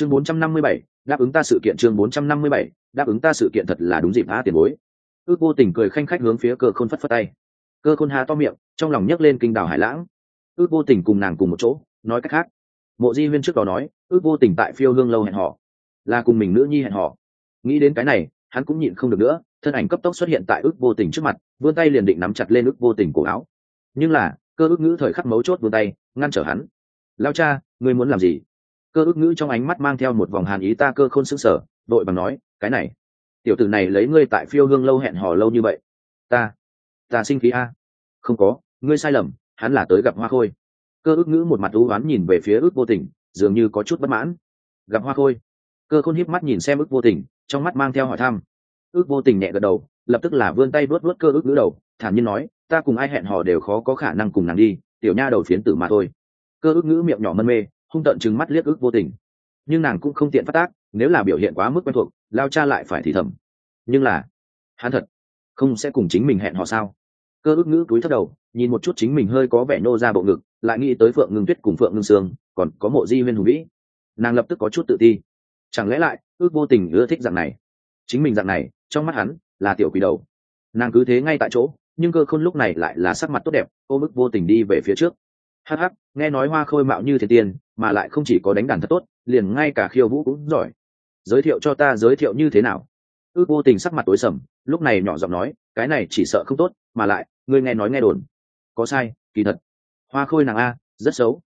chương 457, đáp ứng ta sự kiện chương 457, đáp ứng ta sự kiện thật là đúng dịp á tiền bối. Ước vô tình cười khanh khách hướng phía cơ khôn phất phất tay. Cơ khôn há to miệng trong lòng nhấc lên kinh đảo hải lãng. Ước vô tình cùng nàng cùng một chỗ nói cách khác. Mộ di huyên trước đó nói ước vô tình tại phiêu hương lâu hẹn họ là cùng mình nữ nhi hẹn họ nghĩ đến cái này hắn cũng nhịn không được nữa thân ảnh cấp tốc xuất hiện tại ước vô tình trước mặt vươn tay liền định nắm chặt lên ước vô tình cổ áo. Nhưng là cơ ước ngữ thời khắc mấu chốt vươn tay ngăn trở hắn. Lao cha ngươi muốn làm gì? Cơ ước ngữ trong ánh mắt mang theo một vòng hàn ý ta cơ khôn s ứ n g sở đội bằng nói, cái này, tiểu tử này lấy ngươi tại phiêu hương lâu hẹn hò lâu như vậy. Ta ta sinh khí a. Không có, ngươi sai lầm, hắn là tới gặp hoa khôi. Cơ ước ngữ một mặt ưu oán nhìn về phía ước vô tình, dường như có chút bất mãn. Gặp hoa khôi? Cơ khôn hiếp mắt nhìn xem ước vô tình, trong mắt mang theo hỏi thăm. Ước vô tình nhẹ gật đầu, lập tức là vươn tay vớt vớt cơ ước ngữ đầu, thản nhiên nói, ta cùng ai hẹn hò đều khó có khả năng cùng nàng đi, tiểu nha đầu phiến tử mà thôi. Cơ ước ngữ miệng nhỏ mân mê hung tợn chừng mắt liếc ước vô tình. Nhưng nàng cũng không tiện phát tác, nếu là biểu hiện quá mức quen thuộc, lao cha lại phải thì thầm. Nhưng là, hắn thật không sẽ cùng chính mình hẹn hò sao? Cơ ước ngữ túi thất đầu, nhìn một chút chính mình hơi có vẻ nô ra bộ ngực, lại nghĩ tới phượng ngưng tuyết cùng phượng ngưng sương, còn có mộ di huyên hùng vĩ. Nàng lập tức có chút tự ti. Chẳng lẽ lại, ước vô tình ưa thích dạng này? Chính mình dạng này, trong mắt hắn là tiểu quỷ đầu. Nàng cứ thế ngay tại chỗ, nhưng cơ khôn lúc này lại là sắc mặt tốt đẹp ôm mức vô tình đi về phía trước. Hh nghe nói hoa khôi mạo như thế tiên mà lại không chỉ có đánh đàn thật tốt, liền ngay cả khiêu vũ cũng giỏi. Giới thiệu cho ta giới thiệu như thế nào? Ước vô tình sắc mặt tối sầm, lúc này nhỏ giọng nói, cái này chỉ sợ không tốt, mà lại, ngươi nghe nói nghe đồn. Có sai, kỳ thật. Hoa khôi nàng a, rất xấu.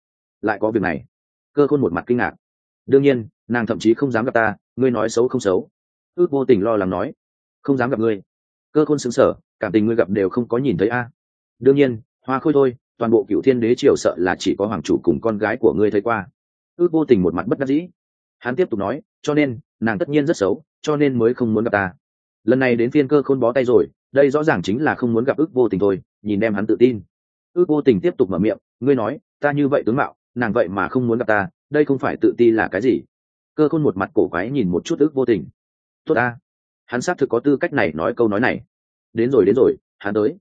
Lại có việc này. Cơ khôn một mặt kinh ngạc. Đương nhiên, nàng thậm chí không dám gặp ta, ngươi nói xấu không xấu. Ước vô tình lo lắng nói, không dám gặp ngươi. Cơ khôn xứng sở cảm tình ngươi gặp đều không có nhìn thấy a. Đương nhiên, hoa khôi thôi toàn bộ cựu thiên đế triều sợ là chỉ có hoàng chủ cùng con gái của ngươi thấy qua. Ước vô tình một mặt bất đắc dĩ. Hắn tiếp tục nói, cho nên, nàng tất nhiên rất xấu, cho nên mới không muốn gặp ta. Lần này đến phiên cơ khôn bó tay rồi, đây rõ ràng chính là không muốn gặp ước vô tình thôi, nhìn em hắn tự tin. Ước vô tình tiếp tục mở miệng, ngươi nói, ta như vậy tướng mạo, nàng vậy mà không muốn gặp ta, đây không phải tự ti là cái gì? Cơ khôn một mặt cổ quái nhìn một chút ước vô tình. Tốt ta. Hắn xác thực có tư cách này nói câu nói này. Đến rồi đến rồi, hắn tới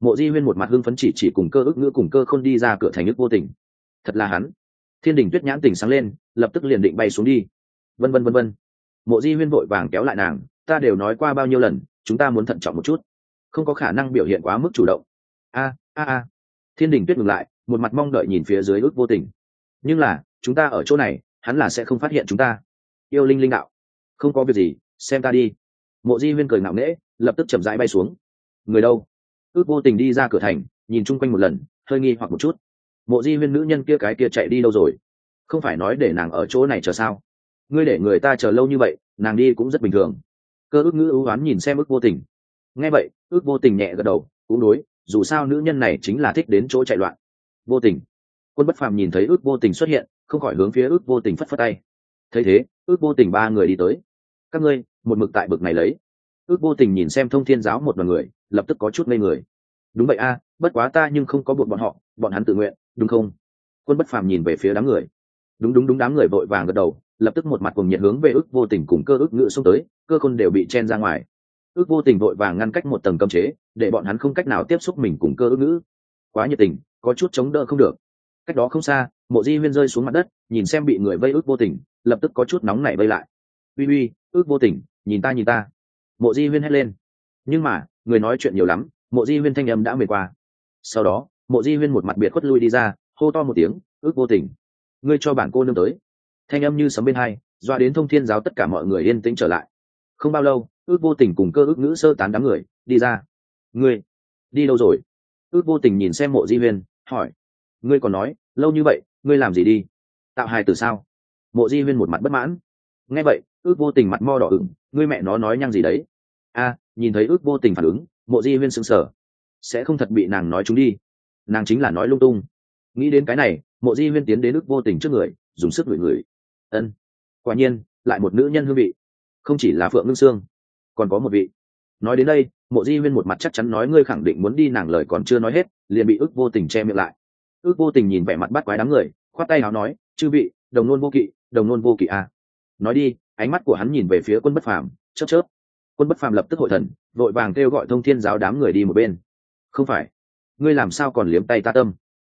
mộ di huyên một mặt hưng phấn chỉ chỉ cùng cơ ước ngữ cùng cơ khôn đi ra cửa thành ước vô tình. Thật là hắn. Thiên đình tuyết nhãn tỉnh sáng lên, lập tức liền định bay xuống đi. Vân vân vân vân. Mộ di huyên vội vàng kéo lại nàng, ta đều nói qua bao nhiêu lần, chúng ta muốn thận trọng một chút. Không có khả năng biểu hiện quá mức chủ động. A a a. Thiên đình tuyết ngừng lại, một mặt mong đợi nhìn phía dưới ước vô tình. Nhưng là, chúng ta ở chỗ này, hắn là sẽ không phát hiện chúng ta. Yêu linh linh đạo, không có việc gì, xem ta đi. Mộ di huyên cười ngạo nghễ, lập tức chậm rãi bay xuống. Người đâu? Ước vô tình đi ra cửa thành, nhìn chung quanh một lần, hơi nghi hoặc một chút. Mộ di huyên nữ nhân kia cái kia chạy đi đâu rồi? Không phải nói để nàng ở chỗ này chờ sao? Ngươi để người ta chờ lâu như vậy, nàng đi cũng rất bình thường. Cơ ước ngữ ưu oán nhìn xem ước vô tình. Nghe vậy, ước vô tình nhẹ gật đầu, cũng đối, dù sao nữ nhân này chính là thích đến chỗ chạy loạn. Vô tình. Quân bất phàm nhìn thấy ước vô tình xuất hiện, không khỏi hướng phía ước vô tình phất phất tay. Thấy thế, ước vô tình ba người đi tới. Các ngươi, một mực tại bực này lấy. Ước vô tình nhìn xem thông thiên giáo một đ người lập tức có chút ngây người. Đúng vậy a, bất quá ta nhưng không có buộc bọn họ, bọn hắn tự nguyện, đúng không? Quân bất phàm nhìn về phía đám người. Đúng đúng đúng, đám người vội vàng gật đầu, lập tức một mặt cùng nhiệt hướng về ước vô tình cùng cơ ước ngự xông tới, cơ khôn đều bị chen ra ngoài. Ước vô tình vội vàng ngăn cách một tầng cấm chế, để bọn hắn không cách nào tiếp xúc mình cùng cơ ước ngữ quá nhiệt tình, có chút chống đỡ không được. Cách đó không xa, mộ di huyên rơi xuống mặt đất, nhìn xem bị người vây ước vô tình, lập tức có chút nóng nảy vây lại. Uy uy, ước vô tình, nhìn ta nhìn ta. Mộ di huyên hét lên. Nhưng mà người nói chuyện nhiều lắm, mộ di huyên thanh âm đã mệt qua. Sau đó, mộ di huyên một mặt biệt khuất lui đi ra, hô to một tiếng, ước vô tình, ngươi cho bản cô nương tới. Thanh âm như sấm bên hai, doa đến thông thiên giáo tất cả mọi người yên tĩnh trở lại. Không bao lâu, ước vô tình cùng cơ ước ngữ sơ tán đám người, đi ra. Ngươi, đi đâu rồi? Ước vô tình nhìn xem mộ di huyên, hỏi. Ngươi còn nói, lâu như vậy, ngươi làm gì đi? Tạo hài từ sao? Mộ di huyên một mặt bất mãn. Nghe vậy, ước vô tình mặt mo đỏ ửng, ngươi mẹ nó nói nhăng gì đấy? A nhìn thấy ước vô tình phản ứng, mộ di huyên sững sờ. Sẽ không thật bị nàng nói chúng đi. Nàng chính là nói lung tung. Nghĩ đến cái này, mộ di huyên tiến đến ước vô tình trước người, dùng sức ngửi người. Ân. Quả nhiên, lại một nữ nhân hương vị. Không chỉ là phượng ngưng sương, còn có một vị. Nói đến đây, mộ di huyên một mặt chắc chắn nói ngươi khẳng định muốn đi nàng lời còn chưa nói hết, liền bị ước vô tình che miệng lại. Ước vô tình nhìn vẻ mặt bắt quái đám người, khoát tay nào nói, chư vị, đồng nôn vô kỵ, đồng nôn vô kỵ à. nói đi, ánh mắt của hắn nhìn về phía quân bất phàm, chớp chớp quân bất phàm lập tức hội thần, vội vàng kêu gọi thông thiên giáo đám người đi một bên. Không phải, ngươi làm sao còn liếm tay ta tâm?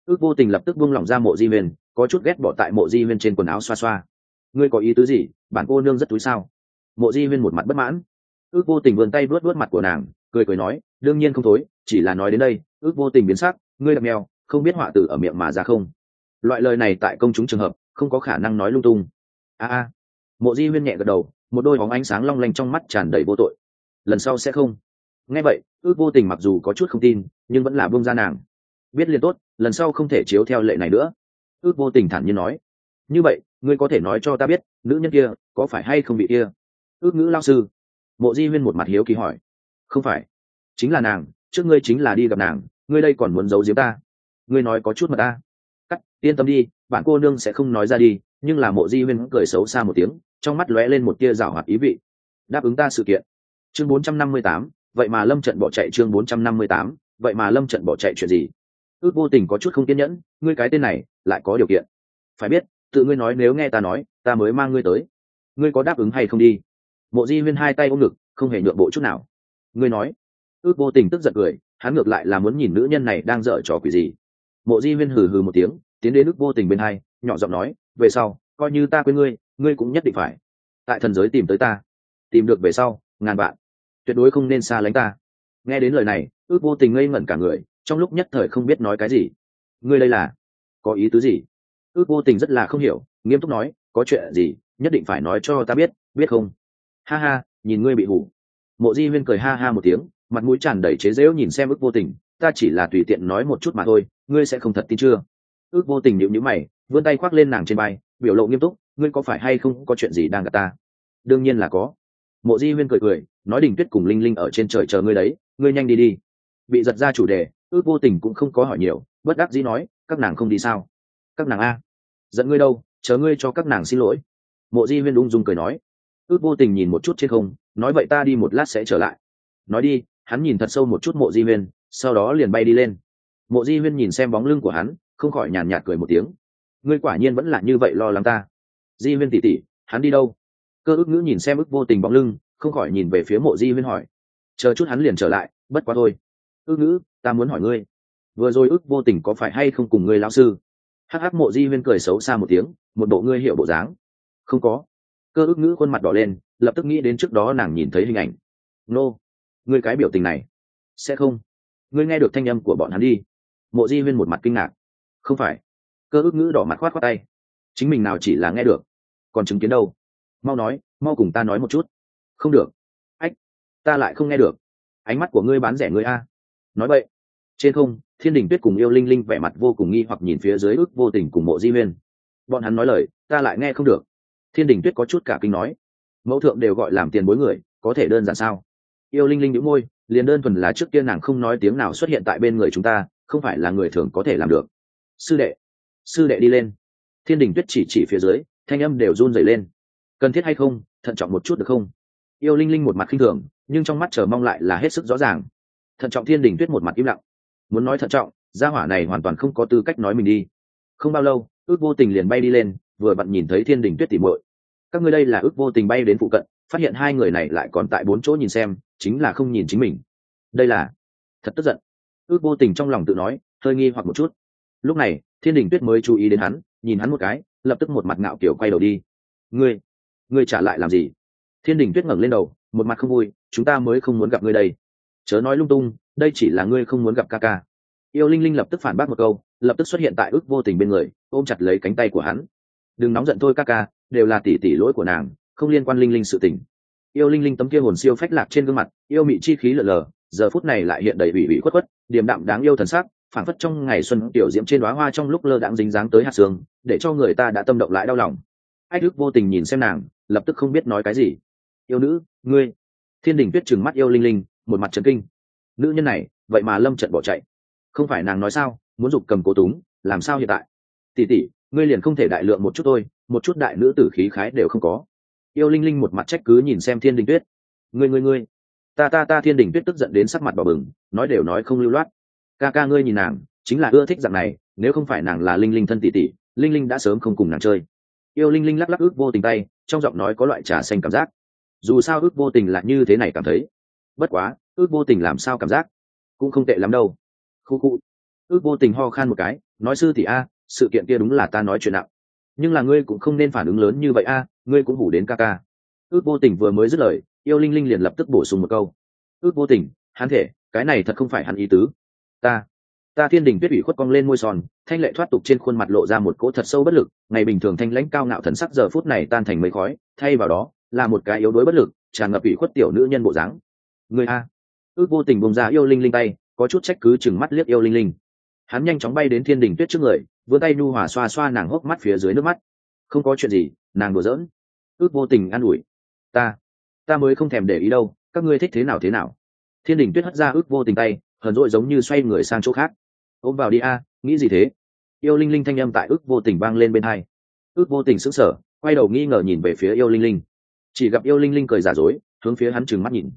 Ước vô tình lập tức buông lỏng ra mộ di huyền có chút ghét bỏ tại mộ di huyền trên quần áo xoa xoa. Ngươi có ý tứ gì? Bản cô nương rất túi sao? Mộ di huyên một mặt bất mãn. Ước vô tình vươn tay vớt vớt mặt của nàng, cười cười nói, đương nhiên không thối, chỉ là nói đến đây, ước vô tình biến sắc, ngươi đặc mèo, không biết họa tử ở miệng mà ra không? Loại lời này tại công chúng trường hợp, không có khả năng nói lung tung. A a. Mộ di huyên nhẹ gật đầu một đôi bóng ánh sáng long lanh trong mắt tràn đầy vô tội. Lần sau sẽ không. Nghe vậy, ước vô tình mặc dù có chút không tin, nhưng vẫn là bông ra nàng. Biết liền tốt, lần sau không thể chiếu theo lệ này nữa. Ước vô tình thản nhiên nói. Như vậy, ngươi có thể nói cho ta biết, nữ nhân kia có phải hay không bị kia? Ước ngữ lao sư. Mộ di huyên một mặt hiếu kỳ hỏi. Không phải. Chính là nàng, trước ngươi chính là đi gặp nàng, ngươi đây còn muốn giấu giếm ta. Ngươi nói có chút mà ta. Cắt, yên tâm đi, bạn cô nương sẽ không nói ra đi, nhưng là mộ di huyên cười xấu xa một tiếng trong mắt lóe lên một tia rảo hoạt ý vị. Đáp ứng ta sự kiện. Chương 458, vậy mà lâm trận bỏ chạy chương 458, vậy mà lâm trận bỏ chạy chuyện gì? Ước vô tình có chút không kiên nhẫn ngươi cái tên này lại có điều kiện. Phải biết tự ngươi nói nếu nghe ta nói ta mới mang ngươi tới. Ngươi có đáp ứng hay không đi? Mộ di huyên hai tay ôm ngực không hề nhượng bộ chút nào. Ngươi nói. Ước vô tình tức giận cười hắn ngược lại là muốn nhìn nữ nhân này đang dở trò quỷ gì. Mộ di huyên hừ hừ một tiếng tiến đến ước vô tình bên hai nhỏ giọng nói về sau coi như ta quên ngươi ngươi cũng nhất định phải. Tại thần giới tìm tới ta, tìm được về sau, ngàn bạn tuyệt đối không nên xa lánh ta. Nghe đến lời này, ước vô tình ngây ngẩn cả người, trong lúc nhất thời không biết nói cái gì. Ngươi đây là, có ý tứ gì? Ước vô tình rất là không hiểu, nghiêm túc nói, có chuyện gì, nhất định phải nói cho ta biết biết không? Ha ha, nhìn ngươi bị hủ. Mộ di huyên cười ha ha một tiếng, mặt mũi tràn đầy chế rễu nhìn xem ước vô tình, ta chỉ là tùy tiện nói một chút mà thôi, ngươi sẽ không thật tin chưa? Ước vô tình nhịu nhữ mày vươn tay khoác lên nàng trên bay biểu lộ nghiêm túc, ngươi có phải hay không có chuyện gì đang gặp ta? Đương nhiên là có. Mộ di huyên cười cười, nói đình tuyết cùng linh linh ở trên trời chờ ngươi đấy, ngươi nhanh đi đi. Bị giật ra chủ đề, ước vô tình cũng không có hỏi nhiều, bất đắc dĩ nói, các nàng không đi sao? Các nàng a, giận ngươi đâu, chờ ngươi cho các nàng xin lỗi. Mộ di huyên ung dung cười nói, ước vô tình nhìn một chút trên không, nói, vậy ta đi một lát sẽ trở lại. Nói đi, hắn nhìn thật sâu một chút mộ di huyên, sau đó liền bay đi lên. Mộ di huyên nhìn xem bóng lưng của hắn, không khỏi nhàn nhạt cười một tiếng ngươi quả nhiên vẫn là như vậy lo lắng ta. Di huyên tỉ tỉ, hắn đi đâu? Cơ ước ngữ nhìn xem ước vô tình bóng lưng, không khỏi nhìn về phía mộ di huyên hỏi. Chờ chút hắn liền trở lại, bất quá thôi. Ước ngữ, ta muốn hỏi ngươi, vừa rồi ước vô tình có phải hay không cùng ngươi lão sư? Hắc hắc, mộ di huyên cười xấu xa một tiếng, một bộ ngươi hiểu bộ dáng. Không có. Cơ ước ngữ khuôn mặt đỏ lên, lập tức nghĩ đến trước đó nàng nhìn thấy hình ảnh. Nô、no. ngươi cái biểu tình này, sẽ không. Ngươi nghe được thanh âm của bọn hắn đi. Mộ di huyên một mặt kinh ngạc. Không phải cơ ước ngữ đỏ mặt khoát khoát tay. Chính mình nào chỉ là nghe được, còn chứng kiến đâu? Mau nói, mau cùng ta nói một chút. Không được. Ách, ta lại không nghe được. Ánh mắt của ngươi bán rẻ ngươi a. Nói vậy, trên không, thiên đình tuyết cùng yêu linh linh vẻ mặt vô cùng nghi hoặc nhìn phía dưới ước vô tình cùng mộ di huyên. Bọn hắn nói lời, ta lại nghe không được. Thiên đình tuyết có chút cả kinh nói. Mẫu thượng đều gọi làm tiền bối người, có thể đơn giản sao? Yêu linh linh đĩu môi, liền đơn thuần là trước kia nàng không nói tiếng nào xuất hiện tại bên người chúng ta, không phải là người thường có thể làm được. Sư đệ sư đệ đi lên. Thiên đình tuyết chỉ chỉ phía dưới, thanh âm đều run rẩy lên. Cần thiết hay không, thận trọng một chút được không? Yêu linh linh một mặt khinh thường, nhưng trong mắt chờ mong lại là hết sức rõ ràng. Thận trọng thiên đình tuyết một mặt im lặng. Muốn nói thận trọng, gia hỏa này hoàn toàn không có tư cách nói mình đi. Không bao lâu, ước vô tình liền bay đi lên, vừa vặn nhìn thấy thiên đình tuyết tỉ mội các ngươi đây là ước vô tình bay đến phụ cận, phát hiện hai người này lại còn tại bốn chỗ nhìn xem, chính là không nhìn chính mình. Đây là, thật tức giận. Ước vô tình trong lòng tự nói, hơi nghi hoặc một chút lúc này, thiên đình tuyết mới chú ý đến hắn, nhìn hắn một cái, lập tức một mặt ngạo kiểu quay đầu đi. Ngươi ngươi trả lại làm gì? Thiên đình tuyết ngẩng lên đầu, một mặt không vui, chúng ta mới không muốn gặp ngươi đây. Chớ nói lung tung, đây chỉ là ngươi không muốn gặp ca ca. Yêu linh linh lập tức phản bác một câu, lập tức xuất hiện tại ước vô tình bên người, ôm chặt lấy cánh tay của hắn. Đừng nóng giận thôi ca ca, đều là tỷ tỷ lỗi của nàng, không liên quan linh linh sự tình. Yêu linh linh tấm kia hồn siêu phách lạc trên gương mặt, yêu mị chi khí lờ lờ, giờ phút này lại hiện đầy ủy ủy khuất khuất, điềm đạm đáng yêu thần sắc phảng phất trong ngày xuân tiểu diễm trên đóa hoa trong lúc lơ đãng dính dáng tới hạt sương, để cho người ta đã tâm động lại đau lòng. Ách đức vô tình nhìn xem nàng, lập tức không biết nói cái gì. Yêu nữ, ngươi. Thiên đình tuyết trừng mắt yêu linh linh, một mặt trấn kinh. Nữ nhân này, vậy mà lâm trận bỏ chạy. Không phải nàng nói sao, muốn giục cầm cố túng, làm sao hiện tại? Tỉ tỉ ngươi liền không thể đại lượng một chút thôi, một chút đại nữ tử khí khái đều không có. Yêu linh linh một mặt trách cứ nhìn xem thiên đình tuyết. Ngươi ngươi ngươi. Ta ta ta. Thiên đình tuyết tức giận đến sắc mặt bỏ bừng, nói đều nói không lưu loát ca ca ngươi nhìn nàng, chính là ưa thích dạng này, nếu không phải nàng là linh linh thân tỷ tỷ, linh linh đã sớm không cùng nàng chơi. Yêu linh linh lắc lắc ước vô tình tay, trong giọng nói có loại trà xanh cảm giác. Dù sao ước vô tình là như thế này cảm thấy. Bất quá, ước vô tình làm sao cảm giác? Cũng không tệ lắm đâu. Khu khu. Ước vô tình ho khan một cái, nói sư thì a, sự kiện kia đúng là ta nói chuyện nặng. Nhưng là ngươi cũng không nên phản ứng lớn như vậy a, ngươi cũng hủ đến ca ca. Ước vô tình vừa mới dứt lời, yêu linh linh liền lập tức bổ sung một câu. Ước vô tình, hắn thể, cái này thật không phải hắn ý tứ ta ta thiên đình tuyết ủy khuất cong lên môi son, thanh lệ thoát tục trên khuôn mặt lộ ra một cỗ thật sâu bất lực, ngày bình thường thanh lãnh cao ngạo thần sắc giờ phút này tan thành mấy khói, thay vào đó, là một cái yếu đuối bất lực, tràn ngập ủy khuất tiểu nữ nhân bộ dáng. Người a. Ước vô tình bông ra yêu linh linh tay, có chút trách cứ chừng mắt liếc yêu linh linh. Hắn nhanh chóng bay đến thiên đình tuyết trước người, vươn tay nhu hòa xoa xoa nàng hốc mắt phía dưới nước mắt. Không có chuyện gì, nàng đùa giỡn. Ước vô tình an ủi. Ta ta mới không thèm để ý đâu, các ngươi thích thế nào thế nào. Thiên đình tuyết hất ra ước vô tình tay hờn dội giống như xoay người sang chỗ khác. Ôm vào đi a, nghĩ gì thế? Yêu linh linh thanh âm tại ước vô tình vang lên bên hai. Ước vô tình sững sờ, quay đầu nghi ngờ nhìn về phía yêu linh linh. Chỉ gặp yêu linh linh cười giả dối, hướng phía hắn trừng mắt nhìn.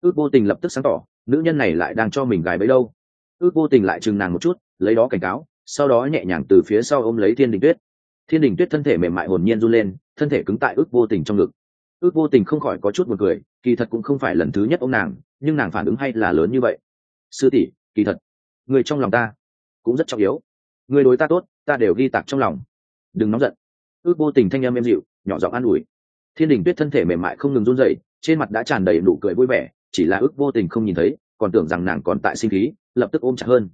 Ước vô tình lập tức sáng tỏ, nữ nhân này lại đang cho mình gài bấy đâu. Ước vô tình lại chừng nàng một chút, lấy đó cảnh cáo, sau đó nhẹ nhàng từ phía sau ôm lấy thiên đình tuyết. Thiên đình tuyết thân thể mềm mại hồn nhiên run lên, thân thể cứng tại ước vô tình trong ngực. Ước vô tình không khỏi có chút một cười, kỳ thật cũng không phải lần thứ nhất ông nàng, nhưng nàng phản ứng hay là lớn như vậy sư tỷ, kỳ thật, người trong lòng ta cũng rất trọng yếu. Người đối ta tốt, ta đều ghi tạc trong lòng. Đừng nóng giận. Ước vô tình thanh âm êm dịu, nhỏ giọng an ủi. Thiên đình tuyết thân thể mềm mại không ngừng run rẩy, trên mặt đã tràn đầy nụ cười vui vẻ, chỉ là ước vô tình không nhìn thấy, còn tưởng rằng nàng còn tại sinh khí, lập tức ôm chặt hơn.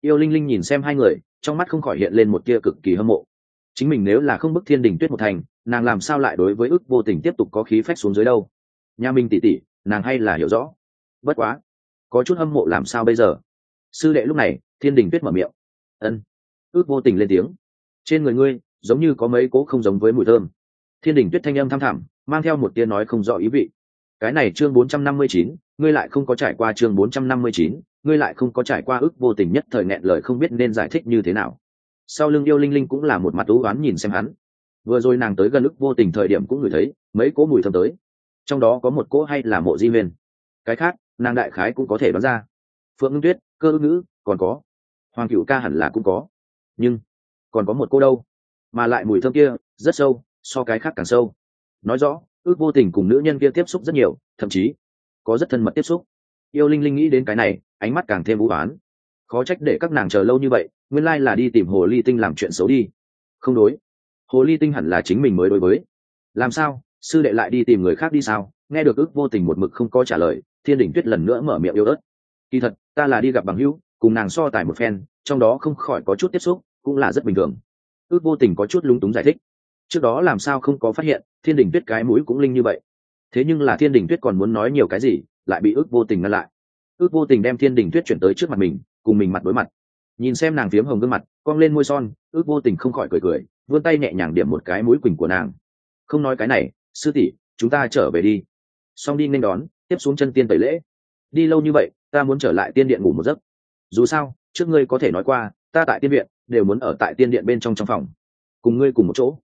Yêu linh linh nhìn xem hai người, trong mắt không khỏi hiện lên một tia cực kỳ hâm mộ. Chính mình nếu là không bức thiên đình tuyết một thành, nàng làm sao lại đối với ước vô tình tiếp tục có khí phách xuống dưới đâu? Nhà mình tỉ tỉ nàng hay là hiểu rõ. Bất quá có chút hâm mộ làm sao bây giờ? Sư đệ lúc này, thiên đình tuyết mở miệng. Ân. Ước vô tình lên tiếng. Trên người ngươi, giống như có mấy cố không giống với mùi thơm. Thiên đình tuyết thanh âm tham thẳm, mang theo một tia nói không rõ ý vị. Cái này chương bốn trăm năm mươi chín, ngươi lại không có trải qua chương bốn trăm năm mươi chín, ngươi lại không có trải qua ước vô tình nhất thời nghẹn lời không biết nên giải thích như thế nào. Sau lưng yêu linh linh cũng là một mặt ú oán nhìn xem hắn. Vừa rồi nàng tới gần ức vô tình thời điểm cũng ngửi thấy mấy cỗ mùi thơm tới. Trong đó có một cỗ hay là mộ di huyền. Cái khác nàng đại khái cũng có thể đoán ra. Phượng ngưng tuyết, cơ ư ngữ, còn có. Hoàng cựu ca hẳn là cũng có. Nhưng, còn có một cô đâu? Mà lại mùi thơm kia, rất sâu, so cái khác càng sâu. Nói rõ, ước vô tình cùng nữ nhân kia tiếp xúc rất nhiều, thậm chí, có rất thân mật tiếp xúc. Yêu linh linh nghĩ đến cái này, ánh mắt càng thêm vũ oán khó trách để các nàng chờ lâu như vậy, nguyên lai là đi tìm hồ ly tinh làm chuyện xấu đi. Không đối. Hồ ly tinh hẳn là chính mình mới đối với. Làm sao? Sư đệ lại đi tìm người khác đi sao? Nghe được ước vô tình một mực không có trả lời thiên đình tuyết lần nữa mở miệng yêu ớt. Kỳ thật, ta là đi gặp bằng hữu, cùng nàng so tài một phen, trong đó không khỏi có chút tiếp xúc, cũng là rất bình thường. Ước vô tình có chút lúng túng giải thích. Trước đó làm sao không có phát hiện, thiên đình tuyết cái mũi cũng linh như vậy. Thế nhưng là thiên đình tuyết còn muốn nói nhiều cái gì, lại bị ước vô tình ngăn lại. Ước vô tình đem thiên đình tuyết chuyển tới trước mặt mình, cùng mình mặt đối mặt. Nhìn xem nàng phiếm hồng gương mặt, cong lên môi son, ước vô tình không khỏi cười cười, vươn tay nhẹ nhàng điểm một cái mũi quỳnh của nàng. Không nói cái này, sư tỷ, chúng ta trở về đi. Xong đi nên đón tiếp xuống chân tiên tẩy lễ. Đi lâu như vậy, ta muốn trở lại tiên điện ngủ một giấc. Dù sao, trước ngươi có thể nói qua, ta tại tiên viện, đều muốn ở tại tiên điện bên trong trong phòng. Cùng ngươi cùng một chỗ.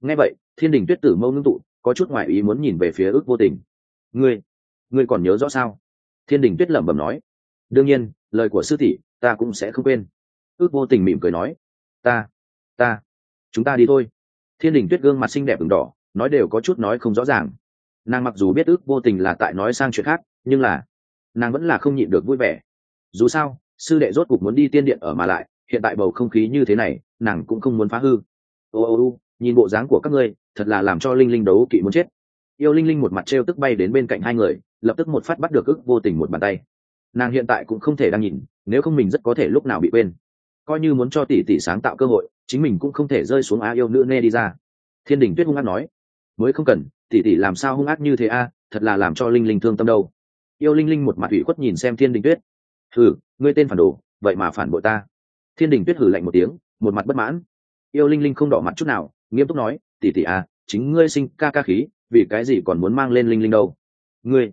Nghe vậy, thiên đình tuyết tử mâu ngưng tụ, có chút ngoại ý muốn nhìn về phía ước vô tình. Ngươi ngươi còn nhớ rõ sao? Thiên đình tuyết lẩm bẩm nói. Đương nhiên, lời của sư tỷ, ta cũng sẽ không quên. Ước vô tình mỉm cười nói. Ta ta, chúng ta đi thôi. Thiên đình tuyết gương mặt xinh đẹp ửng đỏ, nói đều có chút nói không rõ ràng nàng mặc dù biết ước vô tình là tại nói sang chuyện khác, nhưng là nàng vẫn là không nhịn được vui vẻ. Dù sao, sư đệ rốt cục muốn đi tiên điện ở mà lại, hiện tại bầu không khí như thế này, nàng cũng không muốn phá hư. Ô ô ô, nhìn bộ dáng của các ngươi, thật là làm cho linh linh đấu kỵ muốn chết. Yêu linh linh một mặt t r e o tức bay đến bên cạnh hai người, lập tức một phát bắt được ức vô tình một bàn tay. Nàng hiện tại cũng không thể đang nhìn, nếu không mình rất có thể lúc nào bị quên. Coi như muốn cho tỷ tỷ sáng tạo cơ hội, chính mình cũng không thể rơi xuống á yêu nữ nê đi ra. Thiên đình tuyết hung hát nói, mới không cần tỷ tỷ làm sao hung ác như thế a, thật là làm cho linh linh thương tâm đâu. Yêu linh linh một mặt ủy khuất nhìn xem thiên đình tuyết. Hừ, ngươi tên phản đồ, vậy mà phản bội ta. Thiên đình tuyết hử lạnh một tiếng, một mặt bất mãn. Yêu linh linh không đỏ mặt chút nào, nghiêm túc nói, tỷ tỷ à chính ngươi sinh ca ca khí, vì cái gì còn muốn mang lên linh linh đâu? Ngươi.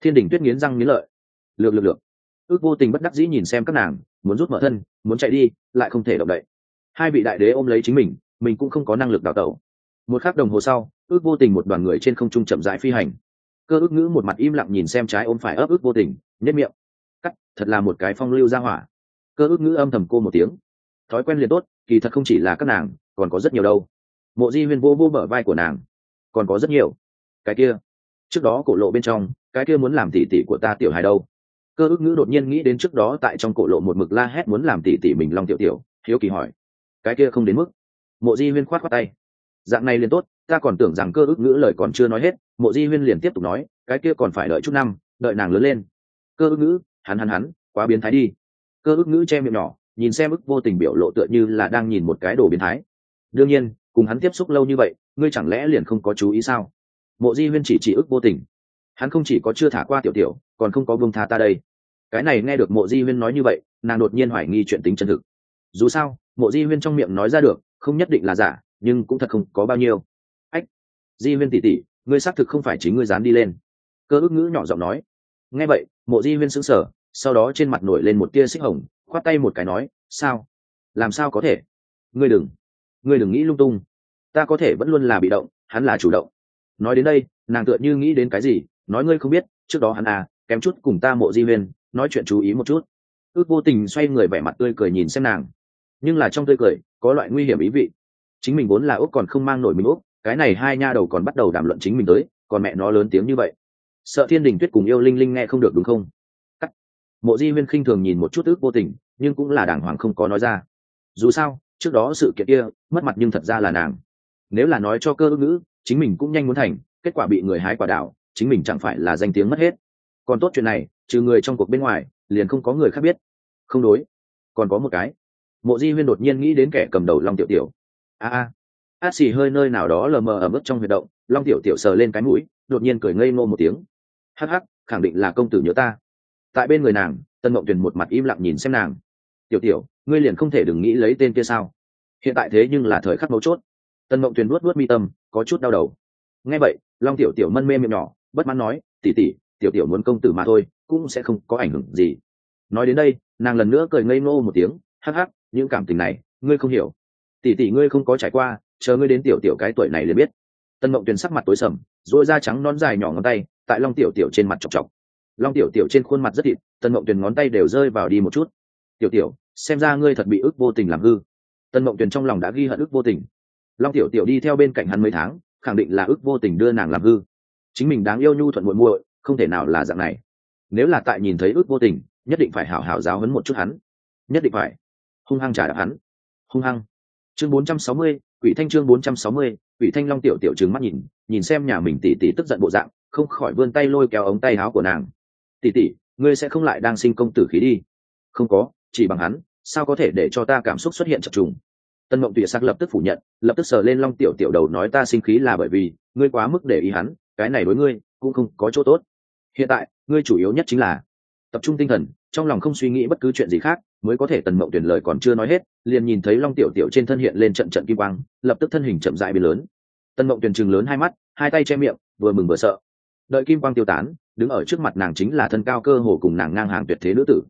Thiên đình tuyết nghiến răng nghiến lợi. Lược lược lược. Ước vô tình bất đắc dĩ nhìn xem các nàng, muốn rút mở thân, muốn chạy đi, lại không thể động đậy. Hai vị đại đế ôm lấy chính mình mình cũng không có năng lực đào tẩu một khắc đồng hồ sau, ước vô tình một đoàn người trên không trung chậm rãi phi hành. Cơ ước ngữ một mặt im lặng nhìn xem trái ôm phải ấp ước vô tình nhất miệng. Cắt, thật là một cái phong lưu ra hỏa. Cơ ước ngữ âm thầm cô một tiếng. Thói quen liền tốt, kỳ thật không chỉ là các nàng, còn có rất nhiều đâu. Mộ di huyên vô vô mở vai của nàng. Còn có rất nhiều. Cái kia. Trước đó cổ lộ bên trong, cái kia muốn làm tỉ tỉ của ta tiểu hài đâu? Cơ ước ngữ đột nhiên nghĩ đến trước đó tại trong cổ lộ một mực la hét muốn làm tỉ tỉ mình long tiểu tiểu, hiếu kỳ hỏi. Cái kia không đến mức. Mộ di huyên khoát khoát tay dạng này liền tốt, ta còn tưởng rằng cơ ước ngữ lời còn chưa nói hết, mộ di huyên liền tiếp tục nói, cái kia còn phải đợi chút năm, đợi nàng lớn lên. Cơ ước ngữ, hắn hắn hắn, quá biến thái đi. Cơ ước ngữ che miệng nhỏ, nhìn xem ức vô tình biểu lộ tựa như là đang nhìn một cái đồ biến thái. Đương nhiên, cùng hắn tiếp xúc lâu như vậy, ngươi chẳng lẽ liền không có chú ý sao? Mộ di huyên chỉ chỉ ức vô tình. Hắn không chỉ có chưa thả qua tiểu tiểu, còn không có vương tha ta đây. Cái này nghe được mộ di huyên nói như vậy, nàng đột nhiên hoài nghi chuyện tính chân thực. Dù sao, mộ di huyên trong miệng nói ra được, không nhất định là giả nhưng cũng thật không có bao nhiêu. Ách, di huyên tỉ tỉ ngươi xác thực không phải chính ngươi dám đi lên. Cơ ước ngữ nhỏ giọng nói. Nghe vậy, mộ di huyên sững sờ, sau đó trên mặt nổi lên một tia xích hồng, khoát tay một cái nói, sao? Làm sao có thể? Ngươi đừng ngươi đừng nghĩ lung tung. Ta có thể vẫn luôn là bị động, hắn là chủ động. Nói đến đây, nàng tựa như nghĩ đến cái gì, nói, ngươi không biết, trước đó hắn à kém chút cùng ta mộ di huyên nói chuyện chú ý một chút. Ước vô tình xoay người vẻ mặt tươi cười nhìn xem nàng. Nhưng là trong tươi cười, có loại nguy hiểm ý vị chính mình vốn là úc còn không mang nổi mình úc, cái này hai nha đầu còn bắt đầu đàm luận chính mình tới, còn mẹ nó lớn tiếng như vậy. Sợ thiên đình tuyết cùng yêu linh linh nghe không được đúng không? Cắt. mộ di huyên khinh thường nhìn một chút ước vô tình, nhưng cũng là đàng hoàng không có nói ra. Dù sao, trước đó sự kiện kia, mất mặt nhưng thật ra là nàng. Nếu là nói cho cơ ước ngữ, chính mình cũng nhanh muốn thành, kết quả bị người hái quả đạo chính mình chẳng phải là danh tiếng mất hết. Còn tốt chuyện này, trừ người trong cuộc bên ngoài, liền không có người khác biết. Không đối. Còn có một cái. Mộ di huyên đột nhiên nghĩ đến kẻ cầm đầu long tiểu tiểu a a. Át xì hơi nơi nào đó lờ mờ ở mức trong huy động, long tiểu tiểu sờ lên cái mũi, đột nhiên cười ngây ngô một tiếng. Hắc hắc, khẳng định là công tử nhớ ta. Tại bên người nàng, tân mộng tuyền một mặt im lặng nhìn xem nàng. Tiểu tiểu, ngươi liền không thể đừng nghĩ lấy tên kia sao? Hiện tại thế nhưng là thời khắc mấu chốt. Tân mộng tuyền luốt luốt mi tâm, có chút đau đầu. Nghe vậy, long tiểu tiểu mân mê miệng nhỏ, bất mãn nói tỉ tỉ tiểu tiểu muốn công tử mà thôi, cũng sẽ không có ảnh hưởng gì. Nói đến đây, nàng lần nữa cười ngây ngô một tiếng, hắc hắc, những cảm tình này, ngươi không hiểu tỷ tỷ ngươi không có trải qua, chờ ngươi đến tiểu tiểu cái tuổi này liền biết. Tân mộng tuyền sắc mặt tối sầm dội da trắng nón dài nhỏ ngón tay, tại long tiểu tiểu trên mặt chọc chọc. Long tiểu tiểu trên khuôn mặt rất thịt, tân mộng tuyền ngón tay đều rơi vào đi một chút. Tiểu tiểu, xem ra ngươi thật bị ức vô tình làm hư. Tân mộng tuyền trong lòng đã ghi hận ức vô tình. Long tiểu tiểu đi theo bên cạnh hắn mấy tháng, khẳng định là ức vô tình đưa nàng làm hư. Chính mình đáng yêu nhu thuận muội muội, không thể nào là dạng này. Nếu là tại nhìn thấy ước vô tình, nhất định phải hảo hảo giáo hấn một chút hắn. Nhất định phải. Hung hăng trả đạp hắn. Hung hăng chương 460, quỷ thanh chương 460, quỷ thanh long tiểu tiểu trừng mắt nhìn nhìn xem nhà mình tỉ tỉ tức giận bộ dạng không khỏi vươn tay lôi kéo ống tay áo của nàng. Tỉ tỉ ngươi sẽ không lại đang sinh công tử khí đi? Không có chỉ bằng hắn sao có thể để cho ta cảm xúc xuất hiện chập trùng? Tân mộng tùy sắc lập tức phủ nhận lập tức sờ lên long tiểu tiểu đầu nói ta sinh khí là bởi vì ngươi quá mức để ý hắn cái này đối ngươi cũng không có chỗ tốt. Hiện tại ngươi chủ yếu nhất chính là tập trung tinh thần trong lòng không suy nghĩ bất cứ chuyện gì khác mới có thể tần mộng tuyển lời còn chưa nói hết, liền nhìn thấy long tiểu tiểu trên thân hiện lên trận trận kim quang, lập tức thân hình chậm dại biến lớn. Tần mộng tuyển chừng lớn hai mắt, hai tay che miệng, vừa mừng vừa sợ. Đợi kim quang tiêu tán, đứng ở trước mặt nàng chính là thân cao cơ hồ cùng nàng ngang hàng tuyệt thế nữ tử.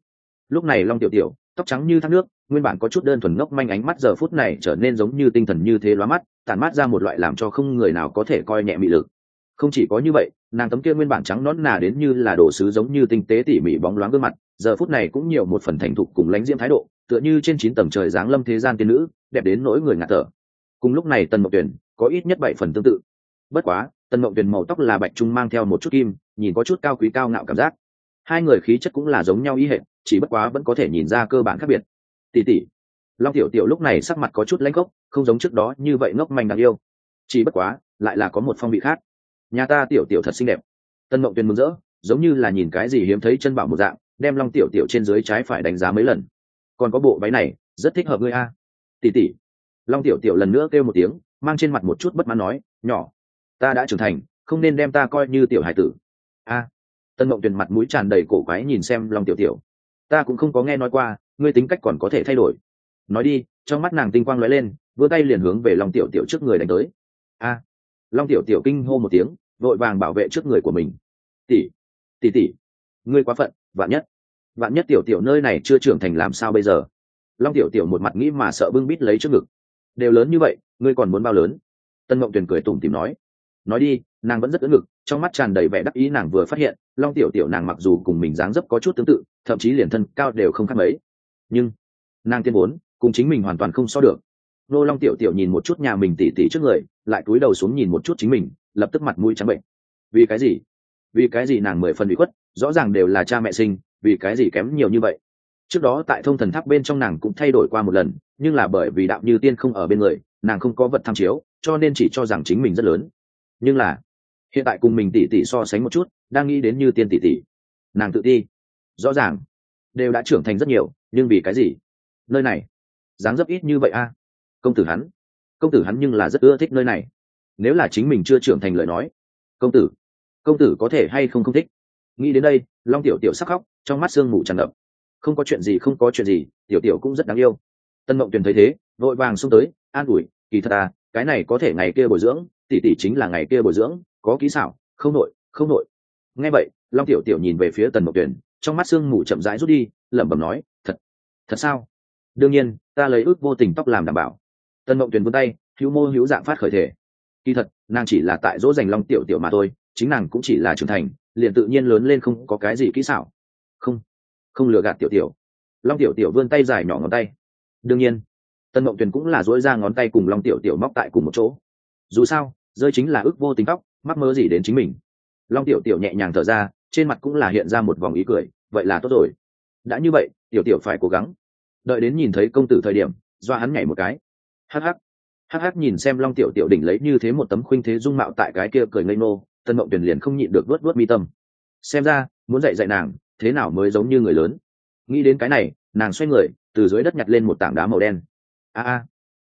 Lúc này long tiểu tiểu, tóc trắng như thác nước, nguyên bản có chút đơn thuần ngốc manh ánh mắt giờ phút này trở nên giống như tinh thần như thế lóa mắt tàn mắt ra một loại làm cho không người nào có thể coi nhẹ mị lực. Không chỉ có như vậy, nàng tấm kia nguyên bản trắng nón nà đến như là đồ sứ giống như tinh tế tỉ mỉ bóng loáng gương mặt giờ phút này cũng nhiều một phần thành thục cùng lánh diễm thái độ, tựa như trên chín tầng trời giáng lâm thế gian tiên nữ, đẹp đến nỗi người ngạt thở. Cùng lúc này tần mộng tuyển có ít nhất bảy phần tương tự. Bất quá, tần mộng tuyển màu tóc là bạch trung mang theo một chút kim, nhìn có chút cao quý cao ngạo cảm giác. Hai người khí chất cũng là giống nhau ý hệ chỉ bất quá vẫn có thể nhìn ra cơ bản khác biệt. Tỉ tỉ long tiểu tiểu lúc này sắc mặt có chút lãnh gốc không giống trước đó như vậy ngốc manh đáng yêu. Chỉ bất quá, lại là có một phong vị khác. Nhà ta tiểu tiểu thật xinh đẹp. Tân mộng tuyền mừng rỡ, giống như là nhìn cái gì hiếm thấy chân bảo một dạng đem long tiểu tiểu trên dưới trái phải đánh giá mấy lần. Còn có bộ váy này, rất thích hợp ngươi a. Tỉ tỉ long tiểu tiểu lần nữa kêu một tiếng, mang trên mặt một chút bất mãn nói, nhỏ, ta đã trưởng thành, không nên đem ta coi như tiểu hải tử. A. Tân mộng tuyền mặt mũi tràn đầy cổ quái nhìn xem long tiểu tiểu. Ta cũng không có nghe nói qua, ngươi tính cách còn có thể thay đổi. Nói đi, trong mắt nàng tinh quang lóe lên, vươn tay liền hướng về long tiểu tiểu trước người đánh tới. A. Long tiểu tiểu kinh hô một tiếng, vội vàng bảo vệ trước người của mình. Tỷ tỷ tỷ, ngươi quá phận vạn nhất. Vạn nhất tiểu tiểu nơi này chưa trưởng thành làm sao bây giờ? Long tiểu tiểu một mặt nghĩ mà sợ bưng bít lấy trước ngực. Đều lớn như vậy, ngươi còn muốn bao lớn? Tân mộng tuyền cười tủm tìm nói. Nói đi, nàng vẫn rất ưỡn ngực, trong mắt tràn đầy vẻ đắc ý nàng vừa phát hiện, long tiểu tiểu nàng mặc dù cùng mình dáng dấp có chút tương tự, thậm chí liền thân cao đều không khác mấy. Nhưng, nàng tiên vốn, cùng chính mình hoàn toàn không so được. Nô long tiểu tiểu nhìn một chút nhà mình tỉ tỉ trước người, lại cúi đầu xuống nhìn một chút chính mình, lập tức mặt mũi trắng bệnh. Vì cái gì? Vì cái gì nàng mười phần bị khuất? Rõ ràng đều là cha mẹ sinh, vì cái gì kém nhiều như vậy? Trước đó tại thông thần tháp bên trong nàng cũng thay đổi qua một lần, nhưng là bởi vì đạo như tiên không ở bên người, nàng không có vật tham chiếu, cho nên chỉ cho rằng chính mình rất lớn. Nhưng là, hiện tại cùng mình tỉ tỉ so sánh một chút, đang nghĩ đến như tiên tỉ tỉ nàng tự ti. Rõ ràng, đều đã trưởng thành rất nhiều, nhưng vì cái gì? Nơi này, dáng dấp ít như vậy a? Công tử hắn, công tử hắn nhưng là rất ưa thích nơi này. Nếu là chính mình chưa trưởng thành lời nói, công tử công tử có thể hay không không thích? Nghĩ đến đây, long tiểu tiểu sắc khóc, trong mắt sương mù tràn ngập. Không có chuyện gì, không có chuyện gì, tiểu tiểu cũng rất đáng yêu. Tân mộng tuyền thấy thế, vội vàng xông tới, an ủi, kỳ thật à cái này có thể ngày kia bồi dưỡng, tỷ tỷ chính là ngày kia bồi dưỡng, có kỹ xảo, không nội không nội. Nghe vậy, long tiểu tiểu nhìn về phía tần mộng tuyền, trong mắt sương mù chậm rãi rút đi, lẩm bẩm nói, thật thật sao? Đương nhiên, ta lấy ước vô tình tóc làm đảm bảo. Tần mộng tuyền vươn tay, hữu mô hữu dạng phát khởi thể. Kỳ thật, nàng chỉ là tại dỗ dành long tiểu tiểu mà thôi, chính nàng cũng chỉ là trưởng thành liền tự nhiên lớn lên không có cái gì kỹ xảo. Không không lừa gạt tiểu tiểu. Long tiểu tiểu vươn tay dài nhỏ ngón tay. Đương nhiên, tân mộng tuyền cũng là dỗi ra ngón tay cùng long tiểu tiểu móc tại cùng một chỗ. Dù sao, rơi chính là ước vô tính tóc mắc mơ gì đến chính mình. Long tiểu tiểu nhẹ nhàng thở ra, trên mặt cũng là hiện ra một vòng ý cười, vậy là tốt rồi. Đã như vậy, tiểu tiểu phải cố gắng. Đợi đến nhìn thấy công tử thời điểm, do hắn nhảy một cái. Hắc hắc. Hắc hắc nhìn xem long tiểu tiểu đỉnh lấy như thế một tấm khuynh thế dung mạo tại cái kia cười ngây nô tân mộng tuyển liền không nhịn được vớt vớt mi tâm. Xem ra, muốn dạy dạy nàng, thế nào mới giống như người lớn? Nghĩ đến cái này, nàng xoay người, từ dưới đất nhặt lên một tảng đá màu đen. A a.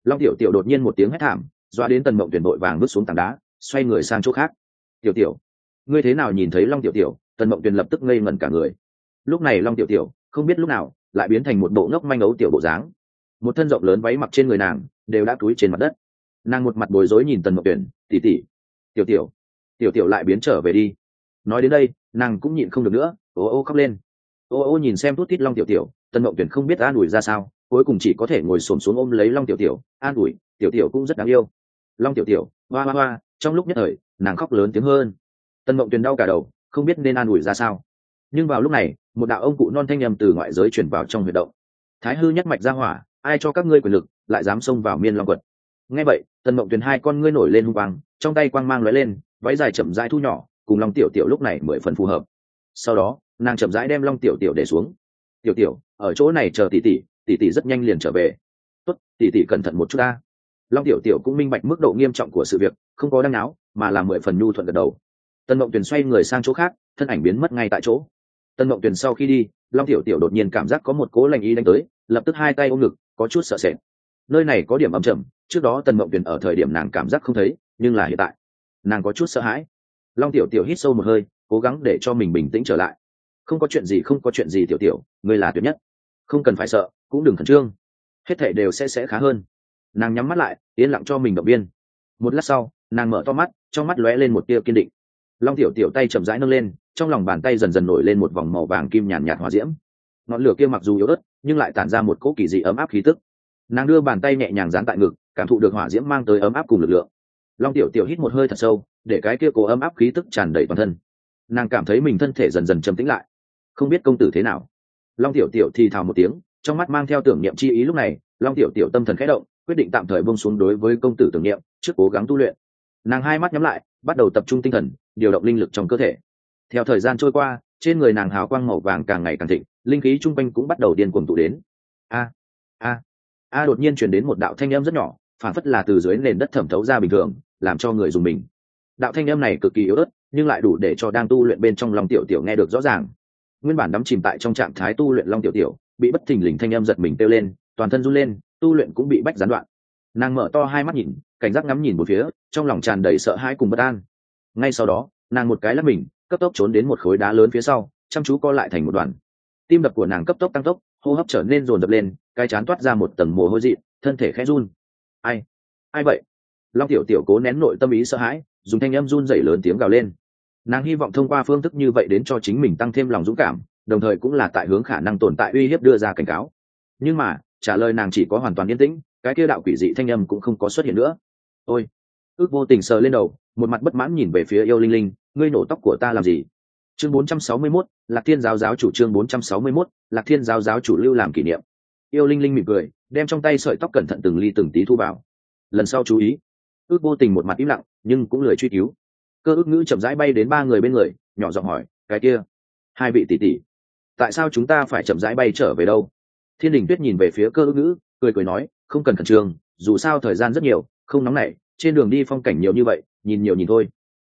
Long tiểu tiểu đột nhiên một tiếng hét thảm doa đến tần mộng tuyển vội vàng vứt xuống tảng đá, xoay người sang chỗ khác. Tiểu tiểu, ngươi thế nào nhìn thấy long tiểu tiểu? Tần mộng tuyển lập tức ngây ngẩn cả người. Lúc này long tiểu tiểu, không biết lúc nào, lại biến thành một bộ ngốc manh ấu tiểu bộ dáng. Một thân rộng lớn váy mặc trên người nàng, đều đã túi trên mặt đất. Nàng một mặt bối rối nhìn tần mộng tuyển tỉ tỉ tiểu tiểu tiểu tiểu lại biến trở về đi. Nói đến đây, nàng cũng nhịn không được nữa ô ô khóc lên. Ô ô nhìn xem thút tít long tiểu tiểu Tân mộng tuyển không biết an ủi ra sao, cuối cùng chỉ có thể ngồi xổm xuống ôm lấy long tiểu tiểu, an ủi, tiểu tiểu cũng rất đáng yêu. Long tiểu tiểu, hoa hoa hoa, trong lúc nhất thời, nàng khóc lớn tiếng hơn. Tân mộng tuyền đau cả đầu, không biết nên an ủi ra sao. Nhưng vào lúc này, một đạo ông cụ non thanh nhầm từ ngoại giới chuyển vào trong huyệt động. Thái hư nhắc mạch ra hỏa, ai cho các ngươi quyền lực, lại dám xông vào miên long quật. Nghe vậy Tân mộng tuyền hai con ngươi nổi lên hung quang, trong tay quang mang lóe lên váy dài chậm rãi thu nhỏ, cùng long tiểu tiểu lúc này mười phần phù hợp. Sau đó, nàng chậm rãi đem long tiểu tiểu để xuống. Tiểu tiểu, ở chỗ này chờ tỷ tỷ tỷ tỷ rất nhanh liền trở về. Tốt, tỷ tỷ cẩn thận một chút ta. Long tiểu tiểu cũng minh bạch mức độ nghiêm trọng của sự việc, không có đăng áo mà là mười phần nhu thuận gật đầu. Tân mộng tuyền xoay người sang chỗ khác, thân ảnh biến mất ngay tại chỗ. Tân mộng tuyền sau khi đi, long tiểu tiểu đột nhiên cảm giác có một cố lành ý đánh tới, lập tức hai tay ôm ngực, có chút sợ sệt. Nơi này có điểm âm trầm trước đó tân mộng tuyền ở thời điểm nàng cảm giác không thấy, nhưng là hiện tại nàng có chút sợ hãi. Long tiểu tiểu hít sâu một hơi, cố gắng để cho mình bình tĩnh trở lại. Không có chuyện gì, không có chuyện gì tiểu tiểu, ngươi là tuyệt nhất. Không cần phải sợ, cũng đừng khẩn trương. Hết thể đều sẽ sẽ khá hơn. Nàng nhắm mắt lại, yên lặng cho mình động viên. Một lát sau, nàng mở to mắt, trong mắt lóe lên một tia kiên định. Long tiểu tiểu tay chậm rãi nâng lên, trong lòng bàn tay dần dần nổi lên một vòng màu vàng kim nhàn nhạt hòa diễm. Ngọn lửa kia mặc dù yếu ớt, nhưng lại tản ra một cỗ kỳ dị ấm áp khí tức. Nàng đưa bàn tay nhẹ nhàng dán tại ngực, cảm thụ được hỏa diễm mang tới ấm áp cùng lực lượng long tiểu tiểu hít một hơi thật sâu, để cái kia cố ấm áp khí tức tràn đầy toàn thân. Nàng cảm thấy mình thân thể dần dần trầm tĩnh lại. Không biết công tử thế nào. Long tiểu tiểu thì thào một tiếng, trong mắt mang theo tưởng niệm chi ý lúc này, long tiểu tiểu tâm thần khẽ động, quyết định tạm thời bông xuống đối với công tử tưởng niệm, trước cố gắng tu luyện. Nàng hai mắt nhắm lại, bắt đầu tập trung tinh thần, điều động linh lực trong cơ thể. Theo thời gian trôi qua, trên người nàng hào quang màu vàng càng ngày càng thịnh, linh khí chung quanh cũng bắt đầu điên cuồng tụ đến. A a a, đột nhiên chuyển đến một đạo thanh âm rất nhỏ, phản phất là từ dưới nền đất thẩm thấu ra bình thường làm cho người dùng mình. Đạo thanh âm này cực kỳ yếu ớt, nhưng lại đủ để cho đang tu luyện bên trong lòng tiểu tiểu nghe được rõ ràng. Nguyên bản đắm chìm tại trong trạng thái tu luyện long tiểu tiểu, bị bất thình lình thanh âm giật mình kêu lên, toàn thân run lên, tu luyện cũng bị bách gián đoạn. Nàng mở to hai mắt nhìn, cảnh giác ngắm nhìn một phía, trong lòng tràn đầy sợ hãi cùng bất an. Ngay sau đó, nàng một cái lắp mình, cấp tốc trốn đến một khối đá lớn phía sau, chăm chú co lại thành một đoàn. Tim đập của nàng cấp tốc tăng tốc, hô hấp trở nên rồn đập lên, cái chán toát ra một tầng mồ hôi dị, thân thể khẽ run. Ai? Ai vậy? Long tiểu tiểu cố nén nội tâm ý sợ hãi dùng thanh âm run dày lớn tiếng gào lên. Nàng hy vọng thông qua phương thức như vậy đến cho chính mình tăng thêm lòng dũng cảm đồng thời cũng là tại hướng khả năng tồn tại uy hiếp đưa ra cảnh cáo. Nhưng mà trả lời nàng chỉ có hoàn toàn yên tĩnh cái kia đạo quỷ dị thanh âm cũng không có xuất hiện nữa. Ôi! Ước vô tình sờ lên đầu một mặt bất mãn nhìn về phía yêu linh linh ngươi nổ tóc của ta làm gì? Chương 461, lạc thiên giáo giáo chủ chương 461, lạc thiên giáo giáo chủ lưu làm kỷ niệm. Yêu linh linh mỉm cười đem trong tay sợi tóc cẩn thận từng ly từng tí thu vào. Lần sau chú ý ước vô tình một mặt im lặng, nhưng cũng lười truy cứu. Cơ ước ngữ chậm rãi bay đến ba người bên người, nhỏ giọng hỏi, cái kia, hai vị tỷ tỷ, tại sao chúng ta phải chậm rãi bay trở về đâu? Thiên đình tuyết nhìn về phía cơ ước ngữ, cười cười nói, không cần khẩn trương, dù sao thời gian rất nhiều, không nóng nảy, trên đường đi phong cảnh nhiều như vậy, nhìn nhiều nhìn thôi.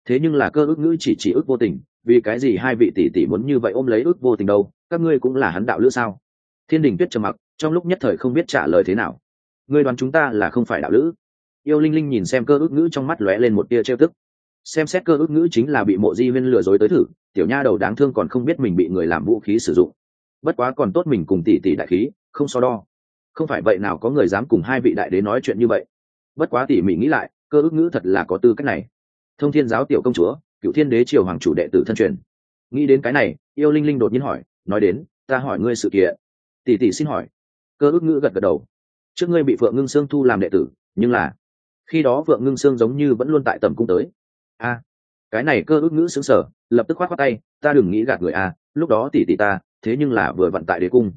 Thế nhưng là cơ ước ngữ chỉ chỉ ước vô tình, vì cái gì hai vị tỷ tỷ muốn như vậy ôm lấy ước vô tình đâu, các ngươi cũng là hắn đạo lữ sao? Thiên đình tuyết trầm mặc, trong lúc nhất thời không biết trả lời thế nào. Ngươi đoán chúng ta là không phải đạo lữ? Yêu linh linh nhìn xem cơ ước ngữ trong mắt lóe lên một tia trêu tức. Xem xét cơ ước ngữ chính là bị mộ di viên lừa dối tới thử, tiểu nha đầu đáng thương còn không biết mình bị người làm vũ khí sử dụng. Bất quá còn tốt mình cùng tỷ tỷ đại khí, không so đo. Không phải vậy nào có người dám cùng hai vị đại đế nói chuyện như vậy. Bất quá tỉ mỉ nghĩ lại, cơ ước ngữ thật là có tư cách này. Thông thiên giáo tiểu công chúa cựu thiên đế triều hoàng chủ đệ tử thân truyền. Nghĩ đến cái này, yêu linh linh đột nhiên hỏi, nói đến, ta hỏi ngươi sự kiện. Tỷ tỷ xin hỏi. Cơ ước ngữ gật gật đầu. Trước ngươi bị phượng ngưng sương thu làm đệ tử, nhưng là khi đó vượng ngưng sương giống như vẫn luôn tại tầm cung tới. A, cái này cơ ước ngữ xứng sở, lập tức khoát khoát tay, ta đừng nghĩ gạt người a, lúc đó tỷ tỷ ta, thế nhưng là vừa vận tại đế cung.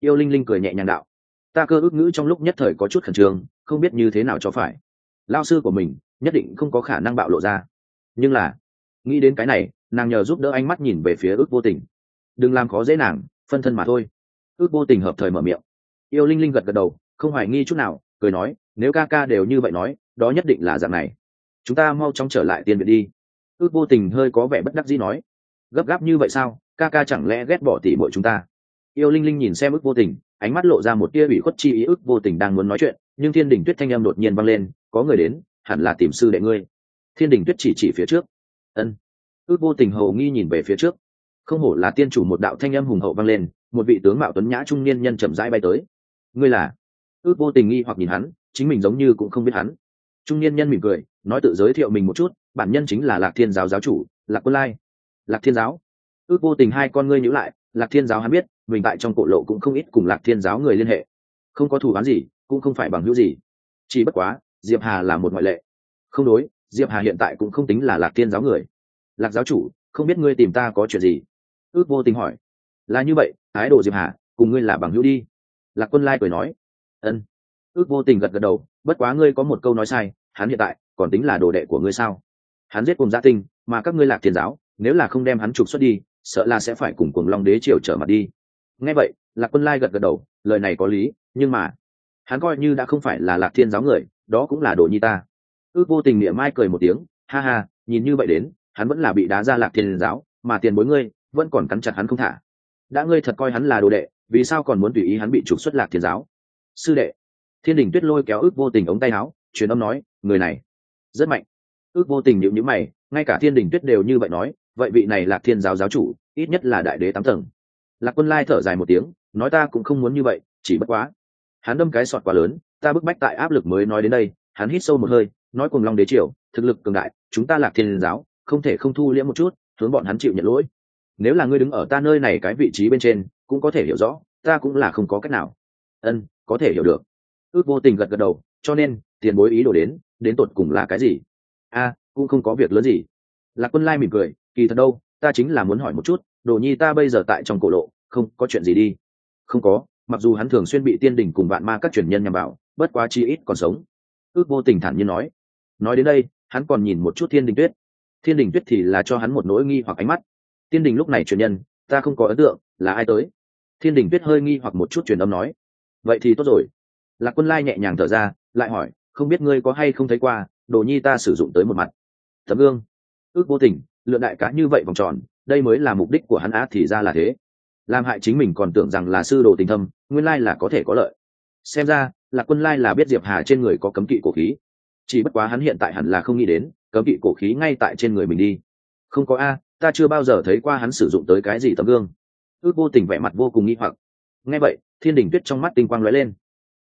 Yêu linh linh cười nhẹ nhàng đạo, ta cơ ước ngữ trong lúc nhất thời có chút khẩn trương, không biết như thế nào cho phải. Lao sư của mình, nhất định không có khả năng bạo lộ ra. Nhưng là, nghĩ đến cái này, nàng nhờ giúp đỡ ánh mắt nhìn về phía ước vô tình. Đừng làm khó dễ nàng, phân thân mà thôi. Ước vô tình hợp thời mở miệng. Yêu linh linh gật gật đầu, không hoài nghi chút nào, cười nói, nếu ca ca đều như vậy nói đó nhất định là dạng này. Chúng ta mau chóng trở lại tiền viện đi. Ước vô tình hơi có vẻ bất đắc dĩ nói. Gấp gáp như vậy sao? Ca ca chẳng lẽ ghét bỏ tỉ bội chúng ta? Yêu linh linh nhìn xem ước vô tình, ánh mắt lộ ra một tia ủy khuất chi ý ước vô tình đang muốn nói chuyện, nhưng thiên đình tuyết thanh âm đột nhiên vang lên, có người đến, hẳn là tìm sư đệ ngươi. Thiên đình tuyết chỉ chỉ phía trước. Ân. Ước vô tình hầu nghi nhìn về phía trước. Không hổ là tiên chủ một đạo thanh âm hùng hậu vang lên, một vị tướng mạo tuấn nhã trung niên nhân chậm rãi bay tới. Ngươi là? Ước vô tình nghi hoặc nhìn hắn, chính mình giống như cũng không biết hắn trung niên nhân mỉm cười, nói tự giới thiệu mình một chút, bản nhân chính là lạc thiên giáo giáo chủ, lạc quân lai. Lạc thiên giáo. Ước vô tình hai con ngươi nhữ lại, lạc thiên giáo hắn biết, mình tại trong cổ lộ cũng không ít cùng lạc thiên giáo người liên hệ. Không có thủ án gì, cũng không phải bằng hữu gì. Chỉ bất quá, diệp hà là một ngoại lệ. Không đối, diệp hà hiện tại cũng không tính là lạc thiên giáo người. Lạc giáo chủ, không biết ngươi tìm ta có chuyện gì? Ước vô tình hỏi. Là như vậy ái đồ diệp hà, cùng ngươi là bằng hữu đi. Lạc quân lai cười nói. Ân. Ước vô tình gật gật đầu bất quá ngươi có một câu nói sai, hắn hiện tại còn tính là đồ đệ của ngươi sao? Hắn giết cùng gia tinh, mà các ngươi lạc thiên giáo, nếu là không đem hắn trục xuất đi, sợ là sẽ phải cùng cùng long đế triều trở mặt đi. Nghe vậy, lạc quân lai gật gật đầu, lời này có lý, nhưng mà, hắn coi như đã không phải là lạc thiên giáo người, đó cũng là đồ nhi ta. Ước vô tình niệm mai cười một tiếng, ha ha, nhìn như vậy đến, hắn vẫn là bị đá ra lạc thiên giáo, mà tiền bối ngươi vẫn còn cắn chặt hắn không thả. Đã ngươi thật coi hắn là đồ đệ, vì sao còn muốn tùy ý hắn bị trục xuất lạc thiên giáo? Sư đệ thiên đình tuyết lôi kéo ước vô tình ống tay áo, truyền âm nói, người này, rất mạnh. Ước vô tình nhịu nhữ mày, ngay cả thiên đình tuyết đều như vậy nói, vậy vị này là thiên giáo giáo chủ, ít nhất là đại đế tám tầng. Lạc quân lai thở dài một tiếng, nói ta cũng không muốn như vậy, chỉ bất quá, hắn đâm cái sọt quá lớn, ta bức bách tại áp lực mới nói đến đây, hắn hít sâu một hơi, nói cùng long đế triều, thực lực cường đại, chúng ta lạc thiên giáo, không thể không thu liễm một chút, hướng bọn hắn chịu nhận lỗi. Nếu là ngươi đứng ở ta nơi này cái vị trí bên trên, cũng có thể hiểu rõ, ta cũng là không có cách nào. Ân, có thể hiểu được ước vô tình gật gật đầu, cho nên, tiền bối ý đồ đến đến tột cùng là cái gì? A, cũng không có việc lớn gì. Lạc quân lai mỉm cười, kỳ thật đâu, ta chính là muốn hỏi một chút, đồ nhi ta bây giờ tại trong cổ lộ, không, có chuyện gì đi? Không có, mặc dù hắn thường xuyên bị tiên đình cùng vạn ma các truyền nhân nhằm vào, bất quá chi ít còn sống. Ước vô tình thản nhiên nói. Nói đến đây, hắn còn nhìn một chút thiên đình tuyết. Thiên đình tuyết thì là cho hắn một nỗi nghi hoặc ánh mắt. Tiên đình lúc này truyền nhân, ta không có ấn tượng, là ai tới? Thiên đình tuyết hơi nghi hoặc một chút truyền âm nói. Vậy thì tốt rồi lạc quân lai nhẹ nhàng thở ra, lại hỏi, không biết ngươi có hay không thấy qua, đồ nhi ta sử dụng tới một mặt. Tấm gương ước vô tình lượn đại cá như vậy vòng tròn, đây mới là mục đích của hắn á thì ra là thế. Làm hại chính mình còn tưởng rằng là sư đồ tình thâm, nguyên lai là có thể có lợi. Xem ra là quân lai là biết diệp hà trên người có cấm kỵ cổ khí. Chỉ bất quá hắn hiện tại hẳn là không nghĩ đến, cấm kỵ cổ khí ngay tại trên người mình đi. Không có a, ta chưa bao giờ thấy qua hắn sử dụng tới cái gì tấm gương ước vô tình vẻ mặt vô cùng nghi hoặc. Nghe vậy, thiên đình tuyết trong mắt tinh quang lóe lên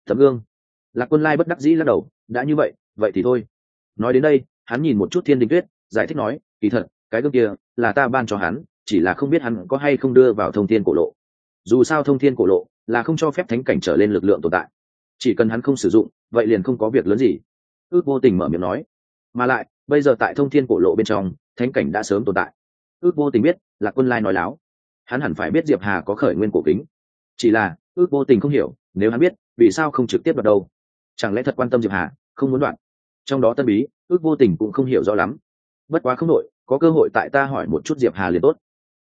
tấm gương. Lạc quân lai bất đắc dĩ lắc đầu, đã như vậy vậy thì thôi. Nói đến đây, hắn nhìn một chút thiên đình tuyết, giải thích nói, kỳ thật, cái gương kia là ta ban cho hắn, chỉ là không biết hắn có hay không đưa vào thông thiên cổ lộ. Dù sao thông thiên cổ lộ là không cho phép thánh cảnh trở lên lực lượng tồn tại. Chỉ cần hắn không sử dụng, vậy liền không có việc lớn gì. Ước vô tình mở miệng nói. Mà lại, bây giờ tại thông thiên cổ lộ bên trong, thánh cảnh đã sớm tồn tại. Ước vô tình biết là quân lai nói láo, hắn hẳn phải biết diệp hà có khởi nguyên cổ kính. Chỉ là, ước vô tình không hiểu, nếu hắn biết vì sao không trực tiếp đoạt đâu? Chẳng lẽ thật quan tâm diệp hà, không muốn đoạn trong đó tân bí, ước vô tình cũng không hiểu rõ lắm. Bất quá không đội có cơ hội tại ta hỏi một chút diệp hà liền tốt.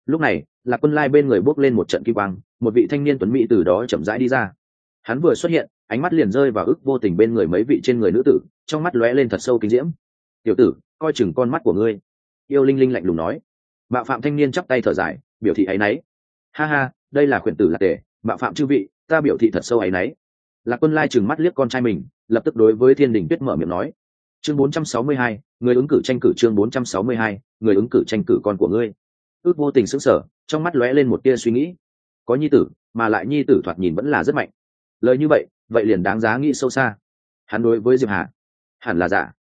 Lúc này là quân lai bên người bước lên một trận kỳ quang, một vị thanh niên tuấn mỹ từ đó chậm rãi đi ra. Hắn vừa xuất hiện, ánh mắt liền rơi vào ước vô tình bên người mấy vị trên người nữ tử, trong mắt lóe lên thật sâu kinh diễm. Tiểu tử, coi chừng con mắt của ngươi. Yêu linh linh lạnh lùng nói. Mạo phạm thanh niên chắp tay thở dài, biểu thị áy náy. Ha ha, đây là khuyển tử lạc tề mạo phạm chư vị, ta biểu thị thật sâu áy náy lạc quân lai chừng mắt liếc con trai mình lập tức đối với thiên đình tuyết mở miệng nói chương 462, người ứng cử tranh cử chương 462, người ứng cử tranh cử con của ngươi. Ước vô tình sững sờ trong mắt lóe lên một tia suy nghĩ. Có nhi tử mà lại nhi tử thoạt nhìn vẫn là rất mạnh. Lời như vậy vậy liền đáng giá nghĩ sâu xa. Hắn đối với diệp hà hẳn là giả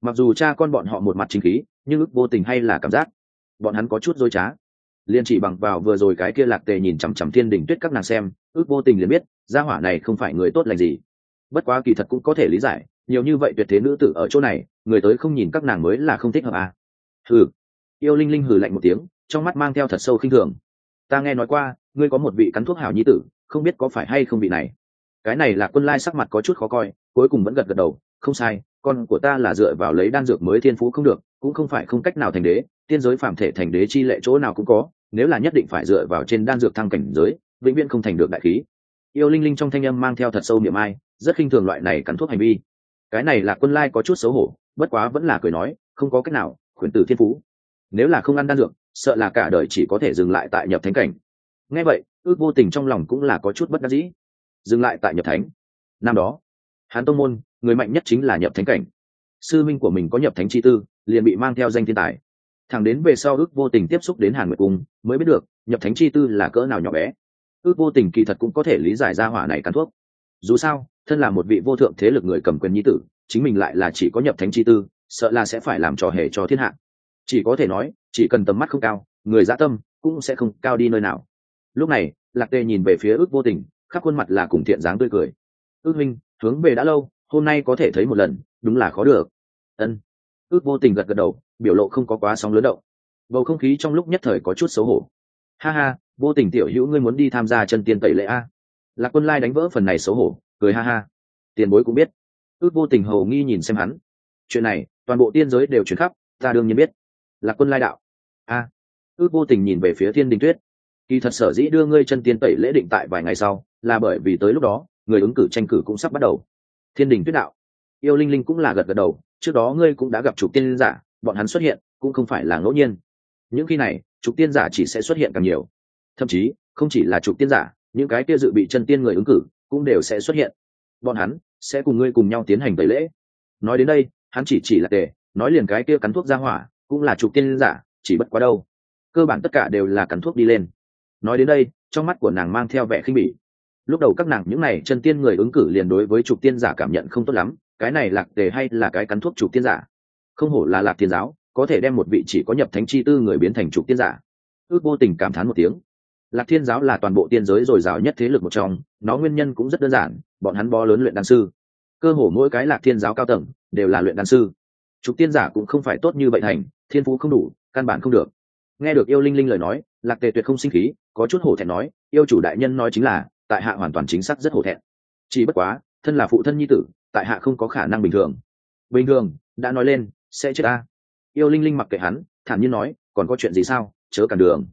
mặc dù cha con bọn họ một mặt chính khí nhưng ước vô tình hay là cảm giác bọn hắn có chút dối trá liền chỉ bằng vào vừa rồi cái kia lạc tề nhìn chằm chằm thiên đình tuyết các nàng xem, ước vô tình liền biết, gia hỏa này không phải người tốt lành gì. Bất quá kỳ thật cũng có thể lý giải, nhiều như vậy tuyệt thế nữ tử ở chỗ này, người tới không nhìn các nàng mới là không thích hợp à. hừ. Yêu linh linh hừ lạnh một tiếng, trong mắt mang theo thật sâu khinh thường. Ta nghe nói qua, ngươi có một vị cắn thuốc hảo nhi tử, không biết có phải hay không vị này. Cái này là quân lai sắc mặt có chút khó coi, cuối cùng vẫn gật gật đầu, không sai, con của ta là dựa vào lấy đan dược mới thiên phú không được, cũng không phải không cách nào thành đế tiên giới phạm thể thành đế chi lệ chỗ nào cũng có, nếu là nhất định phải dựa vào trên đan dược thăng cảnh giới, vĩnh viễn không thành được đại khí. Yêu linh linh trong thanh âm mang theo thật sâu niệm ai, rất khinh thường loại này cắn thuốc hành vi. Cái này là quân lai có chút xấu hổ, bất quá vẫn là cười nói, không có cách nào, khuyển tử thiên phú. Nếu là không ăn đan dược, sợ là cả đời chỉ có thể dừng lại tại nhập thánh cảnh. Nghe vậy, ước vô tình trong lòng cũng là có chút bất đắc dĩ. Dừng lại tại nhập thánh. Năm đó, hán tông môn, người mạnh nhất chính là nhập thánh cảnh. Sư minh của mình có nhập thánh chi tư, liền bị mang theo danh thiên tài thẳng đến về sau ước vô tình tiếp xúc đến hàn nguyệt cung, mới biết được, nhập thánh chi tư là cỡ nào nhỏ bé. Ước vô tình kỳ thật cũng có thể lý giải ra hỏa này cắn thuốc. Dù sao, thân là một vị vô thượng thế lực người cầm quyền nhi tử, chính mình lại là chỉ có nhập thánh chi tư, sợ là sẽ phải làm trò hề cho thiên hạ. Chỉ có thể nói, chỉ cần tầm mắt không cao, người dã tâm cũng sẽ không cao đi nơi nào. Lúc này, lạc tê nhìn về phía ước vô tình, khắp khuôn mặt là cùng thiện dáng tươi cười. Ước minh hướng về đã lâu, hôm nay có thể thấy một lần, đúng là khó được. Ân. Ước vô tình gật gật đầu biểu lộ không có quá sóng lớn động. Bầu không khí trong lúc nhất thời có chút xấu hổ. Ha ha, vô tình tiểu hữu ngươi muốn đi tham gia chân tiên tẩy lễ a? Lạc quân lai đánh vỡ phần này xấu hổ, cười ha ha. Tiền bối cũng biết. Ước vô tình hầu nghi nhìn xem hắn. Chuyện này, toàn bộ tiên giới đều chuyển khắp, ta đương nhiên biết. Lạc quân lai đạo. A. Ước vô tình nhìn về phía thiên đình tuyết. Kỳ thật sở dĩ đưa ngươi chân tiên tẩy lễ định tại vài ngày sau, là bởi vì tới lúc đó, người ứng cử tranh cử cũng sắp bắt đầu. Thiên đình tuyết đạo. Yêu linh linh cũng là gật gật đầu, trước đó ngươi cũng đã gặp chủ tiên giả bọn hắn xuất hiện cũng không phải là ngẫu nhiên. Những khi này, trục tiên giả chỉ sẽ xuất hiện càng nhiều. Thậm chí, không chỉ là trục tiên giả, những cái kia dự bị chân tiên người ứng cử cũng đều sẽ xuất hiện. Bọn hắn sẽ cùng ngươi cùng nhau tiến hành tẩy lễ. Nói đến đây, hắn chỉ chỉ là tề, nói liền cái kia cắn thuốc ra hỏa cũng là trục tiên giả, chỉ bất quá đâu. Cơ bản tất cả đều là cắn thuốc đi lên. Nói đến đây, trong mắt của nàng mang theo vẻ khinh bỉ. Lúc đầu các nàng những n à y chân tiên người ứng cử liền đối với trục tiên giả cảm nhận không tốt lắm, cái này lạc tề hay là cái cắn thuốc trục tiên giả? Không hổ là lạc thiên giáo, có thể đem một vị chỉ có nhập thánh chi tư người biến thành trục tiên giả. Ước vô tình cảm thán một tiếng. Lạc thiên giáo là toàn bộ tiên giới dồi dào nhất thế lực một trong, nó nguyên nhân cũng rất đơn giản, bọn hắn bó lớn luyện đan sư. Cơ hồ mỗi cái lạc thiên giáo cao tầng đều là luyện đan sư. Trục tiên giả cũng không phải tốt như vậy thành, thiên phú không đủ, căn bản không được. Nghe được yêu linh linh lời nói, lạc tề tuyệt không sinh khí, có chút hổ thẹn nói, yêu chủ đại nhân nói chính là, tại hạ hoàn toàn chính xác rất hổ thẹn. Chỉ bất quá, thân là phụ thân nhi tử, tại hạ không có khả năng bình thường. Bình thường, đã nói lên sẽ chết ta. Yêu linh linh mặc kệ hắn, thản nhiên nói, còn có chuyện gì sao? Chớ cản đường.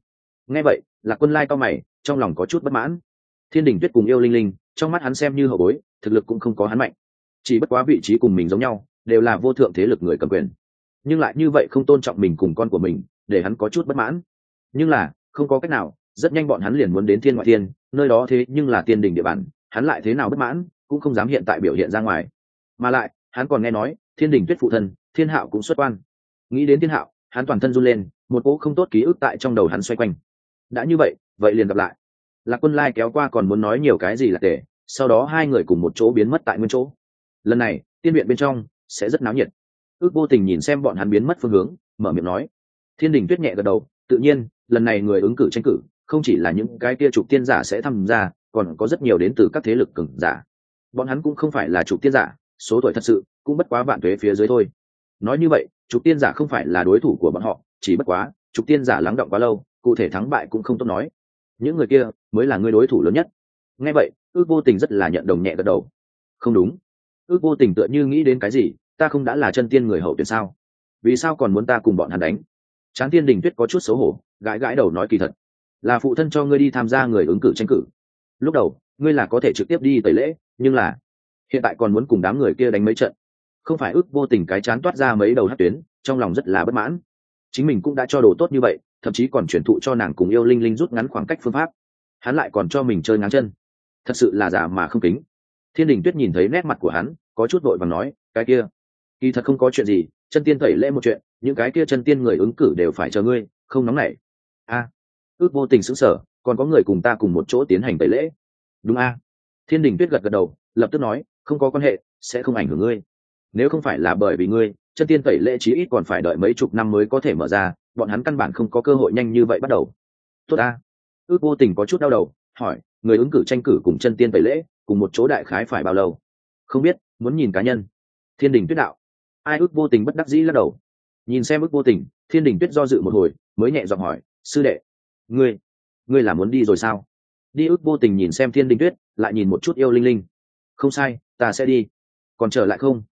Nghe vậy, lạc quân lai cao mày, trong lòng có chút bất mãn. Thiên đình tuyết cùng yêu linh linh, trong mắt hắn xem như hậu bối, thực lực cũng không có hắn mạnh. Chỉ bất quá vị trí cùng mình giống nhau, đều là vô thượng thế lực người cầm quyền. Nhưng lại như vậy không tôn trọng mình cùng con của mình, để hắn có chút bất mãn. Nhưng là, không có cách nào, rất nhanh bọn hắn liền muốn đến thiên ngoại thiên, nơi đó thế nhưng là tiên đình địa bàn, hắn lại thế nào bất mãn, cũng không dám hiện tại biểu hiện ra ngoài. Mà lại, hắn còn nghe nói, thiên đình tuyết phụ thân thiên hạo cũng xuất quan. Nghĩ đến thiên hạo, hắn toàn thân run lên, một cỗ không tốt ký ức tại trong đầu hắn xoay quanh. Đã như vậy vậy liền gặp lại. Lạc quân lai kéo qua còn muốn nói nhiều cái gì là tệ, sau đó hai người cùng một chỗ biến mất tại nguyên chỗ. Lần này, tiên viện bên trong sẽ rất náo nhiệt. Ước vô tình nhìn xem bọn hắn biến mất phương hướng, mở miệng nói. Thiên đình tuyết nhẹ gật đầu, tự nhiên, lần này người ứng cử tranh cử, không chỉ là những cái kia trục tiên giả sẽ tham gia, còn có rất nhiều đến từ các thế lực cừng giả. Bọn hắn cũng không phải là trục tiên giả, số tuổi thật sự cũng bất quá vạn tuế phía dưới thôi nói như vậy, trục tiên giả không phải là đối thủ của bọn họ, chỉ bất quá, trục tiên giả lắng động quá lâu, cụ thể thắng bại cũng không tốt nói. Những người kia mới là người đối thủ lớn nhất. Nghe vậy, ước vô tình rất là nhận đồng nhẹ gật đầu. Không đúng. Ước vô tình tựa như nghĩ đến cái gì, ta không đã là chân tiên người hậu tuyển sao? Vì sao còn muốn ta cùng bọn hắn đánh? Chán tiên đình tuyết có chút xấu hổ, gãi gãi đầu nói kỳ thật. Là phụ thân cho ngươi đi tham gia người ứng cử tranh cử. Lúc đầu, ngươi là có thể trực tiếp đi tẩy lễ, nhưng là hiện tại còn muốn cùng đám người kia đánh mấy trận không phải ước vô tình cái chán toát ra mấy đầu hát tuyến, trong lòng rất là bất mãn. Chính mình cũng đã cho đồ tốt như vậy, thậm chí còn chuyển thụ cho nàng cùng yêu linh linh rút ngắn khoảng cách phương pháp. Hắn lại còn cho mình chơi ngáng chân. Thật sự là giả mà không kính. Thiên đình tuyết nhìn thấy nét mặt của hắn, có chút vội và nói, cái kia, kỳ thật không có chuyện gì, chân tiên tẩy lễ một chuyện, những cái kia chân tiên người ứng cử đều phải chờ ngươi, không nóng nảy. A, ước vô tình sững sở còn có người cùng ta cùng một chỗ tiến hành tẩy lễ. Đúng a. Thiên đình tuyết gật gật đầu, lập tức nói, không có quan hệ, sẽ không ảnh hưởng ngươi nếu không phải là bởi vì ngươi, chân tiên tẩy lễ chí ít còn phải đợi mấy chục năm mới có thể mở ra, bọn hắn căn bản không có cơ hội nhanh như vậy bắt đầu. Tốt a ước vô tình có chút đau đầu, hỏi, người ứng cử tranh cử cùng chân tiên tẩy lễ, cùng một chỗ đại khái phải bao lâu? Không biết, muốn nhìn cá nhân. Thiên đình tuyết đạo. Ai ước vô tình bất đắc dĩ lắc đầu. Nhìn xem ước vô tình, thiên đình tuyết do dự một hồi, mới nhẹ giọng hỏi, sư đệ, ngươi ngươi là muốn đi rồi sao? Đi ước vô tình nhìn xem thiên đình tuyết, lại nhìn một chút yêu linh linh. Không sai, ta sẽ đi. Còn trở lại không?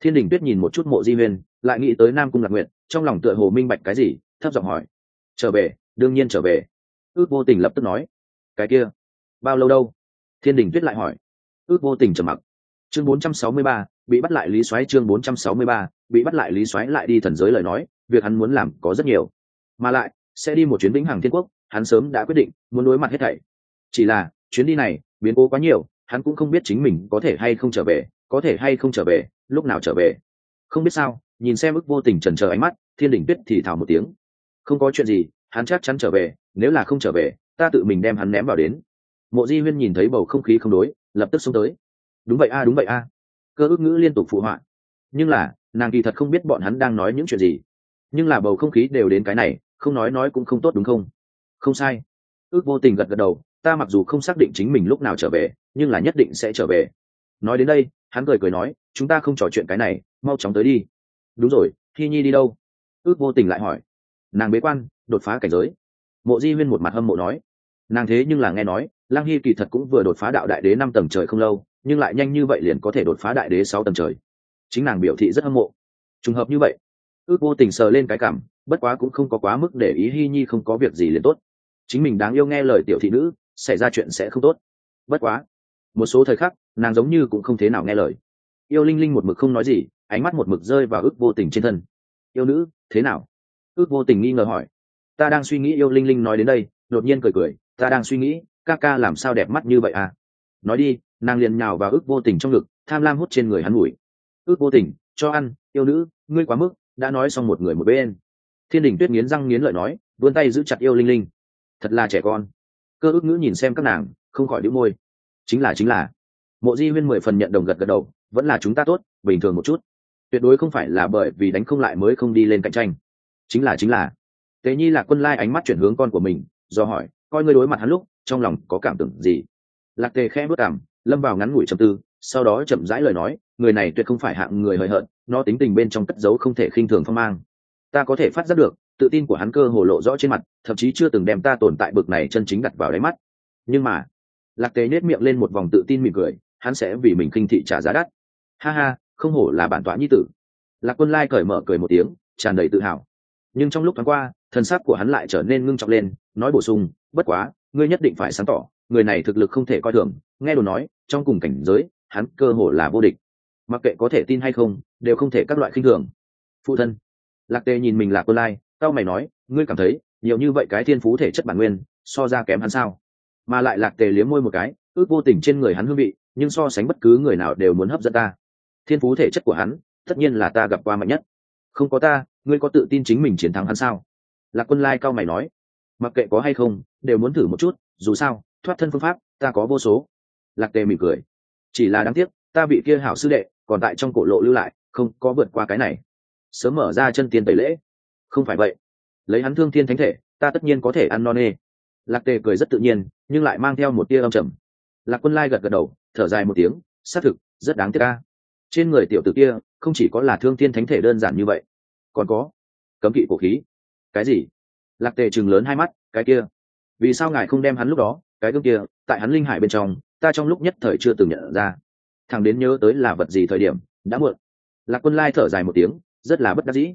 Thiên đình tuyết nhìn một chút mộ di huyền lại nghĩ tới nam cung lạc nguyện trong lòng tựa hồ minh bạch cái gì thấp giọng hỏi. Trở về đương nhiên trở về. Ước vô tình lập tức nói. Cái kia bao lâu đâu? Thiên đình tuyết lại hỏi. Ước vô tình trầm mặc. Chương 463, bị bắt lại lý xoáy chương 463, bị bắt lại lý xoáy lại đi thần giới lời nói việc hắn muốn làm có rất nhiều. Mà lại sẽ đi một chuyến vĩnh hằng thiên quốc hắn sớm đã quyết định muốn đối mặt hết thảy. Chỉ là chuyến đi này biến cố quá nhiều hắn cũng không biết chính mình có thể hay không trở về có thể hay không trở về lúc nào trở về? Không biết sao, nhìn xem ức vô tình trần chờ ánh mắt, thiên đình tuyết thì thào một tiếng. Không có chuyện gì, hắn chắc chắn trở về, nếu là không trở về, ta tự mình đem hắn ném vào đến. Mộ di huyên nhìn thấy bầu không khí không đối, lập tức xông tới. Đúng vậy a, đúng vậy a. Cơ ước ngữ liên tục phụ họa. Nhưng là, nàng kỳ thật không biết bọn hắn đang nói những chuyện gì. Nhưng là bầu không khí đều đến cái này, không nói nói cũng không tốt đúng không? Không sai. Ước vô tình gật gật đầu, ta mặc dù không xác định chính mình lúc nào trở về, nhưng là nhất định sẽ trở về nói đến đây, hắn cười cười nói, chúng ta không trò chuyện cái này, mau chóng tới đi. Đúng rồi khi nhi đi đâu? Ước vô tình lại hỏi. Nàng bế quan, đột phá cảnh giới. Mộ di huyên một mặt hâm mộ nói. Nàng thế nhưng là nghe nói, lang hy kỳ thật cũng vừa đột phá đạo đại đế năm tầng trời không lâu, nhưng lại nhanh như vậy liền có thể đột phá đại đế sáu tầng trời. Chính nàng biểu thị rất hâm mộ. Trùng hợp như vậy, ước vô tình sờ lên cái cảm, bất quá cũng không có quá mức để ý hy nhi không có việc gì liền tốt. Chính mình đáng yêu nghe lời tiểu thị nữ, xảy ra chuyện sẽ không tốt. Bất quá một số thời khắc, nàng giống như cũng không thế nào nghe lời. Yêu linh linh một mực không nói gì, ánh mắt một mực rơi vào ước vô tình trên thân. Yêu nữ, thế nào? Ước vô tình nghi ngờ hỏi. Ta đang suy nghĩ yêu linh linh nói đến đây, đột nhiên cười cười, ta đang suy nghĩ, ca ca làm sao đẹp mắt như vậy à? Nói đi, nàng liền nhào vào ước vô tình trong ngực, tham lam hút trên người hắn ngủi. Ước vô tình, cho ăn, yêu nữ, ngươi quá mức, đã nói xong một người một bên. Thiên đình tuyết nghiến răng nghiến lợi nói, vươn tay giữ chặt yêu linh linh. Thật là trẻ con. Cơ ước ngữ nhìn xem các nàng, không khỏi đĩu môi chính là chính là. Mộ di huyên mười phần nhận đồng gật gật đầu, vẫn là chúng ta tốt, bình thường một chút. Tuyệt đối không phải là bởi vì đánh không lại mới không đi lên cạnh tranh. Chính là chính là. Tế nhi là quân lai ánh mắt chuyển hướng con của mình, do hỏi, coi ngươi đối mặt hắn lúc, trong lòng có cảm tưởng gì? Lạc tề khẽ bước cảm, lâm vào ngắn ngủi trầm tư, sau đó chậm rãi lời nói, người này tuyệt không phải hạng người hời hợt, nó tính tình bên trong cất giấu không thể khinh thường phong mang. Ta có thể phát giác được, tự tin của hắn cơ hồ lộ rõ trên mặt, thậm chí chưa từng đem ta tồn tại bực này chân chính đặt vào đáy mắt. Nhưng mà lạc tế nết miệng lên một vòng tự tin mỉm cười, hắn sẽ vì mình khinh thị trả giá đắt. Ha ha, không hổ là bản tọa nhi tử. Lạc quân lai cởi mở cười một tiếng, tràn đầy tự hào. Nhưng trong lúc thoáng qua, thần sắc của hắn lại trở nên ngưng trọng lên, nói bổ sung, bất quá, ngươi nhất định phải sáng tỏ, người này thực lực không thể coi thường. Nghe đồ nói, trong cùng cảnh giới, hắn cơ hồ là vô địch. Mặc kệ có thể tin hay không, đều không thể các loại khinh thường. Phụ thân. Lạc tề nhìn mình Lạc quân lai tao mày nói, ngươi cảm thấy, nhiều như vậy cái thiên phú thể chất bản nguyên, so ra kém hắn sao? Mà lại lạc tề liếm môi một cái, ước vô tình trên người hắn hương vị, nhưng so sánh bất cứ người nào đều muốn hấp dẫn ta. Thiên phú thể chất của hắn, tất nhiên là ta gặp qua mạnh nhất. Không có ta, ngươi có tự tin chính mình chiến thắng hắn sao? Lạc quân lai cao mày nói. Mặc kệ có hay không, đều muốn thử một chút, dù sao, thoát thân phương pháp, ta có vô số. Lạc tề mỉm cười. Chỉ là đáng tiếc, ta bị kia hảo sư đệ, còn tại trong cổ lộ lưu lại, không có vượt qua cái này. Sớm mở ra chân tiền tẩy lễ. Không phải vậy. Lấy hắn thương thiên thánh thể, ta tất nhiên có thể ăn no nê lạc tề cười rất tự nhiên, nhưng lại mang theo một tia âm trầm. Lạc quân lai gật gật đầu, thở dài một tiếng, xác thực, rất đáng tiếc ca trên người tiểu t ử kia, không chỉ có là thương thiên thánh thể đơn giản như vậy, còn có cấm kỵ cổ khí. Cái gì? Lạc tề chừng lớn hai mắt, cái kia. Vì sao ngài không đem hắn lúc đó, cái gương kia, tại hắn linh hải bên trong, ta trong lúc nhất thời chưa từng nhận ra. Thằng đến nhớ tới là vật gì thời điểm, đã muộn. Lạc quân lai thở dài một tiếng, rất là bất đắc dĩ.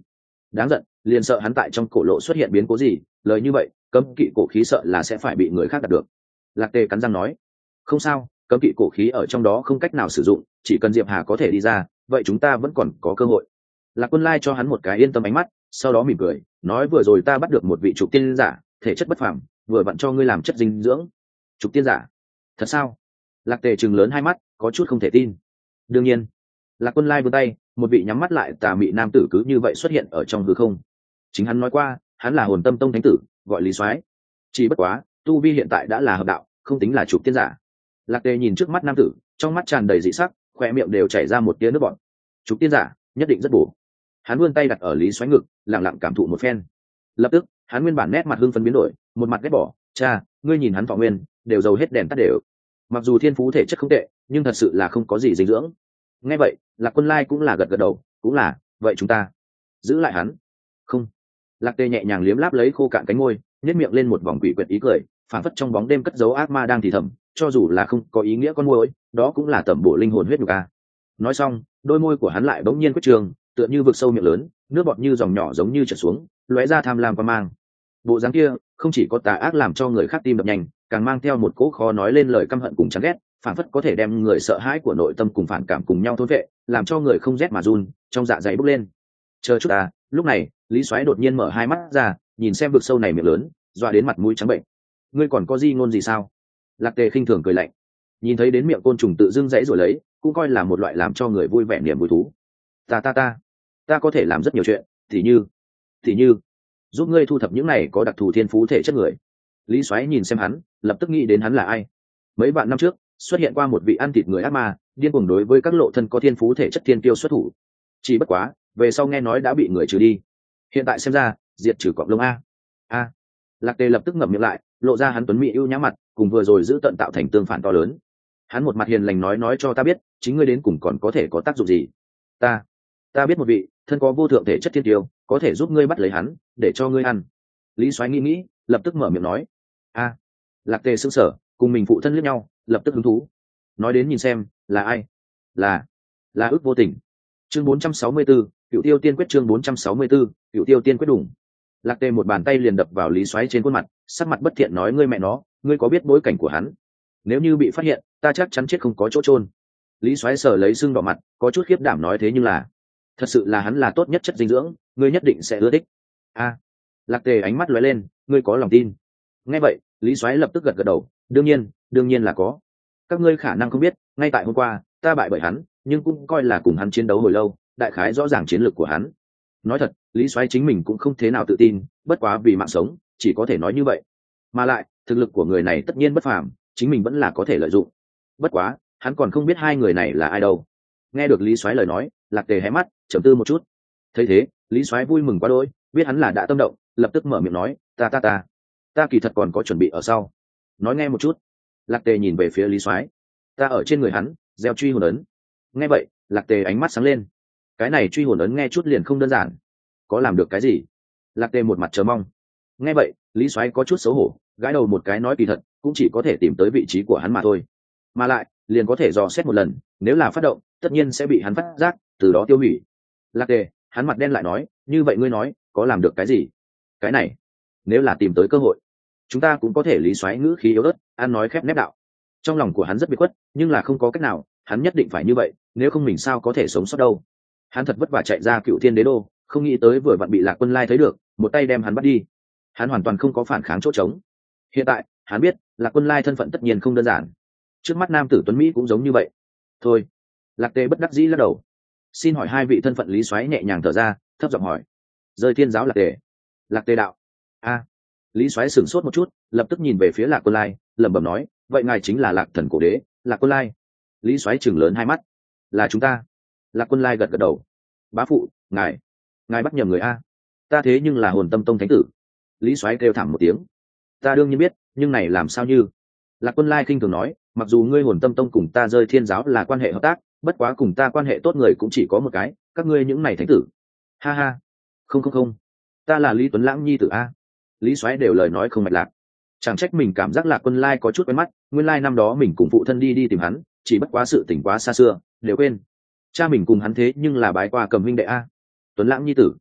Đáng giận, liền sợ hắn tại trong cổ lộ xuất hiện biến cố gì, lời như vậy cấm kỵ cổ khí sợ là sẽ phải bị người khác đạt được. Lạc tề cắn răng nói, không sao, cấm kỵ cổ khí ở trong đó không cách nào sử dụng, chỉ cần diệp hà có thể đi ra, vậy chúng ta vẫn còn có cơ hội. Lạc quân lai cho hắn một cái yên tâm ánh mắt, sau đó mỉm cười, nói vừa rồi ta bắt được một vị trục tiên giả, thể chất bất phàm, vừa vặn cho ngươi làm chất dinh dưỡng. Trục tiên giả? Thật sao? Lạc tề chừng lớn hai mắt, có chút không thể tin. Đương nhiên. Lạc quân lai vươn tay, một vị nhắm mắt lại tà mị nam tử cứ như vậy xuất hiện ở trong hư không. Chính hắn nói qua, hắn là hồn tâm tông thánh tử gọi lý soái. Chỉ bất quá, tu vi hiện tại đã là hợp đạo, không tính là chụp tiên giả. Lạc tề nhìn trước mắt nam tử, trong mắt tràn đầy dị sắc khoe miệng đều chảy ra một tia nước bọn chụp tiên giả, nhất định rất bổ. Hắn vươn tay đặt ở lý xoáy ngực lẳng lặng cảm thụ một phen. Lập tức, hắn nguyên bản nét mặt hưng phấn biến đổi, một mặt ghét bỏ, cha, ngươi nhìn hắn thọ nguyên, đều giàu hết đèn tắt đều. Mặc dù thiên phú thể chất không tệ, nhưng thật sự là không có gì dinh dưỡng. Nghe vậy, lạc quân lai cũng là gật gật đầu, cũng là, vậy chúng ta giữ lại hắn. Không lạc tê nhẹ nhàng liếm láp lấy khô cạn cánh môi, nhét miệng lên một vòng quỷ quyệt ý cười phản phất trong bóng đêm cất dấu ác ma đang thì thầm cho dù là không có ý nghĩa con môi đó cũng là tẩm bổ linh hồn huyết nhục a. Nói xong đôi môi của hắn lại bỗng nhiên quyết trường tựa như vực sâu miệng lớn nước bọt như dòng nhỏ giống như trở xuống lóe ra tham lam và mang. Bộ dáng kia không chỉ có tà ác làm cho người khác tim đập nhanh càng mang theo một cỗ khó nói lên lời căm hận cùng chán ghét phản phất có thể đem người sợ hãi của nội tâm cùng phản cảm cùng nhau thối vệ làm cho người không rét mà run trong dạ dày bốc lên. Chờ chút à lúc này lý xoáy đột nhiên mở hai mắt ra, nhìn xem vực sâu này miệng lớn, dọa đến mặt mũi trắng bệnh. Ngươi còn có gì ngôn gì sao? Lạc tề khinh thường cười lạnh. Nhìn thấy đến miệng côn trùng tự dưng dãy rồi lấy, cũng coi là một loại làm cho người vui vẻ niềm vui thú. Ta ta ta ta có thể làm rất nhiều chuyện, thì như thì như, giúp ngươi thu thập những này có đặc thù thiên phú thể chất người. Lý xoáy nhìn xem hắn, lập tức nghĩ đến hắn là ai. Mấy bạn năm trước, xuất hiện qua một vị ăn thịt người ác ma, điên cuồng đối với các lộ thân có thiên phú thể chất thiên tiêu xuất thủ. Chỉ bất quá, về sau nghe nói đã bị người trừ đi hiện tại xem ra diệt trừ cọp lông a. A. Lạc tề lập tức ngậm miệng lại lộ ra hắn tuấn mỹ ưu nhã mặt cùng vừa rồi giữ tận tạo thành tương phản to lớn. Hắn một mặt hiền lành nói nói cho ta biết chính ngươi đến cùng còn có thể có tác dụng gì? Ta ta biết một vị thân có vô thượng thể chất thiên tiêu có thể giúp ngươi bắt lấy hắn để cho ngươi ăn. Lý soái nghĩ nghĩ lập tức mở miệng nói. A. Lạc tề xưng sở cùng mình phụ thân lướt nhau lập tức hứng thú. Nói đến nhìn xem là ai? Là là ước vô tình. Chương 464, cựu tiêu tiên quyết chương 464, cựu tiêu tiên quyết đủng. Lạc tề một bàn tay liền đập vào lý xoáy trên khuôn mặt sắc mặt bất thiện nói ngươi mẹ nó ngươi có biết bối cảnh của hắn? Nếu như bị phát hiện ta chắc chắn chết không có chỗ trôn lý xoáy sở lấy xương đỏ mặt có chút khiếp đảm nói thế nhưng là thật sự là hắn là tốt nhất chất dinh dưỡng ngươi nhất định sẽ ưa thích. A. Lạc tề ánh mắt lóe lên ngươi có lòng tin? Nghe vậy lý xoáy lập tức gật gật đầu đương nhiên đương nhiên là có. Các ngươi khả năng không biết ngay tại hôm qua ta bại bởi hắn nhưng cũng coi là cùng hắn chiến đấu hồi lâu đại khái rõ ràng chiến lược của hắn. Nói thật, lý xoáy chính mình cũng không thế nào tự tin, bất quá vì mạng sống, chỉ có thể nói như vậy. Mà lại, thực lực của người này tất nhiên bất phàm, chính mình vẫn là có thể lợi dụng. Bất quá, hắn còn không biết hai người này là ai đâu. Nghe được lý xoáy lời nói, lạc tề hé mắt, trầm tư một chút. Thấy thế, lý xoáy vui mừng quá đôi biết hắn là đã tâm động, lập tức mở miệng nói, ta ta ta ta kỳ thật còn có chuẩn bị ở sau. Nói nghe một chút, lạc tề nhìn về phía lý soái. Ta ở trên người hắn, gieo truy hồn ấn. Nghe vậy, lạc tề ánh mắt sáng lên cái này truy hồn ấn nghe chút liền không đơn giản. Có làm được cái gì? Lạc tề một mặt chờ mong. Nghe vậy, lý soái có chút xấu hổ, gãi đầu một cái nói kỳ thật, cũng chỉ có thể tìm tới vị trí của hắn mà thôi. Mà lại, liền có thể dò xét một lần, nếu là phát động, tất nhiên sẽ bị hắn phát giác, từ đó tiêu hủy. Lạc tề, hắn mặt đen lại nói, như vậy ngươi nói, có làm được cái gì? Cái này, nếu là tìm tới cơ hội, chúng ta cũng có thể lý xoáy ngữ khí yếu ớt, an nói khép nép đạo. Trong lòng của hắn rất bị khuất, nhưng là không có cách nào, hắn nhất định phải như vậy, nếu không mình sao có thể sống sót đâu? Hắn thật vất vả chạy ra cựu thiên đế đô, không nghĩ tới vừa vặn bị lạc quân lai thấy được, một tay đem hắn bắt đi. Hắn hoàn toàn không có phản kháng chỗ trống. Hiện tại, hắn biết, lạc quân lai thân phận tất nhiên không đơn giản. Trước mắt nam tử tuấn mỹ cũng giống như vậy. Thôi. Lạc tê bất đắc dĩ lắc đầu. Xin hỏi hai vị thân phận lý xoáy nhẹ nhàng thở ra, thấp giọng hỏi. Rơi thiên giáo lạc tề lạc tề đạo. A. Lý soái sửng sốt một chút, lập tức nhìn về phía lạc quân lai, lẩm bẩm nói, vậy ngài chính là lạc thần cổ đế, lạc quân lai. Lý soái chừng lớn hai mắt. Là chúng ta lạc quân lai gật gật đầu. Bá phụ, ngài ngài bắt nhầm người a? Ta thế nhưng là hồn tâm tông thánh tử. Lý soái kêu thảm một tiếng. Ta đương nhiên biết, nhưng này làm sao như? Lạc quân lai khinh thường nói, mặc dù ngươi hồn tâm tông cùng ta rơi thiên giáo là quan hệ hợp tác, bất quá cùng ta quan hệ tốt người cũng chỉ có một cái, các ngươi những này thánh tử. Ha ha, không không không. Ta là lý tuấn lãng nhi tử a. Lý Soái đều lời nói không mạch lạc. Chẳng trách mình cảm giác lạc quân lai có chút quen mắt, nguyên lai năm đó mình cùng phụ thân đi đi tìm hắn, chỉ bất quá sự tỉnh quá xa xưa, đều quên cha mình cùng hắn thế nhưng là bái qua cầm huynh đệ a. Tuấn lãng nhi tử.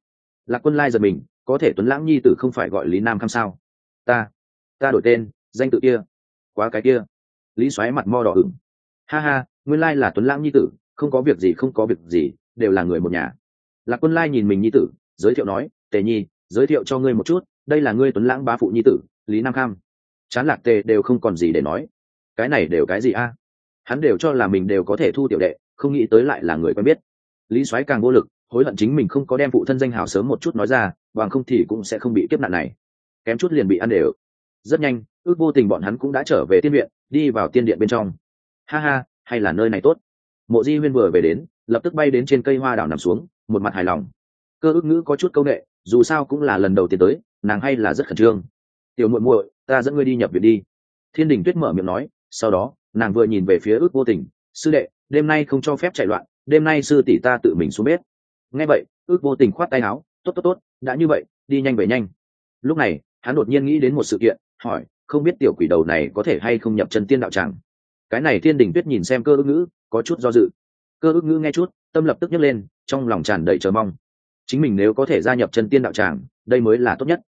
Lạc quân lai giật mình, có thể tuấn lãng nhi tử không phải gọi lý nam khăm sao? Ta ta đổi tên, danh tự kia. Quá cái kia. Lý xoáy mặt mo đỏ ửng. Ha ha, nguyên lai là tuấn lãng nhi tử, không có việc gì, không có việc gì, đều là người một nhà. Lạc quân lai nhìn mình nhi tử, giới thiệu nói, tề nhi, giới thiệu cho ngươi một chút, đây là ngươi tuấn lãng bá phụ nhi tử, lý nam kham chán lạc tề đều không còn gì để nói. Cái này đều cái gì a? Hắn đều cho là mình đều có thể thu tiểu đệ không nghĩ tới lại là người quen biết. Lý soái càng vô lực, hối hận chính mình không có đem phụ thân danh hào sớm một chút nói ra, bằng không thì cũng sẽ không bị kiếp nạn này. Kém chút liền bị ăn đều. Rất nhanh, ước vô tình bọn hắn cũng đã trở về tiên viện, đi vào tiên điện bên trong. Ha ha, hay là nơi này tốt. Mộ di huyên vừa về đến, lập tức bay đến trên cây hoa đảo nằm xuống, một mặt hài lòng. Cơ ước ngữ có chút công nghệ dù sao cũng là lần đầu tiên tới, nàng hay là rất khẩn trương. Tiểu muội muội, ta dẫn ngươi đi nhập viện đi. Thiên đình tuyết mở miệng nói, sau đó, nàng vừa nhìn về phía ước vô tình, sư đệ đêm nay không cho phép chạy loạn, đêm nay sư tỷ ta tự mình xuống bếp. Nghe vậy, ước vô tình khoát tay áo, tốt tốt tốt, đã như vậy, đi nhanh về nhanh. Lúc này, hắn đột nhiên nghĩ đến một sự kiện, hỏi, không biết tiểu quỷ đầu này có thể hay không nhập chân tiên đạo tràng. Cái này thiên đình tuyết nhìn xem cơ ước ngữ, có chút do dự. Cơ ước ngữ nghe chút, tâm lập tức nhấc lên, trong lòng tràn đầy chờ mong. Chính mình nếu có thể gia nhập chân tiên đạo tràng, đây mới là tốt nhất.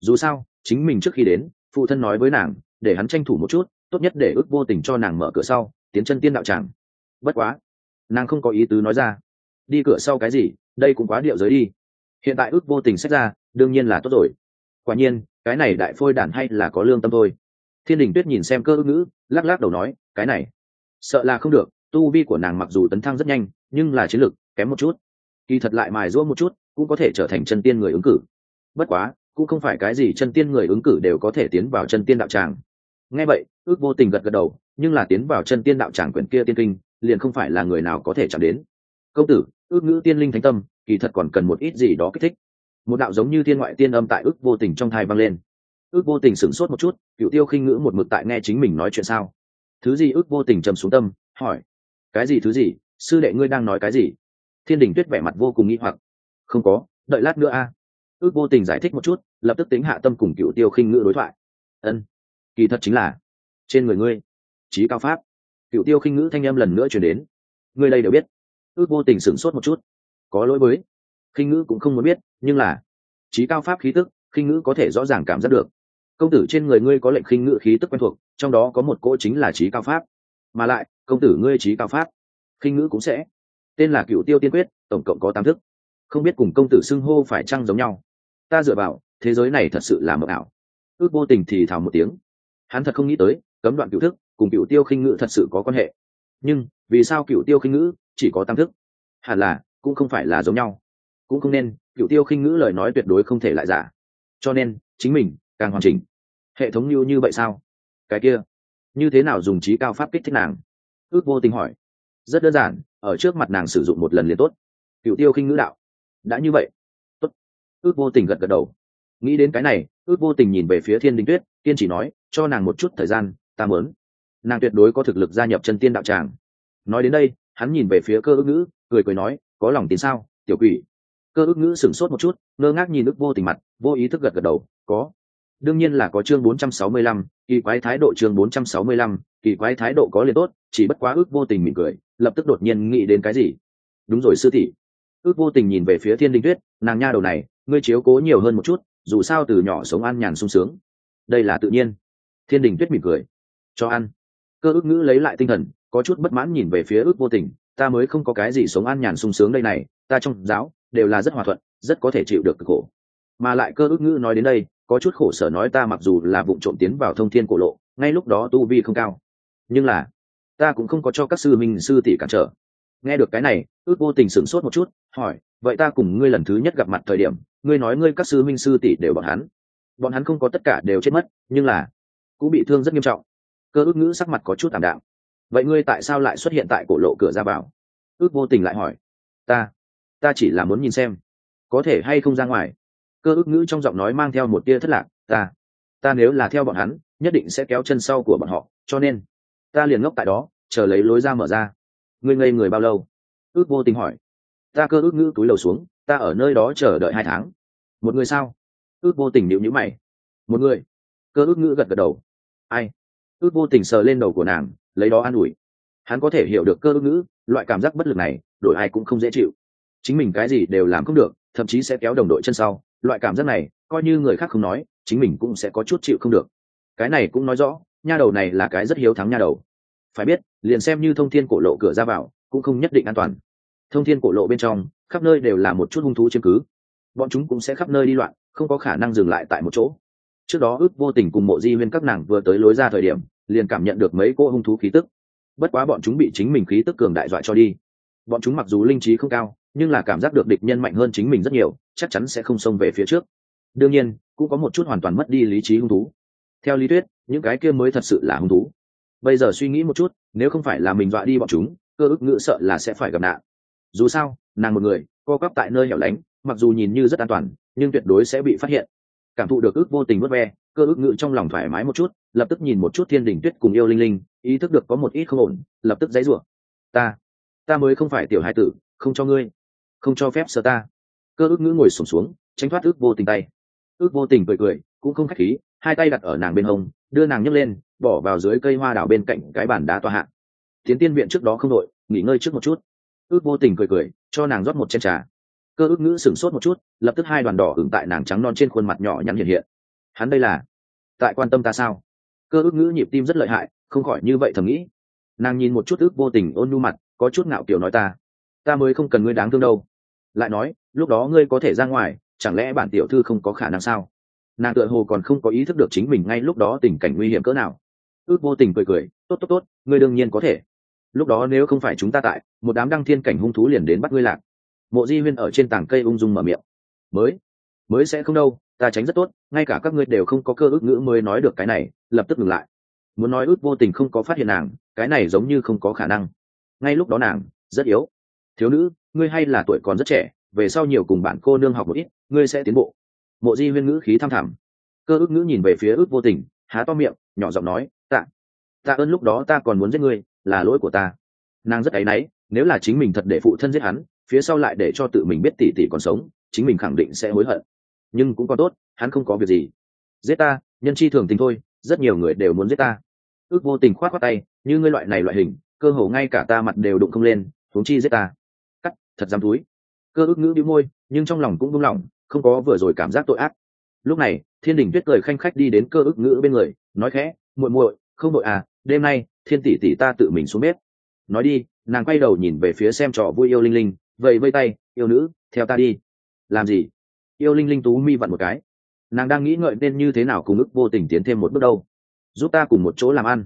Dù sao, chính mình trước khi đến, phụ thân nói với nàng, để hắn tranh thủ một chút, tốt nhất để ước vô tình cho nàng mở cửa sau, tiến chân tiên đạo tràng bất quá, nàng không có ý tứ nói ra. Đi cửa sau cái gì, đây cũng quá điệu giới đi. Hiện tại ước vô tình xét ra, đương nhiên là tốt rồi. Quả nhiên, cái này đại phôi đản hay là có lương tâm thôi. Thiên đình tuyết nhìn xem cơ ước ngữ lắc lắc đầu nói, cái này, sợ là không được. Tu vi của nàng mặc dù tấn thăng rất nhanh, nhưng là chiến lược kém một chút. Kỳ thật lại mài rũa một chút, cũng có thể trở thành chân tiên người ứng cử. Bất quá, cũng không phải cái gì chân tiên người ứng cử đều có thể tiến vào chân tiên đạo tràng. Nghe vậy, ước vô tình gật gật đầu, nhưng là tiến vào chân tiên đạo tràng quyển kia tiên kinh liền không phải là người nào có thể chạm đến. Công tử, ước ngữ tiên linh thánh tâm, kỳ thật còn cần một ít gì đó kích thích. Một đạo giống như thiên ngoại tiên âm tại ước vô tình trong thai vang lên. Ước vô tình sửng sốt một chút, cựu tiêu khinh ngữ một mực tại nghe chính mình nói chuyện sao? Thứ gì ước vô tình trầm xuống tâm, hỏi. Cái gì thứ gì? Sư đệ ngươi đang nói cái gì? Thiên đình tuyết vẻ mặt vô cùng nghĩ hoặc. Không có, đợi lát nữa a. Ước vô tình giải thích một chút, lập tức tính hạ tâm cùng cựu tiêu khinh ngữ đối thoại. Ân, kỳ thật chính là trên người ngươi trí cao pháp cựu tiêu khinh ngữ thanh âm lần nữa chuyển đến. Người đây đều biết. Ước vô tình sửng sốt một chút. Có lỗi với. Khinh ngữ cũng không muốn biết, nhưng là trí cao pháp khí tức, khinh ngữ có thể rõ ràng cảm giác được. Công tử trên người ngươi có lệnh khinh ngữ khí tức quen thuộc, trong đó có một cỗ chính là trí cao pháp. Mà lại, công tử ngươi trí cao pháp, khinh ngữ cũng sẽ. Tên là cựu tiêu tiên quyết, tổng cộng có tám thức. Không biết cùng công tử xưng hô phải chăng giống nhau. Ta dựa vào, thế giới này thật sự là mờ ảo. Ước vô tình thì thào một tiếng. Hắn thật không nghĩ tới cấm đoạn cựu thức cùng cựu tiêu khinh ngữ thật sự có quan hệ. Nhưng, vì sao cựu tiêu khinh ngữ chỉ có tam thức? Hẳn là, cũng không phải là giống nhau. Cũng không nên cựu tiêu khinh ngữ lời nói tuyệt đối không thể lại giả. Cho nên, chính mình càng hoàn chỉnh. Hệ thống như như vậy sao? Cái kia, như thế nào dùng trí cao pháp kích thích nàng? Ước vô tình hỏi. Rất đơn giản, ở trước mặt nàng sử dụng một lần liền tốt. Cựu tiêu khinh ngữ đạo. Đã như vậy. Tốt. Ước vô tình gật gật đầu. Nghĩ đến cái này, ước vô tình nhìn về phía thiên đình tuyết, kiên chỉ nói, cho nàng một chút thời gian ta muốn nàng tuyệt đối có thực lực gia nhập chân tiên đạo tràng. Nói đến đây hắn nhìn về phía cơ ước ngữ cười cười nói có lòng tin sao tiểu quỷ? Cơ ước ngữ sửng sốt một chút ngơ ngác nhìn ức vô tình mặt vô ý thức gật gật đầu có. Đương nhiên là có chương 465, kỳ quái thái độ chương 465, kỳ quái thái độ có liền tốt chỉ bất quá ước vô tình mỉm cười lập tức đột nhiên nghĩ đến cái gì? Đúng rồi sư tỷ. Ước vô tình nhìn về phía thiên đình tuyết nàng nha đầu này ngươi chiếu cố nhiều hơn một chút dù sao từ nhỏ sống ăn nhàn sung sướng. Đây là tự nhiên. Thiên đình tuyết mỉm cười cho ăn. Cơ ước ngữ lấy lại tinh thần, có chút bất mãn nhìn về phía ước vô tình, ta mới không có cái gì sống an nhàn sung sướng đây này, ta trong giáo đều là rất hòa thuận, rất có thể chịu được cực khổ. Mà lại cơ ước ngữ nói đến đây, có chút khổ sở nói ta mặc dù là vụ trộm tiến vào thông thiên cổ lộ, ngay lúc đó tu vi không cao. Nhưng là, ta cũng không có cho các sư minh sư tỷ cản trở. Nghe được cái này, ước vô tình sửng sốt một chút, hỏi, vậy ta cùng ngươi lần thứ nhất gặp mặt thời điểm, ngươi nói ngươi các sư minh sư tỷ đều bọn hắn. Bọn hắn không có tất cả đều chết mất, nhưng là cũng bị thương rất nghiêm trọng cơ ước ngữ sắc mặt có chút tảm đạo vậy ngươi tại sao lại xuất hiện tại cổ lộ cửa ra vào? Ước vô tình lại hỏi. Ta ta chỉ là muốn nhìn xem. Có thể hay không ra ngoài? Cơ ước ngữ trong giọng nói mang theo một tia thất lạc. Ta ta nếu là theo bọn hắn, nhất định sẽ kéo chân sau của bọn họ. Cho nên, ta liền ngốc tại đó, chờ lấy lối ra mở ra. Ngươi ngây người bao lâu? Ước vô tình hỏi. Ta cơ ước ngữ túi lầu xuống, ta ở nơi đó chờ đợi hai tháng. Một người sao? Ước vô tình nhịu nhữ mày. Một người. Cơ ước ngữ gật gật đầu. Ai? Ước vô tình sờ lên đầu của nàng, lấy đó an ủi. Hắn có thể hiểu được cơ ước ngữ, loại cảm giác bất lực này, đổi ai cũng không dễ chịu. Chính mình cái gì đều làm không được, thậm chí sẽ kéo đồng đội chân sau. Loại cảm giác này, coi như người khác không nói, chính mình cũng sẽ có chút chịu không được. Cái này cũng nói rõ, nha đầu này là cái rất hiếu thắng nha đầu. Phải biết, liền xem như thông thiên cổ lộ cửa ra vào, cũng không nhất định an toàn. Thông thiên cổ lộ bên trong, khắp nơi đều là một chút hung thú chiếm cứ. Bọn chúng cũng sẽ khắp nơi đi loạn, không có khả năng dừng lại tại một chỗ trước đó ước vô tình cùng mộ di huyên các nàng vừa tới lối ra thời điểm, liền cảm nhận được mấy cô hung thú khí tức. Bất quá bọn chúng bị chính mình khí tức cường đại dọa cho đi. Bọn chúng mặc dù linh trí không cao, nhưng là cảm giác được địch nhân mạnh hơn chính mình rất nhiều, chắc chắn sẽ không xông về phía trước. Đương nhiên, cũng có một chút hoàn toàn mất đi lý trí hung thú. Theo lý thuyết, những cái kia mới thật sự là hung thú. Bây giờ suy nghĩ một chút, nếu không phải là mình dọa đi bọn chúng, cơ ức ngữ sợ là sẽ phải gặp nạn. Dù sao, nàng một người, co cắp tại nơi hẻo lánh, mặc dù nhìn như rất an toàn, nhưng tuyệt đối sẽ bị phát hiện cảm thụ được ước vô tình vớt ve cơ ước ngự trong lòng thoải mái một chút lập tức nhìn một chút thiên đình tuyết cùng yêu linh linh ý thức được có một ít không ổn lập tức dãy rủa. Ta ta mới không phải tiểu hai tử không cho ngươi không cho phép sợ ta. Cơ ước ngữ ngồi sổm xuống, xuống tránh thoát ước vô tình tay. Ước vô tình cười cười cũng không khách khí hai tay đặt ở nàng bên hông đưa nàng nhấc lên bỏ vào dưới cây hoa đảo bên cạnh cái bàn đá tòa hạng. tiến tiên viện trước đó không đội nghỉ ngơi trước một chút. Ước vô tình cười cười cho nàng rót một chén trà cơ ước ngữ sửng sốt một chút, lập tức hai đoàn đỏ hưởng tại nàng trắng non trên khuôn mặt nhỏ nhắn hiện hiện. Hắn đây là? Tại quan tâm ta sao? Cơ ước ngữ nhịp tim rất lợi hại, không khỏi như vậy thầm nghĩ. Nàng nhìn một chút ước vô tình ôn nhu mặt, có chút ngạo kiểu nói ta. Ta mới không cần ngươi đáng thương đâu. Lại nói, lúc đó ngươi có thể ra ngoài, chẳng lẽ bản tiểu thư không có khả năng sao? Nàng tựa hồ còn không có ý thức được chính mình ngay lúc đó tình cảnh nguy hiểm cỡ nào. Ước vô tình cười cười, tốt tốt tốt, ngươi đương nhiên có thể. Lúc đó nếu không phải chúng ta tại, một đám đăng thiên cảnh hung thú liền đến bắt ngươi lạc mộ di huyên ở trên tảng cây ung dung mở miệng. Mới mới sẽ không đâu, ta tránh rất tốt, ngay cả các ngươi đều không có cơ ước ngữ mới nói được cái này, lập tức ngừng lại. Muốn nói ước vô tình không có phát hiện nàng, cái này giống như không có khả năng. Ngay lúc đó nàng, rất yếu. Thiếu nữ, ngươi hay là tuổi còn rất trẻ, về sau nhiều cùng bạn cô nương học một ít, ngươi sẽ tiến bộ. Mộ di huyên ngữ khí tham thẳm. Cơ ước ngữ nhìn về phía ước vô tình, há to miệng, nhỏ giọng nói, tạ tạ ơn lúc đó ta còn muốn giết ngươi, là lỗi của ta. Nàng rất áy náy, nếu là chính mình thật để phụ thân giết hắn phía sau lại để cho tự mình biết tỷ tỷ còn sống, chính mình khẳng định sẽ hối hận. Nhưng cũng có tốt, hắn không có việc gì. Giết ta, nhân chi thường tình thôi, rất nhiều người đều muốn giết ta. Ước vô tình khoát khoát tay, như ngươi loại này loại hình, cơ hồ ngay cả ta mặt đều đụng không lên, huống chi giết ta. Cắt, thật dám túi. Cơ ước ngữ đĩu môi, nhưng trong lòng cũng buông lỏng, không có vừa rồi cảm giác tội ác. Lúc này, thiên đình tuyết cười khanh khách đi đến cơ ước ngữ bên người, nói khẽ, muội muội, không đội à đêm nay, thiên tỷ tỷ ta tự mình xuống bếp. Nói đi, nàng quay đầu nhìn về phía xem trò vui yêu linh linh vậy vây tay, yêu nữ, theo ta đi. Làm gì? Yêu linh linh tú mi vặn một cái. Nàng đang nghĩ ngợi nên như thế nào cùng ức vô tình tiến thêm một bước đâu. Giúp ta cùng một chỗ làm ăn.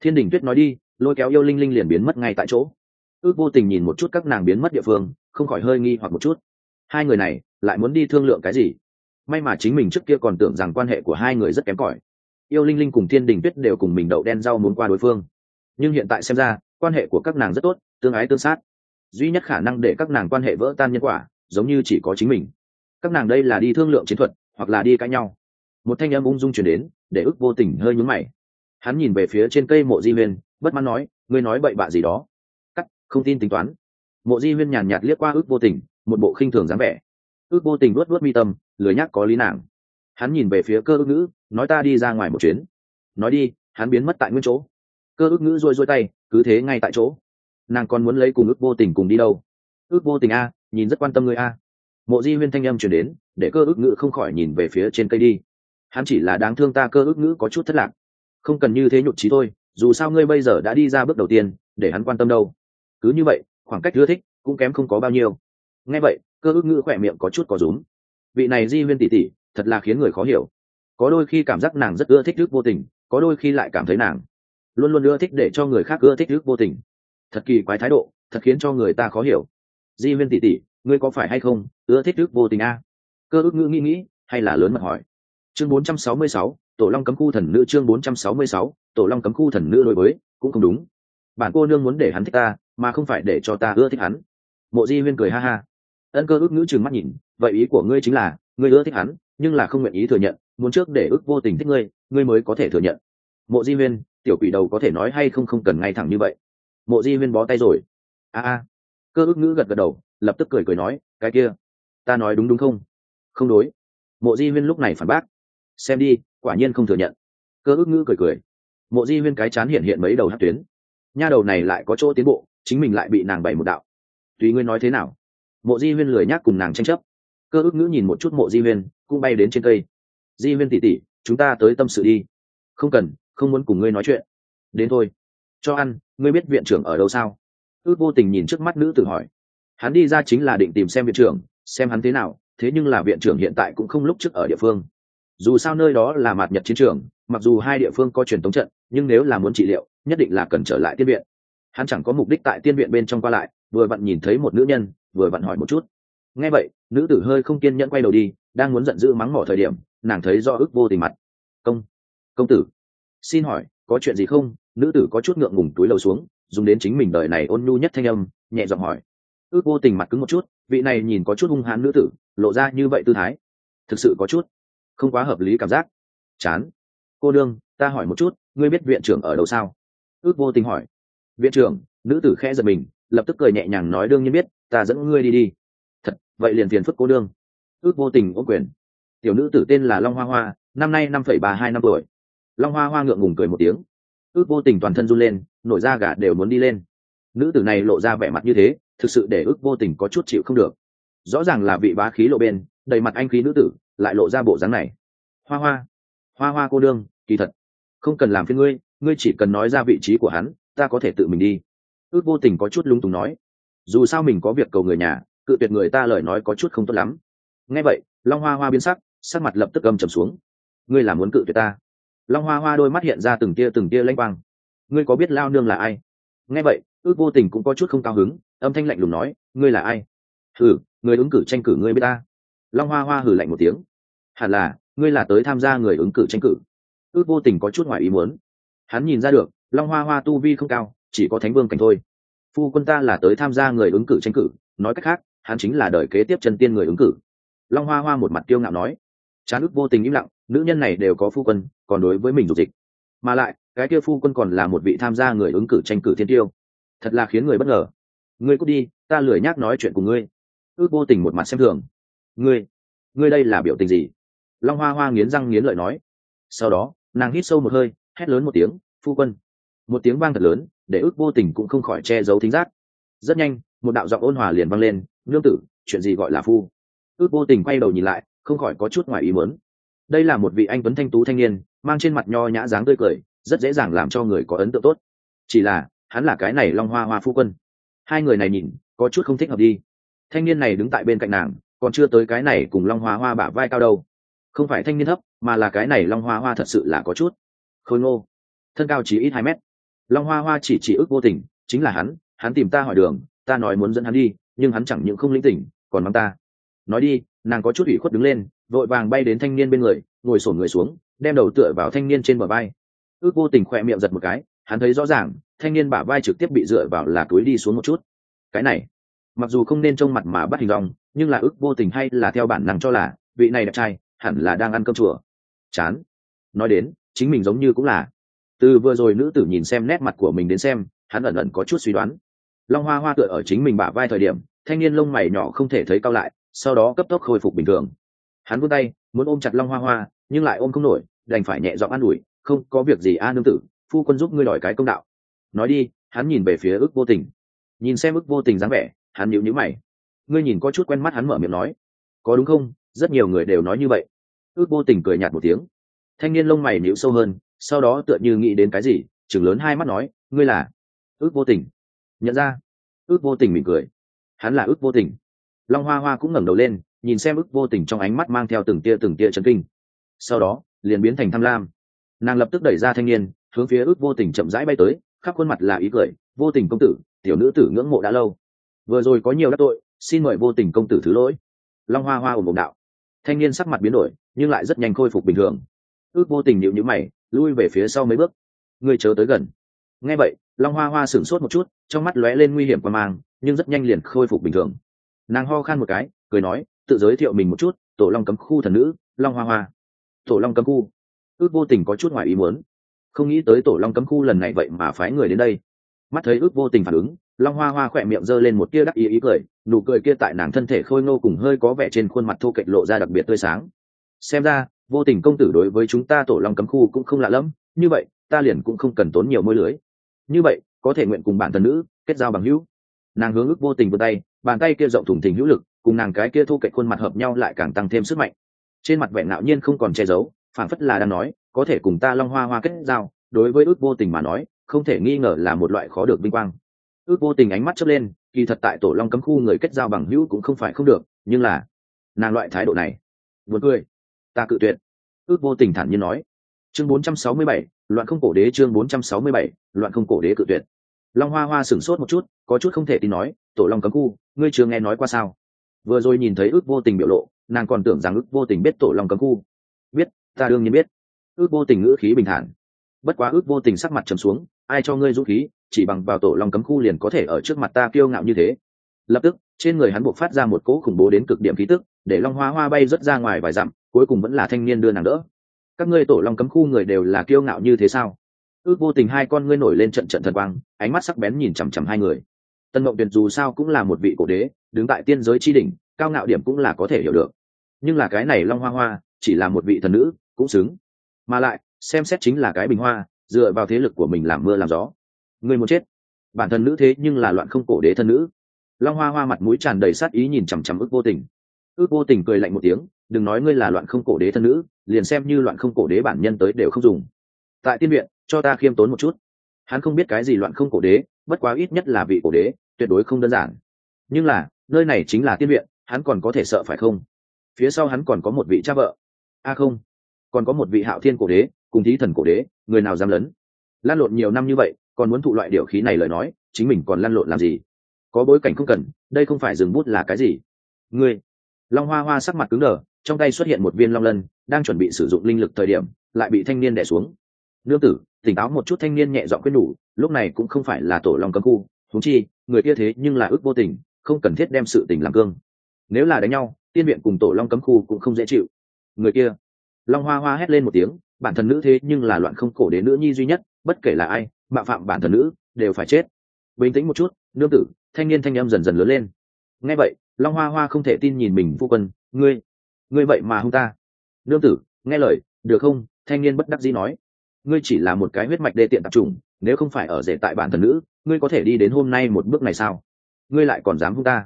Thiên đình tuyết nói đi, lôi kéo yêu linh linh liền biến mất ngay tại chỗ. Ước vô tình nhìn một chút các nàng biến mất địa phương, không khỏi hơi nghi hoặc một chút. Hai người này, lại muốn đi thương lượng cái gì? May mà chính mình trước kia còn tưởng rằng quan hệ của hai người rất kém cỏi. Yêu linh linh cùng thiên đình tuyết đều cùng mình đậu đen rau muốn qua đối phương. Nhưng hiện tại xem ra, quan hệ của các nàng rất tốt, tương ái tương sát duy nhất khả năng để các nàng quan hệ vỡ tan nhân quả, giống như chỉ có chính mình. Các nàng đây là đi thương lượng chiến thuật, hoặc là đi cãi nhau. Một thanh âm ung dung chuyển đến, để ức vô tình hơi nhún mày. Hắn nhìn về phía trên cây mộ di huyên, bất mãn nói, ngươi nói bậy bạ gì đó? Cắt, không tin tính toán. Mộ di huyên nhàn nhạt liếc qua ước vô tình, một bộ khinh thường dáng vẻ. Ước vô tình luốt luốt mi tâm, lười nhắc có lý nàng. Hắn nhìn về phía cơ ước ngữ, nói ta đi ra ngoài một chuyến. Nói đi, hắn biến mất tại nguyên chỗ. Cơ ước ngữ rôi rôi tay, cứ thế ngay tại chỗ nàng còn muốn lấy cùng ước vô tình cùng đi đâu? Ước vô tình a, nhìn rất quan tâm người a. Mộ di huyên thanh âm chuyển đến, để cơ ước ngữ không khỏi nhìn về phía trên cây đi. Hắn chỉ là đáng thương ta cơ ước ngữ có chút thất lạc. Không cần như thế nhục trí thôi, dù sao ngươi bây giờ đã đi ra bước đầu tiên, để hắn quan tâm đâu. Cứ như vậy, khoảng cách ưa thích cũng kém không có bao nhiêu. Nghe vậy, cơ ước ngữ khỏe miệng có chút có rúm. Vị này di huyên tỉ tỉ thật là khiến người khó hiểu. Có đôi khi cảm giác nàng rất ưa thích ước vô tình, có đôi khi lại cảm thấy nàng luôn luôn ưa thích để cho người khác ưa thích ước vô tình thật kỳ quái thái độ thật khiến cho người ta khó hiểu. Di huyên tỉ tỉ ngươi có phải hay không ưa thích đức vô tình a? Cơ ước ngữ nghĩ nghĩ hay là lớn mật hỏi. Chương 466, tổ long cấm khu thần nữ chương 466, tổ long cấm khu thần nữ đối với cũng không đúng. Bản cô nương muốn để hắn thích ta mà không phải để cho ta ưa thích hắn. Mộ di huyên cười ha ha. Ân cơ ước ngữ trừng mắt nhìn vậy ý của ngươi chính là ngươi ưa thích hắn nhưng là không nguyện ý thừa nhận muốn trước để ước vô tình thích ngươi ngươi mới có thể thừa nhận. Mộ di huyên tiểu quỷ đầu có thể nói hay không không cần ngay thẳng như vậy mộ di huyên bó tay rồi. A a. Cơ ước ngữ gật gật đầu, lập tức cười cười nói, cái kia, ta nói đúng đúng không? Không đối. Mộ di huyên lúc này phản bác, xem đi, quả nhiên không thừa nhận. Cơ ước ngữ cười cười, mộ di huyên cái chán hiện hiện mấy đầu hát tuyến. Nha đầu này lại có chỗ tiến bộ, chính mình lại bị nàng bày một đạo. Tùy ngươi nói thế nào. Mộ di huyên lười nhác cùng nàng tranh chấp. Cơ ước ngữ nhìn một chút mộ di huyên, cũng bay đến trên cây. Di huyên tỉ tỉ chúng ta tới tâm sự đi. Không cần, không muốn cùng ngươi nói chuyện. Đến thôi. Cho ăn ngươi biết viện trưởng ở đâu sao? Ước vô tình nhìn trước mắt nữ tử hỏi. Hắn đi ra chính là định tìm xem viện trưởng, xem hắn thế nào, thế nhưng là viện trưởng hiện tại cũng không lúc trước ở địa phương. Dù sao nơi đó là mạt nhật chiến trường, mặc dù hai địa phương có truyền tống trận, nhưng nếu là muốn trị liệu, nhất định là cần trở lại tiên viện. Hắn chẳng có mục đích tại tiên viện bên trong qua lại, vừa vặn nhìn thấy một nữ nhân, vừa vặn hỏi một chút. Nghe vậy, nữ tử hơi không kiên nhẫn quay đầu đi, đang muốn giận dữ mắng mỏ thời điểm, nàng thấy do ức vô tình mặt. Công công tử. Xin hỏi có chuyện gì không? Nữ tử có chút ngượng ngùng túi lầu xuống, dùng đến chính mình đời này ôn nhu nhất thanh âm, nhẹ giọng hỏi. Ước vô tình mặt cứng một chút, vị này nhìn có chút hung hãn nữ tử, lộ ra như vậy tư thái. Thực sự có chút không quá hợp lý cảm giác. Chán. Cô đương ta hỏi một chút, ngươi biết viện trưởng ở đâu sao? Ước vô tình hỏi. Viện trưởng, nữ tử khẽ giật mình, lập tức cười nhẹ nhàng nói đương nhiên biết, ta dẫn ngươi đi đi. Thật, vậy liền phiền phức cô đương ước vô tình ôm quyền. Tiểu nữ tử tên là long hoa hoa, năm nay năm phẩy ba hai năm tuổi long hoa hoa ngượng ngùng cười một tiếng. Ước vô tình toàn thân run lên, nổi da gà đều muốn đi lên. Nữ tử này lộ ra vẻ mặt như thế, thực sự để ước vô tình có chút chịu không được. Rõ ràng là vị bá khí lộ bên, đầy mặt anh khí nữ tử, lại lộ ra bộ dáng này. Hoa hoa hoa hoa cô đương kỳ thật, không cần làm phiên ngươi ngươi chỉ cần nói ra vị trí của hắn, ta có thể tự mình đi. Ước vô tình có chút lung túng nói. Dù sao mình có việc cầu người nhà, cự tuyệt người ta lời nói có chút không tốt lắm. Nghe vậy, long hoa hoa biến sắc sắc mặt lập tức gầm trầm xuống. Ngươi là muốn cự tuyệt ta? Long hoa hoa đôi mắt hiện ra từng tia từng tia lanh quang. Ngươi có biết lao nương là ai? Nghe vậy, ước vô tình cũng có chút không cao hứng, âm thanh lạnh lùng nói, ngươi là ai? Hừ người ứng cử tranh cử ngươi biết ta? Long hoa hoa hừ lạnh một tiếng. Hẳn là, ngươi là tới tham gia người ứng cử tranh cử. Ước vô tình có chút ngoài ý muốn. Hắn nhìn ra được, long hoa hoa tu vi không cao, chỉ có thánh vương cảnh thôi. Phu quân ta là tới tham gia người ứng cử tranh cử, nói cách khác, hắn chính là đời kế tiếp chân tiên người ứng cử. Long hoa hoa một mặt kiêu ngạo nói. Chán ước vô tình im lặng nữ nhân này đều có phu quân, còn đối với mình dục dịch. Mà lại, cái kia phu quân còn là một vị tham gia người ứng cử tranh cử thiên tiêu. Thật là khiến người bất ngờ. Ngươi cút đi, ta lười nhác nói chuyện cùng ngươi. Ước vô tình một mặt xem thường. Ngươi ngươi đây là biểu tình gì? Long hoa hoa nghiến răng nghiến lợi nói. Sau đó, nàng hít sâu một hơi, hét lớn một tiếng, phu quân. Một tiếng vang thật lớn, để ước vô tình cũng không khỏi che giấu thính giác. Rất nhanh, một đạo giọng ôn hòa liền vang lên, nương tử, chuyện gì gọi là phu? Ước vô tình quay đầu nhìn lại, không khỏi có chút ngoài ý muốn đây là một vị anh tuấn thanh tú thanh niên, mang trên mặt nho nhã dáng tươi cười, rất dễ dàng làm cho người có ấn tượng tốt. Chỉ là, hắn là cái này long hoa hoa phu quân. Hai người này nhìn, có chút không thích hợp đi. Thanh niên này đứng tại bên cạnh nàng, còn chưa tới cái này cùng long hoa hoa bả vai cao đâu. Không phải thanh niên thấp, mà là cái này long hoa hoa thật sự là có chút. Khôi ngô. Thân cao chỉ ít hai mét. Long hoa hoa chỉ chỉ ước vô tình, chính là hắn hắn tìm ta hỏi đường, ta nói muốn dẫn hắn đi, nhưng hắn chẳng những không lĩnh tỉnh, còn mắng ta. Nói đi, nàng có chút ủy khuất đứng lên vội vàng bay đến thanh niên bên người, ngồi sổn người xuống, đem đầu tựa vào thanh niên trên bờ vai. Ước vô tình khỏe miệng giật một cái, hắn thấy rõ ràng, thanh niên bả vai trực tiếp bị dựa vào là túi đi xuống một chút. Cái này, mặc dù không nên trông mặt mà bắt hình dòng nhưng là ước vô tình hay là theo bản năng cho là, vị này đẹp trai, hẳn là đang ăn cơm chùa. Chán. Nói đến, chính mình giống như cũng là. Từ vừa rồi nữ tử nhìn xem nét mặt của mình đến xem, hắn ẩn ẩn có chút suy đoán. Long hoa hoa tựa ở chính mình bả vai thời điểm, thanh niên lông mày nhỏ không thể thấy cao lại, sau đó cấp tốc khôi phục bình thường hắn vươn tay, muốn ôm chặt long hoa hoa, nhưng lại ôm không nổi, đành phải nhẹ giọng an ủi, không có việc gì a nương tử, phu quân giúp ngươi đòi cái công đạo. Nói đi, hắn nhìn về phía ước vô tình. Nhìn xem ước vô tình dáng vẻ, hắn nhịu nhữ mày. Ngươi nhìn có chút quen mắt hắn mở miệng nói. Có đúng không? Rất nhiều người đều nói như vậy. Ước vô tình cười nhạt một tiếng. Thanh niên lông mày nhịu sâu hơn, sau đó tựa như nghĩ đến cái gì chừng lớn hai mắt nói, ngươi là? Ước vô tình. Nhận ra. Ước vô tình mỉm cười. Hắn là ước vô tình. Long hoa hoa cũng ngẩng đầu lên nhìn xem ước vô tình trong ánh mắt mang theo từng tia từng tia chấn kinh. Sau đó, liền biến thành tham lam. Nàng lập tức đẩy ra thanh niên, hướng phía ước vô tình chậm rãi bay tới, khắp khuôn mặt là ý cười, vô tình công tử, tiểu nữ tử ngưỡng mộ đã lâu. Vừa rồi có nhiều đắc tội, xin mời vô tình công tử thứ lỗi. Long hoa hoa ủng hộ đạo. Thanh niên sắc mặt biến đổi, nhưng lại rất nhanh khôi phục bình thường. Ước vô tình nhịu nhữ mày, lui về phía sau mấy bước. Người chớ tới gần. Nghe vậy, long hoa hoa sửng sốt một chút, trong mắt lóe lên nguy hiểm qua mang, nhưng rất nhanh liền khôi phục bình thường. Nàng ho khan một cái, cười nói tự giới thiệu mình một chút, tổ long cấm khu thần nữ, long hoa hoa. Tổ long cấm khu. Ước vô tình có chút ngoài ý muốn. Không nghĩ tới tổ long cấm khu lần này vậy mà phái người đến đây. Mắt thấy ước vô tình phản ứng, long hoa hoa khỏe miệng giơ lên một tia đắc ý ý cười, nụ cười kia tại nàng thân thể khôi ngô cùng hơi có vẻ trên khuôn mặt thô kệch lộ ra đặc biệt tươi sáng. Xem ra, vô tình công tử đối với chúng ta tổ long cấm khu cũng không lạ lẫm, như vậy, ta liền cũng không cần tốn nhiều môi lưới. Như vậy, có thể nguyện cùng bản thân nữ kết giao bằng hữu nàng hướng ước vô tình vươn tay bàn tay kia rộng thủng thình hữu lực cùng nàng cái kia thu kệch khuôn mặt hợp nhau lại càng tăng thêm sức mạnh. Trên mặt vẻ ngạo nhiên không còn che giấu phản phất là đang nói có thể cùng ta long hoa hoa kết giao. Đối với ước vô tình mà nói không thể nghi ngờ là một loại khó được vinh quang. Ước vô tình ánh mắt chớp lên kỳ thật tại tổ long cấm khu người kết giao bằng hữu cũng không phải không được nhưng là nàng loại thái độ này buồn cười. Ta cự tuyệt. Ước vô tình thản nhiên nói. Chương 467, loạn không cổ đế chương 467, loạn không cổ đế cự tuyệt long hoa hoa sửng sốt một chút, có chút không thể tin nói, tổ long cấm khu, ngươi chưa nghe nói qua sao? Vừa rồi nhìn thấy ước vô tình biểu lộ, nàng còn tưởng rằng ước vô tình biết tổ long cấm khu. Biết, ta đương nhiên biết. Ước vô tình ngữ khí bình thản. Bất quá ước vô tình sắc mặt trầm xuống, ai cho ngươi dũng khí, chỉ bằng vào tổ long cấm khu liền có thể ở trước mặt ta kiêu ngạo như thế. Lập tức, trên người hắn buộc phát ra một cỗ khủng bố đến cực điểm khí tức, để long hoa hoa bay rớt ra ngoài vài dặm, cuối cùng vẫn là thanh niên đưa nàng đỡ. Các ngươi tổ long cấm khu người đều là kiêu ngạo như thế sao? Ước vô tình hai con ngươi nổi lên trận trận thần quang, ánh mắt sắc bén nhìn chằm chằm hai người. Tân mộng tuyệt dù sao cũng là một vị cổ đế, đứng tại tiên giới tri đỉnh, cao ngạo điểm cũng là có thể hiểu được. Nhưng là cái này long hoa hoa, chỉ là một vị thần nữ, cũng xứng. Mà lại, xem xét chính là cái bình hoa, dựa vào thế lực của mình làm mưa làm gió. Người muốn chết. Bản thân nữ thế nhưng là loạn không cổ đế thân nữ. Long hoa hoa mặt mũi tràn đầy sát ý nhìn chằm chằm ước vô tình. Ước vô tình cười lạnh một tiếng, đừng nói ngươi là loạn không cổ đế thân nữ, liền xem như loạn không cổ đế bản nhân tới đều không dùng. Tại tiên viện cho ta khiêm tốn một chút. Hắn không biết cái gì loạn không cổ đế, bất quá ít nhất là vị cổ đế, tuyệt đối không đơn giản. Nhưng là, nơi này chính là tiên viện, hắn còn có thể sợ phải không? Phía sau hắn còn có một vị cha vợ. A không, còn có một vị hạo thiên cổ đế, cùng thí thần cổ đế, người nào dám lấn? Lan lộn nhiều năm như vậy, còn muốn thụ loại điều khí này lời nói, chính mình còn lăn lộn làm gì? Có bối cảnh không cần, đây không phải dừng bút là cái gì? Ngươi, long hoa hoa sắc mặt cứng đờ, trong tay xuất hiện một viên long lân, đang chuẩn bị sử dụng linh lực thời điểm, lại bị thanh niên đẻ xuống. Nương tử tỉnh táo một chút thanh niên nhẹ dọn quyết đủ lúc này cũng không phải là tổ long cấm khu thúng chi, người kia thế nhưng là ước vô tình, không cần thiết đem sự tình làm cương. Nếu là đánh nhau, tiên viện cùng tổ long cấm khu cũng không dễ chịu. Người kia, long hoa hoa hét lên một tiếng, bản thân nữ thế nhưng là loạn không cổ đến nữ nhi duy nhất, bất kể là ai, bạo phạm bản thân nữ, đều phải chết. Bình tĩnh một chút, nương tử, thanh niên thanh âm dần dần lớn lên. Nghe vậy, long hoa hoa không thể tin nhìn mình, phu quân, ngươi ngươi vậy mà hung ta. Nương tử, nghe lời, được không? Thanh niên bất đắc dĩ nói ngươi chỉ là một cái huyết mạch đê tiện tập trung nếu không phải ở rể tại bản thân nữ, ngươi có thể đi đến hôm nay một bước này sao? Ngươi lại còn dám hung ta?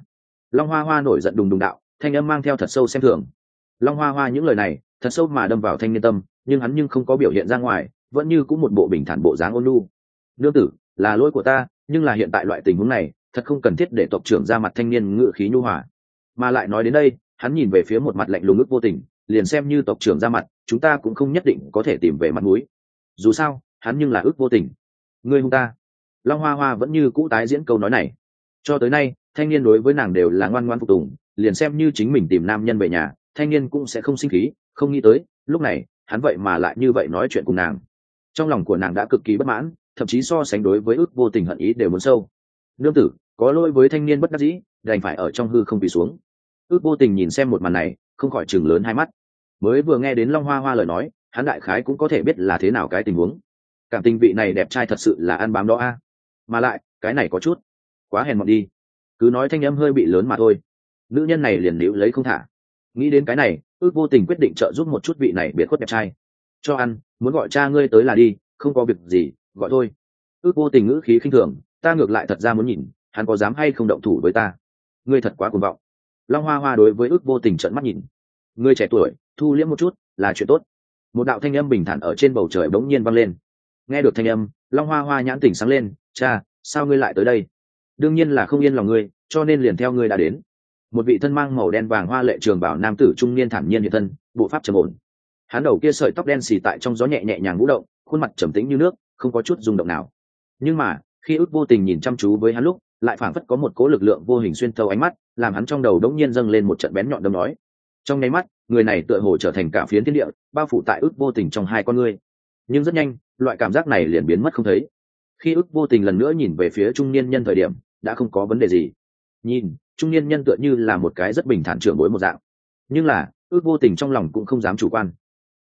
Long hoa hoa nổi giận đùng đùng đạo, thanh âm mang theo thật sâu xem thường. Long hoa hoa những lời này, thật sâu mà đâm vào thanh niên tâm, nhưng hắn nhưng không có biểu hiện ra ngoài, vẫn như cũng một bộ bình thản bộ dáng ôn lu nương tử, là lỗi của ta, nhưng là hiện tại loại tình huống này, thật không cần thiết để tộc trưởng ra mặt thanh niên ngự khí nhu hòa. Mà lại nói đến đây, hắn nhìn về phía một mặt lạnh lùng ức vô tình, liền xem như tộc trưởng ra mặt, chúng ta cũng không nhất định có thể tìm về mặt mũi dù sao, hắn nhưng là ước vô tình. Ngươi hung ta. Long hoa hoa vẫn như cũ tái diễn câu nói này. Cho tới nay, thanh niên đối với nàng đều là ngoan ngoan phục tùng, liền xem như chính mình tìm nam nhân về nhà, thanh niên cũng sẽ không sinh khí, không nghĩ tới, lúc này, hắn vậy mà lại như vậy nói chuyện cùng nàng. Trong lòng của nàng đã cực kỳ bất mãn, thậm chí so sánh đối với ước vô tình hận ý đều muốn sâu. Nương tử, có lỗi với thanh niên bất đắc dĩ, đành phải ở trong hư không bị xuống. Ước vô tình nhìn xem một màn này, không khỏi chừng lớn hai mắt. Mới vừa nghe đến long hoa hoa lời nói hắn đại khái cũng có thể biết là thế nào cái tình huống. Cảm tình vị này đẹp trai thật sự là ăn bám đó a. Mà lại, cái này có chút quá hèn mọn đi. Cứ nói thanh âm hơi bị lớn mà thôi. Nữ nhân này liền níu lấy không thả. Nghĩ đến cái này, ước vô tình quyết định trợ giúp một chút vị này biệt khuất đẹp trai. Cho ăn, muốn gọi cha ngươi tới là đi, không có việc gì, gọi thôi. Ước vô tình ngữ khí khinh thường, ta ngược lại thật ra muốn nhìn, hắn có dám hay không động thủ với ta. Ngươi thật quá cuồng vọng. Long hoa hoa đối với ước vô tình trận mắt nhìn. Ngươi trẻ tuổi, thu liễm một chút, là chuyện tốt một đạo thanh âm bình thản ở trên bầu trời bỗng nhiên vang lên. Nghe được thanh âm, long hoa hoa nhãn tỉnh sáng lên, cha, sao ngươi lại tới đây? Đương nhiên là không yên lòng ngươi, cho nên liền theo ngươi đã đến. Một vị thân mang màu đen vàng hoa lệ trường bảo nam tử trung niên thản nhiên hiện thân, bộ pháp trầm ổn. Hắn đầu kia sợi tóc đen xì tại trong gió nhẹ nhẹ nhàng vũ động, khuôn mặt trầm tĩnh như nước, không có chút rung động nào. Nhưng mà, khi ước vô tình nhìn chăm chú với hắn lúc, lại phảng phất có một cố lực lượng vô hình xuyên thấu ánh mắt, làm hắn trong đầu đống nhiên dâng lên một trận bén nhọn đâm nói. Trong nháy mắt người này tựa hồ trở thành cả phiến thiên địa, bao phủ tại ước vô tình trong hai con ngươi. Nhưng rất nhanh, loại cảm giác này liền biến mất không thấy. Khi ước vô tình lần nữa nhìn về phía trung niên nhân thời điểm, đã không có vấn đề gì. Nhìn, trung niên nhân tựa như là một cái rất bình thản trưởng bối một dạng. Nhưng là, ước vô tình trong lòng cũng không dám chủ quan.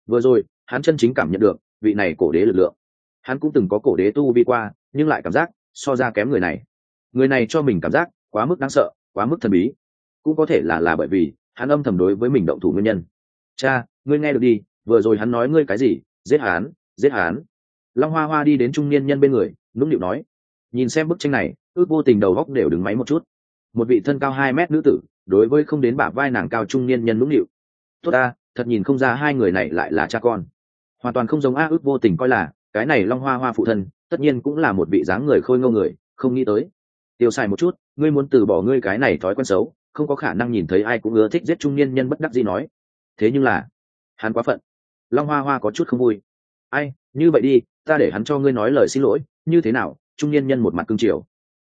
Vừa rồi, hắn chân chính cảm nhận được vị này cổ đế lực lượng. Hắn cũng từng có cổ đế tu vi qua, nhưng lại cảm giác, so ra kém người này. Người này cho mình cảm giác quá mức đáng sợ, quá mức thần bí. Cũng có thể là là bởi vì hắn âm thầm đối với mình động thủ nguyên nhân. Cha, ngươi nghe được đi, vừa rồi hắn nói ngươi cái gì? Giết hắn giết hắn. Long hoa hoa đi đến trung niên nhân bên người, nũng nịu nói, nhìn xem bức tranh này, ước vô tình đầu góc đều đứng máy một chút. Một vị thân cao hai mét nữ tử, đối với không đến bả vai nàng cao trung niên nhân nũng nịu, tốt ta, thật nhìn không ra hai người này lại là cha con. Hoàn toàn không giống a ước vô tình coi là, cái này long hoa hoa phụ thân, tất nhiên cũng là một vị dáng người khôi ngâu người, không nghĩ tới. Tiêu xài một chút, ngươi muốn từ bỏ ngươi cái này thói quen xấu không có khả năng nhìn thấy ai cũng ưa thích giết trung niên nhân bất đắc gì nói. Thế nhưng là, hắn quá phận. Long hoa hoa có chút không vui. Ai, như vậy đi, ta để hắn cho ngươi nói lời xin lỗi, như thế nào, trung niên nhân một mặt cương triều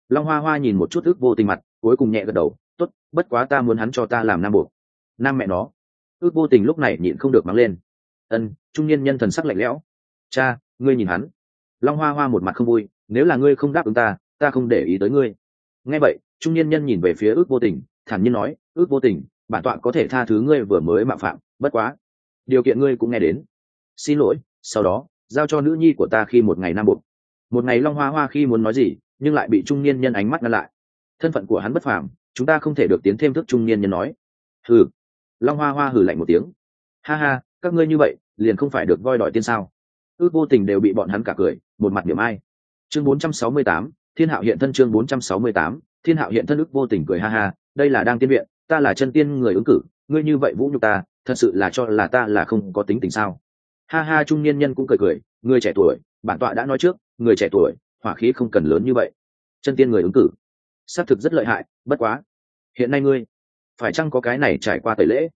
long hoa hoa nhìn một chút ước vô tình mặt, cuối cùng nhẹ gật đầu t ố t bất quá ta muốn hắn cho ta làm nam buộc nam mẹ nó. Ước vô tình lúc này nhịn không được mắng lên. Ân, trung niên nhân thần sắc lạnh lẽo. Cha, ngươi nhìn hắn. Long hoa hoa một mặt không vui, nếu là ngươi không đáp ứng ta ta không để ý tới ngươi. Nghe vậy, trung niên nhân nhìn về phía ước vô tình thản nhiên nói ước vô tình bản tọa có thể tha thứ ngươi vừa mới mạo phạm bất quá điều kiện ngươi cũng nghe đến. Xin lỗi sau đó giao cho nữ nhi của ta khi một ngày nam buộc một ngày long hoa hoa khi muốn nói gì nhưng lại bị trung niên nhân ánh mắt ngăn lại. Thân phận của hắn bất phàm chúng ta không thể được tiến thêm thức trung niên nhân nói. Hừ. Long hoa hoa hừ lạnh một tiếng. Ha ha các ngươi như vậy liền không phải được voi đòi tiên sao? Ước vô tình đều bị bọn hắn cả cười một mặt điểm ai. Chương 468, thiên hạo hiện thân chương 468, thiên hạo hiện thân ước vô tình cười ha ha đây là đang tiên viện, ta là chân tiên người ứng cử, ngươi như vậy vũ nhục ta, thật sự là cho là ta là không có tính tình sao? Ha ha, trung niên nhân cũng cười cười, người trẻ tuổi, bản tọa đã nói trước, người trẻ tuổi, hỏa khí không cần lớn như vậy. Chân tiên người ứng cử. Xác thực rất lợi hại, bất quá. Hiện nay ngươi, phải chăng có cái này trải qua tẩy lễ?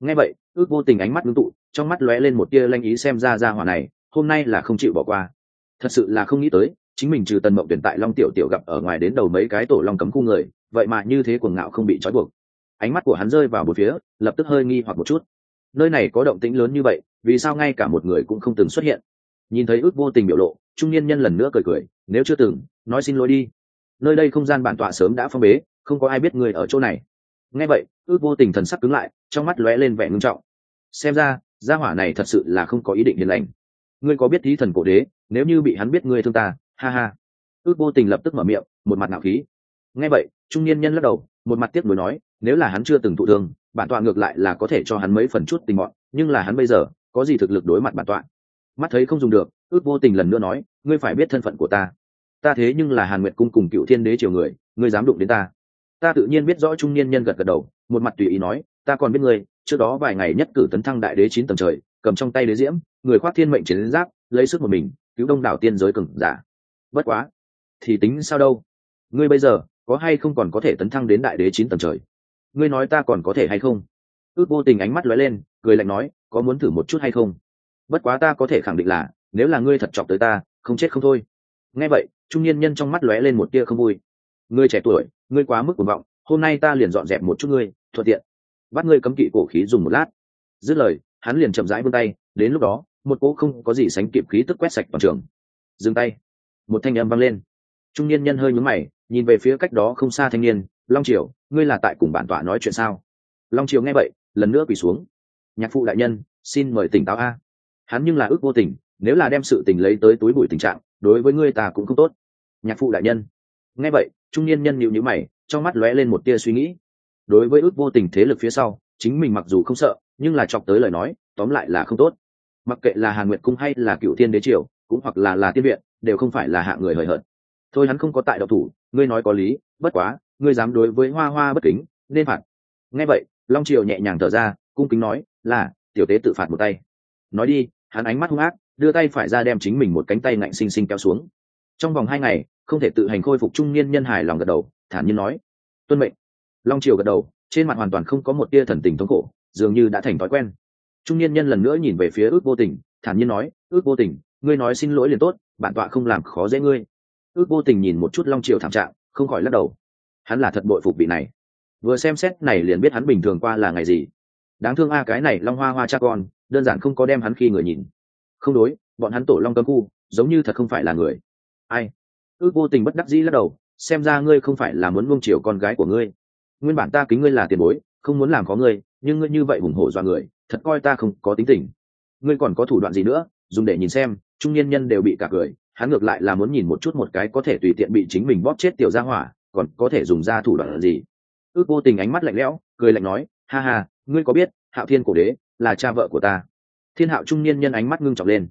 Nghe vậy, ước vô tình ánh mắt ngưng tụ, trong mắt lóe lên một tia lanh ý xem ra ra hỏa này, hôm nay là không chịu bỏ qua. Thật sự là không nghĩ tới, chính mình trừ tần mộng tuyển tại long tiểu tiểu gặp ở ngoài đến đầu mấy cái tổ long cấm khu người vậy mà như thế cuồng ngạo không bị trói buộc. Ánh mắt của hắn rơi vào một phía, lập tức hơi nghi hoặc một chút. Nơi này có động tĩnh lớn như vậy, vì sao ngay cả một người cũng không từng xuất hiện? Nhìn thấy ước vô tình biểu lộ, trung niên nhân lần nữa cười cười, nếu chưa từng, nói xin lỗi đi. Nơi đây không gian bản tọa sớm đã phong bế, không có ai biết người ở chỗ này. Nghe vậy, ước vô tình thần sắc cứng lại, trong mắt lóe lên vẻ ngưng trọng. Xem ra, gia hỏa này thật sự là không có ý định hiền lành. Ngươi có biết thí thần cổ đế, nếu như bị hắn biết ngươi thương ta, ha ha. Ước vô tình lập tức mở miệng, một mặt nạo khí. Nghe vậy trung niên nhân lắc đầu, một mặt tiếc nuối nói, nếu là hắn chưa từng thụ thương, bản tọa ngược lại là có thể cho hắn mấy phần chút tình mọn nhưng là hắn bây giờ, có gì thực lực đối mặt bản tọa? Mắt thấy không dùng được, ước vô tình lần nữa nói, ngươi phải biết thân phận của ta. Ta thế nhưng là hàn nguyệt cung cùng cựu thiên đế triều người, ngươi dám đụng đến ta. Ta tự nhiên biết rõ trung niên nhân gật gật đầu, một mặt tùy ý nói, ta còn biết ngươi, trước đó vài ngày nhất cử tấn thăng đại đế chín tầng trời, cầm trong tay đế diễm, người khoác thiên mệnh chiến giáp, lấy sức một mình, cứu đông đảo tiên giới cường giả. Bất quá, thì tính sao đâu? Ngươi bây giờ có hay không còn có thể tấn thăng đến đại đế chín tầng trời? Ngươi nói ta còn có thể hay không? Ước vô tình ánh mắt lóe lên, cười lạnh nói, có muốn thử một chút hay không? Bất quá ta có thể khẳng định là, nếu là ngươi thật chọc tới ta, không chết không thôi. Nghe vậy, trung niên nhân trong mắt lóe lên một tia không vui. Ngươi trẻ tuổi, ngươi quá mức cuồng vọng, hôm nay ta liền dọn dẹp một chút ngươi, thuận tiện. Bắt ngươi cấm kỵ cổ khí dùng một lát. Dứt lời, hắn liền chậm rãi vươn tay, đến lúc đó, một cỗ không có gì sánh kịp khí tức quét sạch toàn trường. Dừng tay. Một thanh âm vang lên. Trung niên nhân hơi nhướng mày nhìn về phía cách đó không xa thanh niên, long triều, ngươi là tại cùng bản tọa nói chuyện sao? Long triều nghe vậy, lần nữa quỳ xuống. Nhạc phụ đại nhân, xin mời tỉnh táo a. Hắn nhưng là ước vô tình, nếu là đem sự tình lấy tới túi bụi tình trạng, đối với ngươi ta cũng không tốt. Nhạc phụ đại nhân. Nghe vậy, trung niên nhân nhịu nhữ mày, trong mắt lóe lên một tia suy nghĩ. Đối với ước vô tình thế lực phía sau, chính mình mặc dù không sợ, nhưng là chọc tới lời nói, tóm lại là không tốt. Mặc kệ là hàn nguyệt cung hay là cựu thiên đế triều, cũng hoặc là là tiên viện, đều không phải là hạ người hời hợt thôi hắn không có tại độc thủ, ngươi nói có lý, bất quá, ngươi dám đối với hoa hoa bất kính, nên phạt. Nghe vậy, long triều nhẹ nhàng thở ra, cung kính nói, là, tiểu tế tự phạt một tay. Nói đi, hắn ánh mắt hung ác, đưa tay phải ra đem chính mình một cánh tay ngạnh xinh xinh kéo xuống. Trong vòng hai ngày, không thể tự hành khôi phục trung niên nhân hài lòng gật đầu, thản nhiên nói, tuân mệnh. Long triều gật đầu, trên mặt hoàn toàn không có một tia thần tình thống khổ, dường như đã thành thói quen. Trung niên nhân lần nữa nhìn về phía ước vô tình, thản nhiên nói, ước vô tình, ngươi nói xin lỗi liền tốt, bản tọa không làm khó dễ ngươi ước vô tình nhìn một chút long triều thảm trạng, không khỏi lắc đầu. Hắn là thật bội phục vị này. Vừa xem xét này liền biết hắn bình thường qua là ngày gì. Đáng thương a, cái này long hoa hoa cha con, đơn giản không có đem hắn khi người nhìn. Không đối, bọn hắn tổ long cấm khu, giống như thật không phải là người. Ai? Ước vô tình bất đắc dĩ lắc đầu, xem ra ngươi không phải là muốn nuông chiều con gái của ngươi. Nguyên bản ta kính ngươi là tiền bối, không muốn làm có ngươi, nhưng ngươi như vậy hùng hổ dọa người, thật coi ta không có tính tình. Ngươi còn có thủ đoạn gì nữa, dùng để nhìn xem, trung niên nhân đều bị cả cười hắn ngược lại là muốn nhìn một chút một cái có thể tùy tiện bị chính mình bóp chết tiểu gia hỏa, còn có thể dùng ra thủ đoạn gì. Ước vô tình ánh mắt lạnh lẽo, cười lạnh nói, ha ha, ngươi có biết, hạo thiên cổ đế là cha vợ của ta? Thiên hạo trung niên nhân ánh mắt ngưng trọng lên.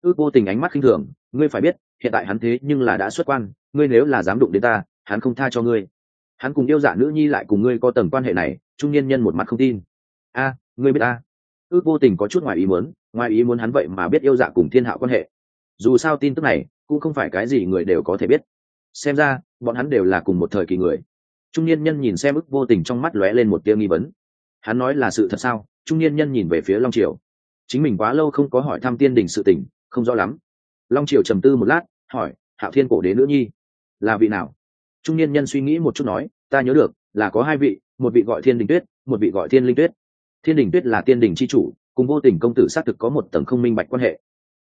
Ước vô tình ánh mắt khinh thường, ngươi phải biết, hiện tại hắn thế nhưng là đã xuất quan, ngươi nếu là dám đụng đến ta, hắn không tha cho ngươi. Hắn cùng yêu giả nữ nhi lại cùng ngươi có tầng quan hệ này, trung niên nhân một mặt không tin. A, ngươi biết ta? Ước vô tình có chút ngoài ý muốn, ngoài ý muốn hắn vậy mà biết yêu giả cùng thiên hạo quan hệ dù sao tin tức này cũng không phải cái gì người đều có thể biết. Xem ra, bọn hắn đều là cùng một thời kỳ người. Trung niên nhân nhìn xem ức vô tình trong mắt lóe lên một tia nghi vấn. Hắn nói là sự thật sao? Trung niên nhân nhìn về phía long triều. Chính mình quá lâu không có hỏi thăm tiên đình sự tình, không rõ lắm. Long triều trầm tư một lát, hỏi, hạo thiên cổ đế nữ nhi, là vị nào? Trung niên nhân suy nghĩ một chút nói, ta nhớ được, là có hai vị, một vị gọi thiên đình tuyết, một vị gọi thiên linh tuyết. Thiên đình tuyết là tiên đình c h i chủ, cùng vô tình công tử xác thực có một tầng không minh bạch quan hệ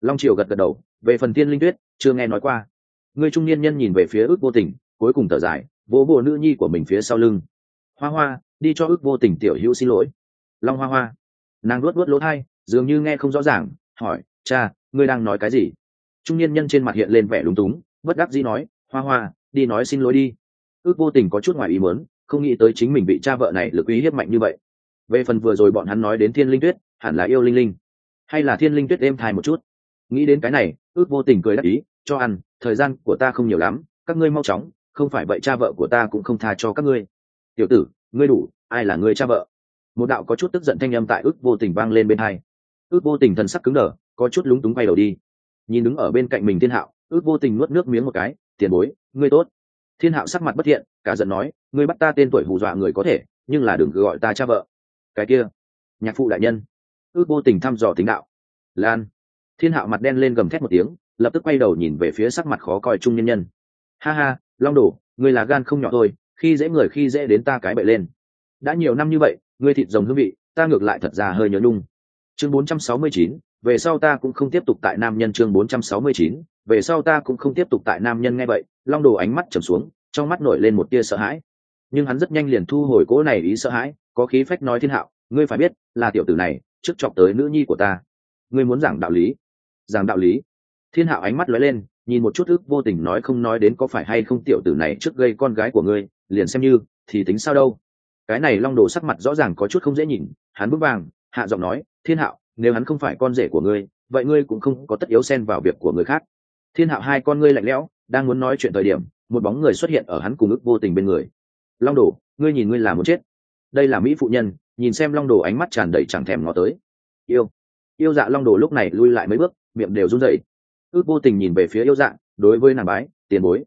long triều gật gật đầu, về phần tiên linh tuyết, chưa nghe nói qua. Người trung niên nhân nhìn về phía ước vô tình, cuối cùng thở dài, vỗ bộ nữ nhi của mình phía sau lưng. Hoa hoa, đi cho ước vô tình tiểu hữu xin lỗi. Long hoa hoa. Nàng luốt luốt lỗ thai, dường như nghe không rõ ràng, hỏi, cha, ngươi đang nói cái gì? Trung niên nhân trên mặt hiện lên vẻ lúng túng, bất đắc dĩ nói, hoa hoa, đi nói xin lỗi đi. Ước vô tình có chút ngoài ý mớn không nghĩ tới chính mình bị cha vợ này lực uy hiếp mạnh như vậy. Về phần vừa rồi bọn hắn nói đến thiên linh tuyết, hẳn là yêu linh linh. Hay là thiên linh tuyết êm thai một chút? Nghĩ đến cái này, ước vô tình cười đắc ý, cho ăn, thời gian của ta không nhiều lắm, các ngươi mau chóng, không phải vậy cha vợ của ta cũng không tha cho các ngươi. Tiểu tử, ngươi đủ, ai là ngươi cha vợ? Một đạo có chút tức giận thanh âm tại ước vô tình vang lên bên hai. Ước vô tình thần sắc cứng đờ, có chút lúng túng bay đầu đi. Nhìn đứng ở bên cạnh mình thiên hạo, ước vô tình nuốt nước miếng một cái, tiền bối, ngươi tốt. Thiên hạo sắc mặt bất thiện, cả giận nói, ngươi bắt ta tên tuổi hù dọa người có thể, nhưng là đừng cứ gọi ta cha vợ. Cái kia, nhạc phụ đại nhân. Ước vô tình thăm dò tính đạo. Lan thiên hạo mặt đen lên gầm thét một tiếng lập tức quay đầu nhìn về phía sắc mặt khó coi trung nhân nhân. Ha ha long đồ ngươi là gan không nhỏ thôi khi dễ người khi dễ đến ta cái bậy lên. Đã nhiều năm như vậy ngươi thịt rồng hương vị ta ngược lại thật ra hơi nhớ nhung. Chương 469, về sau ta cũng không tiếp tục tại nam nhân chương 469, về sau ta cũng không tiếp tục tại nam nhân nghe vậy long đồ ánh mắt trầm xuống trong mắt nổi lên một tia sợ hãi. Nhưng hắn rất nhanh liền thu hồi cỗ này ý sợ hãi có khí phách nói thiên hạo ngươi phải biết là tiểu tử này trước chọc tới nữ nhi của ta. Ngươi muốn giảng đạo lý giảng đạo lý. Thiên hạo ánh mắt lóe lên, nhìn một chút ức vô tình nói không nói đến có phải hay không tiểu tử này trước gây con gái của ngươi, liền xem như, thì tính sao đâu. Cái này long đồ sắc mặt rõ ràng có chút không dễ nhìn, hắn bước vàng, hạ giọng nói, thiên hạo, nếu hắn không phải con rể của ngươi, vậy ngươi cũng không có tất yếu xen vào việc của người khác. Thiên hạo hai con ngươi lạnh lẽo, đang muốn nói chuyện thời điểm, một bóng người xuất hiện ở hắn cùng ức vô tình bên người. Long đồ, ngươi nhìn ngươi là muốn chết. Đây là mỹ phụ nhân, nhìn xem long đồ ánh mắt tràn đầy chẳng thèm ngó tới. Yêu. Yêu dạ long đồ lúc này lui lại mấy bước miệng đều run rẩy. Ước vô tình nhìn về phía yêu dạng. đối với nàng bái, tiền bối,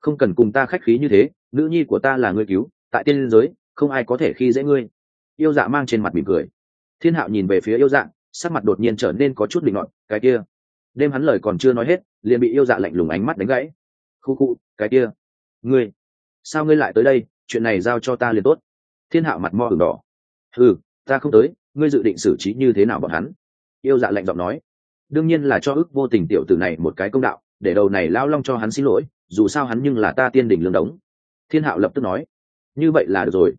không cần cùng ta khách khí như thế, nữ nhi của ta là ngươi cứu, tại tiên giới, không ai có thể khi dễ ngươi. Yêu dạ mang trên mặt mỉm cười. Thiên hạo nhìn về phía yêu dạ sắc mặt đột nhiên trở nên có chút bình ngọn, cái kia. Đêm hắn lời còn chưa nói hết, liền bị yêu dạ lạnh lùng ánh mắt đánh gãy. Khu khu, cái kia, ngươi, sao ngươi lại tới đây, chuyện này giao cho ta liền tốt. Thiên hạo mặt mo ửng đỏ. Ừ ta không tới, ngươi dự định xử trí như thế nào bọn hắn? Yêu dạ lạnh giọng nói đương nhiên là cho ước vô tình tiểu tử này một cái công đạo, để đầu này lao long cho hắn xin lỗi, dù sao hắn nhưng là ta tiên đỉnh lương đống. Thiên hạo lập tức nói. Như vậy là được rồi.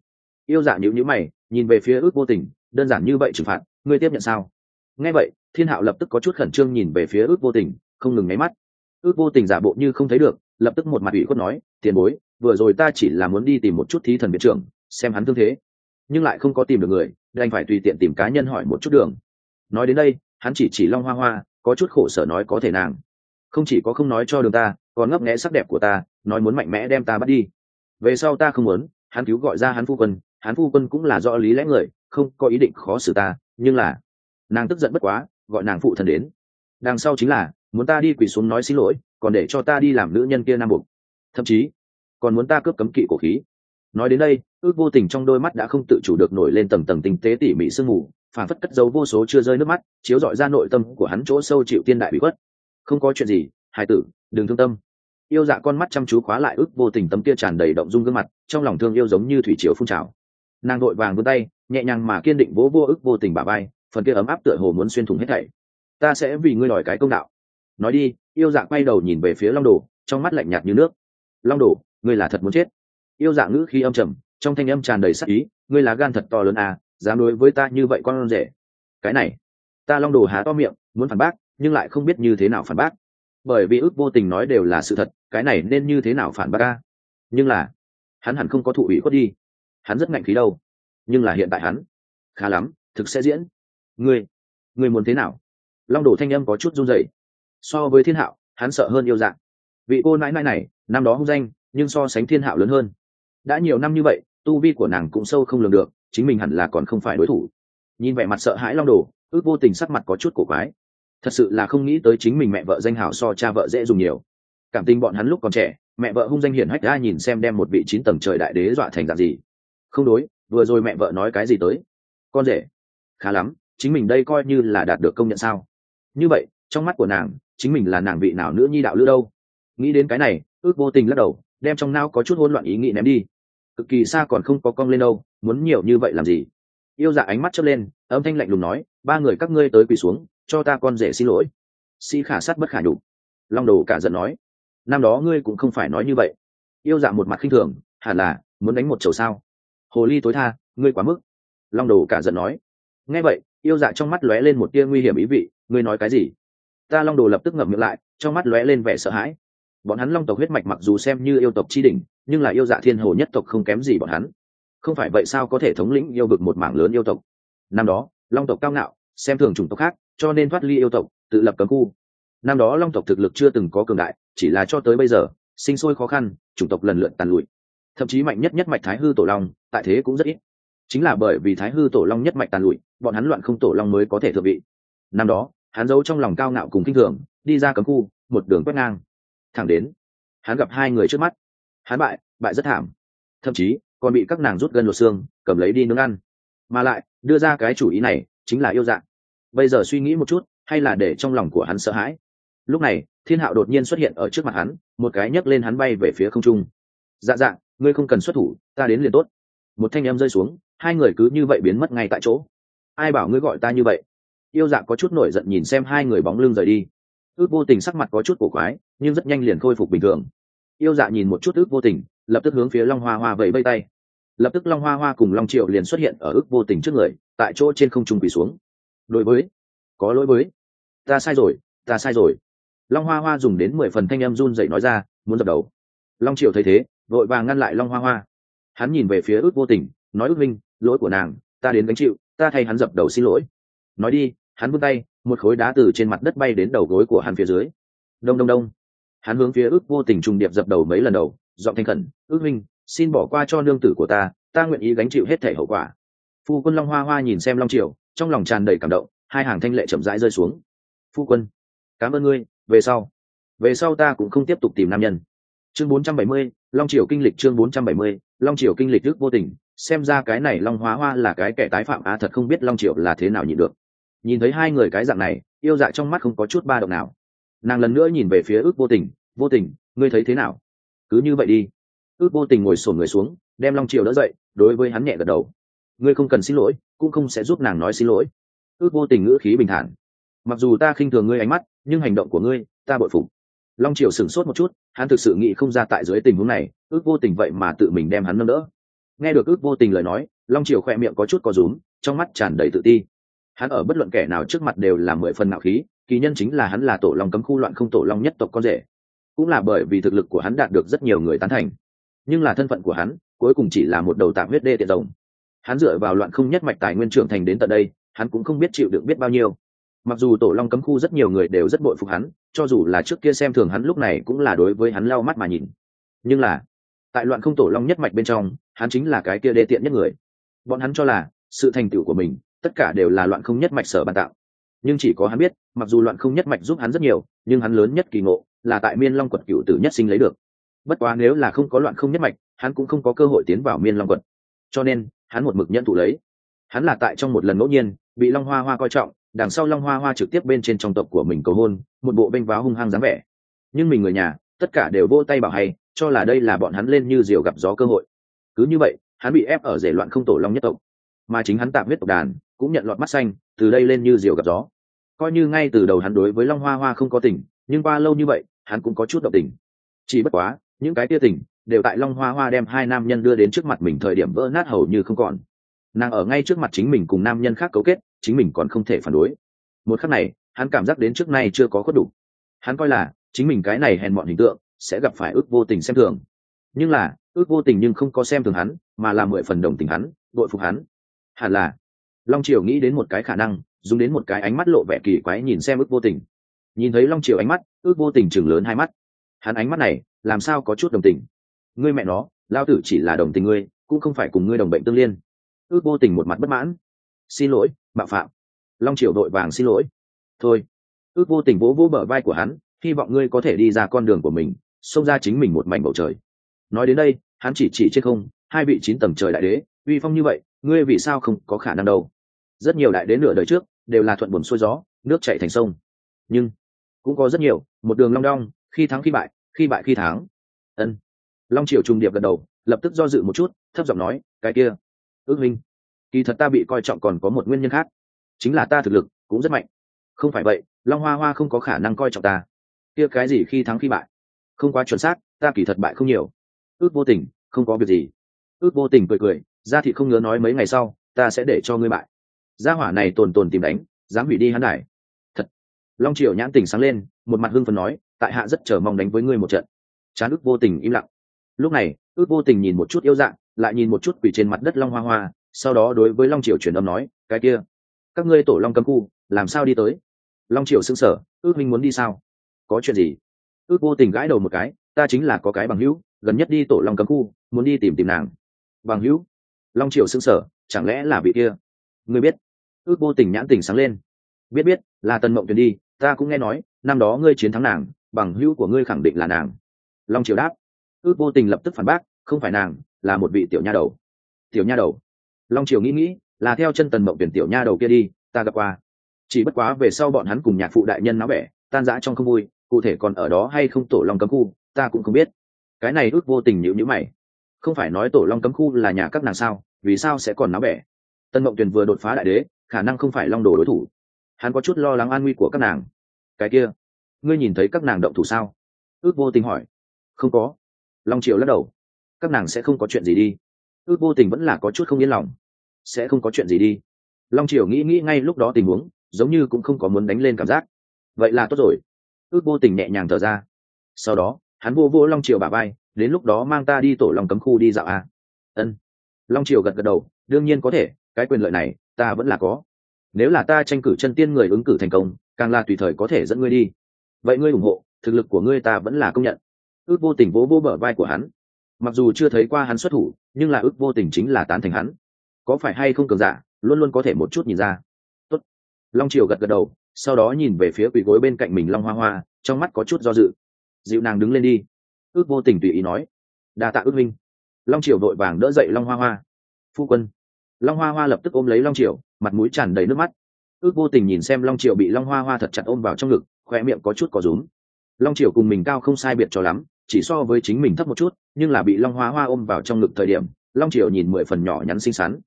Yêu dạ nhữ nhữ mày, nhìn về phía ước vô tình, đơn giản như vậy trừng phạt, ngươi tiếp nhận sao? Nghe vậy, thiên hạo lập tức có chút khẩn trương nhìn về phía ước vô tình, không ngừng nháy mắt. Ước vô tình giả bộ như không thấy được, lập tức một mặt ủy khuất nói, tiền bối, vừa rồi ta chỉ là muốn đi tìm một chút thí thần biệt trưởng, xem hắn thương thế, nhưng lại không có tìm được người, đành phải tùy tiện tìm cá nhân hỏi một chút đường. Nói đến đây hắn chỉ chỉ long hoa hoa, có chút khổ sở nói có thể nàng. Không chỉ có không nói cho đường ta, còn ngấp nghẽ sắc đẹp của ta, nói muốn mạnh mẽ đem ta bắt đi. Về sau ta không muốn, hắn cứu gọi ra hắn phu quân, hắn phu quân cũng là do lý lẽ người, không có ý định khó xử ta, nhưng là, nàng tức giận bất quá, gọi nàng phụ thần đến. Đằng sau chính là, muốn ta đi quỳ xuống nói xin lỗi, còn để cho ta đi làm nữ nhân kia nam buộc. Thậm chí, còn muốn ta cướp cấm kỵ cổ khí. Nói đến đây, ước vô tình trong đôi mắt đã không tự chủ được nổi lên tầng tầng tinh tế tỉ mỉ sương mù phản phất cất dấu vô số chưa rơi nước mắt, chiếu dọi ra nội tâm của hắn chỗ sâu chịu tiên đại bị khuất. Không có chuyện gì hải tử, đừng thương tâm. Yêu dạ con mắt chăm chú khóa lại ước vô tình tấm kia tràn đầy động dung gương mặt, trong lòng thương yêu giống như thủy chiều phun trào. Nàng đội vàng vươn tay, nhẹ nhàng mà kiên định vỗ vô ước vô tình bà bay phần kia ấm áp tựa hồ muốn xuyên thủng hết thảy. Ta sẽ vì ngươi đòi cái công đạo. Nói đi, yêu dạ quay đầu nhìn về phía long đồ, trong mắt lạnh nhạt như nước. Long đồ, ngươi là thật muốn chết. Yêu dạ ngữ khi âm trầm, trong thanh âm tràn đầy sắc ý, ngươi là gan thật to lớn à dám đối với ta như vậy con rể. Cái này, ta long đồ há to miệng, muốn phản bác, nhưng lại không biết như thế nào phản bác. Bởi vì ước vô tình nói đều là sự thật, cái này nên như thế nào phản bác ca nhưng là, hắn hẳn không có thụ ủy khuất đi. Hắn rất ngạnh khí đâu. Nhưng là hiện tại hắn, khá lắm, thực sẽ diễn. Ngươi ngươi muốn thế nào? Long đồ thanh âm có chút run rẩy. So với thiên hạo, hắn sợ hơn yêu dạng. Vị cô nãi nãi này, năm đó hung danh, nhưng so sánh thiên hạo lớn hơn. Đã nhiều năm như vậy, tu vi của nàng cũng sâu không lường được chính mình hẳn là còn không phải đối thủ. Nhìn vẻ mặt sợ hãi long đồ, ước vô tình sắc mặt có chút cổ quái. Thật sự là không nghĩ tới chính mình mẹ vợ danh hào so cha vợ dễ dùng nhiều. Cảm tình bọn hắn lúc còn trẻ, mẹ vợ hung danh hiển hách ra nhìn xem đem một vị chín tầng trời đại đế dọa thành dạng gì. Không đối, vừa rồi mẹ vợ nói cái gì tới? Con rể. Khá lắm, chính mình đây coi như là đạt được công nhận sao? Như vậy, trong mắt của nàng, chính mình là nàng vị nào nữa nhi đạo lữ đâu? Nghĩ đến cái này, ước vô tình lắc đầu, đem trong nao có chút hỗn loạn ý nghĩ ném đi. Cực kỳ xa còn không có cong lên đâu muốn nhiều như vậy làm gì? Yêu dạ ánh mắt chớp lên, âm thanh lạnh lùng nói, ba người các ngươi tới quỳ xuống, cho ta con rể xin lỗi. Sĩ khả sát bất khả nhục. Long đồ cả giận nói, năm đó ngươi cũng không phải nói như vậy. Yêu dạ một mặt khinh thường, hẳn là, muốn đánh một chầu sao? Hồ ly tối tha, ngươi quá mức. Long đồ cả giận nói, nghe vậy, yêu dạ trong mắt lóe lên một tia nguy hiểm ý vị, ngươi nói cái gì? Ta long đồ lập tức ngậm miệng lại, trong mắt lóe lên vẻ sợ hãi. Bọn hắn long tộc huyết mạch mặc dù xem như yêu tộc chi đỉnh, nhưng là yêu dạ thiên hồ nhất tộc không kém gì bọn hắn không phải vậy sao có thể thống lĩnh yêu vực một mảng lớn yêu tộc? Năm đó, long tộc cao ngạo, xem thường chủng tộc khác, cho nên thoát ly yêu tộc, tự lập cấm khu. Năm đó long tộc thực lực chưa từng có cường đại, chỉ là cho tới bây giờ, sinh sôi khó khăn, chủng tộc lần lượt tàn lụi. Thậm chí mạnh nhất nhất mạch thái hư tổ long, tại thế cũng rất ít. Chính là bởi vì thái hư tổ long nhất mạch tàn lụi, bọn hắn loạn không tổ long mới có thể thượng vị. Năm đó, hắn giấu trong lòng cao ngạo cùng kinh thường, đi ra cấm khu, một đường quét ngang. Thẳng đến, hắn gặp hai người trước mắt. Hắn bại bại rất thảm. Thậm chí còn bị các nàng rút gân lột xương, cầm lấy đi nướng ăn. Mà lại, đưa ra cái chủ ý này chính là yêu dạng. Bây giờ suy nghĩ một chút, hay là để trong lòng của hắn sợ hãi. Lúc này, thiên hạo đột nhiên xuất hiện ở trước mặt hắn, một cái nhấc lên hắn bay về phía không trung. Dạ dạ ngươi không cần xuất thủ, ta đến liền tốt. Một thanh em rơi xuống, hai người cứ như vậy biến mất ngay tại chỗ. Ai bảo ngươi gọi ta như vậy? Yêu dạ có chút nổi giận nhìn xem hai người bóng lưng rời đi. Ước vô tình sắc mặt có chút cổ quái, nhưng rất nhanh liền khôi phục bình thường. Yêu dạ nhìn một chút ước vô tình lập tức hướng phía long hoa hoa vẫy vây tay. Lập tức long hoa hoa cùng long triệu liền xuất hiện ở ước vô tình trước người, tại chỗ trên không trung quỳ xuống. Đối với, có lỗi với. Ta sai rồi, ta sai rồi. Long hoa hoa dùng đến mười phần thanh em run dậy nói ra, muốn dập đầu. Long triệu thấy thế, vội vàng ngăn lại long hoa hoa. Hắn nhìn về phía ước vô tình, nói ước minh, lỗi của nàng, ta đến gánh chịu, ta thay hắn dập đầu xin lỗi. Nói đi, hắn vươn tay, một khối đá từ trên mặt đất bay đến đầu gối của hắn phía dưới. Đông đông đông hắn hướng phía ước vô tình trùng điệp dập đầu mấy lần đầu giọng thanh khẩn ước minh xin bỏ qua cho nương tử của ta ta nguyện ý gánh chịu hết thể hậu quả. Phu quân long hoa hoa nhìn xem long triều trong lòng tràn đầy cảm động hai hàng thanh lệ chậm rãi rơi xuống. Phu quân cảm ơn ngươi về sau về sau ta cũng không tiếp tục tìm nam nhân. Chương 470, long triều kinh lịch chương 470, long triều kinh lịch ước vô tình xem ra cái này long hóa hoa là cái kẻ tái phạm á thật không biết long triều là thế nào nhịn được. Nhìn thấy hai người cái dạng này yêu dạ trong mắt không có chút ba động nào nàng lần nữa nhìn về phía ước vô tình vô tình, ngươi thấy thế nào? Cứ như vậy đi. Ước vô tình ngồi sổn người xuống, đem long triều đỡ dậy, đối với hắn nhẹ gật đầu. Ngươi không cần xin lỗi, cũng không sẽ giúp nàng nói xin lỗi. Ước vô tình ngữ khí bình thản. Mặc dù ta khinh thường ngươi ánh mắt, nhưng hành động của ngươi, ta bội phục. Long triều sửng sốt một chút, hắn thực sự nghĩ không ra tại dưới tình huống này, ước vô tình vậy mà tự mình đem hắn nâng đỡ. Nghe được ước vô tình lời nói, long triều khoe miệng có chút có rúm, trong mắt tràn đầy tự ti. Hắn ở bất luận kẻ nào trước mặt đều là mười phần nạo khí kỳ nhân chính là hắn là tổ long cấm khu loạn không tổ long nhất tộc con rể. Cũng là bởi vì thực lực của hắn đạt được rất nhiều người tán thành. Nhưng là thân phận của hắn, cuối cùng chỉ là một đầu tạm huyết đê tiện rồng. Hắn dựa vào loạn không nhất mạch tài nguyên trưởng thành đến tận đây, hắn cũng không biết chịu được biết bao nhiêu. Mặc dù tổ long cấm khu rất nhiều người đều rất bội phục hắn, cho dù là trước kia xem thường hắn lúc này cũng là đối với hắn lau mắt mà nhìn. Nhưng là, tại loạn không tổ long nhất mạch bên trong, hắn chính là cái kia đê tiện nhất người. Bọn hắn cho là, sự thành tựu của mình, tất cả đều là loạn không nhất mạch sở bàn tạo nhưng chỉ có hắn biết, mặc dù loạn không nhất mạch giúp hắn rất nhiều, nhưng hắn lớn nhất kỳ ngộ là tại miên long quật cựu tử nhất sinh lấy được. Bất quá nếu là không có loạn không nhất mạch, hắn cũng không có cơ hội tiến vào miên long quật. Cho nên, hắn một mực nhận thụ lấy. Hắn là tại trong một lần ngẫu nhiên, bị long hoa hoa coi trọng, đằng sau long hoa hoa trực tiếp bên trên trong tộc của mình cầu hôn, một bộ bênh váo hung hăng dáng vẻ. Nhưng mình người nhà, tất cả đều vô tay bảo hay, cho là đây là bọn hắn lên như diều gặp gió cơ hội. Cứ như vậy, hắn bị ép ở rể loạn không tổ long nhất tộc. Mà chính hắn tạm huyết tộc đàn, cũng nhận lọt mắt xanh từ đây lên như diều gặp gió. Coi như ngay từ đầu hắn đối với long hoa hoa không có tình, nhưng qua lâu như vậy, hắn cũng có chút động tình. Chỉ bất quá, những cái tia tình đều tại long hoa hoa đem hai nam nhân đưa đến trước mặt mình thời điểm vỡ nát hầu như không còn. Nàng ở ngay trước mặt chính mình cùng nam nhân khác cấu kết, chính mình còn không thể phản đối. Một khắc này, hắn cảm giác đến trước nay chưa có khuất đủ. Hắn coi là, chính mình cái này hèn mọn hình tượng, sẽ gặp phải ước vô tình xem thường. Nhưng là, ước vô tình nhưng không có xem thường hắn, mà là mười phần đồng tình hắn đội phục hắn. Hẳn là long triều nghĩ đến một cái khả năng, dùng đến một cái ánh mắt lộ vẻ kỳ quái nhìn xem ước vô tình. Nhìn thấy long triều ánh mắt, ước vô tình chừng lớn hai mắt. Hắn ánh mắt này, làm sao có chút đồng tình? Ngươi mẹ nó lao tử chỉ là đồng tình ngươi, cũng không phải cùng ngươi đồng bệnh tương liên. Ước vô tình một mặt bất mãn. Xin lỗi, mạo phạm. Long triều đội vàng xin lỗi. Thôi. Ước vô tình vỗ vỗ bờ vai của hắn, hy vọng ngươi có thể đi ra con đường của mình, xông ra chính mình một mảnh bầu trời. Nói đến đây, hắn chỉ chỉ trên không, hai vị chín tầng trời đại đế, uy phong như vậy ngươi vì sao không có khả năng đâu? Rất nhiều đại đến nửa đời trước, đều là thuận buồn xuôi gió, nước chạy thành sông. Nhưng, cũng có rất nhiều, một đường long đong, khi thắng khi bại khi bại khi thắng. Ân. Long triều trùng điệp gật đầu, lập tức do dự một chút, thấp giọng nói, cái kia, ước minh, kỳ thật ta bị coi trọng còn có một nguyên nhân khác. Chính là ta thực lực cũng rất mạnh. Không phải vậy, long hoa hoa không có khả năng coi trọng ta. Kia cái gì khi thắng khi bại? Không quá chuẩn xác, ta kỳ thật bại không nhiều. Ước vô tình, không có việc gì. Ước vô tình cười cười ra thị không ngớ nói mấy ngày sau, ta sẽ để cho ngươi bại. Gia hỏa này tồn tồn tìm đánh, dám hủy đi hắn này thật. Long triều nhãn tình sáng lên, một mặt hưng phần nói, tại hạ rất chờ mong đánh với ngươi một trận. Chán ước vô tình im lặng. Lúc này, ước vô tình nhìn một chút yêu dạng, lại nhìn một chút quỷ trên mặt đất long hoa hoa, sau đó đối với long triều truyền âm nói, cái kia, các ngươi tổ long cấm khu, làm sao đi tới? Long triều xưng sở ước minh muốn đi sao? Có chuyện gì? Ước vô tình gãi đầu một cái, ta chính là có cái bằng hữu, gần nhất đi tổ long cấm khu, muốn đi tìm tìm nàng. Bằng hữu? Long triều xưng sở chẳng lẽ là vị kia? Ngươi biết. Ước vô tình nhãn tình sáng lên. Biết biết, là tần mộng tuyền đi, ta cũng nghe nói, năm đó ngươi chiến thắng nàng, bằng hữu của ngươi khẳng định là nàng. Long triều đáp. Ước vô tình lập tức phản bác, không phải nàng, là một vị tiểu nha đầu. Tiểu nha đầu. Long triều nghĩ nghĩ, là theo chân tần mộng tuyển tiểu nha đầu kia đi, ta gặp qua. Chỉ bất quá về sau bọn hắn cùng nhạc phụ đại nhân náo vẻ tan rã trong không vui, cụ thể còn ở đó hay không tổ long cấm khu, ta cũng không biết. Cái này ước vô tình nhữ nhữ mày không phải nói tổ long cấm khu là nhà các nàng sao, vì sao sẽ còn náo bẻ? Tân mộng tuyền vừa đột phá đại đế, khả năng không phải long đồ đối thủ. Hắn có chút lo lắng an nguy của các nàng. Cái kia, ngươi nhìn thấy các nàng động thủ sao? Ước vô tình hỏi. Không có. Long triều lắc đầu. Các nàng sẽ không có chuyện gì đi. Ước vô tình vẫn là có chút không yên lòng. Sẽ không có chuyện gì đi. Long triều nghĩ nghĩ ngay lúc đó tình huống, giống như cũng không có muốn đánh lên cảm giác. Vậy là tốt rồi. Ước vô tình nhẹ nhàng thở ra. Sau đó hắn vô vô long triều bà vai, đến lúc đó mang ta đi tổ lòng cấm khu đi dạo à. ân. Long triều gật gật đầu đương nhiên có thể cái quyền lợi này ta vẫn là có. Nếu là ta tranh cử chân tiên người ứng cử thành công càng là tùy thời có thể dẫn ngươi đi. Vậy ngươi ủng hộ thực lực của ngươi ta vẫn là công nhận. Ước vô tình vỗ vỗ bờ vai của hắn. Mặc dù chưa thấy qua hắn xuất thủ nhưng là ước vô tình chính là tán thành hắn. Có phải hay không cường giả luôn luôn có thể một chút nhìn ra. Tốt. long triều gật gật đầu sau đó nhìn về phía quỳ gối bên cạnh mình long hoa hoa trong mắt có chút do dự dịu nàng đứng lên đi. Ước vô tình tùy ý nói, đa tạ ước minh. Long triều vội vàng đỡ dậy long hoa hoa. Phu quân. Long hoa hoa lập tức ôm lấy long triều, mặt mũi tràn đầy nước mắt. Ước vô tình nhìn xem long triều bị long hoa hoa thật chặt ôm vào trong ngực khoe miệng có chút có rúm. Long triều cùng mình cao không sai biệt cho lắm, chỉ so với chính mình thấp một chút, nhưng là bị long hoa hoa ôm vào trong ngực thời điểm, long triều nhìn mười phần nhỏ nhắn xinh xắn.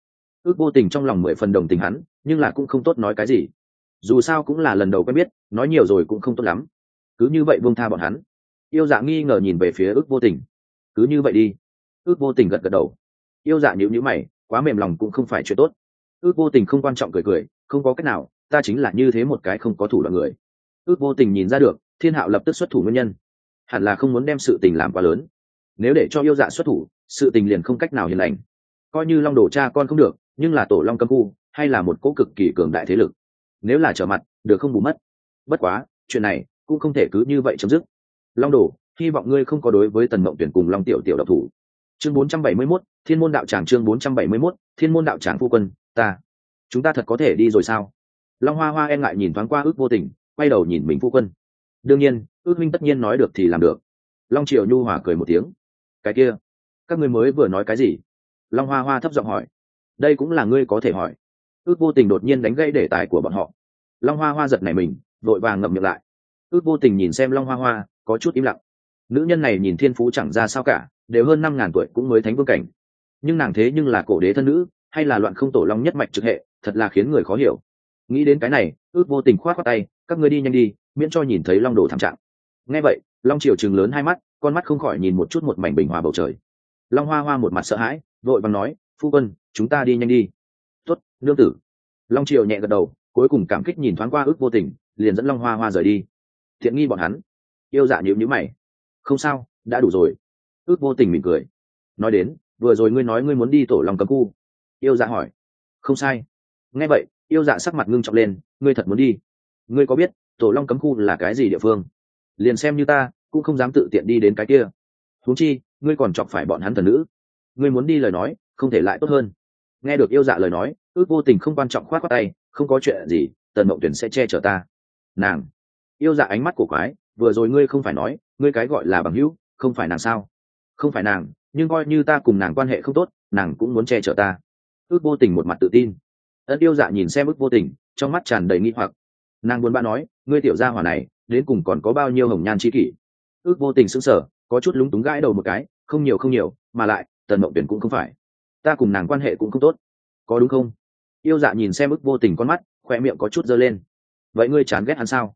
Ước vô tình trong lòng mười phần đồng tình hắn, nhưng là cũng không tốt nói cái gì. Dù sao cũng là lần đầu quen biết, nói nhiều rồi cũng không tốt lắm. Cứ như vậy buông tha bọn hắn yêu dạ nghi ngờ nhìn về phía ước vô tình. Cứ như vậy đi. Ước vô tình gật gật đầu. Yêu dạ nhữ nhữ mày, quá mềm lòng cũng không phải chuyện tốt. Ước vô tình không quan trọng cười cười, không có cách nào, ta chính là như thế một cái không có thủ đoạn người. Ước vô tình nhìn ra được, thiên hạo lập tức xuất thủ nguyên nhân. Hẳn là không muốn đem sự tình làm quá lớn. Nếu để cho yêu dạ xuất thủ, sự tình liền không cách nào hiền lành. Coi như long đổ cha con không được, nhưng là tổ long cấm khu, hay là một cỗ cực kỳ cường đại thế lực. Nếu là trở mặt, được không bù mất. Bất quá, chuyện này cũng không thể cứ như vậy chấm dứt long đồ hy vọng ngươi không có đối với tần mộng tuyển cùng long tiểu tiểu độc thủ. Chương 471, thiên môn đạo tràng chương 471, thiên môn đạo tràng phu quân ta. Chúng ta thật có thể đi rồi sao? Long hoa hoa e ngại nhìn thoáng qua ước vô tình quay đầu nhìn mình phu quân. Đương nhiên ước minh tất nhiên nói được thì làm được. Long triều nhu hòa cười một tiếng. Cái kia các ngươi mới vừa nói cái gì? Long hoa hoa thấp giọng hỏi. Đây cũng là ngươi có thể hỏi. Ước vô tình đột nhiên đánh gây đề tài của bọn họ. Long hoa hoa giật này mình vội vàng ngậm miệng lại. Ước vô tình nhìn xem long hoa hoa có chút im lặng. Nữ nhân này nhìn thiên phú chẳng ra sao cả, đều hơn năm ngàn tuổi cũng mới thánh vương cảnh. Nhưng nàng thế nhưng là cổ đế thân nữ, hay là loạn không tổ long nhất mạch trực hệ, thật là khiến người khó hiểu. Nghĩ đến cái này, ước vô tình khoát khoát tay, các ngươi đi nhanh đi, miễn cho nhìn thấy long đồ thảm trạng. Nghe vậy, long triều chừng lớn hai mắt, con mắt không khỏi nhìn một chút một mảnh bình hòa bầu trời. Long hoa hoa một mặt sợ hãi, vội vàng nói, phu quân, chúng ta đi nhanh đi. Tuất nương tử. Long triều nhẹ gật đầu, cuối cùng cảm kích nhìn thoáng qua ước vô tình, liền dẫn long hoa hoa rời đi. Thiện nghi bọn hắn yêu dạ nhịu nhữ mày. Không sao, đã đủ rồi. Ước vô tình mỉm cười. Nói đến, vừa rồi ngươi nói ngươi muốn đi tổ lòng cấm khu. Yêu dạ hỏi. Không sai. Nghe vậy, yêu dạ sắc mặt ngưng trọng lên, ngươi thật muốn đi. Ngươi có biết, tổ long cấm khu là cái gì địa phương? Liền xem như ta, cũng không dám tự tiện đi đến cái kia. Huống chi, ngươi còn chọc phải bọn hắn thần nữ. Ngươi muốn đi lời nói, không thể lại tốt hơn. Nghe được yêu dạ lời nói, ước vô tình không quan trọng khoát khoát tay, không có chuyện gì, tần mộng tuyển sẽ che chở ta. Nàng. Yêu dạ ánh mắt của quái vừa rồi ngươi không phải nói, ngươi cái gọi là bằng hữu, không phải nàng sao? Không phải nàng, nhưng coi như ta cùng nàng quan hệ không tốt, nàng cũng muốn che chở ta. Ước vô tình một mặt tự tin. Ân yêu dạ nhìn xem ước vô tình, trong mắt tràn đầy nghi hoặc. Nàng buồn bã nói, ngươi tiểu gia hỏa này, đến cùng còn có bao nhiêu hồng nhan chi kỷ? Ước vô tình sững sờ, có chút lúng túng gãi đầu một cái, không nhiều không nhiều, mà lại, tần mộng tuyển cũng không phải. Ta cùng nàng quan hệ cũng không tốt. Có đúng không? Yêu dạ nhìn xem ước vô tình con mắt, khoe miệng có chút dơ lên. Vậy ngươi chán ghét hắn sao?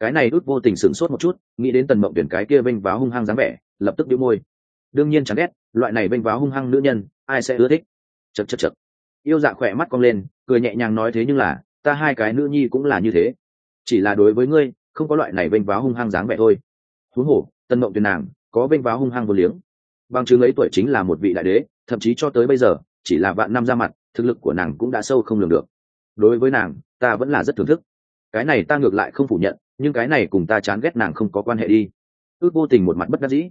Cái này ước vô tình sửng sốt một chút, nghĩ đến tần mộng tuyển cái kia vênh váo hung hăng dáng vẻ, lập tức đĩu môi. Đương nhiên chẳng ghét, loại này vênh váo hung hăng nữ nhân, ai sẽ ưa thích? Chật chật chật yêu dạ khỏe mắt cong lên, cười nhẹ nhàng nói thế nhưng là, ta hai cái nữ nhi cũng là như thế. Chỉ là đối với ngươi, không có loại này vênh váo hung hăng dáng vẻ thôi. Thú hổ tân mộng tuyển nàng, có vênh váo hung hăng vô liếng. Bằng chứng ấy tuổi chính là một vị đại đế, thậm chí cho tới bây giờ, chỉ là vạn năm ra mặt, thực lực của nàng cũng đã sâu không lường được. Đối với nàng, ta vẫn là rất thưởng thức cái này ta ngược lại không phủ nhận, nhưng cái này cùng ta chán ghét nàng không có quan hệ đi. Ước vô tình một mặt bất đắc dĩ.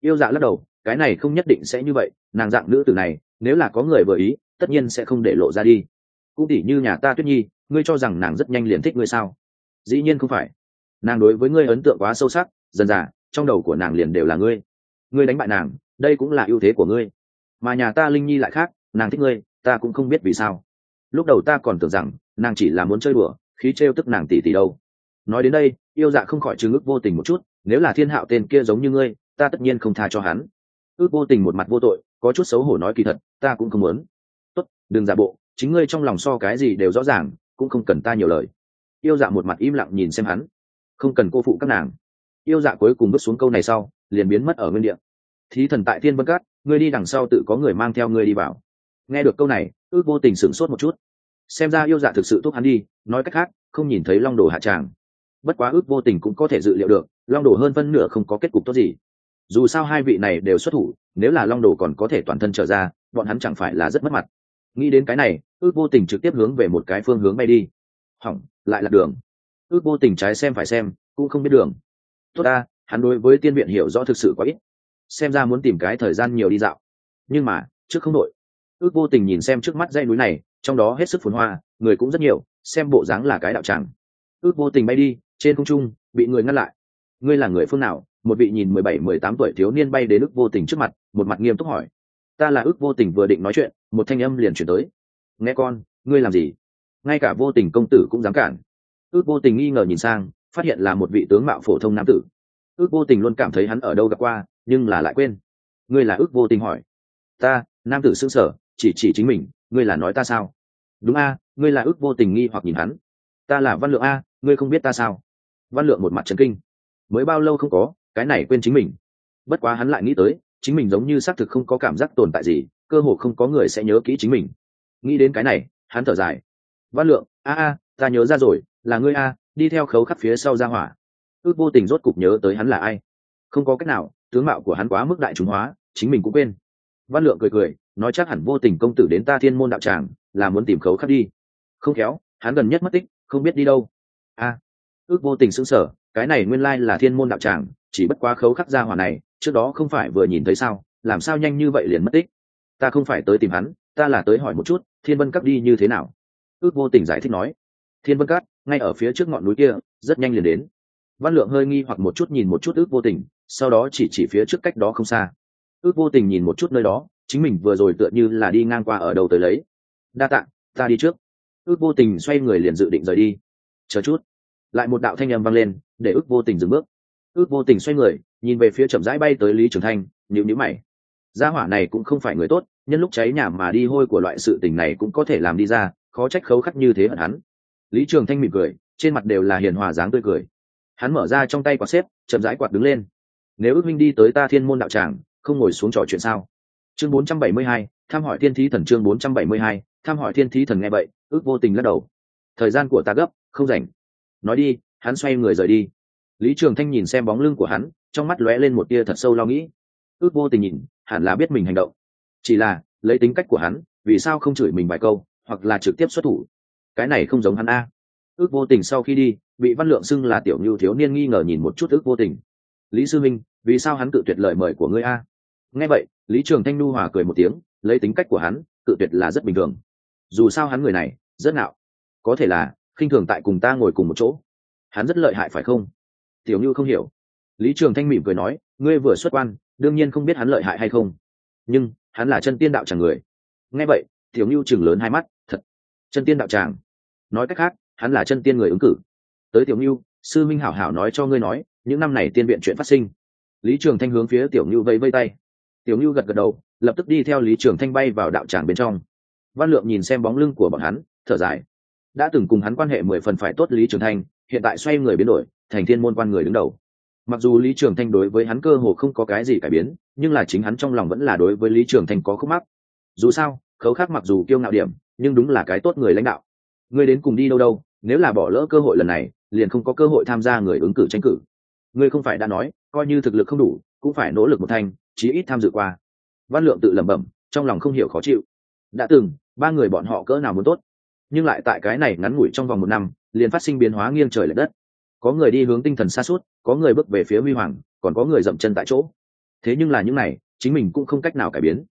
Yêu dạ lắc đầu, cái này không nhất định sẽ như vậy, nàng dạng nữ tử này, nếu là có người vừa ý, tất nhiên sẽ không để lộ ra đi. Cũng tỉ như nhà ta tuyết nhi, ngươi cho rằng nàng rất nhanh liền thích ngươi sao? Dĩ nhiên không phải. Nàng đối với ngươi ấn tượng quá sâu sắc, dần dà, trong đầu của nàng liền đều là ngươi. Ngươi đánh bại nàng, đây cũng là ưu thế của ngươi. Mà nhà ta linh nhi lại khác, nàng thích ngươi, ta cũng không biết vì sao. Lúc đầu ta còn tưởng rằng, nàng chỉ là muốn chơi đùa khí trêu tức nàng tỷ tỷ đâu. Nói đến đây, yêu dạ không khỏi trừng ức vô tình một chút, nếu là thiên hạo tên kia giống như ngươi, ta tất nhiên không tha cho hắn. Ước vô tình một mặt vô tội, có chút xấu hổ nói kỳ thật, ta cũng không muốn. Tốt, đừng giả bộ, chính ngươi trong lòng so cái gì đều rõ ràng, cũng không cần ta nhiều lời. Yêu dạ một mặt im lặng nhìn xem hắn. Không cần cô phụ các nàng. Yêu dạ cuối cùng bước xuống câu này sau, liền biến mất ở nguyên địa. Thí thần tại thiên vân cát, ngươi đi đằng sau tự có người mang theo ngươi đi vào. Nghe được câu này, ước vô tình sửng sốt một chút xem ra yêu dạ thực sự thúc hắn đi, nói cách khác, không nhìn thấy long đồ hạ tràng. Bất quá ước vô tình cũng có thể dự liệu được, long đồ hơn phân nửa không có kết cục tốt gì. Dù sao hai vị này đều xuất thủ, nếu là long đồ còn có thể toàn thân trở ra, bọn hắn chẳng phải là rất mất mặt. Nghĩ đến cái này, ước vô tình trực tiếp hướng về một cái phương hướng bay đi. Hỏng, lại là đường. Ước vô tình trái xem phải xem, cũng không biết đường. Tốt ta, hắn đối với tiên viện hiểu rõ thực sự quá ít. Xem ra muốn tìm cái thời gian nhiều đi dạo. Nhưng mà, trước không đội ước vô tình nhìn xem trước mắt dây núi này trong đó hết sức phồn hoa, người cũng rất nhiều, xem bộ dáng là cái đạo tràng. Ước vô tình bay đi, trên không trung, bị người ngăn lại. Ngươi là người phương nào? Một vị nhìn mười bảy, mười tám tuổi thiếu niên bay đến ước vô tình trước mặt, một mặt nghiêm túc hỏi. Ta là ước vô tình vừa định nói chuyện, một thanh âm liền chuyển tới. Nghe con, ngươi làm gì? Ngay cả vô tình công tử cũng dám cản. Ước vô tình nghi ngờ nhìn sang, phát hiện là một vị tướng mạo phổ thông nam tử. Ước vô tình luôn cảm thấy hắn ở đâu gặp qua, nhưng là lại quên. Ngươi là ước vô tình hỏi. Ta, nam tử xưng sở chỉ chỉ chính mình, ngươi là nói ta sao? Đúng a, ngươi là ước vô tình nghi hoặc nhìn hắn. Ta là văn lượng a, ngươi không biết ta sao? Văn lượng một mặt trấn kinh. Mới bao lâu không có, cái này quên chính mình. Bất quá hắn lại nghĩ tới, chính mình giống như xác thực không có cảm giác tồn tại gì, cơ hồ không có người sẽ nhớ kỹ chính mình. Nghĩ đến cái này, hắn thở dài. Văn lượng, a a, ta nhớ ra rồi, là ngươi a, đi theo khấu khắc phía sau ra hỏa. Ước vô tình rốt cục nhớ tới hắn là ai. Không có cách nào, tướng mạo của hắn quá mức đại chúng hóa, chính mình cũng quên văn lượng cười cười, nói chắc hẳn vô tình công tử đến ta thiên môn đạo tràng, là muốn tìm khấu khắc đi. Không khéo, hắn gần nhất mất tích, không biết đi đâu. A, ước vô tình sững sở cái này nguyên lai là thiên môn đạo tràng, chỉ bất quá khấu khắc gia hỏa này, trước đó không phải vừa nhìn thấy sao, làm sao nhanh như vậy liền mất tích? Ta không phải tới tìm hắn, ta là tới hỏi một chút, thiên vân cắt đi như thế nào? Ước vô tình giải thích nói. Thiên vân cắt ngay ở phía trước ngọn núi kia, rất nhanh liền đến. Văn lượng hơi nghi hoặc một chút nhìn một chút ước vô tình, sau đó chỉ chỉ phía trước cách đó không xa ước vô tình nhìn một chút nơi đó, chính mình vừa rồi tựa như là đi ngang qua ở đầu tới lấy. Đa tạ, ta đi trước. Ước vô tình xoay người liền dự định rời đi. Chờ chút. Lại một đạo thanh âm vang lên, để ước vô tình dừng bước. Ước vô tình xoay người, nhìn về phía chậm rãi bay tới lý trường thanh nhịu nhữ mày. Gia hỏa này cũng không phải người tốt, nhân lúc cháy nhà mà đi hôi của loại sự tình này cũng có thể làm đi ra, khó trách khấu khắc như thế hận hắn. Lý trường thanh mỉm cười, trên mặt đều là hiền hòa dáng tươi cười. Hắn mở ra trong tay quạt xếp, chậm rãi quạt đứng lên. Nếu ước minh đi tới ta thiên môn đạo tràng không ngồi xuống trò chuyện sao? Chương 472, tham hỏi thiên thí thần chương 472, tham hỏi thiên thí thần nghe vậy ước vô tình lắc đầu. Thời gian của ta gấp không rảnh. Nói đi hắn xoay người rời đi. Lý trường thanh nhìn xem bóng lưng của hắn trong mắt lóe lên một tia thật sâu lo nghĩ. Ước vô tình nhìn hẳn là biết mình hành động. Chỉ là lấy tính cách của hắn vì sao không chửi mình vài câu hoặc là trực tiếp xuất thủ? Cái này không giống hắn a. Ước vô tình sau khi đi bị văn lượng xưng là tiểu nhu thiếu niên nghi ngờ nhìn một chút ước vô tình. Lý sư minh vì sao hắn cự tuyệt lời mời của ngươi a? Nghe vậy, lý trường thanh nu hòa cười một tiếng, lấy tính cách của hắn, cự tuyệt là rất bình thường. Dù sao hắn người này, rất ngạo. Có thể là, khinh thường tại cùng ta ngồi cùng một chỗ. Hắn rất lợi hại phải không? Tiểu như không hiểu. Lý trường thanh mỉm cười nói, ngươi vừa xuất quan, đương nhiên không biết hắn lợi hại hay không. Nhưng, hắn là chân tiên đạo chẳng người. Nghe vậy, tiểu như chừng lớn hai mắt, thật. Chân tiên đạo tràng. Nói cách khác, hắn là chân tiên người ứng cử. Tới tiểu như sư minh hảo hảo nói cho ngươi nói, những năm này tiên viện chuyện phát sinh lý trường thanh hướng phía tiểu như vẫy vây tay. Tiểu như gật gật đầu, lập tức đi theo lý trường thanh bay vào đạo tràng bên trong. Văn lượng nhìn xem bóng lưng của bọn hắn, thở dài. Đã từng cùng hắn quan hệ mười phần phải tốt lý trường thanh, hiện tại xoay người biến đổi, thành thiên môn quan người đứng đầu. Mặc dù lý trường thanh đối với hắn cơ hồ không có cái gì cải biến, nhưng là chính hắn trong lòng vẫn là đối với lý trường thanh có khúc mắc. Dù sao, khấu khác mặc dù kiêu ngạo điểm, nhưng đúng là cái tốt người lãnh đạo. Ngươi đến cùng đi đâu đâu, nếu là bỏ lỡ cơ hội lần này, liền không có cơ hội tham gia người ứng cử tranh cử. Ngươi không phải đã nói coi như thực lực không đủ, cũng phải nỗ lực một thành chí ít tham dự qua. Văn lượng tự lẩm bẩm, trong lòng không hiểu khó chịu. Đã từng, ba người bọn họ cỡ nào muốn tốt. Nhưng lại tại cái này ngắn ngủi trong vòng một năm, liền phát sinh biến hóa nghiêng trời l ệ đất. Có người đi hướng tinh thần xa suốt, có người bước về phía huy hoàng, còn có người dậm chân tại chỗ. Thế nhưng là những này, chính mình cũng không cách nào cải biến.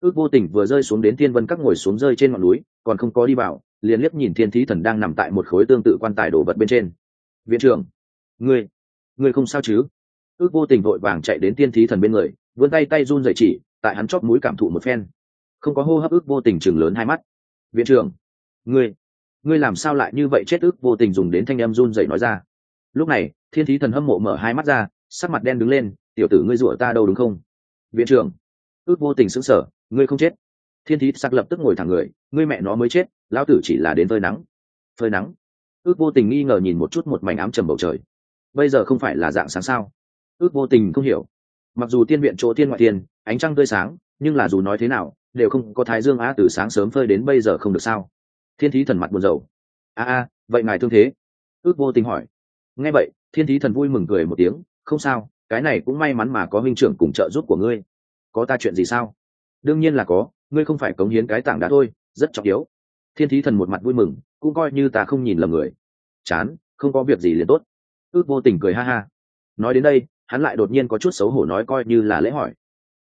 Ước vô tình vừa rơi xuống đến thiên vân các ngồi xuống rơi trên ngọn núi, còn không có đi vào, liền liếc nhìn thiên thí thần đang nằm tại một khối tương tự quan tài đổ vật bên trên. Viện trưởng, ngươi ngươi không sao chứ? Ước vô tình vội vàng chạy đến tiên thí thần bên người, vươn tay tay run dậy chỉ, tại hắn chót mũi cảm thụ một phen. Không có hô hấp ước vô tình chừng lớn hai mắt. Viện trưởng, ngươi ngươi làm sao lại như vậy chết ước vô tình dùng đến thanh em run dậy nói ra? Lúc này, thiên thí thần hâm mộ mở hai mắt ra, sắc mặt đen đứng lên, tiểu tử ngươi rủa ta đâu đúng không? Viện trưởng, ước vô tình sững sờ, ngươi không chết. Thiên thí sặc lập tức ngồi thẳng người, ngươi mẹ nó mới chết, lão tử chỉ là đến phơi nắng. Phơi nắng? Ước vô tình nghi ngờ nhìn một chút một mảnh ám trầm bầu trời. Bây giờ không phải là dạng sáng sao? Ước vô tình không hiểu. Mặc dù tiên viện chỗ tiên ngoại tiên ánh trăng tươi sáng, nhưng là dù nói thế nào, đều không có thái dương á từ sáng sớm phơi đến bây giờ không được sao. Thiên thí thần mặt buồn rầu. A a, vậy ngài thương thế? Ước vô tình hỏi. Nghe vậy, thiên thí thần vui mừng cười một tiếng. Không sao, cái này cũng may mắn mà có huynh trưởng cùng trợ giúp của ngươi. Có ta chuyện gì sao? Đương nhiên là có, ngươi không phải cống hiến cái tảng đá thôi, rất trọng yếu. Thiên thí thần một mặt vui mừng, cũng coi như ta không nhìn lầm người. Chán, không có việc gì liền tốt. Ước vô tình cười ha ha. Nói đến đây hắn lại đột nhiên có chút xấu hổ nói coi như là lễ hỏi.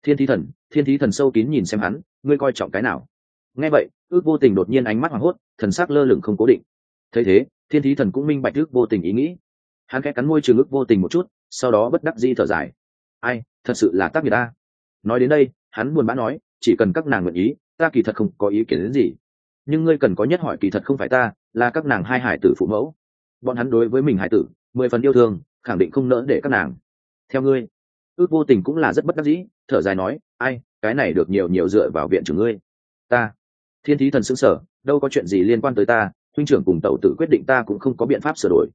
Thiên thí thần, thiên thí thần sâu kín nhìn xem hắn, ngươi coi trọng cái nào? Nghe vậy, ước vô tình đột nhiên ánh mắt hoảng hốt, thần sắc lơ lửng không cố định. Thấy thế, thiên thí thần cũng minh bạch ước vô tình ý nghĩ. Hắn khẽ cắn môi trường ước vô tình một chút, sau đó bất đắc di thở dài. Ai, thật sự là tác nghiệp ta. Nói đến đây, hắn buồn bã nói, chỉ cần các nàng nguyện ý, ta kỳ thật không có ý kiến đến gì. Nhưng ngươi cần có nhất hỏi kỳ thật không phải ta, là các nàng hai hải tử phụ mẫu. Bọn hắn đối với mình hải tử, mười phần yêu thương, khẳng định không nỡ để các nàng theo ngươi. Ước vô tình cũng là rất bất đắc dĩ, thở dài nói, ai, cái này được nhiều nhiều dựa vào viện trưởng ngươi. Ta. Thiên thí thần xứng sở đâu có chuyện gì liên quan tới ta, huynh trưởng cùng tẩu tử quyết định ta cũng không có biện pháp sửa đổi.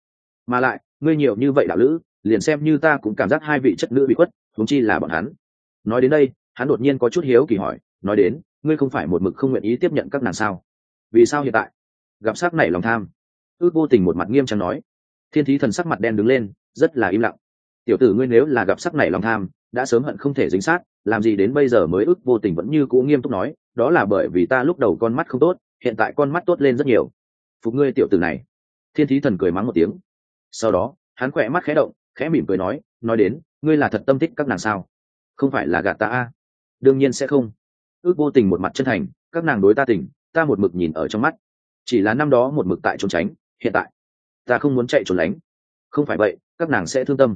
Mà lại, ngươi nhiều như vậy đạo lữ, liền xem như ta cũng cảm giác hai vị chất nữ bị khuất thúng chi là bọn hắn. Nói đến đây, hắn đột nhiên có chút hiếu kỳ hỏi, nói đến, ngươi không phải một mực không nguyện ý tiếp nhận các nàng sao? Vì sao hiện tại? Gặp sắc này lòng tham, ước vô tình một mặt nghiêm trang nói. Thiên thí thần sắc mặt đen đứng lên, rất là im lặng tiểu tử ngươi nếu là gặp sắc này lòng tham, đã sớm hận không thể dính sát, làm gì đến bây giờ mới ước vô tình vẫn như cũ nghiêm túc nói, đó là bởi vì ta lúc đầu con mắt không tốt, hiện tại con mắt tốt lên rất nhiều. Phục ngươi tiểu tử này. Thiên thí thần cười mắng một tiếng. Sau đó, hắn khỏe mắt khẽ động, khẽ mỉm cười nói nói đến, ngươi là thật tâm thích các nàng sao? Không phải là gạt ta a? Đương nhiên sẽ không. Ước vô tình một mặt chân thành, các nàng đối ta tình, ta một mực nhìn ở trong mắt. Chỉ là năm đó một mực tại trốn tránh, hiện tại, ta không muốn chạy trốn lánh. Không phải vậy, các nàng sẽ thương tâm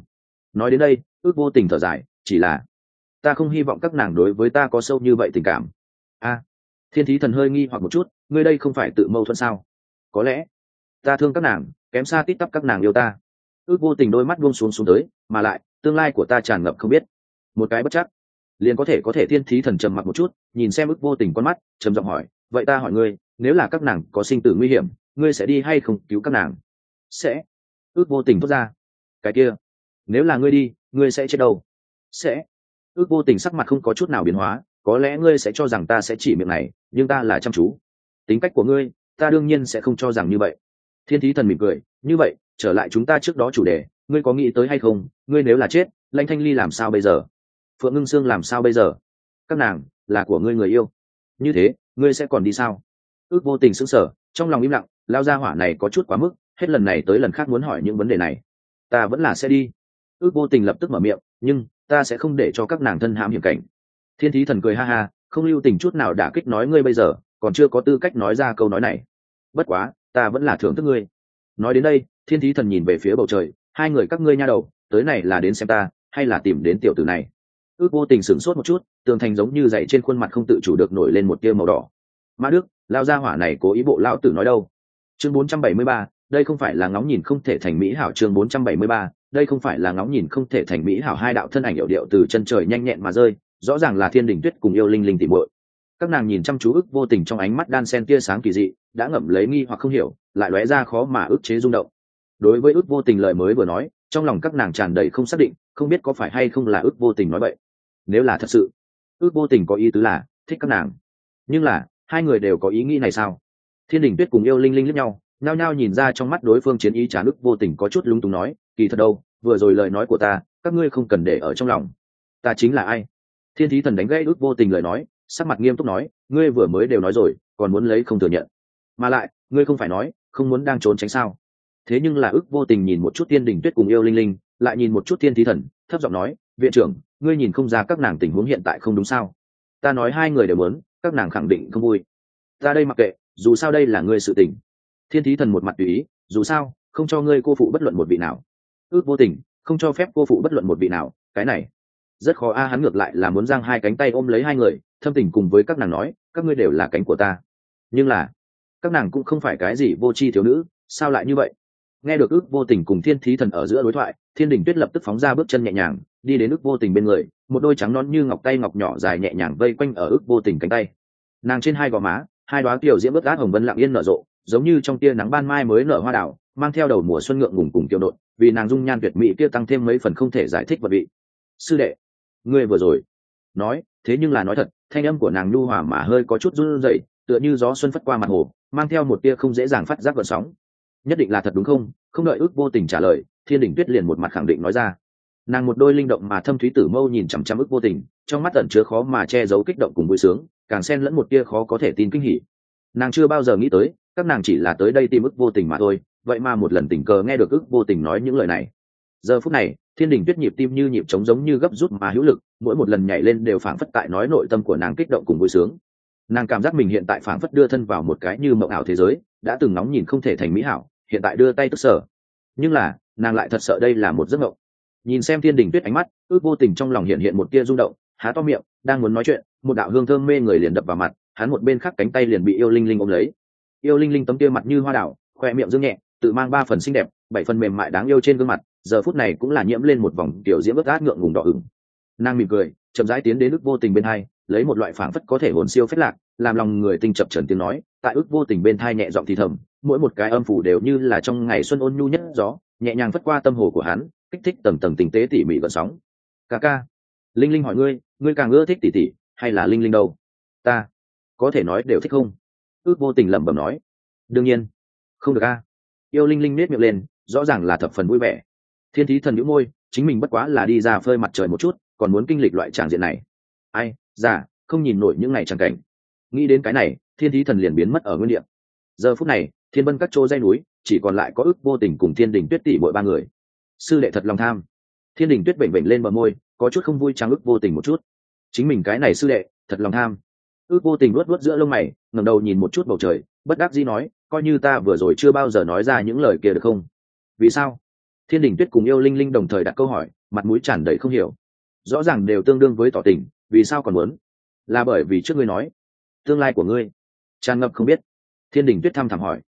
nói đến đây, ước vô tình thở dài, chỉ là, ta không hy vọng các nàng đối với ta có sâu như vậy tình cảm. A, thiên thí thần hơi nghi hoặc một chút, ngươi đây không phải tự mâu thuẫn sao? Có lẽ, ta thương các nàng, kém xa tít tắp các nàng yêu ta. Ước vô tình đôi mắt buông xuống xuống tới, mà lại, tương lai của ta tràn ngập không biết. Một cái bất chắc. Liền có thể có thể thiên thí thần trầm mặc một chút, nhìn xem ước vô tình con mắt, trầm giọng hỏi, vậy ta hỏi ngươi, nếu là các nàng có sinh tử nguy hiểm, ngươi sẽ đi hay không cứu các nàng? Sẽ. Ước vô tình thốt ra, cái kia nếu là ngươi đi, ngươi sẽ chết đâu? Sẽ. Ước vô tình sắc mặt không có chút nào biến hóa, có lẽ ngươi sẽ cho rằng ta sẽ chỉ miệng này, nhưng ta là chăm chú. Tính cách của ngươi, ta đương nhiên sẽ không cho rằng như vậy. Thiên thí thần mỉm cười, như vậy, trở lại chúng ta trước đó chủ đề, ngươi có nghĩ tới hay không? Ngươi nếu là chết, lãnh thanh ly làm sao bây giờ? Phượng ngưng sương làm sao bây giờ? Các nàng, là của ngươi người yêu. Như thế, ngươi sẽ còn đi sao? Ước vô tình sững sờ, trong lòng im lặng, lao ra hỏa này có chút quá mức, hết lần này tới lần khác muốn hỏi những vấn đề này. Ta vẫn là sẽ đi ước vô tình lập tức mở miệng nhưng ta sẽ không để cho các nàng thân hãm hiểm cảnh. Thiên thí thần cười ha ha không lưu tình chút nào đả kích nói ngươi bây giờ còn chưa có tư cách nói ra câu nói này. Bất quá ta vẫn là thưởng thức ngươi. Nói đến đây thiên thí thần nhìn về phía bầu trời hai người các ngươi nha đầu tới này là đến xem ta hay là tìm đến tiểu tử này? Ước vô tình sửng sốt một chút tường thành giống như dậy trên khuôn mặt không tự chủ được nổi lên một tia màu đỏ. Mã đức lao ra hỏa này cố ý bộ lão tử nói đâu? Chương 473, đây không phải là ngóng nhìn không thể thành mỹ hảo chương 473, đây không phải là ngóng nhìn không thể thành mỹ hảo hai đạo thân ảnh hiệu điệu từ chân trời nhanh nhẹn mà rơi, rõ ràng là thiên đình tuyết cùng yêu linh linh tìm muội. Các nàng nhìn chăm chú ức vô tình trong ánh mắt đan sen tia sáng kỳ dị, đã ngậm lấy nghi hoặc không hiểu, lại lóe ra khó mà ức chế rung động. Đối với ức vô tình lời mới vừa nói, trong lòng các nàng tràn đầy không xác định, không biết có phải hay không là ức vô tình nói vậy. Nếu là thật sự, ức vô tình có ý tứ là thích các nàng. Nhưng là, hai người đều có ý nghĩ này sao? Thiên đình tuyết cùng yêu linh linh lẫn nhau nhao nhao nhìn ra trong mắt đối phương chiến ý trả nước vô tình có chút lung túng nói, kỳ thật đâu, vừa rồi lời nói của ta, các ngươi không cần để ở trong lòng. Ta chính là ai? Thiên thí thần đánh gãy ước vô tình lời nói, sắc mặt nghiêm túc nói, ngươi vừa mới đều nói rồi, còn muốn lấy không thừa nhận. Mà lại, ngươi không phải nói, không muốn đang trốn tránh sao? Thế nhưng là ước vô tình nhìn một chút tiên đình tuyết cùng yêu linh linh, lại nhìn một chút thiên thí thần, thấp giọng nói, viện trưởng, ngươi nhìn không ra các nàng tình huống hiện tại không đúng sao? Ta nói hai người đều muốn, các nàng khẳng định không vui. Ta đây mặc kệ, dù sao đây là ngươi sự tình thiên thí thần một mặt tùy ý, dù sao, không cho ngươi cô phụ bất luận một vị nào. Ước vô tình, không cho phép cô phụ bất luận một vị nào, cái này. Rất khó a, hắn ngược lại là muốn giang hai cánh tay ôm lấy hai người, thâm tình cùng với các nàng nói, các ngươi đều là cánh của ta. Nhưng là, các nàng cũng không phải cái gì vô tri thiếu nữ, sao lại như vậy? Nghe được ước vô tình cùng thiên thí thần ở giữa đối thoại, thiên đình tuyết lập tức phóng ra bước chân nhẹ nhàng, đi đến ước vô tình bên người, một đôi trắng non như ngọc tay ngọc nhỏ dài nhẹ nhàng vây quanh ở ước vô tình cánh tay. Nàng trên hai gò má, hai đoá kiểu diễm ướt át hồng vân lặng yên nở rộ giống như trong tia nắng ban mai mới nở hoa đảo mang theo đầu mùa xuân ngượng ngùng cùng tiểu đột vì nàng dung nhan tuyệt mỹ kia tăng thêm mấy phần không thể giải thích vật vị. Sư đệ, ngươi vừa rồi nói, thế nhưng là nói thật, thanh âm của nàng nhu hòa mà hơi có chút run rẩy, tựa như gió xuân phất qua mặt hồ, mang theo một tia không dễ dàng phát giác gợn sóng. Nhất định là thật đúng không? Không đợi ước vô tình trả lời, thiên đình tuyết liền một mặt khẳng định nói ra. Nàng một đôi linh động mà thâm thúy tử mâu nhìn chằm chằm ước vô tình, trong mắt ẩn chứa khó mà che giấu kích động cùng vui sướng, càng xen lẫn một tia khó có thể tin kinh hỉ. Nàng chưa bao giờ nghĩ tới các nàng chỉ là tới đây tìm ước vô tình mà thôi, vậy mà một lần tình cờ nghe được ước vô tình nói những lời này. Giờ phút này, thiên đình tuyết nhịp tim như nhịp trống giống như gấp rút mà hữu lực, mỗi một lần nhảy lên đều phảng phất tại nói nội tâm của nàng kích động cùng vui sướng. Nàng cảm giác mình hiện tại phảng phất đưa thân vào một cái như mộng ảo thế giới, đã từng nóng nhìn không thể thành mỹ hảo, hiện tại đưa tay tức sở. Nhưng là, nàng lại thật sợ đây là một giấc mộng. Nhìn xem thiên đình tuyết ánh mắt, ước vô tình trong lòng hiện hiện một tia rung động, há to miệng, đang muốn nói chuyện, một đạo hương thơm mê người liền đập vào mặt, hắn một bên khác cánh tay liền bị yêu linh linh ôm lấy yêu linh linh tấm kia mặt như hoa đảo khoe miệng dương nhẹ, tự mang ba phần xinh đẹp, bảy phần mềm mại đáng yêu trên gương mặt, giờ phút này cũng là nhiễm lên một vòng tiểu diễm ướt át ngượng ngùng đỏ ửng. Nàng mỉm cười, chậm rãi tiến đến ước vô tình bên hai, lấy một loại phảng phất có thể hồn siêu phết lạc, làm lòng người tinh chập trần tiếng nói, tại ước vô tình bên thai nhẹ giọng thì thầm, mỗi một cái âm phủ đều như là trong ngày xuân ôn nhu nhất gió, nhẹ nhàng phất qua tâm hồ của hắn, kích thích tầng tầng tình tế tỉ mỉ gợn sóng. Ca ca. Linh linh hỏi ngươi ngươi càng ưa thích tỉ tỉ hay là linh linh đâu? Ta. Có thể nói đều thích không? Ước vô tình lẩm bẩm nói. Đương nhiên. Không được a. Yêu linh linh nết miệng lên, rõ ràng là thập phần vui vẻ. Thiên thí thần nhũ môi, chính mình bất quá là đi ra phơi mặt trời một chút, còn muốn kinh lịch loại tràng diện này. Ai, già, không nhìn nổi những ngày tràng cảnh. Nghĩ đến cái này, thiên thí thần liền biến mất ở nguyên địa. Giờ phút này, thiên bân các chỗ dây núi, chỉ còn lại có ước vô tình cùng thiên đình tuyết tỷ mỗi ba người. Sư đệ thật lòng tham. Thiên đình tuyết bệnh bệnh lên bờ môi, có chút không vui trang ước vô tình một chút. Chính mình cái này sư đệ, thật lòng tham ước vô tình luốt luốt giữa lông mày, ngẩng đầu nhìn một chút bầu trời, bất đắc dĩ nói, coi như ta vừa rồi chưa bao giờ nói ra những lời kia được không? Vì sao? Thiên đình tuyết cùng yêu linh linh đồng thời đặt câu hỏi, mặt mũi tràn đầy không hiểu. Rõ ràng đều tương đương với tỏ tình, vì sao còn muốn? Là bởi vì trước ngươi nói, tương lai của ngươi. Tràn ngập không biết. Thiên đình tuyết thăm thẳm hỏi.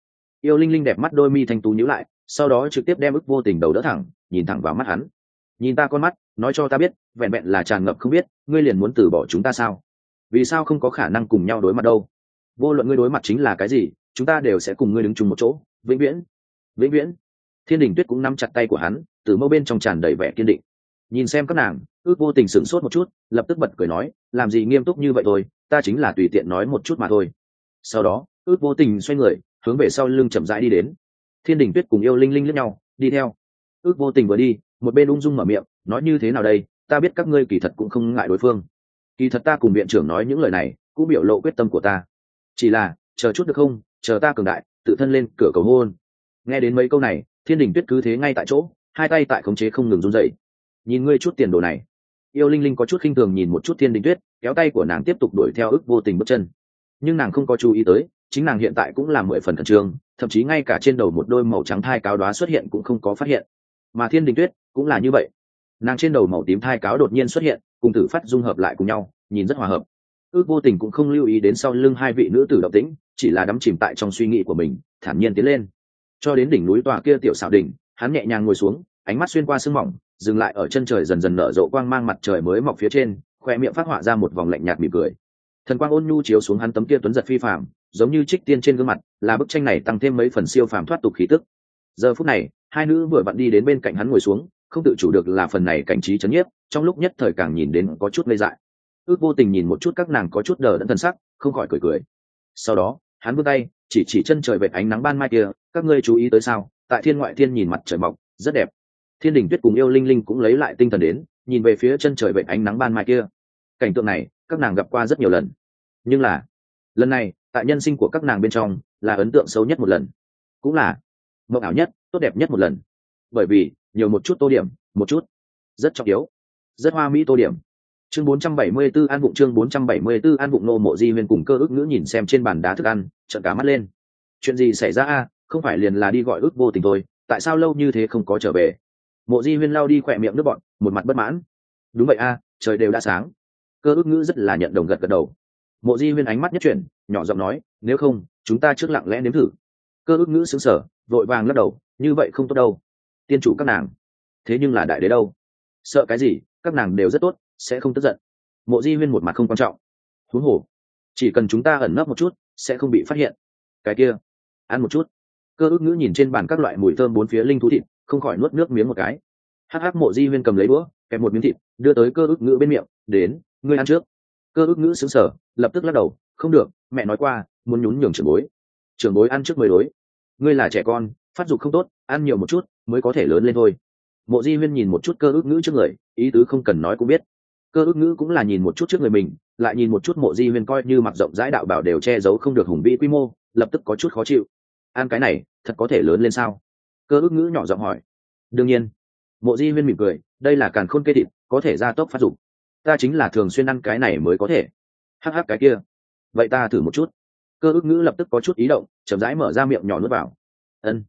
Yêu linh linh đẹp mắt đôi mi thanh tú nhíu lại, sau đó trực tiếp đem ức vô tình đầu đỡ thẳng, nhìn thẳng vào mắt hắn. Nhìn ta con mắt, nói cho ta biết, vẹn vẹn là tràn ngập không biết, ngươi liền muốn từ bỏ chúng ta sao? Vì sao không có khả năng cùng nhau đối mặt đâu? Vô luận ngươi đối mặt chính là cái gì, chúng ta đều sẽ cùng ngươi đứng chung một chỗ, vĩnh viễn. Vĩnh viễn. Thiên đình tuyết cũng nắm chặt tay của hắn, từ mâu bên trong tràn đầy vẻ kiên định. Nhìn xem các nàng, ước vô tình sửng sốt một chút, lập tức bật cười nói, làm gì nghiêm túc như vậy thôi, ta chính là tùy tiện nói một chút mà thôi. Sau đó, ước vô tình xoay người, hướng về sau lưng chậm rãi đi đến. Thiên đình tuyết cùng yêu linh linh lẫn nhau, đi theo. Ước vô tình vừa đi, một bên ung dung mở miệng, nói như thế nào đây? Ta biết các ngươi kỳ thật cũng không ngại đối phương kỳ thật ta cùng viện trưởng nói những lời này, cũng biểu lộ quyết tâm của ta. Chỉ là, chờ chút được không, chờ ta cường đại, tự thân lên cửa cầu hôn. Nghe đến mấy câu này, thiên đình tuyết cứ thế ngay tại chỗ, hai tay tại khống chế không ngừng run dậy nhìn ngươi chút tiền đồ này. Yêu linh linh có chút khinh thường nhìn một chút thiên đình tuyết, kéo tay của nàng tiếp tục đuổi theo ức vô tình bước chân. Nhưng nàng không có chú ý tới, chính nàng hiện tại cũng là mười phần khẩn trương, thậm chí ngay cả trên đầu một đôi màu trắng thai cáo đoá xuất hiện cũng không có phát hiện. Mà thiên đình tuyết cũng là như vậy nàng trên đầu màu tím thai cáo đột nhiên xuất hiện, cùng tử phát dung hợp lại cùng nhau, nhìn rất hòa hợp. Ước vô tình cũng không lưu ý đến sau lưng hai vị nữ tử động tĩnh, chỉ là đắm chìm tại trong suy nghĩ của mình, thản nhiên tiến lên. Cho đến đỉnh núi tòa kia tiểu xảo đỉnh, hắn nhẹ nhàng ngồi xuống, ánh mắt xuyên qua sương mỏng, dừng lại ở chân trời dần dần nở rộ quang mang mặt trời mới mọc phía trên, khoe miệng phát họa ra một vòng lạnh nhạt mỉm cười. Thần quang ôn nhu chiếu xuống hắn tấm kia tuấn giật phi phạm giống như trích tiên trên gương mặt, là bức tranh này tăng thêm mấy phần siêu phàm thoát tục khí tức. Giờ phút này, hai nữ vừa vặn đi đến bên cạnh hắn ngồi xuống không tự chủ được là phần này cảnh trí chấn nhiếp, trong lúc nhất thời càng nhìn đến có chút lây dại. Ước vô tình nhìn một chút các nàng có chút đờ đẫn thân sắc, không khỏi cười cười. Sau đó, hắn vươn tay, chỉ chỉ chân trời vệt ánh nắng ban mai kia, các ngươi chú ý tới sao? Tại thiên ngoại thiên nhìn mặt trời mọc, rất đẹp. Thiên đình tuyết cùng yêu linh linh cũng lấy lại tinh thần đến, nhìn về phía chân trời vệt ánh nắng ban mai kia. Cảnh tượng này, các nàng gặp qua rất nhiều lần. Nhưng là, lần này, tại nhân sinh của các nàng bên trong, là ấn tượng xấu nhất một lần. Cũng là mộng ảo nhất, tốt đẹp nhất một lần. Bởi vì nhiều một chút tô điểm, một chút. Rất trọng yếu. Rất hoa mỹ tô điểm. Chương 474 an vụng chương 474 an vụng nô mộ di huyên cùng cơ ức ngữ nhìn xem trên bàn đá thức ăn, trợn cả mắt lên. Chuyện gì xảy ra a? Không phải liền là đi gọi ước vô tình thôi, tại sao lâu như thế không có trở về? Mộ di huyên lao đi khỏe miệng nước bọn một mặt bất mãn. Đúng vậy a, trời đều đã sáng. Cơ ước ngữ rất là nhận đồng gật gật đầu. Mộ di huyên ánh mắt nhất chuyển, nhỏ giọng nói, nếu không, chúng ta trước lặng lẽ nếm thử. Cơ ước ngữ xứng sở vội vàng lắc đầu, như vậy không tốt đâu tiên chủ các nàng. Thế nhưng là đại đế đâu? Sợ cái gì? Các nàng đều rất tốt, sẽ không tức giận. Mộ di huyên một mặt không quan trọng. Thú hổ chỉ cần chúng ta ẩn nấp một chút, sẽ không bị phát hiện. Cái kia, ăn một chút. Cơ ước ngữ nhìn trên bàn các loại mùi thơm bốn phía linh thú thịt, không khỏi nuốt nước miếng một cái. Hắc hắc, mộ di huyên cầm lấy búa kẹp một miếng thịt, đưa tới cơ ước ngữ bên miệng, đến, ngươi ăn trước. Cơ ước ngữ xứng sở lập tức lắc đầu, không được, mẹ nói qua, muốn nhún nhường trưởng bối. Trưởng bối ăn trước mười đối. Ngươi là trẻ con phát dục không tốt, ăn nhiều một chút mới có thể lớn lên thôi. Mộ di huyên nhìn một chút cơ ước ngữ trước người, ý tứ không cần nói cũng biết. Cơ ước ngữ cũng là nhìn một chút trước người mình, lại nhìn một chút mộ di huyên coi như mặc rộng rãi đạo bảo đều che giấu không được hùng vĩ quy mô, lập tức có chút khó chịu. Ăn cái này, thật có thể lớn lên sao? Cơ ước ngữ nhỏ giọng hỏi. Đương nhiên. Mộ di huyên mỉm cười, đây là càn khôn cây thịt, có thể gia tốc phát dục. Ta chính là thường xuyên ăn cái này mới có thể. Hắc hắc cái kia. Vậy ta thử một chút. Cơ ước ngữ lập tức có chút ý động, chậm rãi mở ra miệng nhỏ nuốt vào. Ân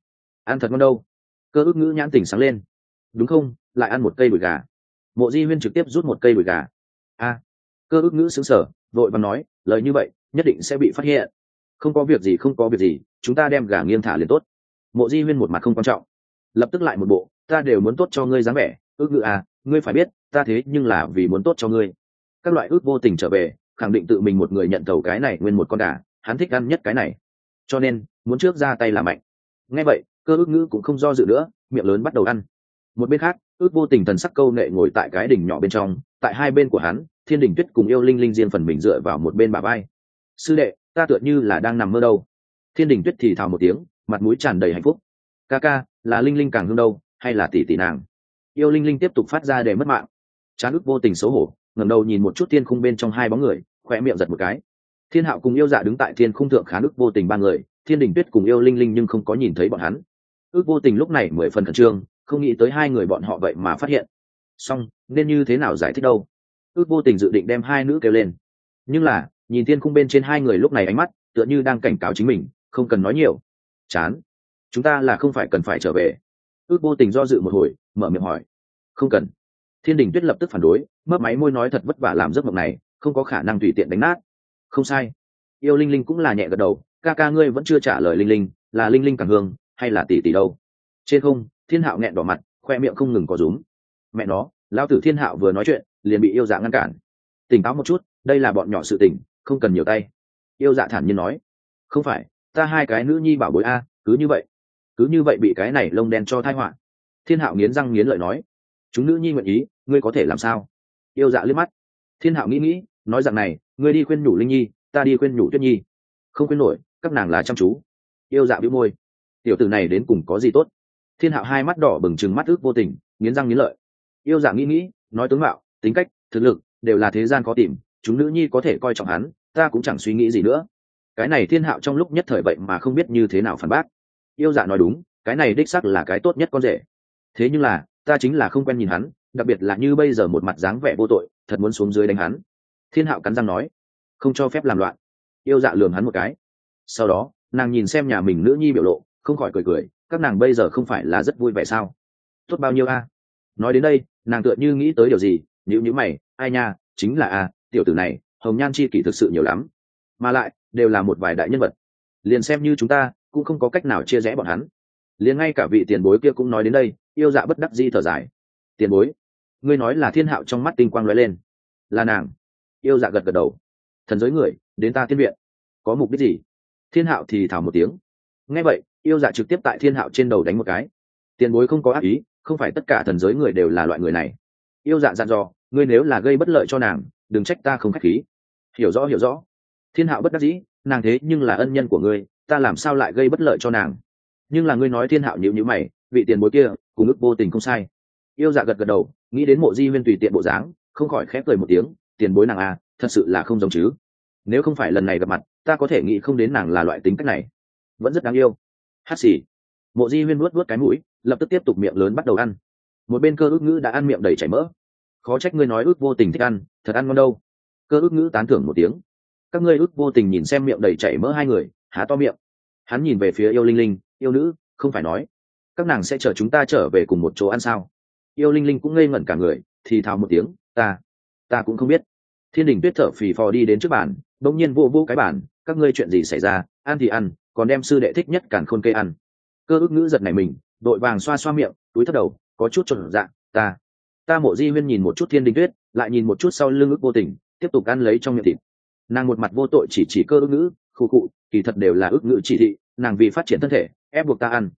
ăn thật ngon đâu. Cơ ước ngữ nhãn tình sáng lên. Đúng không? Lại ăn một cây đùi gà. Mộ di huyên trực tiếp rút một cây đùi gà. A. Cơ ước ngữ xứng sở vội và nói, lời như vậy, nhất định sẽ bị phát hiện. Không có việc gì, không có việc gì, chúng ta đem gà nghiêng thả liền tốt. Mộ di huyên một mặt không quan trọng. Lập tức lại một bộ, ta đều muốn tốt cho ngươi dáng vẻ. Ước ngữ à ngươi phải biết, ta thế nhưng là vì muốn tốt cho ngươi. Các loại ước vô tình trở về, khẳng định tự mình một người nhận tàu cái này nguyên một con gà, hắn thích ăn nhất cái này. Cho nên, muốn trước ra tay là mạnh. Nghe vậy cơ ước ngữ cũng không do dự nữa, miệng lớn bắt đầu ăn. Một bên khác, ước vô tình thần sắc câu nệ ngồi tại cái đỉnh nhỏ bên trong, tại hai bên của hắn, thiên đình tuyết cùng yêu linh linh riêng phần mình dựa vào một bên bà bay sư đệ, ta tựa như là đang nằm mơ đâu. Thiên đình tuyết thì thào một tiếng, mặt mũi tràn đầy hạnh phúc. Ca ca, là linh linh càng hương đâu, hay là tỷ tỷ nàng? Yêu linh linh tiếp tục phát ra để mất mạng. Chán ước vô tình xấu hổ, ngẩng đầu nhìn một chút thiên khung bên trong hai bóng người khoe miệng giật một cái. Thiên hạo cùng yêu dạ đứng tại thiên khung thượng khá ước vô tình ba người, thiên đình tuyết cùng yêu linh linh nhưng không có nhìn thấy bọn hắn ước vô tình lúc này mười phần khẩn trương, không nghĩ tới hai người bọn họ vậy mà phát hiện. Song nên như thế nào giải thích đâu? Ước vô tình dự định đem hai nữ kêu lên. Nhưng là, nhìn thiên khung bên trên hai người lúc này ánh mắt, tựa như đang cảnh cáo chính mình, không cần nói nhiều. Chán. Chúng ta là không phải cần phải trở về. Ước vô tình do dự một hồi, mở miệng hỏi. Không cần. Thiên đình tuyết lập tức phản đối mất máy môi nói thật vất vả làm giấc mộng này, không có khả năng tùy tiện đánh nát. Không sai. Yêu linh linh cũng là nhẹ gật đầu, ca ca ngươi vẫn chưa trả lời linh linh, là linh linh càng hương hay là tỷ tỷ đâu? Trên không, thiên hạo nghẹn đỏ mặt, khoe miệng không ngừng có rúm. Mẹ nó, lão tử thiên hạo vừa nói chuyện, liền bị yêu dạ ngăn cản. Tỉnh táo một chút, đây là bọn nhỏ sự tỉnh không cần nhiều tay. Yêu dạ thản nhiên nói. Không phải, ta hai cái nữ nhi bảo bối a, cứ như vậy. Cứ như vậy bị cái này lông đen cho thai họa. Thiên hạo nghiến răng nghiến lợi nói. Chúng nữ nhi nguyện ý, ngươi có thể làm sao? Yêu dạ liếc mắt. Thiên hạo nghĩ nghĩ, nói rằng này, ngươi đi khuyên nhủ linh nhi, ta đi khuyên nhủ tuyết nhi. Không khuyên nổi, các nàng là chăm chú. Yêu dạ bĩu môi tiểu tử này đến cùng có gì tốt? Thiên hạo hai mắt đỏ bừng chừng mắt ước vô tình, nghiến răng nghiến lợi. Yêu Dạng nghĩ nghĩ, nói tướng mạo, tính cách, thực lực, đều là thế gian có tìm, chúng nữ nhi có thể coi trọng hắn, ta cũng chẳng suy nghĩ gì nữa. Cái này thiên hạo trong lúc nhất thời vậy mà không biết như thế nào phản bác. Yêu dạ nói đúng, cái này đích sắc là cái tốt nhất con rể. Thế nhưng là, ta chính là không quen nhìn hắn, đặc biệt là như bây giờ một mặt dáng vẻ vô tội, thật muốn xuống dưới đánh hắn. Thiên hạo cắn răng nói, không cho phép làm loạn. Yêu dạ lường hắn một cái. Sau đó, nàng nhìn xem nhà mình nữ nhi biểu lộ không khỏi cười cười các nàng bây giờ không phải là rất vui vẻ sao? Tốt bao nhiêu a? Nói đến đây nàng tựa như nghĩ tới điều gì nếu như, như mày ai nha chính là a tiểu tử này hồng nhan chi kỷ thực sự nhiều lắm. Mà lại đều là một vài đại nhân vật. Liền xem như chúng ta cũng không có cách nào chia rẽ bọn hắn. Liền ngay cả vị tiền bối kia cũng nói đến đây yêu dạ bất đắc di thở dài. Tiền bối ngươi nói là thiên hạo trong mắt tinh quang lóe lên. Là nàng. Yêu dạ gật gật đầu. Thần giới người đến ta tiên viện. Có mục đích gì? Thiên hạo thì thảo một tiếng nghe vậy, yêu dạ trực tiếp tại thiên hạo trên đầu đánh một cái. Tiền bối không có ác ý, không phải tất cả thần giới người đều là loại người này. Yêu dạ dặn dò, ngươi nếu là gây bất lợi cho nàng, đừng trách ta không k h á c h khí. Hiểu rõ hiểu rõ. Thiên hạo bất đắc dĩ, nàng thế nhưng là ân nhân của ngươi, ta làm sao lại gây bất lợi cho nàng? Nhưng là ngươi nói thiên hạo nhịu nhữ mày, vị tiền bối kia, cùng ức vô tình không sai. Yêu dạ gật gật đầu, nghĩ đến mộ di huyên tùy tiện bộ dáng, không khỏi khép cười một tiếng, tiền bối nàng à thật sự là không giống chứ. Nếu không phải lần này gặp mặt, ta có thể nghĩ không đến nàng là loại tính cách này vẫn rất đáng yêu. Hát xì. Mộ di huyên nuốt nuốt cái mũi, lập tức tiếp tục miệng lớn bắt đầu ăn. Một bên cơ ước ngữ đã ăn miệng đầy chảy mỡ. Khó trách ngươi nói ước vô tình thích ăn, thật ăn ngon đâu. Cơ ước ngữ tán thưởng một tiếng. Các ngươi ước vô tình nhìn xem miệng đầy chảy mỡ hai người, há to miệng. Hắn nhìn về phía yêu linh linh, yêu nữ, không phải nói, các nàng sẽ chở chúng ta trở về cùng một chỗ ăn sao? Yêu linh linh cũng ngây ngẩn cả người, thì thào một tiếng, ta ta cũng không biết. Thiên đình tuyết thở phì phò đi đến trước bàn, bỗng nhiên vô vô cái bàn, các ngươi chuyện gì xảy ra? Ăn thì ăn còn đem sư đệ thích nhất càn khôn kê ăn. Cơ ước ngữ giật này mình, đội vàng xoa xoa miệng, túi thất đầu, có chút trộn dạng, ta ta mộ di huyên nhìn một chút thiên đình tuyết, lại nhìn một chút sau lưng ước vô tình, tiếp tục ăn lấy trong miệng thịt. Nàng một mặt vô tội chỉ chỉ cơ ước ngữ khu cụ kỳ thật đều là ước ngữ chỉ thị, nàng vì phát triển thân thể, ép buộc ta ăn.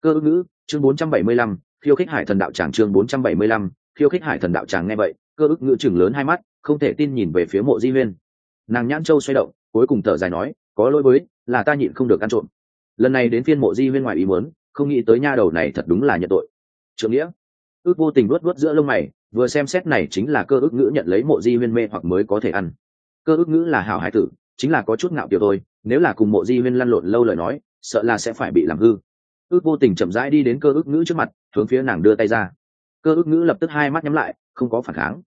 Cơ ước ngữ, chương bốn trăm bảy mươi lăm, khiêu khích hải thần đạo tràng chương bốn trăm bảy mươi lăm, khiêu khích hải thần đạo tràng nghe vậy, cơ ước ngữ chừng lớn hai mắt, không thể tin nhìn về phía mộ di huyên. Nàng nhãn châu xoay động, cuối cùng thở dài nói có lỗi với, là ta nhịn không được ăn trộm. Lần này đến phiên mộ di huyên ngoài ý muốn, không nghĩ tới nha đầu này thật đúng là nhận tội. Trưởng nghĩa, ước vô tình luốt luốt giữa lông mày, vừa xem xét này chính là cơ ước ngữ nhận lấy mộ di huyên mê hoặc mới có thể ăn. Cơ ước ngữ là hảo hải tử, chính là có chút ngạo kiểu thôi, nếu là cùng mộ di huyên lăn lộn lâu lời nói, sợ là sẽ phải bị làm hư. Ước vô tình chậm rãi đi đến cơ ước ngữ trước mặt, hướng phía nàng đưa tay ra. Cơ ước ngữ lập tức hai mắt nhắm lại, không có phản kháng.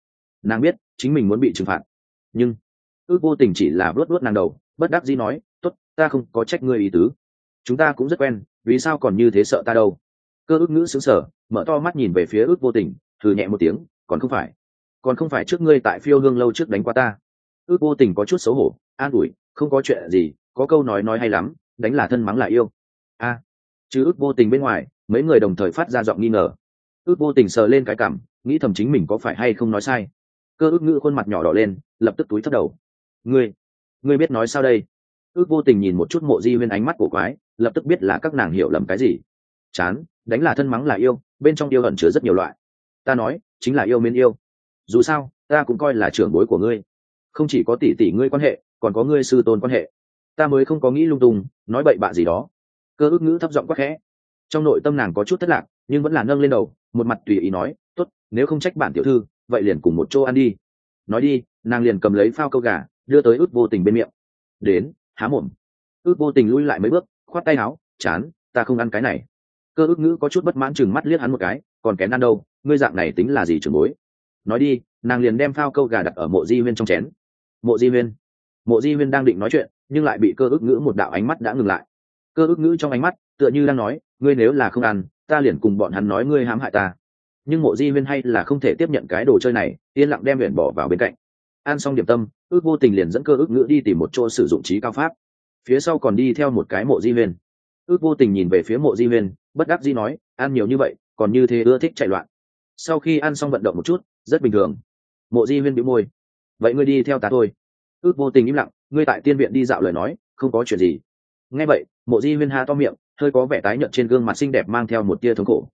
Nàng biết, chính mình muốn bị trừng phạt. Nhưng, ước vô tình chỉ là vớt vớt nàng đầu bất đắc dĩ nói t ố t ta không có trách ngươi ý tứ. Chúng ta cũng rất quen, vì sao còn như thế sợ ta đâu? Cơ ước ngữ xứng sở mở to mắt nhìn về phía ước vô tình, thử nhẹ một tiếng, còn không phải, còn không phải trước ngươi tại phiêu hương lâu trước đánh qua ta. Ước vô tình có chút xấu hổ, an ủi, không có chuyện gì, có câu nói nói hay lắm, đánh là thân mắng là yêu. A. Chứ ước vô tình bên ngoài, mấy người đồng thời phát ra giọng nghi ngờ. Ước vô tình sờ lên cái cảm, nghĩ thầm chính mình có phải hay không nói sai. Cơ ước ngữ khuôn mặt nhỏ đỏ lên, lập tức túi thất đầu. Ngươi ngươi biết nói sao đây? Ước vô tình nhìn một chút mộ di huyên ánh mắt của quái, lập tức biết là các nàng hiểu lầm cái gì. Chán, đánh là thân mắng là yêu, bên trong yêu ẩn chứa rất nhiều loại. Ta nói, chính là yêu miên yêu. Dù sao, ta cũng coi là trưởng bối của ngươi. Không chỉ có tỷ tỷ ngươi quan hệ, còn có ngươi sư tôn quan hệ. Ta mới không có nghĩ lung tung, nói bậy bạ gì đó. Cơ ước ngữ thấp giọng quắc khẽ. Trong nội tâm nàng có chút thất lạc, nhưng vẫn là nâng lên đầu, một mặt tùy ý nói, tốt, nếu không trách bản tiểu thư, vậy liền cùng một chỗ ăn đi. Nói đi, nàng liền cầm lấy phao câu gà đưa tới ước vô tình bên miệng. Đến, há mồm. Ước vô tình lui lại mấy bước, khoát tay áo, chán, ta không ăn cái này. Cơ ước ngữ có chút bất mãn chừng mắt liếc hắn một cái, còn kén ăn đâu, ngươi dạng này tính là gì trường bối? Nói đi, nàng liền đem phao câu gà đặt ở mộ di huyên trong chén. Mộ di huyên mộ di huyên đang định nói chuyện, nhưng lại bị cơ ước ngữ một đạo ánh mắt đã ngừng lại. Cơ ước ngữ trong ánh mắt, tựa như đang nói, ngươi nếu là không ăn, ta liền cùng bọn hắn nói ngươi hãm hại ta. Nhưng mộ di huyên hay là không thể tiếp nhận cái đồ chơi này, yên lặng đem luyện bỏ vào bên cạnh. Ăn xong điểm tâm ước vô tình liền dẫn cơ ước ngữ đi tìm một chỗ sử dụng trí cao pháp. Phía sau còn đi theo một cái mộ di huyên ước vô tình nhìn về phía mộ di huyên bất đắc di nói, ăn nhiều như vậy, còn như thế ưa thích chạy loạn. Sau khi ăn xong vận động một chút, rất bình thường. Mộ di huyên bị môi. Vậy ngươi đi theo ta thôi. Ước vô tình im lặng, ngươi tại tiên viện đi dạo lời nói, không có chuyện gì. Nghe vậy, mộ di huyên ha to miệng, hơi có vẻ tái nhợt trên gương mặt xinh đẹp mang theo một tia thống khổ.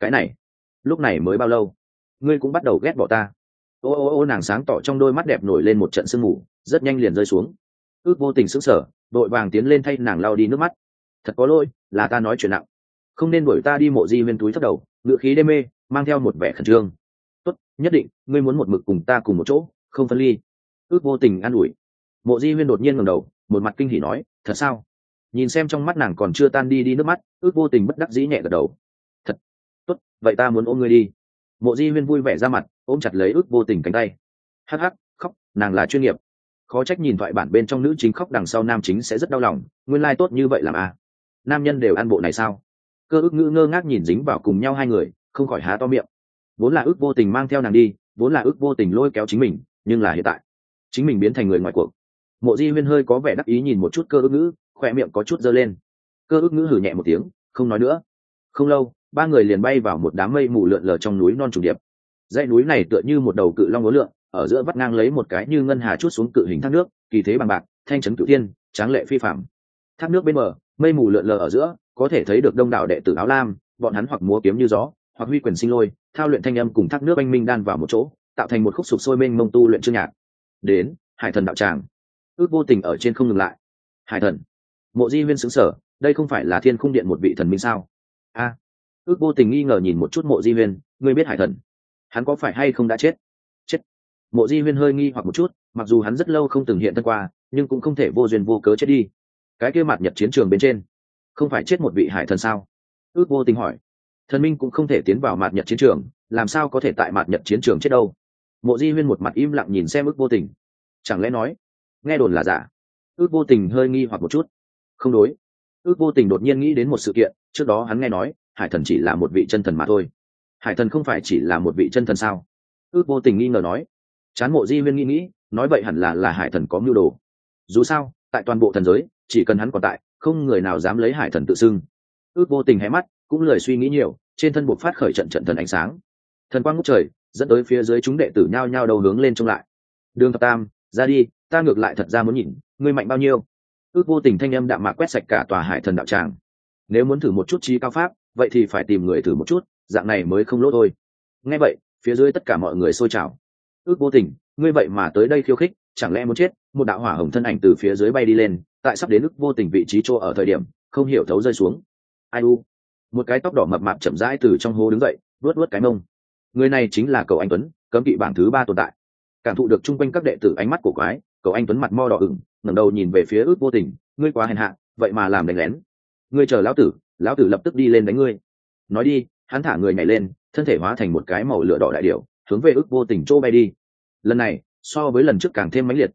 Cái này, lúc này mới bao lâu? Ngươi cũng bắt đầu ghét bỏ ta ô ô ô, nàng sáng tỏ trong đôi mắt đẹp nổi lên một trận sương mù, rất nhanh liền rơi xuống. Ước vô tình sững sờ, đội vàng tiến lên thay nàng lao đi nước mắt. Thật có lỗi, là ta nói chuyện nặng. Không nên đuổi ta đi mộ di huyên túi thất đầu, ngựa khí đê mê, mang theo một vẻ khẩn trương. Tốt, nhất định, ngươi muốn một mực cùng ta cùng một chỗ, không phân ly. Ước vô tình an ủi. Mộ di huyên đột nhiên ngầm đầu, một mặt kinh hỉ nói, thật sao? Nhìn xem trong mắt nàng còn chưa tan đi đi nước mắt, ước vô tình bất đắc dĩ nhẹ gật đầu. Thật, tốt, vậy ta muốn ôm ngươi đi. Mộ di huyên vui vẻ ra mặt ôm chặt lấy ước vô tình cánh tay. Hắc hắc, khóc, nàng là chuyên nghiệp. Khó trách nhìn thoại bản bên trong nữ chính khóc đằng sau nam chính sẽ rất đau lòng, nguyên lai、like、tốt như vậy làm à? Nam nhân đều ăn bộ này sao? Cơ ước ngữ ngơ ngác nhìn dính vào cùng nhau hai người, không khỏi há to miệng. Vốn là ước vô tình mang theo nàng đi, vốn là ước vô tình lôi kéo chính mình, nhưng là hiện tại, chính mình biến thành người ngoài cuộc. Mộ di huyên hơi có vẻ đắc ý nhìn một chút cơ ước ngữ khoe miệng có chút dơ lên. Cơ ước ngữ hử nhẹ một tiếng, không nói nữa. Không lâu, ba người liền bay vào một đám mây mù lượn lờ trong núi non trùng điệp dãy núi này tựa như một đầu cự long ngố lượn ở giữa vắt ngang lấy một cái như ngân hà chút xuống cự hình thác nước, kỳ thế bằng bạc, thanh trấn cửu tiên tráng lệ phi phạm thác nước bên bờ, mây mù lượn lờ ở giữa, có thể thấy được đông đảo đệ tử áo lam, bọn hắn hoặc múa kiếm như gió, hoặc huy quyền sinh lôi, thao luyện thanh âm cùng thác nước anh minh đan vào một chỗ, tạo thành một khúc sụp sôi mênh mông tu luyện chương nhạc. Đến, hải thần đạo tràng. Ước vô tình ở trên không ngừng lại. Hải thần. Mộ di huyên xứng sở đây không phải là thiên khung điện một vị thần minh sao? A. Ước vô tình nghi ngờ nhìn một chút mộ di huyên ngươi biết hải thần? Hắn có phải hay không đã chết? Chết. Mộ di huyên hơi nghi hoặc một chút, mặc dù hắn rất lâu không từng hiện thân qua, nhưng cũng không thể vô duyên vô cớ chết đi. Cái kia mặt nhật chiến trường bên trên, không phải chết một vị hải thần sao? Ước vô tình hỏi. Thần minh cũng không thể tiến vào mặt nhật chiến trường, làm sao có thể tại mặt nhật chiến trường chết đâu? Mộ di huyên một mặt im lặng nhìn xem ước vô tình. Chẳng lẽ nói, nghe đồn là giả? Ước vô tình hơi nghi hoặc một chút. Không đối. Ước vô tình đột nhiên nghĩ đến một sự kiện, trước đó hắn nghe nói, hải thần chỉ là một vị chân thần mà thôi hải thần không phải chỉ là một vị chân thần sao? Ước vô tình nghi ngờ nói. Chán mộ di huyên nghĩ nghĩ, nói vậy hẳn là là hải thần có mưu đồ. Dù sao, tại toàn bộ thần giới, chỉ cần hắn còn tại, không người nào dám lấy hải thần tự xưng. Ước vô tình hé mắt, cũng lời suy nghĩ nhiều, trên thân buộc phát khởi trận trận thần ánh sáng. Thần quang ngút trời, dẫn tới phía dưới chúng đệ tử nhao nhao đầu hướng lên trông lại. Đường thập tam, ra đi, ta ngược lại thật ra muốn nhìn, ngươi mạnh bao nhiêu? Ước vô tình thanh âm đạm mạc quét sạch cả tòa hải thần đạo tràng. Nếu muốn thử một chút trí cao pháp, vậy thì phải tìm người thử một chút dạng này mới không lỗ thôi. Nghe vậy, phía dưới tất cả mọi người xôi trào. Ước vô tình, ngươi vậy mà tới đây khiêu khích, chẳng lẽ muốn chết? Một đạo hỏa hồng thân ảnh từ phía dưới bay đi lên, tại sắp đến ước vô tình vị trí chỗ ở thời điểm, không hiểu thấu rơi xuống. Ai u? Một cái tóc đỏ mập mạp chậm rãi từ trong hố đứng dậy vớt vớt cái mông. Người này chính là cầu anh tuấn, cấm kỵ bảng thứ ba tồn tại. Cảm thụ được chung quanh các đệ tử ánh mắt của quái cầu anh tuấn mặt mo đỏ ửng, ngẩng đầu nhìn về phía ước vô tình, ngươi quá hèn hạ, vậy mà làm đánh lén. Ngươi chờ lão tử lão tử lập tức đi lên đánh ngươi. Nói đi hắn thả người nhảy lên thân thể hóa thành một cái màu lửa đỏ đại điệu hướng về ước vô tình chỗ bay đi. Lần này so với lần trước càng thêm mãnh liệt.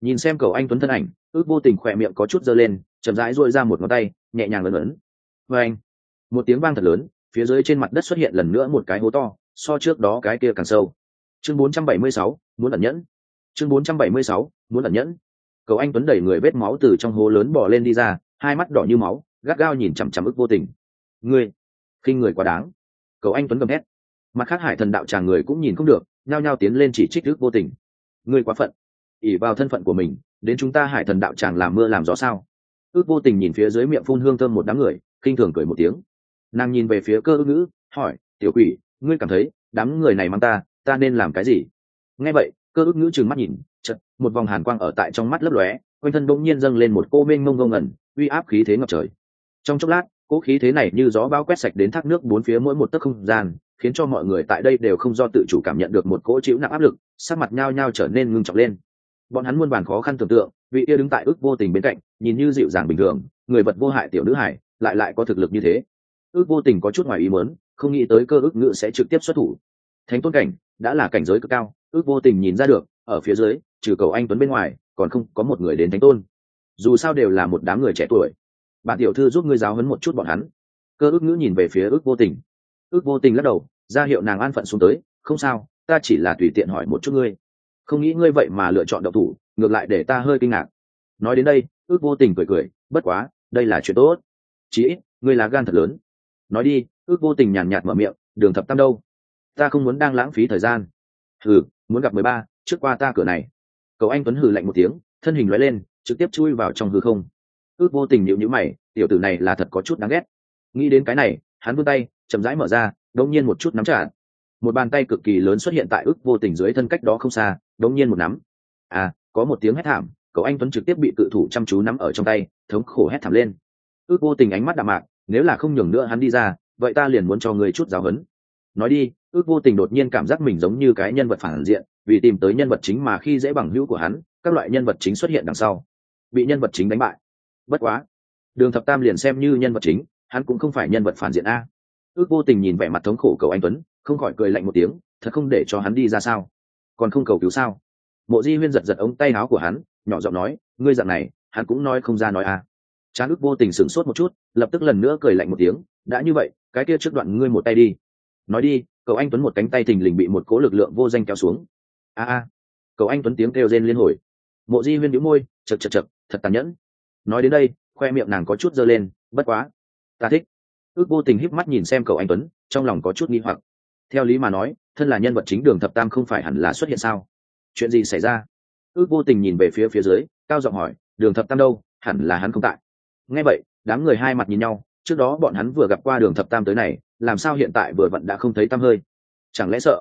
Nhìn xem cầu anh tuấn thân ảnh ước vô tình khỏe miệng có chút dơ lên chậm rãi dội ra một ngón tay nhẹ nhàng lớn lớn vê anh một tiếng vang thật lớn phía dưới trên mặt đất xuất hiện lần nữa một cái hố to so trước đó cái kia càng sâu. Chương 476, muốn ẩn nhẫn. Chương 476, muốn ẩn nhẫn. Cầu anh tuấn đẩy người vết máu từ trong hố lớn bỏ lên đi ra hai mắt đỏ như máu gắt gao nhìn chằm chằm ức vô tình. Ngươi khinh người quá đáng cầu anh tuấn gầm hét mặt khác hải thần đạo tràng người cũng nhìn không được, nhao nhao tiến lên chỉ trích đức vô tình. Ngươi quá phận. ỉ vào thân phận của mình, đến chúng ta hải thần đạo tràng làm mưa làm gió sao? Ước vô tình nhìn phía dưới miệng phun hương thơm một đám người, khinh thường cười một tiếng. Nàng nhìn về phía cơ ước ngữ, hỏi, tiểu quỷ, ngươi cảm thấy đám người này mang ta ta nên làm cái gì? Nghe vậy, cơ ước ngữ trừng mắt nhìn chật một vòng hàn quang ở tại trong mắt lấp lóe, quanh thân bỗng nhiên dâng lên một cô mênh mông ngông ngẩn, uy áp khí thế ngập trời. Trong chốc lát cỗ khí thế này như gió bao quét sạch đến thác nước bốn phía mỗi một tấc không gian, khiến cho mọi người tại đây đều không do tự chủ cảm nhận được một cỗ chịu nặng áp lực, sắc mặt nhao nhao trở nên ngưng trọng lên. Bọn hắn muôn bàn khó khăn tưởng tượng, vị kia đứng tại ước vô tình bên cạnh, nhìn như dịu dàng bình thường, người vật vô hại tiểu nữ hải lại lại có thực lực như thế. Ước vô tình có chút ngoài ý muốn, không nghĩ tới cơ ước ngự sẽ trực tiếp xuất thủ. Thánh tôn cảnh, đã là cảnh giới cực cao, ước vô tình nhìn ra được, ở phía dưới, trừ cầu anh tuấn bên ngoài, còn không có một người đến thánh tôn. Dù sao đều là một đám người trẻ tuổi bạn tiểu thư giúp ngươi giáo hấn một chút bọn hắn. Cơ ước ngữ nhìn về phía ước vô tình. Ước vô tình lắc đầu, ra hiệu nàng an phận xuống tới, không sao, ta chỉ là tùy tiện hỏi một chút ngươi. Không nghĩ ngươi vậy mà lựa chọn độc thủ, ngược lại để ta hơi kinh ngạc. Nói đến đây, ước vô tình cười cười, bất quá, đây là chuyện tốt. Chí ít, ngươi là gan thật lớn. Nói đi, ước vô tình nhàn nhạt mở miệng, đường thập tam đâu? Ta không muốn đang lãng phí thời gian. Hừ, muốn gặp mười ba, trước qua ta cửa này. Cậu anh tuấn hừ lạnh một tiếng, thân hình loại lên, trực tiếp chui vào trong hư không ước vô tình nhịu nhữ mày, tiểu tử này là thật có chút đáng ghét. Nghĩ đến cái này, hắn vươn tay, chậm rãi mở ra, đống nhiên một chút nắm trả một bàn tay cực kỳ lớn xuất hiện tại ước vô tình dưới thân cách đó không xa, đống nhiên một nắm. À có một tiếng hét thảm, cậu anh tuấn trực tiếp bị cự thủ chăm chú nắm ở trong tay, thống khổ hét thảm lên. Ước vô tình ánh mắt đạm mạc, nếu là không nhường nữa hắn đi ra, vậy ta liền muốn cho người chút giáo huấn nói đi, ước vô tình đột nhiên cảm giác mình giống như cái nhân vật phản diện, vì tìm tới nhân vật chính mà khi dễ bằng hữu của hắn, các loại nhân vật chính xuất hiện đằng sau, bị nhân vật chính đánh bại bất quá, đường thập tam liền xem như nhân vật chính, hắn cũng không phải nhân vật phản diện a. Ước vô tình nhìn vẻ mặt thống khổ cầu anh tuấn, không khỏi cười lạnh một tiếng, thật không để cho hắn đi ra sao? Còn không cầu cứu sao? Mộ di huyên giật giật ống tay áo của hắn, nhỏ giọng nói, ngươi dặn này, hắn cũng nói không ra nói a. Chán ước vô tình sửng sốt một chút, lập tức lần nữa cười lạnh một tiếng, đã như vậy, cái kia trước đoạn ngươi một tay đi. Nói đi cậu anh tuấn một cánh tay thình lình bị một cố lực lượng vô danh kéo xuống. A a. Cậu anh tuấn tiếng kêu rên liên hồi. Mộ di huyên nhíu môi, chật chật chật, thật tàn nhẫn nói đến đây, khoe miệng nàng có chút dơ lên, bất quá, ta thích. Ước vô tình híp mắt nhìn xem cậu anh tuấn, trong lòng có chút nghi hoặc. Theo lý mà nói, thân là nhân vật chính đường thập tam không phải hẳn là xuất hiện sao? Chuyện gì xảy ra? Ước vô tình nhìn về phía phía dưới, cao giọng hỏi, đường thập tam đâu? Hẳn là hắn không tại. Nghe vậy, đám người hai mặt nhìn nhau, trước đó bọn hắn vừa gặp qua đường thập tam tới này, làm sao hiện tại vừa vặn đã không thấy Tam hơi? Chẳng lẽ sợ?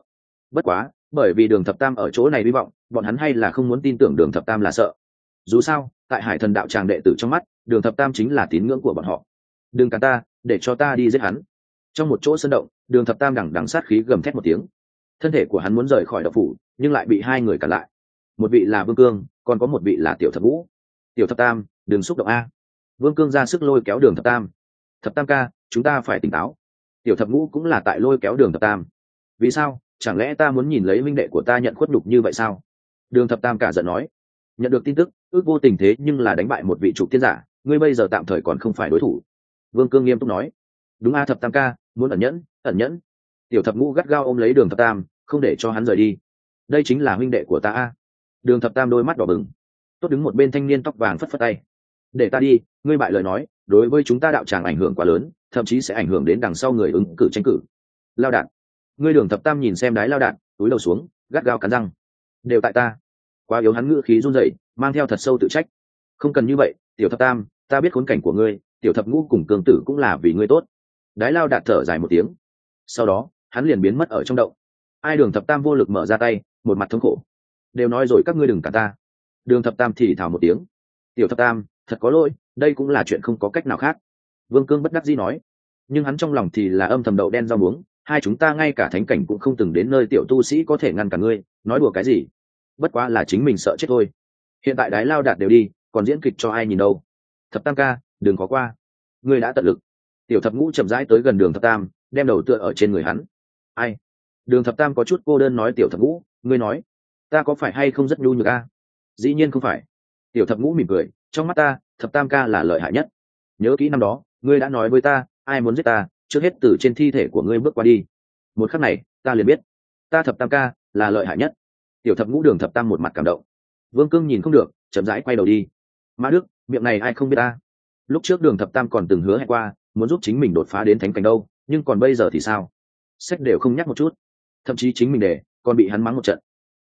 Bất quá, bởi vì đường thập tam ở chỗ này hy vọng, bọn hắn hay là không muốn tin tưởng đường thập tam là sợ. Dù sao tại hải thần đạo tràng đệ tử trong mắt, đường thập tam chính là tín ngưỡng của bọn họ. Đừng cả ta, để cho ta đi giết hắn. Trong một chỗ sân động, đường thập tam đằng đằng sát khí gầm thét một tiếng. Thân thể của hắn muốn rời khỏi đậu phủ, nhưng lại bị hai người cản lại. Một vị là vương cương, còn có một vị là tiểu thập vũ. Tiểu thập tam, đừng xúc động a. Vương cương ra sức lôi kéo đường thập tam. Thập tam ca, chúng ta phải tỉnh táo. Tiểu thập ngũ cũng là tại lôi kéo đường thập tam. Vì sao? Chẳng lẽ ta muốn nhìn lấy minh đệ của ta nhận khuất đục như vậy sao? Đường thập tam cả giận nói nhận được tin tức, ước vô tình thế nhưng là đánh bại một vị trụ tiên giả, ngươi bây giờ tạm thời còn không phải đối thủ. Vương cương nghiêm túc nói. Đúng a thập tam ca, muốn ẩn nhẫn ẩn nhẫn. Tiểu thập ngũ gắt gao ôm lấy đường thập tam, không để cho hắn rời đi. Đây chính là huynh đệ của ta a. Đường thập tam đôi mắt đỏ bừng. Tốt đứng một bên thanh niên tóc vàng phất phất tay. Để ta đi, ngươi bại lời nói, đối với chúng ta đạo tràng ảnh hưởng quá lớn, thậm chí sẽ ảnh hưởng đến đằng sau người ứng cử tranh cử. Lao đạn ngươi đường thập tam nhìn xem đái lao đạn túi đầu xuống, gắt gao cắn răng. Đều tại ta quá yếu hắn ngữ khí run rẩy, mang theo thật sâu tự trách. Không cần như vậy, tiểu thập tam, ta biết khốn cảnh của ngươi, tiểu thập ngũ cùng cường tử cũng là vì ngươi tốt. Đái lao đạt thở dài một tiếng. Sau đó, hắn liền biến mất ở trong động. Ai đường thập tam vô lực mở ra tay, một mặt thống khổ. Đều nói rồi các ngươi đừng cả ta. Đường thập tam thì thào một tiếng. Tiểu thập tam, thật có lỗi, đây cũng là chuyện không có cách nào khác. Vương cương bất đắc dĩ nói. Nhưng hắn trong lòng thì là âm thầm đậu đen rau muống, hai chúng ta ngay cả thánh cảnh cũng không từng đến nơi tiểu tu sĩ có thể ngăn cả ngươi, nói đùa cái gì? Bất quá là chính mình sợ chết thôi. Hiện tại đái lao đạt đều đi, còn diễn kịch cho ai nhìn đâu? Thập tam ca, đừng có qua. Ngươi đã tận lực. Tiểu thập ngũ chậm rãi tới gần đường thập tam, đem đầu tựa ở trên người hắn. Ai? Đường thập tam có chút cô đơn nói tiểu thập ngũ, ngươi nói, ta có phải hay không rất nhu nhược a? Dĩ nhiên không phải. Tiểu thập ngũ mỉm cười, trong mắt ta, thập tam ca là lợi hại nhất. Nhớ kỹ năm đó, ngươi đã nói với ta, ai muốn giết ta, trước hết từ trên thi thể của ngươi bước qua đi. Một khắc này, ta liền biết. Ta thập tam ca là lợi hại nhất tiểu thập ngũ đường thập tam một mặt cảm động. Vương cương nhìn không được, chậm rãi quay đầu đi. Mã đức, miệng này ai không biết ta? Lúc trước đường thập tam còn từng hứa hẹn qua, muốn giúp chính mình đột phá đến thánh cảnh đâu, nhưng còn bây giờ thì sao? Sách đều không nhắc một chút. Thậm chí chính mình để, còn bị hắn mắng một trận.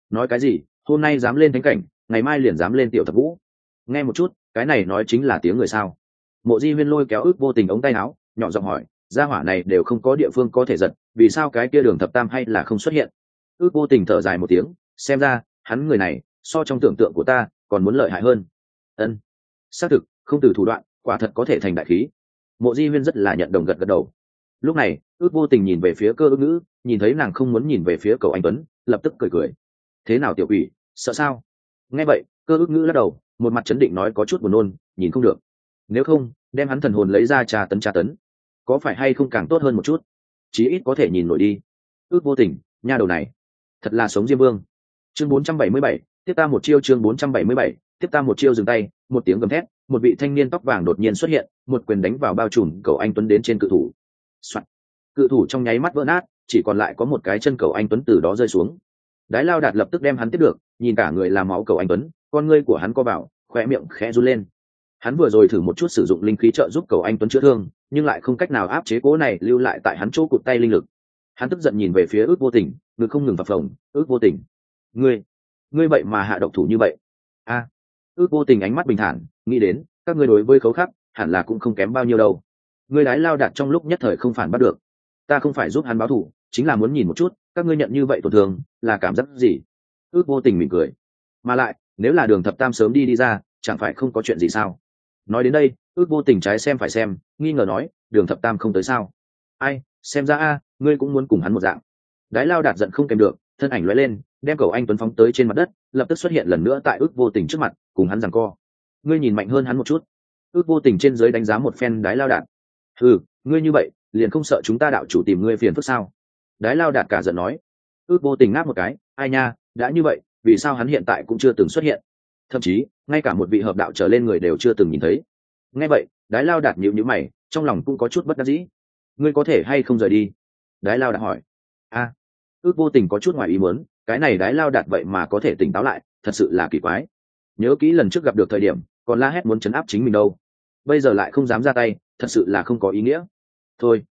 Nói cái gì, hôm nay dám lên thánh cảnh, ngày mai liền dám lên tiểu thập ngũ. nghe một chút, cái này nói chính là tiếng người sao? Mộ di huyên lôi kéo ước vô tình ống tay áo, nhỏ giọng hỏi, gia hỏa này đều không có địa phương có thể giật, vì sao cái kia đường thập tam hay là không xuất hiện? Ước vô tình thở dài một tiếng xem ra, hắn người này, so trong tưởng tượng của ta, còn muốn lợi hại hơn. Ân. Xác thực, không từ thủ đoạn, quả thật có thể thành đại khí. Mộ di huyên rất là nhận đồng gật gật đầu. Lúc này, ước vô tình nhìn về phía cơ ước ngữ, nhìn thấy nàng không muốn nhìn về phía cầu anh tuấn, lập tức cười cười. Thế nào tiểu quỷ, sợ sao? Nghe vậy, cơ ước ngữ lắc đầu, một mặt chấn định nói có chút buồn nôn, nhìn không được. Nếu không, đem hắn thần hồn lấy ra trà tấn trà tấn. Có phải hay không càng tốt hơn một chút? Chí ít có thể nhìn nổi đi. Ước vô tình, nha đầu này, thật là sống diêm vương chương 477, tiếp ta một chiêu chương 477, tiếp ta một chiêu dừng tay một tiếng gầm thét một vị thanh niên tóc vàng đột nhiên xuất hiện một quyền đánh vào bao trùm cầu anh tuấn đến trên cự thủ、Soạn. cự thủ trong nháy mắt vỡ nát chỉ còn lại có một cái chân cầu anh tuấn từ đó rơi xuống. Đái lao đạt lập tức đem hắn tiếp được nhìn cả người làm máu cầu anh tuấn con ngươi của hắn co vào khóe miệng khẽ run lên. Hắn vừa rồi thử một chút sử dụng linh khí trợ giúp cầu anh tuấn chữa thương nhưng lại không cách nào áp chế cố này lưu lại tại hắn chỗ cụt tay linh lực. Hắn tức giận nhìn về phía ước vô tình ngực không ngừng phập phồng ước vô tình ngươi ngươi vậy mà hạ độc thủ như vậy. A, ước vô tình ánh mắt bình thản, nghĩ đến, các ngươi đối với khấu khắc, hẳn là cũng không kém bao nhiêu đâu. Ngươi đái lao đạt trong lúc nhất thời không phản bắt được. Ta không phải giúp hắn báo thủ chính là muốn nhìn một chút, các ngươi nhận như vậy tổn thương, là cảm giác gì? Ước vô tình mỉm cười. Mà lại, nếu là đường thập tam sớm đi đi ra, chẳng phải không có chuyện gì sao? Nói đến đây, ước vô tình trái xem phải xem, nghi ngờ nói, đường thập tam không tới sao? Ai, xem ra a, ngươi cũng muốn cùng hắn một dạng. Đái lao đạt giận không kèm được, thân ảnh lóe lên đem cầu anh tuấn phóng tới trên mặt đất, lập tức xuất hiện lần nữa tại ước vô tình trước mặt, cùng hắn rằng co. Ngươi nhìn mạnh hơn hắn một chút. Ước vô tình trên giới đánh giá một phen đái lao đạt. Ừ ngươi như vậy, liền không sợ chúng ta đạo chủ tìm ngươi phiền phức sao? Đái lao đạt cả giận nói. Ước vô tình ngáp một cái, ai nha, đã như vậy, vì sao hắn hiện tại cũng chưa từng xuất hiện? Thậm chí, ngay cả một vị hợp đạo trở lên người đều chưa từng nhìn thấy. Ngay vậy, đái lao đạt nhịu nhữ mày, trong lòng cũng có chút bất đắc dĩ. Ngươi có thể hay không rời đi? Đái lao đạt hỏi. A ước vô tình có chút ngoài ý muốn cái này đái lao đạt vậy mà có thể tỉnh táo lại thật sự là kỳ quái. Nhớ kỹ lần trước gặp được thời điểm còn la hét muốn chấn áp chính mình đâu. Bây giờ lại không dám ra tay thật sự là không có ý nghĩa. Thôi.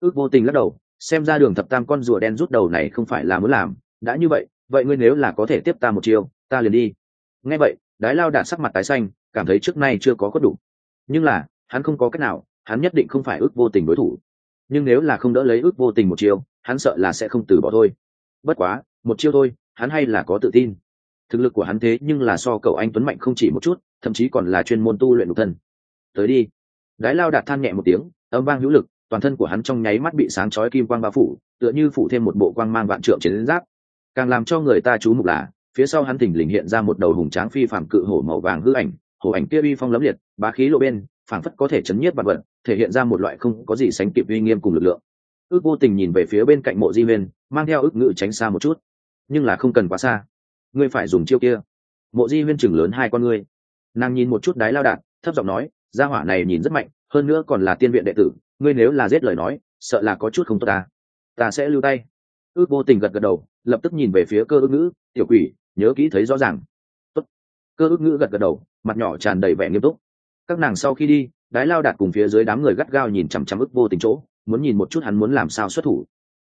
Ước vô tình lắc đầu xem ra đường thập tam con rùa đen rút đầu này không phải là muốn làm. Đã như vậy vậy ngươi nếu là có thể tiếp ta một chiều, ta liền đi. Nghe vậy đái lao đạt sắc mặt tái xanh cảm thấy trước nay chưa có có đủ. Nhưng là hắn không có cách nào hắn nhất định không phải ước vô tình đối thủ. Nhưng nếu là không đỡ lấy ước vô tình một chiều, hắn sợ là sẽ không từ bỏ thôi. Bất quá một chiêu thôi, hắn hay là có tự tin. Thực lực của hắn thế nhưng là so cậu anh tuấn mạnh không chỉ một chút, thậm chí còn là chuyên môn tu luyện độc thân. Tới đi. Đái lao đạt than nhẹ một tiếng, âm vang hữu lực, toàn thân của hắn trong nháy mắt bị sáng chói kim quang bao phủ, tựa như phủ thêm một bộ quang mang vạn trượng chiến giáp. Càng làm cho người ta chú mục là, phía sau hắn thình lình hiện ra một đầu hùng tráng phi phàm cự hổ màu vàng hư ảnh, hổ ảnh kia uy phong lấm liệt, bá khí lộ bên, phảng phất có thể chấn nhiếp vật vật, thể hiện ra một loại không có gì sánh kịp uy nghiêm cùng lực lượng. Ước vô tình nhìn về phía bên cạnh mộ di huyên mang theo ước ngự tránh xa một chút nhưng là không cần quá xa. Ngươi phải dùng chiêu kia. Mộ di huyên chừng lớn hai con ngươi. Nàng nhìn một chút Đái lao đạn, thấp giọng nói, gia hỏa này nhìn rất mạnh, hơn nữa còn là tiên viện đệ tử, ngươi nếu là giết lời nói, sợ là có chút không tốt ta. Ta sẽ lưu tay. Ước vô tình gật gật đầu, lập tức nhìn về phía cơ ước ngữ, tiểu quỷ, nhớ kỹ thấy rõ ràng. Tốt. cơ ước ngữ gật gật đầu, mặt nhỏ tràn đầy vẻ nghiêm túc. Các nàng sau khi đi, đái lao đạt cùng phía dưới đám người gắt gao nhìn chằm chằm ước vô tình chỗ, muốn nhìn một chút hắn muốn làm sao xuất thủ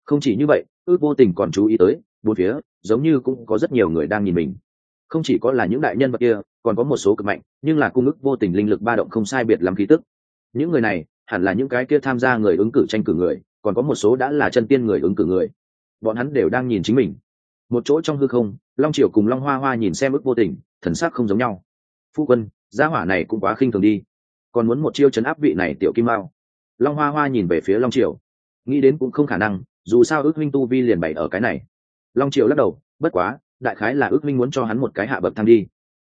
không chỉ như vậy, ước vô tình còn chú ý tới, bốn phía, giống như cũng có rất nhiều người đang nhìn mình. Không chỉ có là những đại nhân vật kia, còn có một số cực mạnh, nhưng là cung ức vô tình linh lực ba động không sai biệt lắm khí tức. Những người này, hẳn là những cái kia tham gia người ứng cử tranh cử người, còn có một số đã là chân tiên người ứng cử người. Bọn hắn đều đang nhìn chính mình. Một chỗ trong hư không, long triều cùng long hoa hoa nhìn xem ức vô tình, thần sắc không giống nhau. Phu quân, gia hỏa này cũng quá khinh thường đi. Còn muốn một chiêu chấn áp vị này tiểu kim mao. Long hoa hoa nhìn về phía long triều. Nghĩ đến cũng không khả năng dù sao ước minh tu vi liền bày ở cái này. Long triều lắc đầu, bất quá, đại khái là ước minh muốn cho hắn một cái hạ bậc thang đi.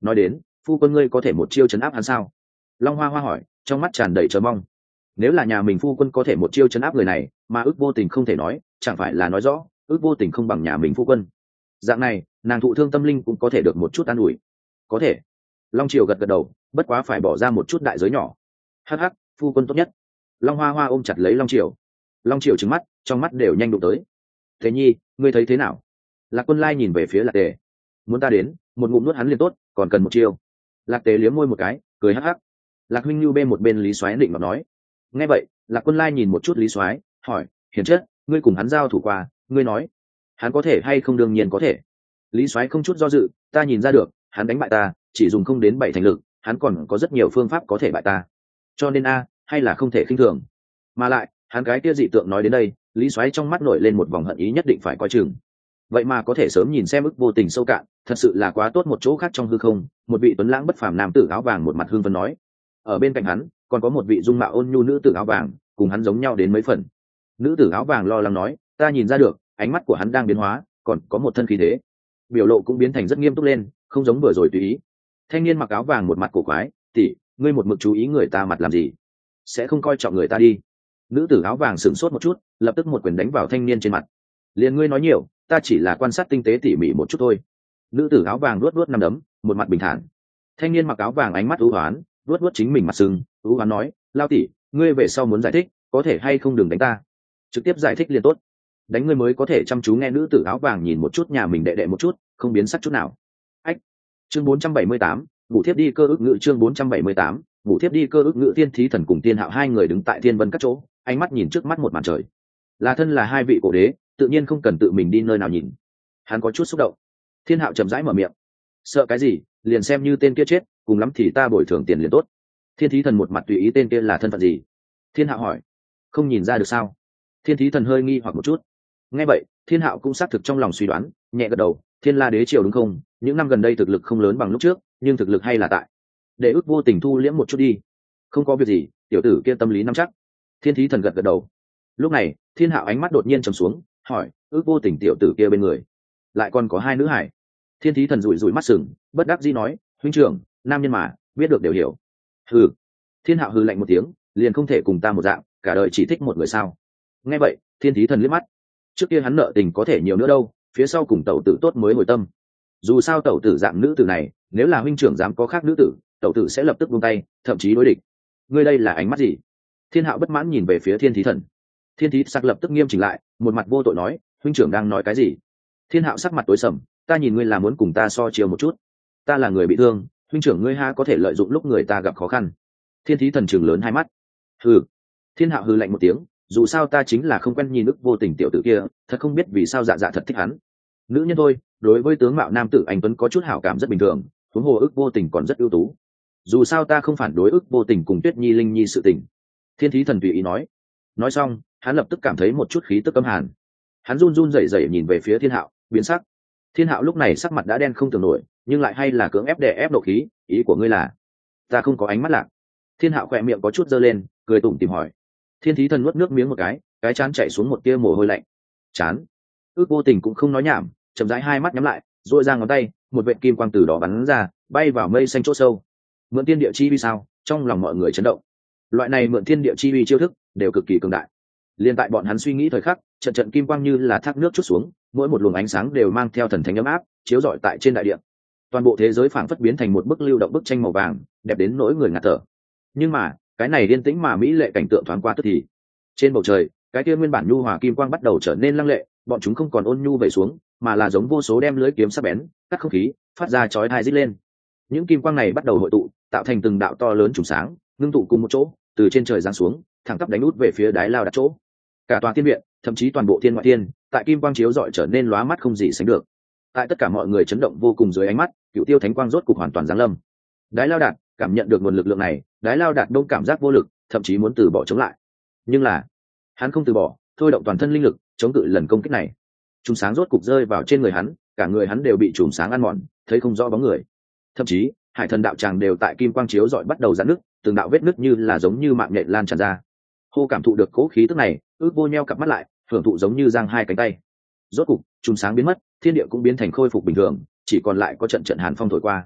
Nói đến, phu quân ngươi có thể một chiêu chấn áp hắn sao? Long hoa hoa hỏi, trong mắt tràn đầy chờ mong. Nếu là nhà mình phu quân có thể một chiêu chấn áp người này, mà ước vô tình không thể nói, chẳng phải là nói rõ, ước vô tình không bằng nhà mình phu quân? Dạng này, nàng thụ thương tâm linh cũng có thể được một chút an ủi. Có thể. Long triều gật gật đầu, bất quá phải bỏ ra một chút đại giới nhỏ. Hh phu quân tốt nhất. Long hoa hoa ôm chặt lấy long triều long triều trứng mắt, trong mắt đều nhanh đụng tới. Thế nhi, ngươi thấy thế nào? Lạc quân lai nhìn về phía lạc tề. Muốn ta đến, một ngụm nuốt hắn liền tốt, còn cần một chiêu. Lạc tề liếm môi một cái, cười hắc hắc. Lạc huynh Lưu bên một bên lý soái định mà nói. Nghe vậy, lạc quân lai nhìn một chút lý soái, hỏi, hiền chất, ngươi cùng hắn giao thủ qua, ngươi nói, hắn có thể hay không đương nhiên có thể? Lý soái không chút do dự, ta nhìn ra được, hắn đánh bại ta, chỉ dùng không đến bảy thành lực, hắn còn có rất nhiều phương pháp có thể bại ta. Cho nên a, hay là không thể khinh thường. Mà lại hắn cái kia dị tượng nói đến đây, lý xoáy trong mắt nổi lên một vòng hận ý nhất định phải coi chừng. Vậy mà có thể sớm nhìn xem ức vô tình sâu cạn, thật sự là quá tốt một chỗ khác trong hư không, một vị tuấn lãng bất phàm nam tử áo vàng một mặt hương vân nói. Ở bên cạnh hắn, còn có một vị dung mạo ôn nhu nữ tử áo vàng, cùng hắn giống nhau đến mấy phần. Nữ tử áo vàng lo lắng nói, ta nhìn ra được, ánh mắt của hắn đang biến hóa, còn có một thân khí thế. Biểu lộ cũng biến thành rất nghiêm túc lên, không giống vừa rồi tùy ý. Thanh niên mặc áo vàng một mặt cổ quái tỉ ngươi một mực chú ý người ta mặt làm gì? Sẽ không coi trọng người ta đi nữ tử áo vàng sửng sốt một chút lập tức một quyền đánh vào thanh niên trên mặt. Liền ngươi nói nhiều ta chỉ là quan sát tinh tế tỉ mỉ một chút thôi. Nữ tử áo vàng luốt luốt năm đấm một mặt bình thản. Thanh niên mặc áo vàng ánh mắt ưu hoán luốt luốt chính mình mặt sưng ưu hoán nói lao tỉ ngươi về sau muốn giải thích có thể hay không đừng đánh ta? Trực tiếp giải thích liền tốt. Đánh ngươi mới có thể chăm chú nghe nữ tử áo vàng nhìn một chút nhà mình đệ đệ một chút không biến sắc chút nào. Ách. Chương 478, ngủ thiếp đi cơ ước ngự chương 478, ngủ thiếp đi cơ ước ngự tiên thí thần cùng tiên hạo hai người đứng tại thiên vân các chỗ ánh mắt nhìn trước mắt một màn trời. Là thân là hai vị cổ đế, tự nhiên không cần tự mình đi nơi nào nhìn. Hắn có chút xúc động. Thiên hạo chậm rãi mở miệng. Sợ cái gì, liền xem như tên kia chết, cùng lắm thì ta bồi thường tiền liền tốt. Thiên thí thần một mặt tùy ý tên kia là thân phận gì? Thiên hạo hỏi. Không nhìn ra được sao? Thiên thí thần hơi nghi hoặc một chút. Nghe vậy, thiên hạo cũng xác thực trong lòng suy đoán, nhẹ gật đầu, thiên la đế triều đúng không? Những năm gần đây thực lực không lớn bằng lúc trước, nhưng thực lực hay là tại. Để ước vô tình thu liễm một chút đi. Không có việc gì, tiểu tử kia tâm lý nắm chắc thiên thí thần gật gật đầu. Lúc này, thiên hạo ánh mắt đột nhiên trầm xuống, hỏi ước vô tình tiểu tử kia bên người, lại còn có hai nữ hải? Thiên thí thần rủi rủi mắt sừng, bất đắc dĩ nói, huynh trưởng, nam nhân mà, biết được đều hiểu. Hừ. Thiên hạo hừ lạnh một tiếng, liền không thể cùng ta một dạng, cả đời chỉ thích một người sao? Nghe vậy, thiên thí thần liếc mắt. Trước kia hắn nợ tình có thể nhiều nữa đâu, phía sau cùng tẩu tử tốt mới hồi tâm. Dù sao tẩu tử dạng nữ tử này, nếu là huynh trưởng dám có khác nữ tử, tẩu tử sẽ lập tức buông tay, thậm chí đối địch. Ngươi đây là ánh mắt gì? Thiên hạo bất mãn nhìn về phía thiên thí thần. Thiên thí sắc lập tức nghiêm chỉnh lại, một mặt vô tội nói, huynh trưởng đang nói cái gì? Thiên hạo sắc mặt tối sầm, ta nhìn ngươi là muốn cùng ta so chiều một chút. Ta là người bị thương, huynh trưởng ngươi ha có thể lợi dụng lúc người ta gặp khó khăn. Thiên thí thần trường lớn hai mắt. Hừ. Thiên hạo hừ lạnh một tiếng, dù sao ta chính là không quen nhìn ức vô tình tiểu tử kia, thật không biết vì sao dạ dạ thật thích hắn. Nữ nhân thôi, đối với tướng mạo nam tử anh tuấn có chút hảo cảm rất bình thường, huống hồ ức vô tình còn rất ưu tú. Dù sao ta không phản đối ức vô tình cùng tuyết nhi linh nhi sự tình thiên thí thần tùy ý nói. Nói xong, hắn lập tức cảm thấy một chút khí tức âm hàn. Hắn run run rẩy rẩy nhìn về phía thiên hạo, biến sắc. Thiên hạo lúc này sắc mặt đã đen không tưởng nổi, nhưng lại hay là cưỡng ép đè ép nộ khí, ý của ngươi là, ta không có ánh mắt lạc thiên hạo khỏe miệng có chút dơ lên, cười tủm tìm hỏi. Thiên thí thần nuốt nước miếng một cái cái chán chạy xuống một tia mồ hôi lạnh. Chán. Ước vô tình cũng không nói nhảm, chậm rãi hai mắt nhắm lại dội ra ngón tay, một vệ kim quang từ đó bắn ra, bay vào mây xanh chỗ sâu. Mượn tiên địa chi vì sao, trong lòng mọi người chấn động loại này mượn thiên địa chi vi chiêu thức đều cực kỳ cường đại. Liên tại bọn hắn suy nghĩ thời khắc, trận trận kim quang như là thác nước chút xuống, mỗi một luồng ánh sáng đều mang theo thần thánh ấm áp, chiếu rọi tại trên đại điện toàn bộ thế giới phảng phất biến thành một bức lưu động bức tranh màu vàng, đẹp đến nỗi người ngạt thở. Nhưng mà, cái này điên tĩnh mà mỹ lệ cảnh tượng thoáng qua tức thì. Trên bầu trời, cái kia nguyên bản nhu hòa kim quang bắt đầu trở nên lăng lệ, bọn chúng không còn ôn nhu về xuống, mà là giống vô số đem lưới kiếm sắc bén, cắt không khí, phát ra chói hai dít lên. Những kim quang này bắt đầu hội tụ, tạo thành từng đạo to lớn trùng sáng, ngưng tụ cùng một chỗ từ trên trời giáng xuống, thẳng tắp đánh út về phía Đái lao đặt chỗ. Cả tòa tiên viện, thậm chí toàn bộ thiên ngoại thiên, tại kim quang chiếu dọi trở nên lóa mắt không gì sánh được. Tại tất cả mọi người chấn động vô cùng dưới ánh mắt, cựu tiêu thánh quang rốt cục hoàn toàn giáng lâm. Đái lao đạt, cảm nhận được nguồn lực lượng này, đái lao đạt đông cảm giác vô lực, thậm chí muốn từ bỏ chống lại. Nhưng là, hắn không từ bỏ, thôi động toàn thân linh lực, chống cự lần công kích này. Chùm sáng rốt cục rơi vào trên người hắn, cả người hắn đều bị chùm sáng ăn mòn, thấy không rõ bóng người. Thậm chí hải thần đạo tràng đều tại kim quang chiếu dọi bắt đầu giãn nước từng đạo vết nước như là giống như mạng nhện lan tràn ra. Hô cảm thụ được cố khí tức này, ước vô nheo cặp mắt lại, hưởng thụ giống như giang hai cánh tay. Rốt cục, chùm sáng biến mất, thiên địa cũng biến thành khôi phục bình thường, chỉ còn lại có trận trận hàn phong thổi qua.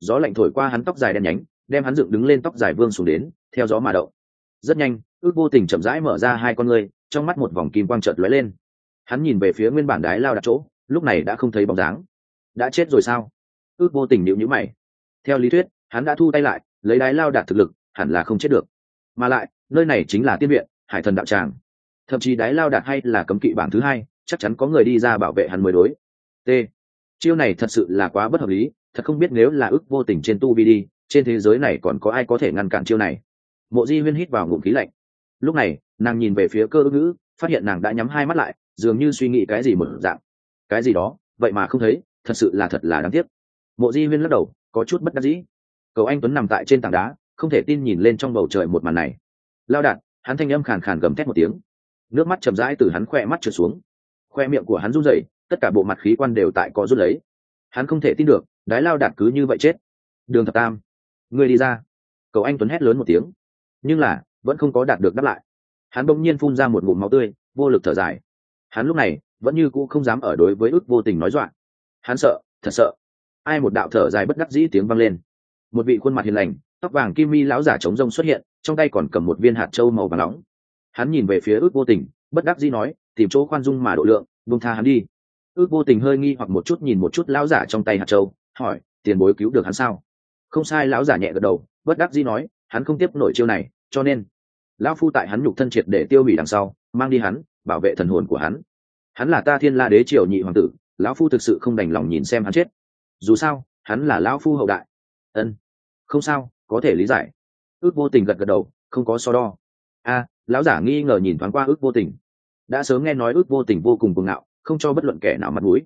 Gió lạnh thổi qua hắn tóc dài đen nhánh, đem hắn dựng đứng lên tóc dài vương xuống đến, theo gió mà đậu rất nhanh, ước vô tình chậm rãi mở ra hai con ngươi, trong mắt một vòng kim quang trợt lóe lên. Hắn nhìn về phía nguyên bản đái lao đặt chỗ, lúc này đã không thấy bóng dáng. Đã chết rồi sao? Ước vô tình nhịu nhữ mày theo lý thuyết, hắn đã thu tay lại, lấy đái lao đạt thực lực, hẳn là không chết được. Mà lại, nơi này chính là tiên viện, hải thần đạo tràng. Thậm chí đái lao đạt hay là cấm kỵ bảng thứ hai, chắc chắn có người đi ra bảo vệ hắn mới đối. T. Chiêu này thật sự là quá bất hợp lý, thật không biết nếu là ước vô tình trên tu vi đi, trên thế giới này còn có ai có thể ngăn cản chiêu này. Mộ di huyên hít vào ngụm khí lạnh. Lúc này, nàng nhìn về phía cơ ước ngữ, phát hiện nàng đã nhắm hai mắt lại, dường như suy nghĩ cái gì một dạng. Cái gì đó, vậy mà không thấy, thật sự là thật là đáng tiếc. Mộ di huyên lắc đầu có chút bất đắc dĩ. Cầu anh tuấn nằm tại trên tảng đá, không thể tin nhìn lên trong bầu trời một màn này. Lao đạn, hắn thanh âm khàn khàn gầm thét một tiếng. Nước mắt chậm rãi từ hắn khoe mắt trượt xuống. Khoe miệng của hắn run rẩy, tất cả bộ mặt khí quan đều tại có rút lấy. Hắn không thể tin được, đái lao đạt cứ như vậy chết. Đường thập tam, ngươi đi ra. Cầu anh tuấn hét lớn một tiếng. Nhưng là, vẫn không có đạt được đáp lại. Hắn bỗng nhiên phun ra một ngụm máu tươi, vô lực thở dài. Hắn lúc này, vẫn như cũ không dám ở đối với ước vô tình nói dọa. Hắn sợ, thật sợ ai một đạo thở dài bất đắc dĩ tiếng vang lên. Một vị khuôn mặt hiền lành, tóc vàng kim mi lão giả trống rông xuất hiện, trong tay còn cầm một viên hạt trâu màu vàng nóng. Hắn nhìn về phía ước vô tình, bất đắc dĩ nói, tìm chỗ khoan dung mà độ lượng vung tha hắn đi. Ước vô tình hơi nghi hoặc một chút nhìn một chút lão giả trong tay hạt trâu hỏi, tiền bối cứu được hắn sao? Không sai, lão giả nhẹ gật đầu, bất đắc dĩ nói, hắn không tiếp nổi chiêu này, cho nên. Lão phu tại hắn nhục thân triệt để tiêu hủy đằng sau, mang đi hắn, bảo vệ thần hồn của hắn. Hắn là ta thiên la đế triều nhị hoàng tử, lão phu thực sự không đành lòng nhìn xem hắn chết dù sao, hắn là lão phu hậu đại. Ân, không sao, có thể lý giải. Ước vô tình gật gật đầu, không có so đo. A, lão giả nghi ngờ nhìn thoáng qua ước vô tình. Đã sớm nghe nói ước vô tình vô cùng cuồng ngạo, không cho bất luận kẻ nào mặt mũi.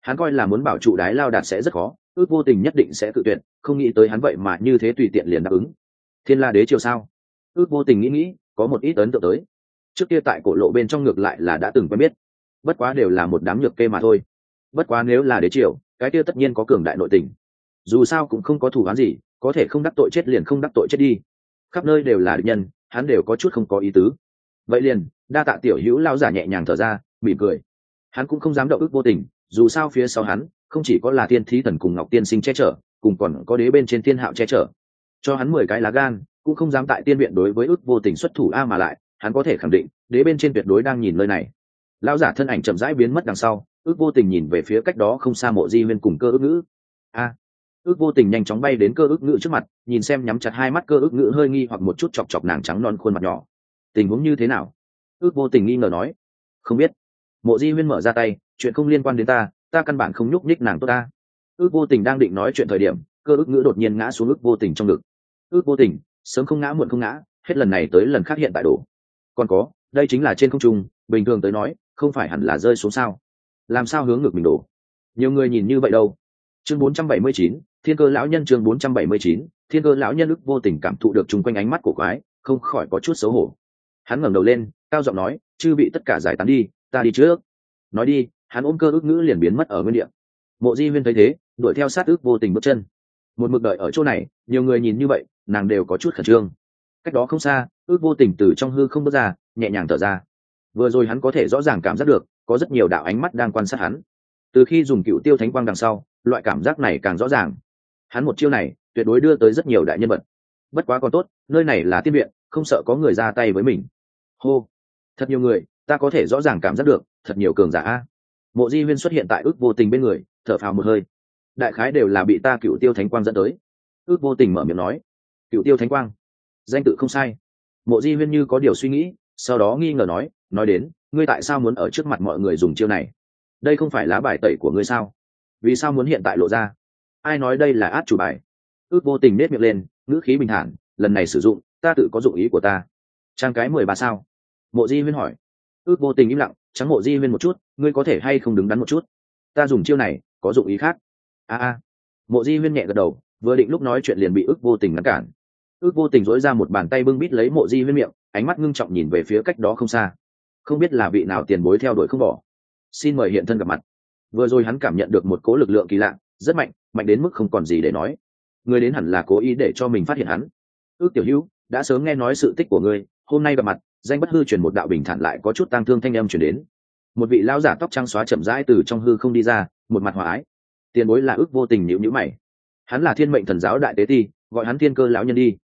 Hắn coi là muốn bảo trụ đái lao đạt sẽ rất khó, ước vô tình nhất định sẽ tự tuyệt, không nghĩ tới hắn vậy mà như thế tùy tiện liền đáp ứng. Thiên la đế triều sao? Ước vô tình nghĩ nghĩ, có một ít ấn tượng tới. Trước kia tại cổ lộ bên trong ngược lại là đã từng quen biết. Bất quá đều là một đám nhược kê mà thôi bất quá nếu là đế triều, cái kia tất nhiên có cường đại nội tình. Dù sao cũng không có thủ án gì, có thể không đắc tội chết liền không đắc tội chết đi. Khắp nơi đều là địch nhân, hắn đều có chút không có ý tứ. Vậy liền, đa tạ tiểu hữu lao giả nhẹ nhàng thở ra, mỉm cười. Hắn cũng không dám đậu ước vô tình, dù sao phía sau hắn, không chỉ có là tiên thí thần cùng ngọc tiên sinh che chở, cùng còn có đế bên trên thiên hạo che chở. Cho hắn mười cái lá gan, cũng không dám tại tiên viện đối với ước vô tình xuất thủ a mà lại, hắn có thể khẳng định, đế bên trên tuyệt đối đang nhìn nơi này. Lão giả thân ảnh chậm rãi biến mất đằng sau ước vô tình nhìn về phía cách đó không xa mộ di huyên cùng cơ ước ngữ. A, ước vô tình nhanh chóng bay đến cơ ước ngữ trước mặt, nhìn xem nhắm chặt hai mắt cơ ước ngữ hơi nghi hoặc một chút chọc chọc nàng trắng non khuôn mặt nhỏ. Tình huống như thế nào? Ước vô tình nghi ngờ nói. Không biết. Mộ di huyên mở ra tay, chuyện không liên quan đến ta ta căn bản không nhúc nhích nàng tốt ta. Ước vô tình đang định nói chuyện thời điểm, cơ ước ngữ đột nhiên ngã xuống ước vô tình trong ngực. Ước vô tình, sớm không ngã muộn không ngã, hết lần này tới lần khác hiện tại đổ. Còn có, đây chính là trên không trung, bình thường tới nói, không phải hẳn là rơi xuống sao? Làm sao hướng ngược mình đổ? Nhiều người nhìn như vậy đâu? Chương 479, thiên cơ lão nhân chương 479, thiên cơ lão nhân ức vô tình cảm thụ được chung quanh ánh mắt của quái không khỏi có chút xấu hổ. Hắn ngẩng đầu lên cao giọng nói chư bị tất cả giải tán đi ta đi trước. Nói đi hắn ôm cơ ước ngữ liền biến mất ở nguyên địa. Mộ di huyên thấy thế đuổi theo sát ước vô tình bước chân. Một mực đợi ở chỗ này nhiều người nhìn như vậy nàng đều có chút khẩn trương. Cách đó không xa ước vô tình từ trong hư không bước ra nhẹ nhàng thở ra. Vừa rồi hắn có thể rõ ràng cảm giác được có rất nhiều đạo ánh mắt đang quan sát hắn. Từ khi dùng cựu tiêu thánh quang đằng sau, loại cảm giác này càng rõ ràng. Hắn một chiêu này, tuyệt đối đưa tới rất nhiều đại nhân vật. Bất quá còn tốt, nơi này là tiên viện, không sợ có người ra tay với mình. Hô! Thật nhiều người, ta có thể rõ ràng cảm giác được, thật nhiều cường giả a. Mộ di huyên xuất hiện tại ước vô tình bên người, thở phào một hơi. Đại khái đều là bị ta cựu tiêu thánh quang dẫn tới. Ước vô tình mở miệng nói. Cựu tiêu thánh quang. Danh tự không sai. Mộ di huyên như có điều suy nghĩ, sau đó nghi ngờ nói nói đến ngươi tại sao muốn ở trước mặt mọi người dùng chiêu này? Đây không phải lá bài tẩy của ngươi sao? Vì sao muốn hiện tại lộ ra? Ai nói đây là át chủ bài? Ước vô tình nết miệng lên, ngữ khí bình thản, lần này sử dụng, ta tự có dụng ý của ta. Trang cái mười ba sao? Mộ di huyên hỏi. Ước vô tình im lặng, trắng mộ di huyên một chút, ngươi có thể hay không đứng đắn một chút? Ta dùng chiêu này, có dụng ý khác. A a. Mộ di huyên nhẹ gật đầu, vừa định lúc nói chuyện liền bị ước vô tình ngăn cản. Ước vô tình dối ra một bàn tay bưng bít lấy mộ di huyên miệng, ánh mắt ngưng trọng nhìn về phía cách đó không xa không biết là vị nào tiền bối theo đuổi không bỏ. Xin mời hiện thân gặp mặt. Vừa rồi hắn cảm nhận được một cố lực lượng kỳ lạ, rất mạnh mạnh đến mức không còn gì để nói. Người đến hẳn là cố ý để cho mình phát hiện hắn. Ước tiểu hữu, đã sớm nghe nói sự tích của ngươi, hôm nay gặp mặt, danh bất hư chuyển một đạo bình thản lại có chút tang thương thanh âm chuyển đến. Một vị lão giả tóc trắng xóa chậm rãi từ trong hư không đi ra, một mặt hòa ái. Tiền bối là ước vô tình nhịu nhữ mày. Hắn là thiên mệnh thần giáo đại tế ti, gọi hắn thiên cơ lão nhân đi.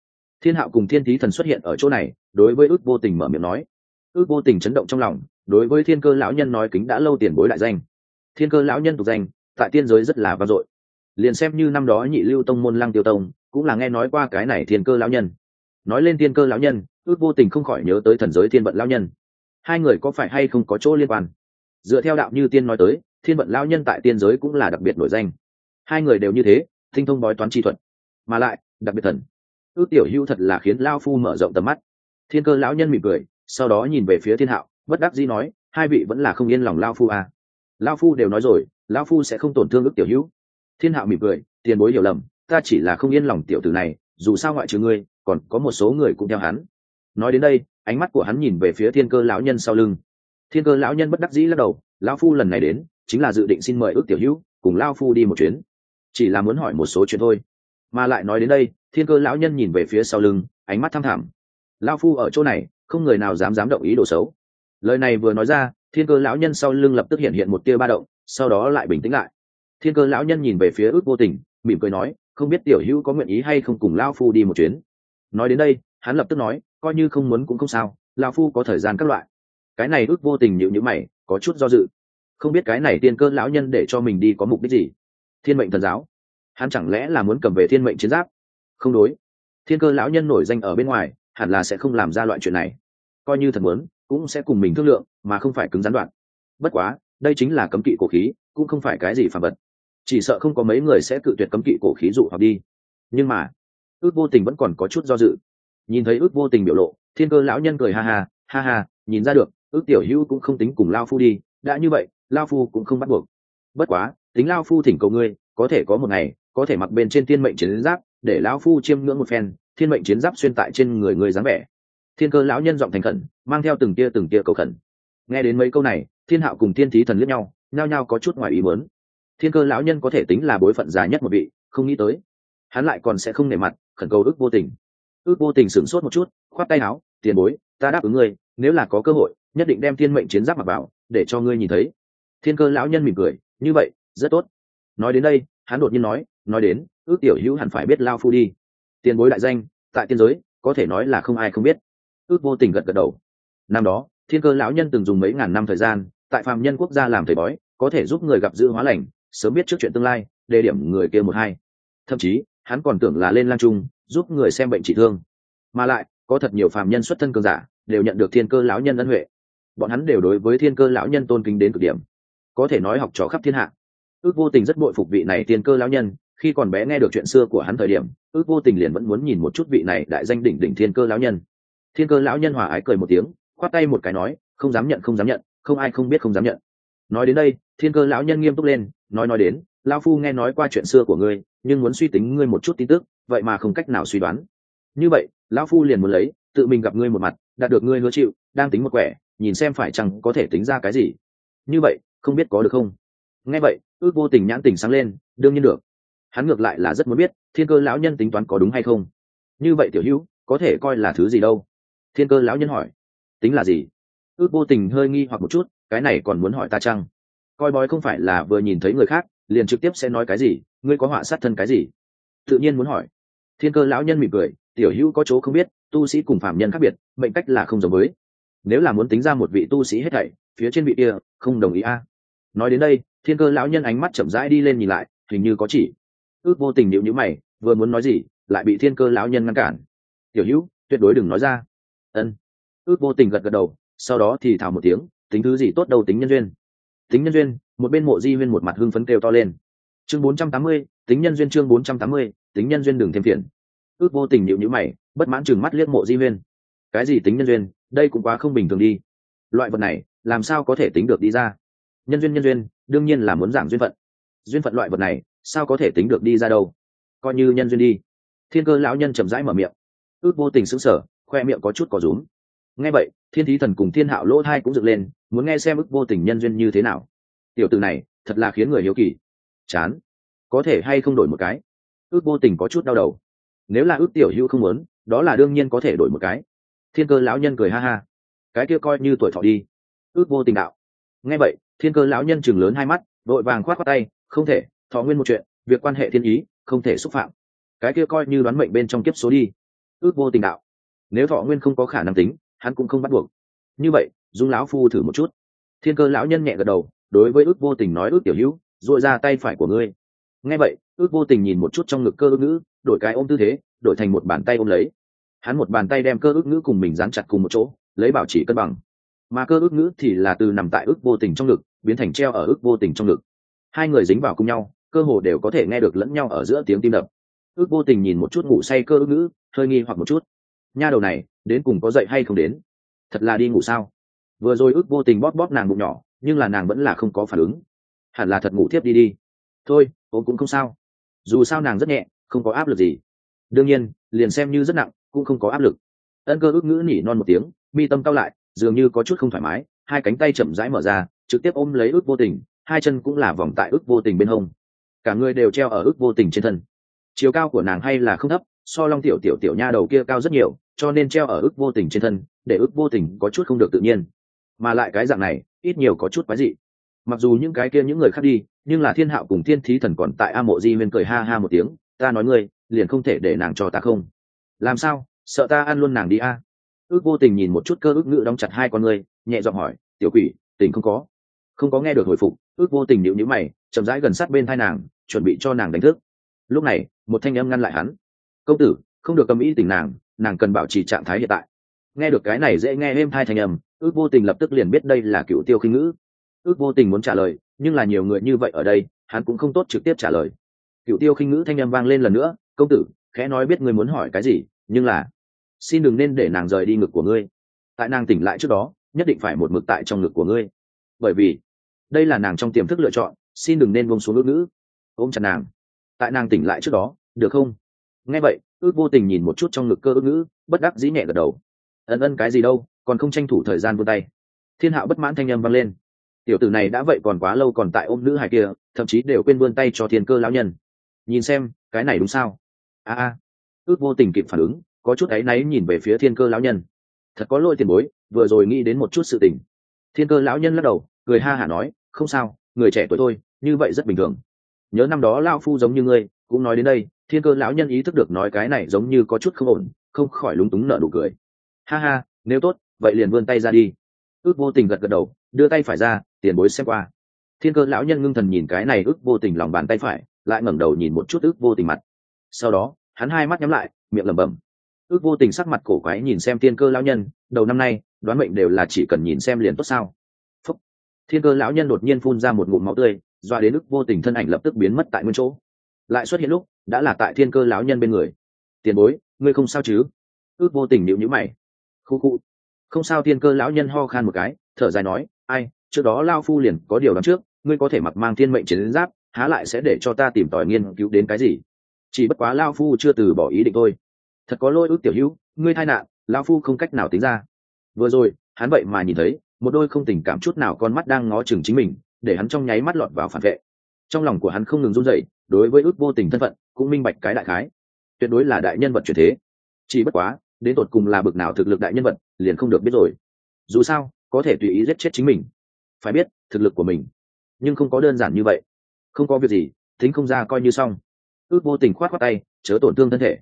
Thiên hạo cùng thiên Thí thần xuất hiện ở chỗ này, đối với ước vô tình mở miệng nói ước vô tình chấn động trong lòng, đối với thiên cơ lão nhân nói kính đã lâu tiền bối đại danh. Thiên cơ lão nhân tục danh, tại tiên giới rất là vang dội. Liền xem như năm đó nhị lưu tông môn lăng tiêu tông, cũng là nghe nói qua cái này thiên cơ lão nhân. Nói lên thiên cơ lão nhân ước vô tình không khỏi nhớ tới thần giới thiên vận lão nhân. Hai người có phải hay không có chỗ liên quan? Dựa theo đạo như tiên nói tới, thiên vận lão nhân tại tiên giới cũng là đặc biệt nổi danh. Hai người đều như thế, tinh thông bói toán chi thuật. Mà lại, đặc biệt thần. Ước tiểu hữu thật là khiến lao phu mở rộng tầm mắt. Thiên cơ lão nhân mỉm cười sau đó nhìn về phía thiên hạo, bất đắc dĩ nói, hai vị vẫn là không yên lòng lao phu à. lao phu đều nói rồi, lao phu sẽ không tổn thương ức tiểu hữu. Thiên hạo mỉm cười, tiền bối hiểu lầm, ta chỉ là không yên lòng tiểu tử này, dù sao ngoại trừ ngươi, còn có một số người cũng theo hắn. Nói đến đây, ánh mắt của hắn nhìn về phía thiên cơ lão nhân sau lưng. Thiên cơ lão nhân bất đắc dĩ lắc đầu lão phu lần này đến, chính là dự định xin mời ước tiểu hữu, cùng lao phu đi một chuyến. Chỉ là muốn hỏi một số chuyện thôi. Mà lại nói đến đây, thiên cơ lão nhân nhìn về phía sau lưng, ánh mắt tham thẳm. Lao phu ở chỗ này không người nào dám dám động ý đồ xấu. Lời này vừa nói ra, thiên cơ lão nhân sau lưng lập tức hiện hiện một tia ba động, sau đó lại bình tĩnh lại. Thiên cơ lão nhân nhìn về phía ước vô tình, mỉm cười nói, không biết tiểu hữu có nguyện ý hay không cùng lao phu đi một chuyến? Nói đến đây, hắn lập tức nói, coi như không muốn cũng không sao lao phu có thời gian các loại. Cái này ước vô tình nhịu nhữ mày, có chút do dự. Không biết cái này tiên cơ lão nhân để cho mình đi có mục đích gì? Thiên mệnh thần giáo. Hắn chẳng lẽ là muốn cầm về thiên mệnh chiến giáp? Không đối. Thiên cơ lão nhân nổi danh ở bên ngoài hẳn là sẽ không làm ra loại chuyện này. Coi như thật muốn, cũng sẽ cùng mình thương lượng, mà không phải cứng gián đoạn. Bất quá, đây chính là cấm kỵ cổ khí, cũng không phải cái gì phản vật. Chỉ sợ không có mấy người sẽ cự tuyệt cấm kỵ cổ khí dụ hoặc đi. Nhưng mà, ước vô tình vẫn còn có chút do dự. Nhìn thấy ước vô tình biểu lộ, thiên cơ lão nhân cười ha ha ha ha, nhìn ra được, ước tiểu hữu cũng không tính cùng lao phu đi, đã như vậy, lao phu cũng không bắt buộc. Bất quá, tính lao phu thỉnh cầu ngươi, có thể có một ngày, có thể mặc bên trên tiên mệnh chiến giáp, để lao phu chiêm ngưỡng một phen thiên mệnh chiến giáp xuyên tại trên người người dáng vẻ. Thiên cơ lão nhân giọng thành khẩn, mang theo từng tia từng tia cầu khẩn. Nghe đến mấy câu này, thiên hạo cùng thiên thí thần liếc nhau, nhao nhao có chút ngoài ý muốn. Thiên cơ lão nhân có thể tính là bối phận già nhất một vị, không nghĩ tới, hắn lại còn sẽ không nể mặt, khẩn cầu ước vô tình. Ước vô tình sửng sốt một chút, khoát tay áo, tiền bối, ta đáp ứng ngươi, nếu là có cơ hội, nhất định đem thiên mệnh chiến giáp mặc vào, để cho ngươi nhìn thấy. Thiên cơ lão nhân mỉm cười, như vậy, rất tốt. Nói đến đây, hắn đột nhiên nói nói đến, ước tiểu hữu hẳn phải biết lao phu đi tiền bối đại danh, tại tiên giới, có thể nói là không ai không biết. Ước vô tình gật gật đầu. Năm đó, thiên cơ lão nhân từng dùng mấy ngàn năm thời gian, tại phạm nhân quốc gia làm thầy bói, có thể giúp người gặp dự hóa lành, sớm biết trước chuyện tương lai, đề điểm người kia một hai. Thậm chí, hắn còn tưởng là lên lan trung, giúp người xem bệnh trị thương. Mà lại, có thật nhiều phạm nhân xuất thân cường giả, đều nhận được thiên cơ lão nhân ân huệ. Bọn hắn đều đối với thiên cơ lão nhân tôn kính đến cực điểm. Có thể nói học trò khắp thiên hạ. Ước vô tình rất bội phục vị này thiên cơ lão nhân khi còn bé nghe được chuyện xưa của hắn thời điểm, ước vô tình liền vẫn muốn nhìn một chút vị này đại danh đỉnh đỉnh thiên cơ lão nhân. Thiên cơ lão nhân hòa ái cười một tiếng, khoát tay một cái nói, không dám nhận, không dám nhận, không ai không biết không dám nhận. Nói đến đây, thiên cơ lão nhân nghiêm túc lên, nói nói đến lao phu nghe nói qua chuyện xưa của ngươi, nhưng muốn suy tính ngươi một chút tin tức, vậy mà không cách nào suy đoán. Như vậy, lão phu liền muốn lấy, tự mình gặp ngươi một mặt, đạt được ngươi hứa chịu, đang tính một quẻ, nhìn xem phải chăng có thể tính ra cái gì. Như vậy, không biết có được không? Nghe vậy, ước vô tình nhãn tình sáng lên, đương nhiên được hắn ngược lại là rất muốn biết thiên cơ lão nhân tính toán có đúng hay không. Như vậy tiểu hữu, có thể coi là thứ gì đâu? Thiên cơ lão nhân hỏi. Tính là gì? Ước vô tình hơi nghi hoặc một chút, cái này còn muốn hỏi ta chăng? Coi bói không phải là vừa nhìn thấy người khác, liền trực tiếp sẽ nói cái gì? Ngươi có họa sát thân cái gì? Tự nhiên muốn hỏi. Thiên cơ lão nhân mỉm cười, tiểu hữu có chỗ không biết, tu sĩ cùng phạm nhân khác biệt, mệnh cách là không giống với. Nếu là muốn tính ra một vị tu sĩ hết thảy, phía trên vị kia, không đồng ý a. Nói đến đây, thiên cơ lão nhân ánh mắt chậm rãi đi lên nhìn lại, hình như có chỉ ước vô tình nhịu nhữ mày, vừa muốn nói gì, lại bị thiên cơ lão nhân ngăn cản. Tiểu hữu, tuyệt đối đừng nói ra. Ân. Ước vô tình gật gật đầu, sau đó thì thảo một tiếng, tính thứ gì tốt đâu tính nhân duyên. Tính nhân duyên? Một bên mộ di huyên một mặt hưng phấn kêu to lên. Chương bốn trăm tám mươi, tính nhân duyên chương bốn trăm tám mươi, tính nhân duyên đừng thêm phiền. Ước vô tình nhịu nhữ mày, bất mãn chừng mắt liếc mộ di huyên. Cái gì tính nhân duyên? Đây cũng quá không bình thường đi. Loại vật này, làm sao có thể tính được đi ra? Nhân duyên nhân duyên, đương nhiên là muốn giảng duyên phận. Duyên phận loại vật này sao có thể tính được đi ra đâu? Coi như nhân duyên đi. Thiên cơ lão nhân chậm rãi mở miệng. Ước vô tình sững sờ, khoe miệng có chút có rúm. Nghe vậy, thiên thí thần cùng thiên hạo lỗ thai cũng dựng lên, muốn nghe xem ước vô tình nhân duyên như thế nào. Tiểu từ này, thật là khiến người hiếu kỳ. Chán. Có thể hay không đổi một cái? Ước vô tình có chút đau đầu. Nếu là ước tiểu hữu không muốn, đó là đương nhiên có thể đổi một cái. Thiên cơ lão nhân cười ha ha. Cái kia coi như tuổi thọ đi. Ước vô tình đạo. Nghe vậy, thiên cơ lão nhân chừng lớn hai mắt, vội vàng khoát khoát tay, không thể thọ nguyên một chuyện, việc quan hệ thiên ý, không thể xúc phạm. Cái kia coi như đoán mệnh bên trong kiếp số đi. Ước vô tình đạo. Nếu thọ nguyên không có khả năng tính, hắn cũng không bắt buộc. Như vậy, dung lão phu thử một chút. Thiên cơ lão nhân nhẹ gật đầu, đối với ước vô tình nói, ước tiểu hữu dội ra tay phải của ngươi. Nghe vậy, ước vô tình nhìn một chút trong ngực cơ ước ngữ, đổi cái ôm tư thế, đổi thành một bàn tay ôm lấy. Hắn một bàn tay đem cơ ước ngữ cùng mình dán chặt cùng một chỗ, lấy bảo trì cân bằng. Mà cơ ước ngữ thì là từ nằm tại ước vô tình trong ngực, biến thành treo ở ước vô tình trong ngực hai người dính vào cùng nhau, cơ hồ đều có thể nghe được lẫn nhau ở giữa tiếng tim đập. Ước vô tình nhìn một chút ngủ say cơ ước ngữ, hơi nghi hoặc một chút. Nha đầu này, đến cùng có dậy hay không đến? Thật là đi ngủ sao? Vừa rồi ước vô tình bóp bóp nàng bụng nhỏ, nhưng là nàng vẫn là không có phản ứng. Hẳn là thật ngủ thiếp đi đi. Thôi ôm cũng không sao. Dù sao nàng rất nhẹ, không có áp lực gì. Đương nhiên, liền xem như rất nặng, cũng không có áp lực. Ân cơ ước ngữ nỉ non một tiếng, mi tâm cao lại, dường như có chút không thoải mái, hai cánh tay chậm rãi mở ra, trực tiếp ôm lấy ước vô tình hai chân cũng là vòng tại ước vô tình bên hông. Cả người đều treo ở ước vô tình trên thân. Chiều cao của nàng hay là không thấp, so long tiểu tiểu tiểu nha đầu kia cao rất nhiều, cho nên treo ở ước vô tình trên thân, để ước vô tình có chút không được tự nhiên. Mà lại cái dạng này, ít nhiều có chút quái dị. Mặc dù những cái kia những người khác đi, nhưng là thiên hạo cùng thiên thí thần còn tại a mộ di huyên cười ha ha một tiếng, ta nói ngươi, liền không thể để nàng cho ta không. Làm sao? Sợ ta ăn luôn nàng đi a? Ước vô tình nhìn một chút cơ ước ngữ đóng chặt hai con ngươi, nhẹ giọng hỏi, tiểu quỷ, tình không có? Không có nghe được hồi phục ước vô tình nhịu nhữ mày, chậm rãi gần sát bên thai nàng, chuẩn bị cho nàng đánh thức. Lúc này, một thanh âm ngăn lại hắn. Công tử, không được cầm ý tình nàng nàng cần bảo trì trạng thái hiện tại. Nghe được cái này dễ nghe êm thai thanh âm, ước vô tình lập tức liền biết đây là cựu tiêu khinh ngữ. Ước vô tình muốn trả lời, nhưng là nhiều người như vậy ở đây, hắn cũng không tốt trực tiếp trả lời. Cựu tiêu khinh ngữ thanh âm vang lên lần nữa, công tử, khẽ nói biết ngươi muốn hỏi cái gì, nhưng là xin đừng nên để nàng rời đi ngực của ngươi. Tại nàng tỉnh lại trước đó, nhất định phải một mực tại trong ngực của ngươi. Bởi vì đây là nàng trong tiềm thức lựa chọn, xin đừng nên bông xuống ước ngữ. Ôm chặt nàng. Tại nàng tỉnh lại trước đó, được không? Nghe vậy, ước vô tình nhìn một chút trong ngực cơ ước ngữ, bất đắc dĩ nhẹ gật đầu. Ân ân cái gì đâu, còn không tranh thủ thời gian vươn tay. Thiên hạo bất mãn thanh â m vang lên. Tiểu tử này đã vậy còn quá lâu còn tại ôm nữ hài kia, thậm chí đều quên vươn tay cho thiên cơ lão nhân. Nhìn xem, cái này đúng sao? A a. Ước vô tình kịp phản ứng, có chút áy náy nhìn về phía thiên cơ lão nhân. Thật có lỗi tiền bối, vừa rồi nghĩ đến một chút sự tình. Thiên cơ lão nhân lắc đầu cười ha hả nói, không sao, người trẻ tuổi thôi như vậy rất bình thường. Nhớ năm đó lao phu giống như ngươi, cũng nói đến đây, thiên cơ lão nhân ý thức được nói cái này giống như có chút không ổn, không khỏi lúng túng nợ nụ cười. Ha ha, nếu tốt, vậy liền vươn tay ra đi. Ước vô tình gật gật đầu, đưa tay phải ra, tiền bối xem qua. Thiên cơ lão nhân ngưng thần nhìn cái này ước vô tình lòng bàn tay phải, lại ngẩng đầu nhìn một chút ước vô tình mặt. Sau đó, hắn hai mắt nhắm lại, miệng lẩm bẩm. Ước vô tình sắc mặt cổ quái nhìn xem thiên cơ lão nhân, đầu năm nay, đoán mệnh đều là chỉ cần nhìn xem liền tốt sao? Thiên cơ lão nhân đột nhiên phun ra một ngụm máu tươi, doa đến ức vô tình thân ảnh lập tức biến mất tại nguyên chỗ. Lại xuất hiện lúc, đã là tại thiên cơ lão nhân bên người. Tiền bối, ngươi không sao chứ? Ước vô tình nịu nhữ mày. Khu khu. Không sao, thiên cơ lão nhân ho khan một cái, thở dài nói, ai, trước đó lao phu liền có điều đằng trước, ngươi có thể mặc mang thiên mệnh chiến giáp, há lại sẽ để cho ta tìm tòi nghiên cứu đến cái gì? Chỉ bất quá lao phu chưa từ bỏ ý định thôi. Thật có lỗi ước tiểu hữu, ngươi thai nạn lao phu không cách nào tính ra. Vừa rồi, hắn vậy mà nhìn thấy một đôi không tình cảm chút nào con mắt đang ngó chừng chính mình, để hắn trong nháy mắt lọt vào phản vệ. Trong lòng của hắn không ngừng run dậy đối với ước vô tình thân phận, cũng minh bạch cái đại khái. Tuyệt đối là đại nhân vật truyền thế. Chỉ bất quá, đến tột cùng là bực nào thực lực đại nhân vật, liền không được biết rồi. Dù sao, có thể tùy ý giết chết chính mình. Phải biết, thực lực của mình. Nhưng không có đơn giản như vậy. Không có việc gì tính không ra coi như xong. Ước vô tình khoát khoát tay, chớ tổn thương thân thể.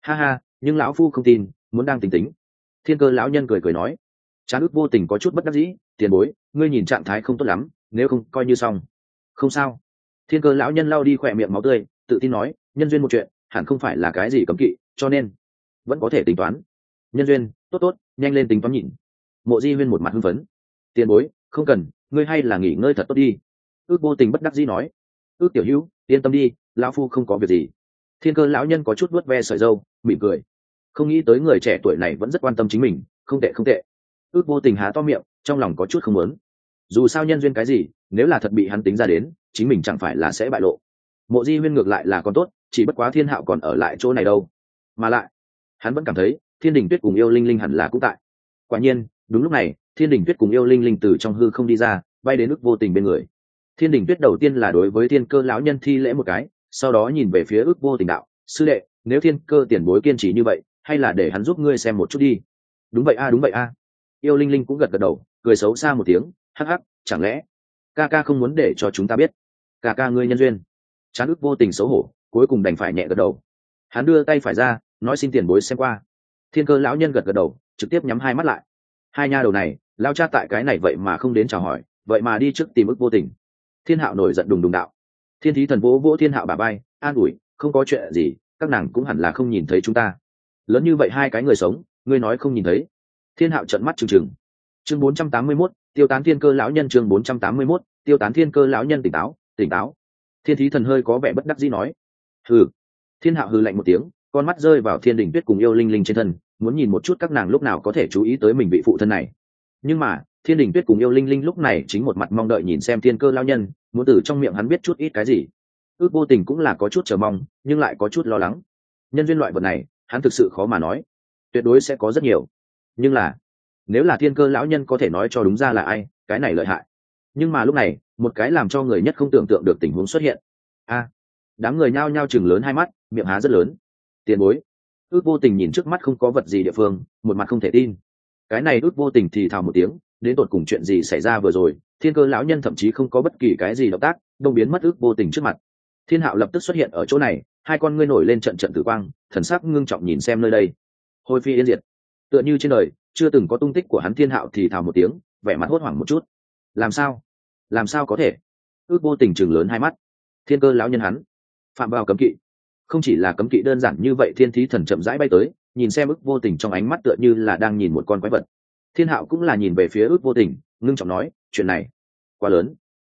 Ha ha, nhưng lão phu không tin, muốn đang tính tính. Thiên cơ lão nhân cười cười nói chán ước vô tình có chút bất đắc dĩ, tiền bối, ngươi nhìn trạng thái không tốt lắm, nếu không, coi như xong. Không sao. Thiên cơ lão nhân lao đi khỏe miệng máu tươi, tự tin nói, nhân duyên một chuyện, hẳn không phải là cái gì cấm kỵ, cho nên vẫn có thể tính toán. Nhân duyên, tốt tốt, nhanh lên tính toán nhịn mộ di huyên một mặt hưng phấn. Tiền bối, không cần, ngươi hay là nghỉ ngơi thật tốt đi. Ước vô tình bất đắc dĩ nói. Ước tiểu hữu, yên tâm đi, lão phu không có việc gì. Thiên cơ lão nhân có chút vuốt ve sợi dâu mỉm cười. Không nghĩ tới người trẻ tuổi này vẫn rất quan tâm chính mình, không tệ không tệ ước vô tình há to miệng, trong lòng có chút không muốn. Dù sao nhân duyên cái gì, nếu là thật bị hắn tính ra đến, chính mình chẳng phải là sẽ bại lộ. Mộ di huyên ngược lại là còn tốt, chỉ bất quá thiên hạo còn ở lại chỗ này đâu. Mà lại, hắn vẫn cảm thấy, thiên đình tuyết cùng yêu linh linh hẳn là cũng tại. Quả nhiên, đúng lúc này, thiên đình tuyết cùng yêu linh linh từ trong hư không đi ra, bay đến ước vô tình bên người. Thiên đình tuyết đầu tiên là đối với thiên cơ lão nhân thi lễ một cái, sau đó nhìn về phía ước vô tình đạo, sư đệ, nếu thiên cơ tiền bối kiên trì như vậy, hay là để hắn giúp ngươi xem một chút đi. Đúng vậy a, đúng vậy a yêu linh linh cũng gật gật đầu, cười xấu xa một tiếng, hắc hắc, chẳng lẽ ca ca không muốn để cho chúng ta biết? Ca ca ngươi nhân duyên. Chán ức vô tình xấu hổ, cuối cùng đành phải nhẹ gật đầu. Hắn đưa tay phải ra, nói xin tiền bối xem qua. Thiên cơ lão nhân gật gật đầu, trực tiếp nhắm hai mắt lại. Hai nha đầu này, lao cha tại cái này vậy mà không đến chào hỏi, vậy mà đi trước tìm ức vô tình. Thiên hạo nổi giận đùng đùng đạo. Thiên thí thần vỗ vỗ thiên hạo bà bay an ủi, không có chuyện gì, các nàng cũng hẳn là không nhìn thấy chúng ta. Lớn như vậy hai cái người sống, ngươi nói không nhìn thấy thiên hạo trận mắt trừng trừng. Chương bốn trăm tám mươi mốt, tiêu tán thiên cơ lão nhân chương bốn trăm tám mươi mốt, tiêu tán thiên cơ lão nhân tỉnh táo tỉnh táo. Thiên thí thần hơi có vẻ bất đắc dĩ nói. Hừ. Thiên hạo hừ lạnh một tiếng con mắt rơi vào thiên đình tuyết cùng yêu linh linh trên thân muốn nhìn một chút các nàng lúc nào có thể chú ý tới mình vị phụ thân này. Nhưng mà thiên đình tuyết cùng yêu linh linh lúc này chính một mặt mong đợi nhìn xem thiên cơ lao nhân muốn từ trong miệng hắn biết chút ít cái gì. Ước vô tình cũng là có chút chờ mong nhưng lại có chút lo lắng. Nhân duyên loại vật này hắn thực sự khó mà nói. Tuyệt đối sẽ có rất nhiều nhưng là, nếu là thiên cơ lão nhân có thể nói cho đúng ra là ai, cái này lợi hại. Nhưng mà lúc này, một cái làm cho người nhất không tưởng tượng được tình huống xuất hiện. A, đám người nhao nhao chừng lớn hai mắt, miệng há rất lớn. Tiền bối, ước vô tình nhìn trước mắt không có vật gì địa phương, một mặt không thể tin. Cái này ước vô tình thì thào một tiếng, đến tột cùng chuyện gì xảy ra vừa rồi, thiên cơ lão nhân thậm chí không có bất kỳ cái gì động tác, đông biến mất ước vô tình trước mặt. Thiên hạo lập tức xuất hiện ở chỗ này, hai con ngươi nổi lên trận trận tử quang, thần sắc ngưng trọng nhìn xem nơi đây. Hồi phi yên diệt tựa như trên đời, chưa từng có tung tích của hắn thiên hạo thì thào một tiếng, vẻ mặt hốt hoảng một chút. Làm sao? Làm sao có thể? Ước vô tình chừng lớn hai mắt. Thiên cơ lão nhân hắn. Phạm vào cấm kỵ. Không chỉ là cấm kỵ đơn giản như vậy, thiên thí thần chậm rãi bay tới, nhìn xem ước vô tình trong ánh mắt tựa như là đang nhìn một con quái vật. Thiên hạo cũng là nhìn về phía ước vô tình, ngưng trọng nói, chuyện này quá lớn.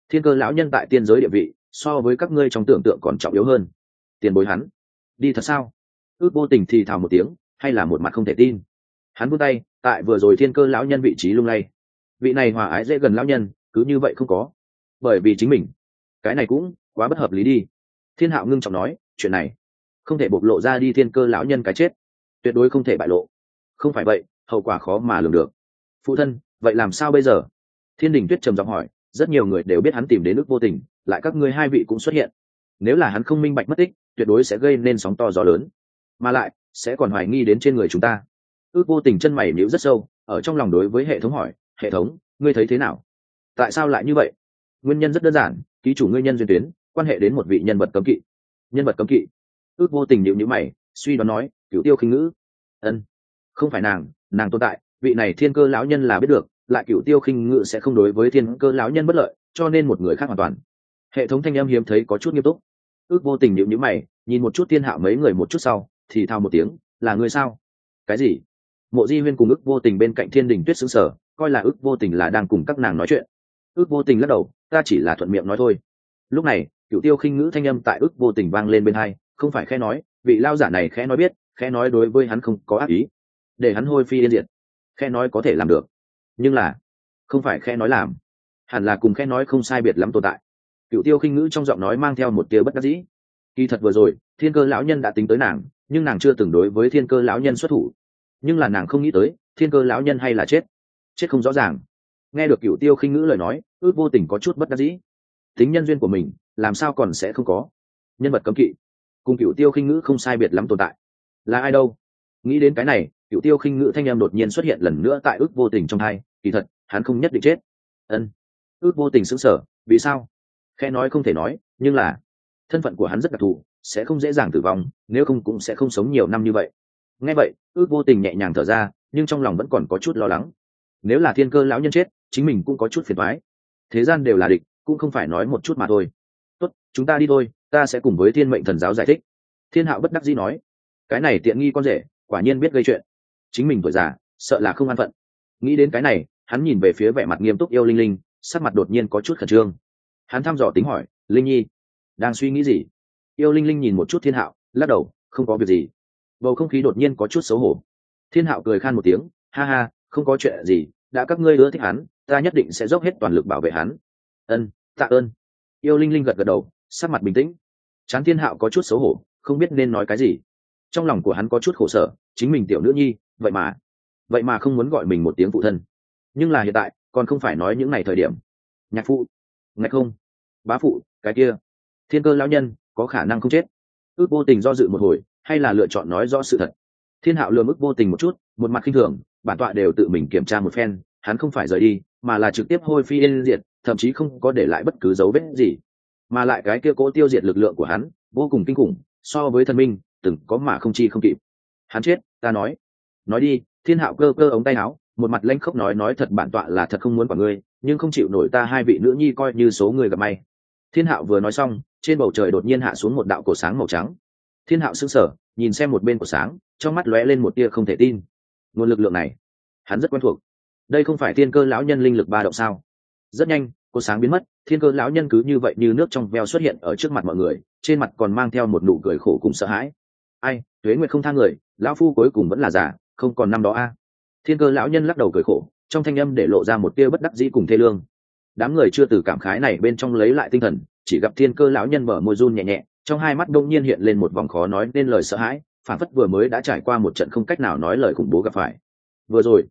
Thiên cơ lão nhân tại tiên giới địa vị, so với các ngươi trong tưởng tượng còn trọng yếu hơn. Tiền bối hắn, đi thật sao? Ước vô tình thì thào một tiếng, hay là một mặt không thể tin hắn vươn tay, tại vừa rồi thiên cơ lão nhân vị trí lung lay. Vị này hòa ái dễ gần lão nhân, cứ như vậy không có. Bởi vì chính mình, cái này cũng quá bất hợp lý đi. Thiên hạo ngưng trọng nói, chuyện này không thể bộc lộ ra đi thiên cơ lão nhân cái chết. Tuyệt đối không thể bại lộ. Không phải vậy, hậu quả khó mà lường được. Phụ thân, vậy làm sao bây giờ? Thiên đình tuyết trầm giọng hỏi, rất nhiều người đều biết hắn tìm đến nước vô tình, lại các ngươi hai vị cũng xuất hiện. Nếu là hắn không minh bạch mất tích, tuyệt đối sẽ gây nên sóng to gió lớn. Mà lại, sẽ còn hoài nghi đến trên người chúng ta ước vô tình chân mày níu rất sâu, ở trong lòng đối với hệ thống hỏi, hệ thống, ngươi thấy thế nào? Tại sao lại như vậy? Nguyên nhân rất đơn giản, ký chủ ngươi nhân duyên tuyến, quan hệ đến một vị nhân vật cấm kỵ. Nhân vật cấm kỵ. Ước vô tình nhịu nhữ mày, suy đoán nói cựu tiêu khinh ngữ. Ân, không phải nàng nàng tồn tại, vị này thiên cơ lão nhân là biết được, lại cựu tiêu khinh ngữ sẽ không đối với thiên cơ lão nhân bất lợi, cho nên một người khác hoàn toàn. Hệ thống thanh em hiếm thấy có chút nghiêm túc. Ước vô tình nhịu nhữ mày, nhìn một chút thiên hạ mấy người một chút sau, thì thao một tiếng, là người sao? Cái gì? Mộ di huyên cùng ước vô tình bên cạnh thiên đình tuyết xứng sở coi là ước vô tình là đang cùng các nàng nói chuyện. Ước vô tình lắc đầu, ta chỉ là thuận miệng nói thôi. Lúc này cựu tiêu khinh ngữ thanh âm tại ước vô tình vang lên bên hai, không phải khẽ nói, vị lao giả này khẽ nói biết, khẽ nói đối với hắn không có ác ý, để hắn hôi phi yên diệt. Khẽ nói có thể làm được, nhưng là, không phải khẽ nói làm, hẳn là cùng khẽ nói không sai biệt lắm tồn tại. Cựu tiêu khinh ngữ trong giọng nói mang theo một tia bất đắc dĩ. Kỳ thật vừa rồi, thiên cơ lão nhân đã tính tới nàng, nhưng nàng chưa từng đối với thiên cơ lão nhân xuất thủ nhưng là nàng không nghĩ tới, thiên cơ lão nhân hay là chết. Chết không rõ ràng. Nghe được cựu tiêu khinh ngữ lời nói, ước vô tình có chút bất đắc dĩ. Tính nhân duyên của mình, làm sao còn sẽ không có? Nhân vật cấm kỵ. Cùng cựu tiêu khinh ngữ không sai biệt lắm tồn tại. Là ai đâu? Nghĩ đến cái này cựu tiêu khinh ngữ thanh em đột nhiên xuất hiện lần nữa tại ước vô tình trong hai kỳ thật, hắn không nhất định chết. Ân. Ước vô tình xứng sở vì sao? Khe nói không thể nói, nhưng là, thân phận của hắn rất đặc thù, sẽ không dễ dàng tử vong, nếu không cũng sẽ không sống nhiều năm như vậy nghe vậy, ước vô tình nhẹ nhàng thở ra, nhưng trong lòng vẫn còn có chút lo lắng. Nếu là thiên cơ lão nhân chết, chính mình cũng có chút phiền thoái thế gian đều là địch, cũng không phải nói một chút mà thôi. Tốt, chúng ta đi thôi, ta sẽ cùng với thiên mệnh thần giáo giải thích. Thiên hạo bất đắc dĩ nói. Cái này tiện nghi con rể, quả nhiên biết gây chuyện. Chính mình tuổi già, sợ là không an phận. Nghĩ đến cái này, hắn nhìn về phía vẻ mặt nghiêm túc yêu linh linh, sắc mặt đột nhiên có chút khẩn trương. Hắn thăm dò tính hỏi, linh nhi, đang suy nghĩ gì? Yêu linh linh nhìn một chút thiên hạo, lắc đầu, không có việc gì bầu không khí đột nhiên có chút xấu hổ. Thiên hạo cười khan một tiếng, ha ha, không có chuyện gì, đã các ngươi ưa thích hắn, ta nhất định sẽ dốc hết toàn lực bảo vệ hắn. Ân, tạ ơn. Yêu linh linh gật gật đầu, sắc mặt bình tĩnh. Chán thiên hạo có chút xấu hổ, không biết nên nói cái gì. Trong lòng của hắn có chút khổ sở, chính mình tiểu nữ nhi, vậy mà vậy mà không muốn gọi mình một tiếng phụ thân. Nhưng là hiện tại, còn không phải nói những ngày thời điểm. Nhạc phụ, ngạch không, bá phụ, cái kia. Thiên cơ lão nhân, có khả năng không chết. Ước vô tình do dự một hồi hay là lựa chọn nói rõ sự thật? Thiên hạo lừa mức vô tình một chút, một mặt khinh thường, bản tọa đều tự mình kiểm tra một phen, hắn không phải rời đi, mà là trực tiếp hôi phi yên diệt, thậm chí không có để lại bất cứ dấu vết gì. Mà lại cái kia cố tiêu diệt lực lượng của hắn, vô cùng kinh khủng, so với thần minh, từng có mà không chi không kịp. Hắn chết, ta nói. Nói đi, thiên hạo cơ cơ ống tay áo, một mặt lanh khóc nói nói thật bản tọa là thật không muốn quả ngươi, nhưng không chịu nổi ta hai vị nữ nhi coi như số người gặp may. Thiên hạo vừa nói xong, trên bầu trời đột nhiên hạ xuống một đạo cổ sáng màu trắng thiên hạo sững sờ, nhìn xem một bên của sáng, trong mắt lóe lên một tia không thể tin. Nguồn lực lượng này, hắn rất quen thuộc. Đây không phải thiên cơ lão nhân linh lực ba động sao? Rất nhanh, cô sáng biến mất, thiên cơ lão nhân cứ như vậy như nước trong veo xuất hiện ở trước mặt mọi người, trên mặt còn mang theo một nụ cười khổ cùng sợ hãi. Ai, tuế nguyệt không tha người, lão phu cuối cùng vẫn là giả, không còn năm đó a. Thiên cơ lão nhân lắc đầu cười khổ, trong thanh âm để lộ ra một tia bất đắc dĩ cùng thê lương. Đám người chưa từ cảm khái này bên trong lấy lại tinh thần, chỉ gặp thiên cơ lão nhân mở môi run nhẹ nhẹ trong hai mắt đông nhiên hiện lên một vòng khó nói nên lời sợ hãi, phản phất vừa mới đã trải qua một trận không cách nào nói lời khủng bố gặp phải. Vừa rồi,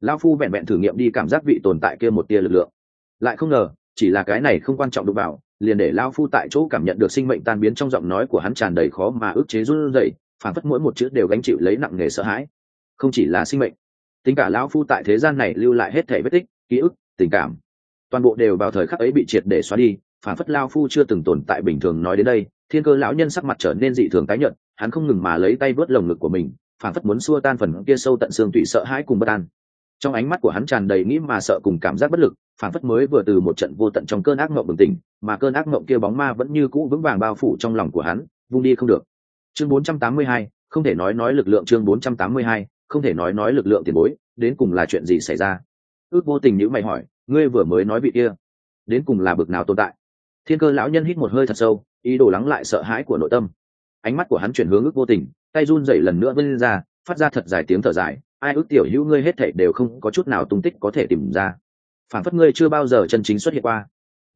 lão phu vẹn vẹn thử nghiệm đi cảm giác vị tồn tại kia một tia lực lượng. Lại không ngờ, chỉ là cái này không quan trọng đụng vào, liền để lão phu tại chỗ cảm nhận được sinh mệnh tan biến trong giọng nói của hắn tràn đầy khó mà ức chế run rẩy, phản phất mỗi một chữ đều gánh chịu lấy nặng nghề sợ hãi. Không chỉ là sinh mệnh, tính cả lão phu tại thế gian này lưu lại hết thể vết tích, ký ức, tình cảm, toàn bộ đều vào thời khắc ấy bị triệt để xóa đi phản phất lao phu chưa từng tồn tại bình thường nói đến đây thiên cơ lão nhân sắc mặt trở nên dị thường tái nhợt hắn không ngừng mà lấy tay vớt lồng ngực của mình phản phất muốn xua tan phần kia sâu tận xương tụy sợ hãi cùng bất an. Trong ánh mắt của hắn tràn đầy nghĩ mà sợ cùng cảm giác bất lực phản phất mới vừa từ một trận vô tận trong cơn ác mộng bừng tỉnh mà cơn ác mộng kia bóng ma vẫn như cũ vững vàng bao phủ trong lòng của hắn vung đi không được. Chương 482, không thể nói nói lực lượng chương 482, không thể nói nói lực lượng tiền bối đến cùng là chuyện gì xảy ra? Ước vô tình nhữ mày hỏi ngươi vừa mới nói vị kia đến cùng là bực nào tồn tại? Thiên cơ lão nhân hít một hơi thật sâu, ý đồ lắng lại sợ hãi của nội tâm. Ánh mắt của hắn chuyển hướng ước vô tình, tay run dậy lần nữa vươn ra, phát ra thật dài tiếng thở dài, ai ước tiểu hữu ngươi hết thể đều không có chút nào tung tích có thể tìm ra. Phản phất ngươi chưa bao giờ chân chính xuất hiện qua.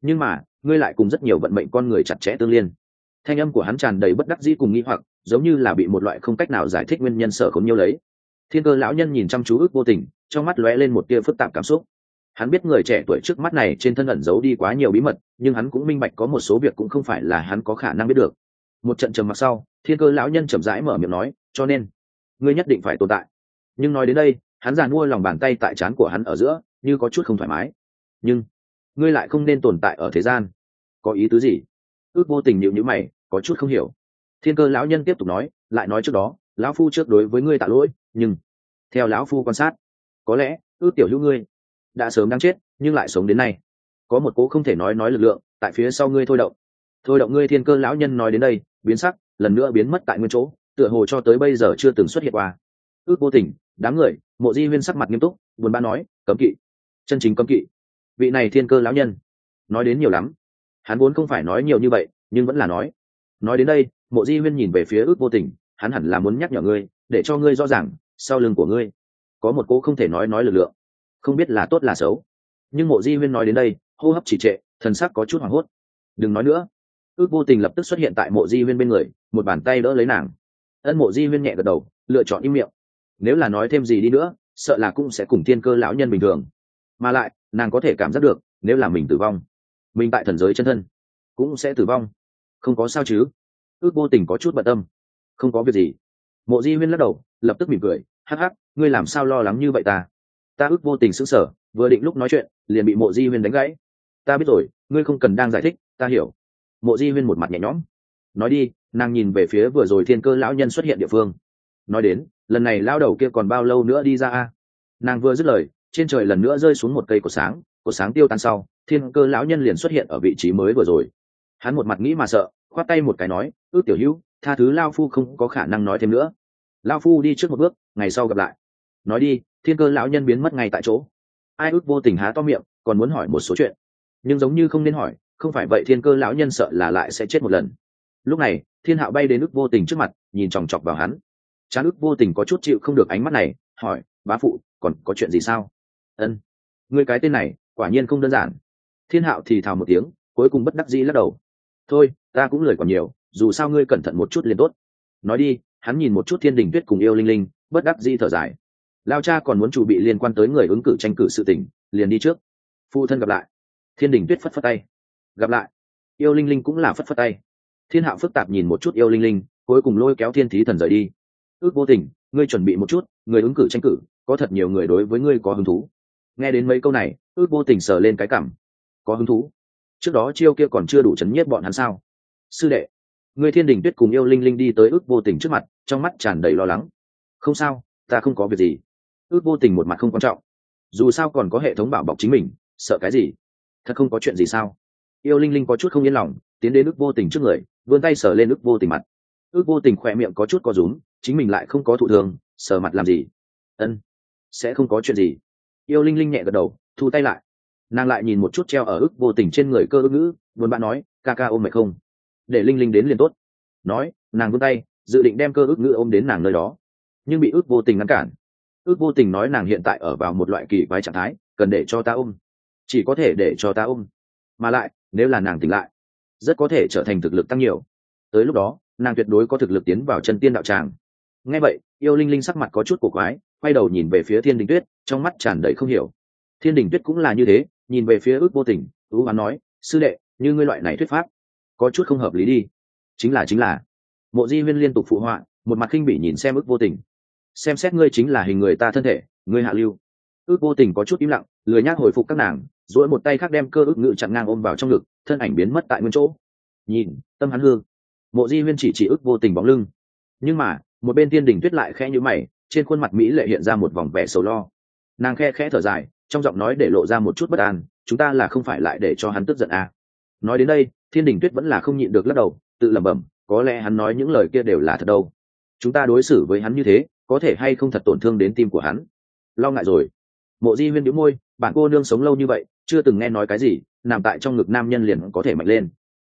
Nhưng mà, ngươi lại cùng rất nhiều vận mệnh con người chặt chẽ tương liên. Thanh âm của hắn tràn đầy bất đắc dĩ cùng nghi hoặc, giống như là bị một loại không cách nào giải thích nguyên nhân sở khốn nhiêu lấy. Thiên cơ lão nhân nhìn chăm chú ước vô tình, trong mắt lóe lên một tia phức tạp cảm xúc hắn biết người trẻ tuổi trước mắt này trên thân ẩn giấu đi quá nhiều bí mật, nhưng hắn cũng minh bạch có một số việc cũng không phải là hắn có khả năng biết được. Một trận trầm mặc sau, thiên cơ lão nhân chậm rãi mở miệng nói, cho nên, ngươi nhất định phải tồn tại. Nhưng nói đến đây, hắn giàn mua lòng bàn tay tại trán của hắn ở giữa, như có chút không thoải mái. Nhưng, ngươi lại không nên tồn tại ở thế gian. Có ý tứ gì? Ước vô tình nhịu nhữ mày, có chút không hiểu. Thiên cơ lão nhân tiếp tục nói, lại nói trước đó, lão phu trước đối với ngươi tạ lỗi, nhưng, theo lão phu quan sát, có lẽ ước tiểu hữu ngươi đã sớm đang chết, nhưng lại sống đến nay. Có một cố không thể nói nói lực lượng, tại phía sau ngươi thôi động. Thôi động ngươi thiên cơ lão nhân nói đến đây, biến sắc, lần nữa biến mất tại nguyên chỗ, tựa hồ cho tới bây giờ chưa từng xuất hiện qua. Ước vô tình, đám người, mộ di huyên sắc mặt nghiêm túc, buồn bã nói, cấm kỵ, chân chính cấm kỵ. Vị này thiên cơ lão nhân, nói đến nhiều lắm. Hắn vốn không phải nói nhiều như vậy, nhưng vẫn là nói. Nói đến đây, mộ di huyên nhìn về phía ước vô tình, hắn hẳn là muốn nhắc nhở ngươi, để cho ngươi rõ ràng, sau lưng của ngươi, có một cô không thể nói nói lực lượng không biết là tốt là xấu. Nhưng mộ di huyên nói đến đây, hô hấp chỉ trệ, thần sắc có chút hoảng hốt. Đừng nói nữa. Ước vô tình lập tức xuất hiện tại mộ di huyên bên người, một bàn tay đỡ lấy nàng. Ân mộ di huyên nhẹ gật đầu, lựa chọn im miệng. Nếu là nói thêm gì đi nữa, sợ là cũng sẽ cùng thiên cơ lão nhân bình thường. Mà lại, nàng có thể cảm giác được, nếu là mình tử vong, mình tại thần giới chân thân, cũng sẽ tử vong. Không có sao chứ? Ước vô tình có chút bận tâm. Không có việc gì. Mộ di huyên lắc đầu, lập tức mỉm cười, hắc hắc, ngươi làm sao lo lắng như vậy ta? Ta ước vô tình sững sờ vừa định lúc nói chuyện, liền bị mộ di huyên đánh gãy. Ta biết rồi, ngươi không cần đang giải thích, ta hiểu. Mộ di huyên một mặt nhẹ nhõm. Nói đi, nàng nhìn về phía vừa rồi thiên cơ lão nhân xuất hiện địa phương. Nói đến, lần này lao đầu kia còn bao lâu nữa đi ra a? Nàng vừa dứt lời, trên trời lần nữa rơi xuống một cây của sáng của sáng tiêu tan sau, thiên cơ lão nhân liền xuất hiện ở vị trí mới vừa rồi. Hắn một mặt nghĩ mà sợ, khoát tay một cái nói, ước tiểu hữu, tha thứ lao phu không có khả năng nói thêm nữa. Lao phu đi trước một bước, ngày sau gặp lại nói đi, thiên cơ lão nhân biến mất ngay tại chỗ. Ai ước vô tình há to miệng, còn muốn hỏi một số chuyện. Nhưng giống như không nên hỏi, không phải vậy thiên cơ lão nhân sợ là lại sẽ chết một lần. Lúc này, thiên hạo bay đến ước vô tình trước mặt, nhìn chòng chọc vào hắn. Chán ước vô tình có chút chịu không được ánh mắt này, hỏi, bá phụ, còn có chuyện gì sao? Ân người cái tên này, quả nhiên không đơn giản. Thiên hạo thì thào một tiếng, cuối cùng bất đắc dĩ lắc đầu. Thôi, ta cũng lười còn nhiều, dù sao ngươi cẩn thận một chút liền tốt. Nói đi, hắn nhìn một chút thiên đình tuyết cùng yêu linh linh, bất đắc dĩ thở dài lao cha còn muốn chủ bị liên quan tới người ứng cử tranh cử sự tỉnh liền đi trước. Phụ thân gặp lại. Thiên đình tuyết phất phất tay. Gặp lại. Yêu linh linh cũng là phất phất tay. Thiên hạo phức tạp nhìn một chút yêu linh linh, cuối cùng lôi kéo thiên thí thần rời đi. Ước vô tình, ngươi chuẩn bị một chút, người ứng cử tranh cử, có thật nhiều người đối với ngươi có hứng thú. Nghe đến mấy câu này, ước vô tình sờ lên cái cảm. Có hứng thú? Trước đó chiêu kia còn chưa đủ chấn nhiếp bọn hắn sao? Sư đệ người thiên đình tuyết cùng yêu linh linh đi tới ước vô tình trước mặt, trong mắt tràn đầy lo lắng. Không sao, ta không có việc gì ước vô tình một mặt không quan trọng. Dù sao còn có hệ thống bảo bọc chính mình, sợ cái gì? Thật không có chuyện gì sao? Yêu linh linh có chút không yên lòng, tiến đến ước vô tình trước người, vươn tay sờ lên ước vô tình mặt. Ước vô tình khỏe miệng có chút có rúm, chính mình lại không có thụ thường sờ mặt làm gì? Ân, sẽ không có chuyện gì. Yêu linh linh nhẹ gật đầu, thu tay lại. Nàng lại nhìn một chút treo ở ức vô tình trên người cơ ước ngữ vốn bạn nói, ca ca ôm mày không? Để linh linh đến liền tốt. Nói, nàng vươn tay, dự định đem cơ ước ngữ ôm đến nàng nơi đó. Nhưng bị ước vô tình ngăn cản ước vô tình nói nàng hiện tại ở vào một loại kỳ quái trạng thái, cần để cho ta ôm. Chỉ có thể để cho ta ôm. Mà lại, nếu là nàng tỉnh lại, rất có thể trở thành thực lực tăng nhiều. Tới lúc đó, nàng tuyệt đối có thực lực tiến vào chân tiên đạo tràng. Nghe vậy, yêu linh linh sắc mặt có chút cổ quái, quay đầu nhìn về phía thiên đình tuyết, trong mắt tràn đầy không hiểu. Thiên đình tuyết cũng là như thế, nhìn về phía ước vô tình, ưu hoán nói, sư đệ, như ngươi loại này thuyết pháp, có chút không hợp lý đi. Chính là chính là. Mộ di huyên liên tục phụ họa, một mặt khinh bỉ nhìn xem ước vô tình xem xét ngươi chính là hình người ta thân thể, ngươi hạ lưu. Ước vô tình có chút im lặng, lười nhác hồi phục các nàng dỗi một tay khác đem cơ ước ngự chặn ngang ôm vào trong ngực, thân ảnh biến mất tại nguyên chỗ. Nhìn, tâm hắn hương mộ di huyên chỉ chỉ ước vô tình bóng lưng. Nhưng mà, một bên tiên đình tuyết lại khẽ như mày, trên khuôn mặt mỹ lệ hiện ra một vòng vẻ sầu lo. Nàng khe khẽ thở dài, trong giọng nói để lộ ra một chút bất an, chúng ta là không phải lại để cho hắn tức giận à. nói đến đây, thiên đình tuyết vẫn là không nhịn được lắc đầu, tự lẩm bẩm, có lẽ hắn nói những lời kia đều là thật đâu. Chúng ta đối xử với hắn như thế có thể hay không thật tổn thương đến tim của hắn. Lo ngại rồi. Mộ di huyên đĩu môi, bạn cô nương sống lâu như vậy, chưa từng nghe nói cái gì, nằm tại trong ngực nam nhân liền có thể mạnh lên.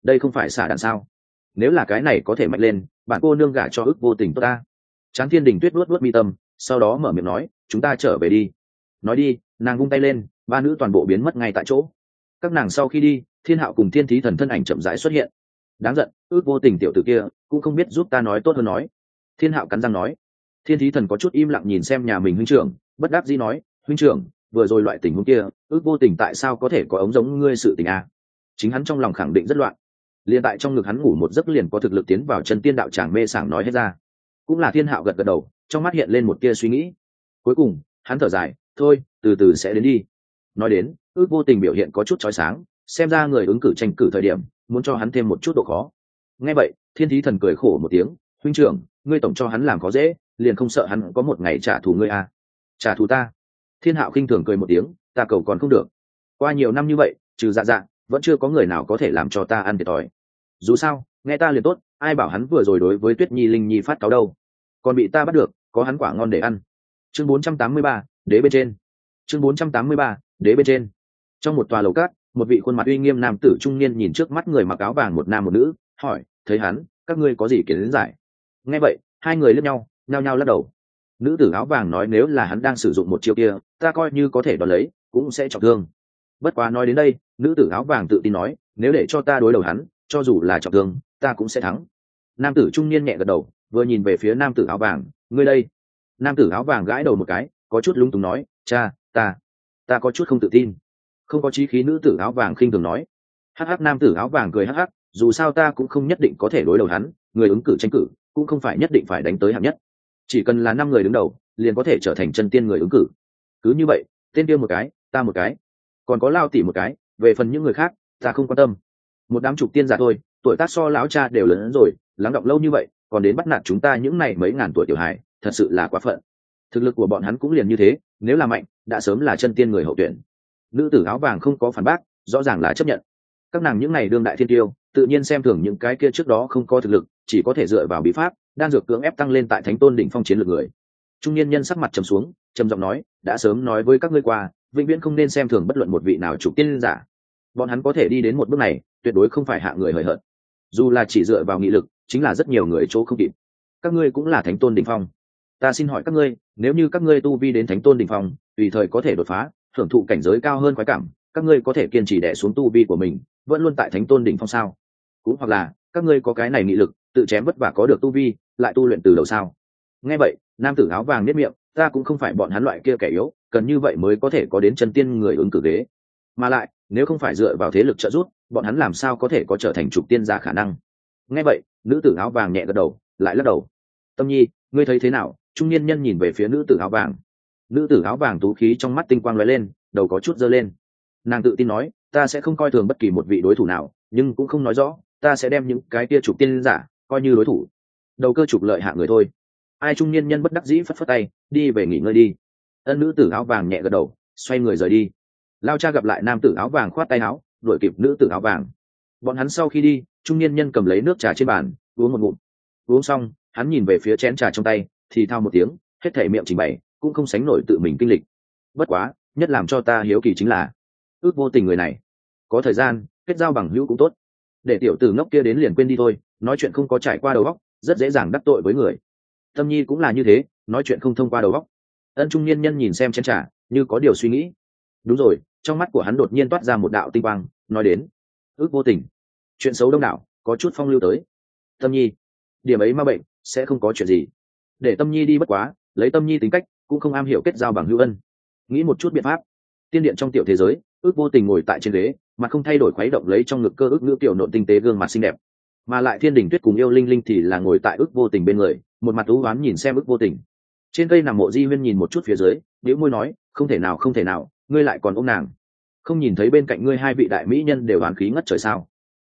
Đây không phải xả đạn sao? Nếu là cái này có thể mạnh lên, bạn cô nương gả cho ức vô tình tốt ta. Tráng thiên đình tuyết luốt luốt mi tâm, sau đó mở miệng nói, chúng ta trở về đi. Nói đi, nàng vung tay lên, ba nữ toàn bộ biến mất ngay tại chỗ. Các nàng sau khi đi, thiên hạo cùng thiên thí thần thân ảnh chậm rãi xuất hiện. Đáng giận, ước vô tình tiểu t ử kia, cũng không biết giúp ta nói tốt hơn nói. Thiên hạo cắn răng nói thiên thí thần có chút im lặng nhìn xem nhà mình huynh trưởng, bất đắc dĩ nói, huynh trưởng, vừa rồi loại tình huống kia, ước vô tình tại sao có thể có ống giống ngươi sự tình a à? chính hắn trong lòng khẳng định rất loạn. Liền tại trong ngực hắn ngủ một giấc liền có thực lực tiến vào chân tiên đạo tràng mê sảng nói hết ra. Cũng là thiên hạo gật gật đầu, trong mắt hiện lên một tia suy nghĩ. Cuối cùng, hắn thở dài, thôi, từ từ sẽ đến đi. Nói đến, ước vô tình biểu hiện có chút trói sáng, xem ra người ứng cử tranh cử thời điểm, muốn cho hắn thêm một chút độ khó. Nghe vậy, thiên thí thần cười khổ một tiếng, huynh trưởng, ngươi tổng cho hắn làm khó dễ liền không sợ hắn có một ngày trả thù ngươi à. trả thù ta. Thiên hạo khinh thường cười một tiếng ta cầu còn không được. Qua nhiều năm như vậy trừ dạ dạ vẫn chưa có người nào có thể làm cho ta ăn thiệt thòi. Dù sao nghe ta liền tốt ai bảo hắn vừa rồi đối với tuyết nhi linh nhi phát cáo đâu. Còn bị ta bắt được có hắn quả ngon để ăn. Chương 483, đế bên trên. Chương 483, đế bên trên. Trong một tòa lầu cát một vị khuôn mặt uy nghiêm nam tử trung niên nhìn trước mắt người mặc áo vàng một nam một nữ hỏi thấy hắn các ngươi có gì kiến giải? Nghe vậy hai người lướt nhau nhao nhao lắc đầu. Nữ tử áo vàng nói nếu là hắn đang sử dụng một chiêu kia, ta coi như có thể đón lấy, cũng sẽ trọng thương. Bất quá nói đến đây, nữ tử áo vàng tự tin nói, nếu để cho ta đối đầu hắn, cho dù là trọng thương, ta cũng sẽ thắng. Nam tử trung niên nhẹ gật đầu, vừa nhìn về phía nam tử áo vàng, ngươi đây. Nam tử áo vàng gãi đầu một cái, có chút lung túng nói, cha, ta ta có chút không tự tin. Không có chí khí nữ tử áo vàng khinh thường nói. Hắc hắc, nam tử áo vàng cười hắc hắc, dù sao ta cũng không nhất định có thể đối đầu hắn, người ứng cử tranh cử, cũng không phải nhất định phải đánh tới hạng nhất chỉ cần là năm người đứng đầu, liền có thể trở thành chân tiên người ứng cử. Cứ như vậy, tên tiêu một cái, ta một cái. Còn có lao tỉ một cái, về phần những người khác, ta không quan tâm. Một đám chục tiên giả thôi, tuổi tác so lão cha đều lớn hơn rồi, lắng động lâu như vậy, còn đến bắt nạt chúng ta những này mấy ngàn tuổi tiểu hài, thật sự là quá phận. Thực lực của bọn hắn cũng liền như thế, nếu là mạnh, đã sớm là chân tiên người hậu tuyển. Nữ tử áo vàng không có phản bác, rõ ràng là chấp nhận. Các nàng những này đương đại thiên tiêu, tự nhiên xem thường những cái kia trước đó không có thực lực, chỉ có thể dựa vào bí pháp đan dược cưỡng ép tăng lên tại thánh tôn đỉnh phong chiến lược người. Trung niên nhân sắc mặt trầm xuống, trầm giọng nói, đã sớm nói với các ngươi qua, vĩnh viễn không nên xem thường bất luận một vị nào chủ tiên giả. Bọn hắn có thể đi đến một bước này, tuyệt đối không phải hạ người hời hợt. Dù là chỉ dựa vào nghị lực, chính là rất nhiều người chỗ không kịp. Các ngươi cũng là thánh tôn đỉnh phong. Ta xin hỏi các ngươi, nếu như các ngươi tu vi đến thánh tôn đỉnh phong, tùy thời có thể đột phá hưởng thụ cảnh giới cao hơn khoái cảm, các ngươi có thể kiên trì đẻ xuống tu vi của mình, vẫn luôn tại thánh tôn đỉnh phong sao? Cũng hoặc là các ngươi có cái này nghị lực, tự chém vất vả có được tu vi, lại tu luyện từ đầu sao? Nghe vậy, nam tử áo vàng nếp miệng, ta cũng không phải bọn hắn loại kia kẻ yếu, cần như vậy mới có thể có đến chân tiên người ứng cử ghế. Mà lại, nếu không phải dựa vào thế lực trợ giúp, bọn hắn làm sao có thể có trở thành trục tiên gia khả năng? Nghe vậy, nữ tử áo vàng nhẹ gật đầu, lại lắc đầu. Tâm nhi, ngươi thấy thế nào? Trung niên nhân nhìn về phía nữ tử áo vàng. Nữ tử áo vàng tú khí trong mắt tinh quang lóe lên, đầu có chút dơ lên. Nàng tự tin nói, ta sẽ không coi thường bất kỳ một vị đối thủ nào, nhưng cũng không nói rõ ta sẽ đem những cái tia chụp tiên giả, coi như đối thủ. Đầu cơ trục lợi hạ người thôi. Ai trung niên nhân bất đắc dĩ phất phất tay, đi về nghỉ ngơi đi. Ân nữ tử áo vàng nhẹ gật đầu, xoay người rời đi. Lao cha gặp lại nam tử áo vàng khoát tay áo, đuổi kịp nữ tử áo vàng. Bọn hắn sau khi đi, trung niên nhân cầm lấy nước trà trên bàn, uống một ngụm. Uống xong, hắn nhìn về phía chén trà trong tay, thì thao một tiếng, hết thể miệng trình bày, cũng không sánh nổi tự mình kinh lịch. Bất quá, nhất làm cho ta hiếu kỳ chính là, ước vô tình người này, có thời gian, kết giao bằng hữu cũng tốt để tiểu tử ngốc kia đến liền quên đi thôi, nói chuyện không có trải qua đầu góc rất dễ dàng đắc tội với người. Tâm nhi cũng là như thế, nói chuyện không thông qua đầu góc ân trung niên nhân nhìn xem chén trà, như có điều suy nghĩ. Đúng rồi, trong mắt của hắn đột nhiên toát ra một đạo tinh quang, nói đến, ước vô tình, chuyện xấu đông đảo, có chút phong lưu tới. Tâm nhi, điểm ấy ma bệnh, sẽ không có chuyện gì. Để tâm nhi đi bất quá, lấy tâm nhi tính cách, cũng không am hiểu kết giao bằng hữu ân. Nghĩ một chút biện pháp. Tiên điện trong tiểu thế giới, ước vô tình ngồi tại trên ghế mà không thay đổi khuấy động lấy trong ngực cơ ước nữ tiểu nộn tinh tế gương mặt xinh đẹp. Mà lại thiên đình tuyết cùng yêu linh linh thì là ngồi tại ước vô tình bên người, một mặt thú oán nhìn xem ước vô tình. Trên cây nằm mộ di huyên nhìn một chút phía dưới nếu môi nói, không thể nào, không thể nào, ngươi lại còn ôm nàng. Không nhìn thấy bên cạnh ngươi hai vị đại mỹ nhân đều hoàn khí ngất trời sao?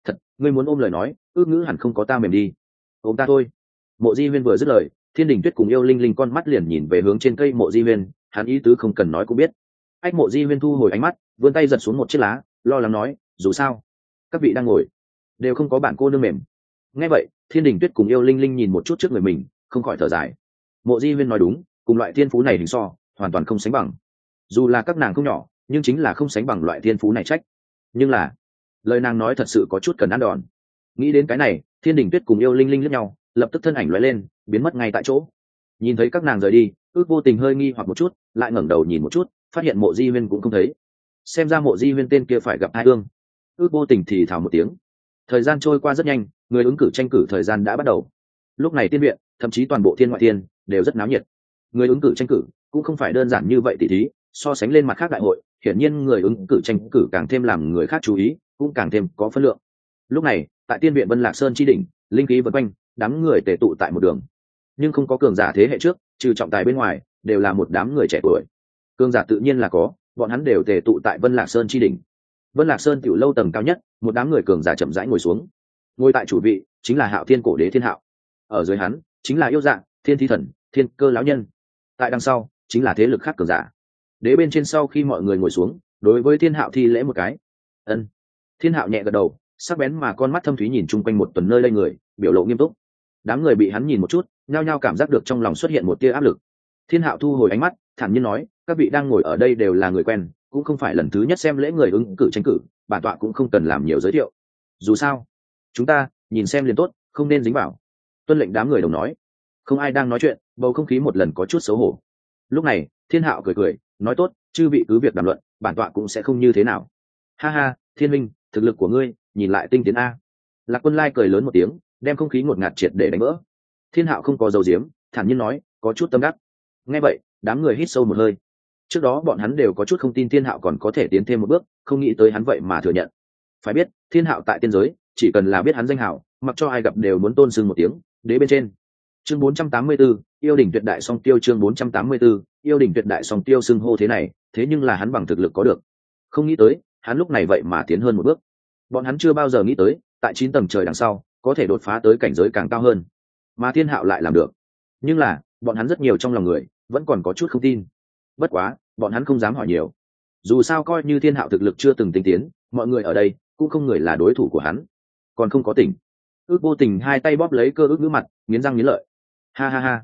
Thật, ngươi muốn ôm lời nói, ước ngữ hẳn không có ta mềm đi. Ôm ta thôi. Mộ di huyên vừa dứt lời, thiên đình tuyết cùng yêu linh linh con mắt liền nhìn về hướng trên cây mộ di huyên, hắn ý tứ không cần nói cũng biết. Ách, mộ di huyên thu hồi ánh mắt, vươn tay giật xuống một chiếc lá lo lắng nói, dù sao, các vị đang ngồi đều không có bạn cô nương mềm. Nghe vậy, thiên đình tuyết cùng yêu linh linh nhìn một chút trước người mình, không khỏi thở dài. Mộ di huyên nói đúng, cùng loại thiên phú này hình so, hoàn toàn không sánh bằng. Dù là các nàng không nhỏ, nhưng chính là không sánh bằng loại thiên phú này trách. Nhưng là, lời nàng nói thật sự có chút cần ăn đòn. Nghĩ đến cái này, thiên đình tuyết cùng yêu linh linh lướt nhau, lập tức thân ảnh l lên, biến mất ngay tại chỗ. Nhìn thấy các nàng rời đi, ước vô tình hơi nghi hoặc một chút, lại ngẩng đầu nhìn một chút, phát hiện mộ di huyên cũng không thấy xem ra mộ di huyên tên kia phải gặp hai ương. Ước vô tình thì thảo một tiếng. Thời gian trôi qua rất nhanh, người ứng cử tranh cử thời gian đã bắt đầu. Lúc này tiên viện, thậm chí toàn bộ thiên ngoại thiên, đều rất náo nhiệt. Người ứng cử tranh cử cũng không phải đơn giản như vậy tỷ thí, so sánh lên mặt khác đại hội, hiển nhiên người ứng cử tranh cử càng thêm làm người khác chú ý, cũng càng thêm có phân lượng. Lúc này, tại tiên viện vân lạc sơn chi đỉnh, linh khí vân quanh, đám người tề tụ tại một đường. Nhưng không có cường giả thế hệ trước, trừ trọng tài bên ngoài, đều là một đám người trẻ tuổi. Cường giả tự nhiên là có bọn hắn đều tề tụ tại vân lạc sơn chi đỉnh. Vân lạc sơn tiểu lâu tầng cao nhất, một đám người cường giả chậm rãi ngồi xuống. Ngồi tại chủ vị chính là hạo thiên cổ đế thiên hạo. Ở dưới hắn chính là yêu dạng, thiên thi thần, thiên cơ lão nhân. Tại đằng sau chính là thế lực khác cường giả. Đế bên trên sau khi mọi người ngồi xuống, đối với thiên hạo thi lễ một cái. Ân. Thiên hạo nhẹ gật đầu, sắc bén mà con mắt thâm thúy nhìn chung quanh một tuần nơi lây người, biểu lộ nghiêm túc. Đám người bị hắn nhìn một chút, nhao nhao cảm giác được trong lòng xuất hiện một tia áp lực. Thiên hạo thu hồi ánh mắt, thản nhiên nói các vị đang ngồi ở đây đều là người quen, cũng không phải lần thứ nhất xem lễ người ứng cử tranh cử, bản tọa cũng không cần làm nhiều giới thiệu. Dù sao, chúng ta, nhìn xem liền tốt, không nên dính vào. Tuân lệnh đám người đồng nói. Không ai đang nói chuyện, bầu không khí một lần có chút xấu hổ. Lúc này, thiên hạo cười cười, nói tốt, chư vị cứ việc đàm luận, bản tọa cũng sẽ không như thế nào. Ha ha, thiên minh, thực lực của ngươi, nhìn lại tinh tiến a. Lạc quân lai cười lớn một tiếng, đem không khí ngột ngạt triệt để đánh vỡ. Thiên hạo không có dầu diếm thản nhiên nói, có chút tâm đắc. Nghe vậy, đám người hít sâu một hơi trước đó bọn hắn đều có chút không tin thiên hạo còn có thể tiến thêm một bước không nghĩ tới hắn vậy mà thừa nhận. Phải biết thiên hạo tại tiên giới chỉ cần là biết hắn danh hảo mặc cho ai gặp đều muốn tôn sưng một tiếng đế bên trên. Chương 484, yêu đỉnh tuyệt đại song tiêu chương 484, yêu đỉnh tuyệt đại song tiêu xưng hô thế này thế nhưng là hắn bằng thực lực có được. Không nghĩ tới hắn lúc này vậy mà tiến hơn một bước. Bọn hắn chưa bao giờ nghĩ tới tại chín tầng trời đằng sau có thể đột phá tới cảnh giới càng cao hơn. Mà thiên hạo lại làm được. Nhưng là bọn hắn rất nhiều trong lòng người vẫn còn có chút không tin bất quá, bọn hắn không dám hỏi nhiều. Dù sao coi như thiên hạo thực lực chưa từng tinh tiến, mọi người ở đây cũng không người là đối thủ của hắn. Còn không có tỉnh. Ước vô tình hai tay bóp lấy cơ ước ngữ mặt, nghiến răng nghiến lợi. Ha ha ha.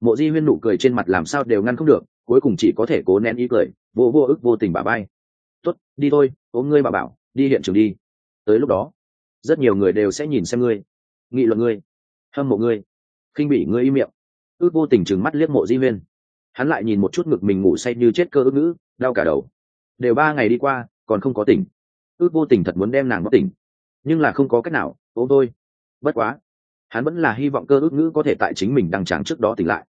Mộ di huyên nụ cười trên mặt làm sao đều ngăn không được, cuối cùng chỉ có thể cố nén ý cười, vô vô ước vô tình bà bay. Tuất đi thôi ốm ngươi bà bảo, đi hiện trường đi. Tới lúc đó, rất nhiều người đều sẽ nhìn xem ngươi. Nghị luận ngươi. Hâm mộ ngươi. Khinh bỉ ngươi im miệng. Ước vô tình chừng mắt liếc mộ di huyên hắn lại nhìn một chút ngực mình ngủ say như chết cơ ước ngữ, đau cả đầu. Đều ba ngày đi qua, còn không có tỉnh. Ước vô tình thật muốn đem nàng bất tỉnh. Nhưng là không có cách nào, ôm thôi. Bất quá, hắn vẫn là hy vọng cơ ước ngữ có thể tại chính mình đăng tráng trước đó tỉnh lại.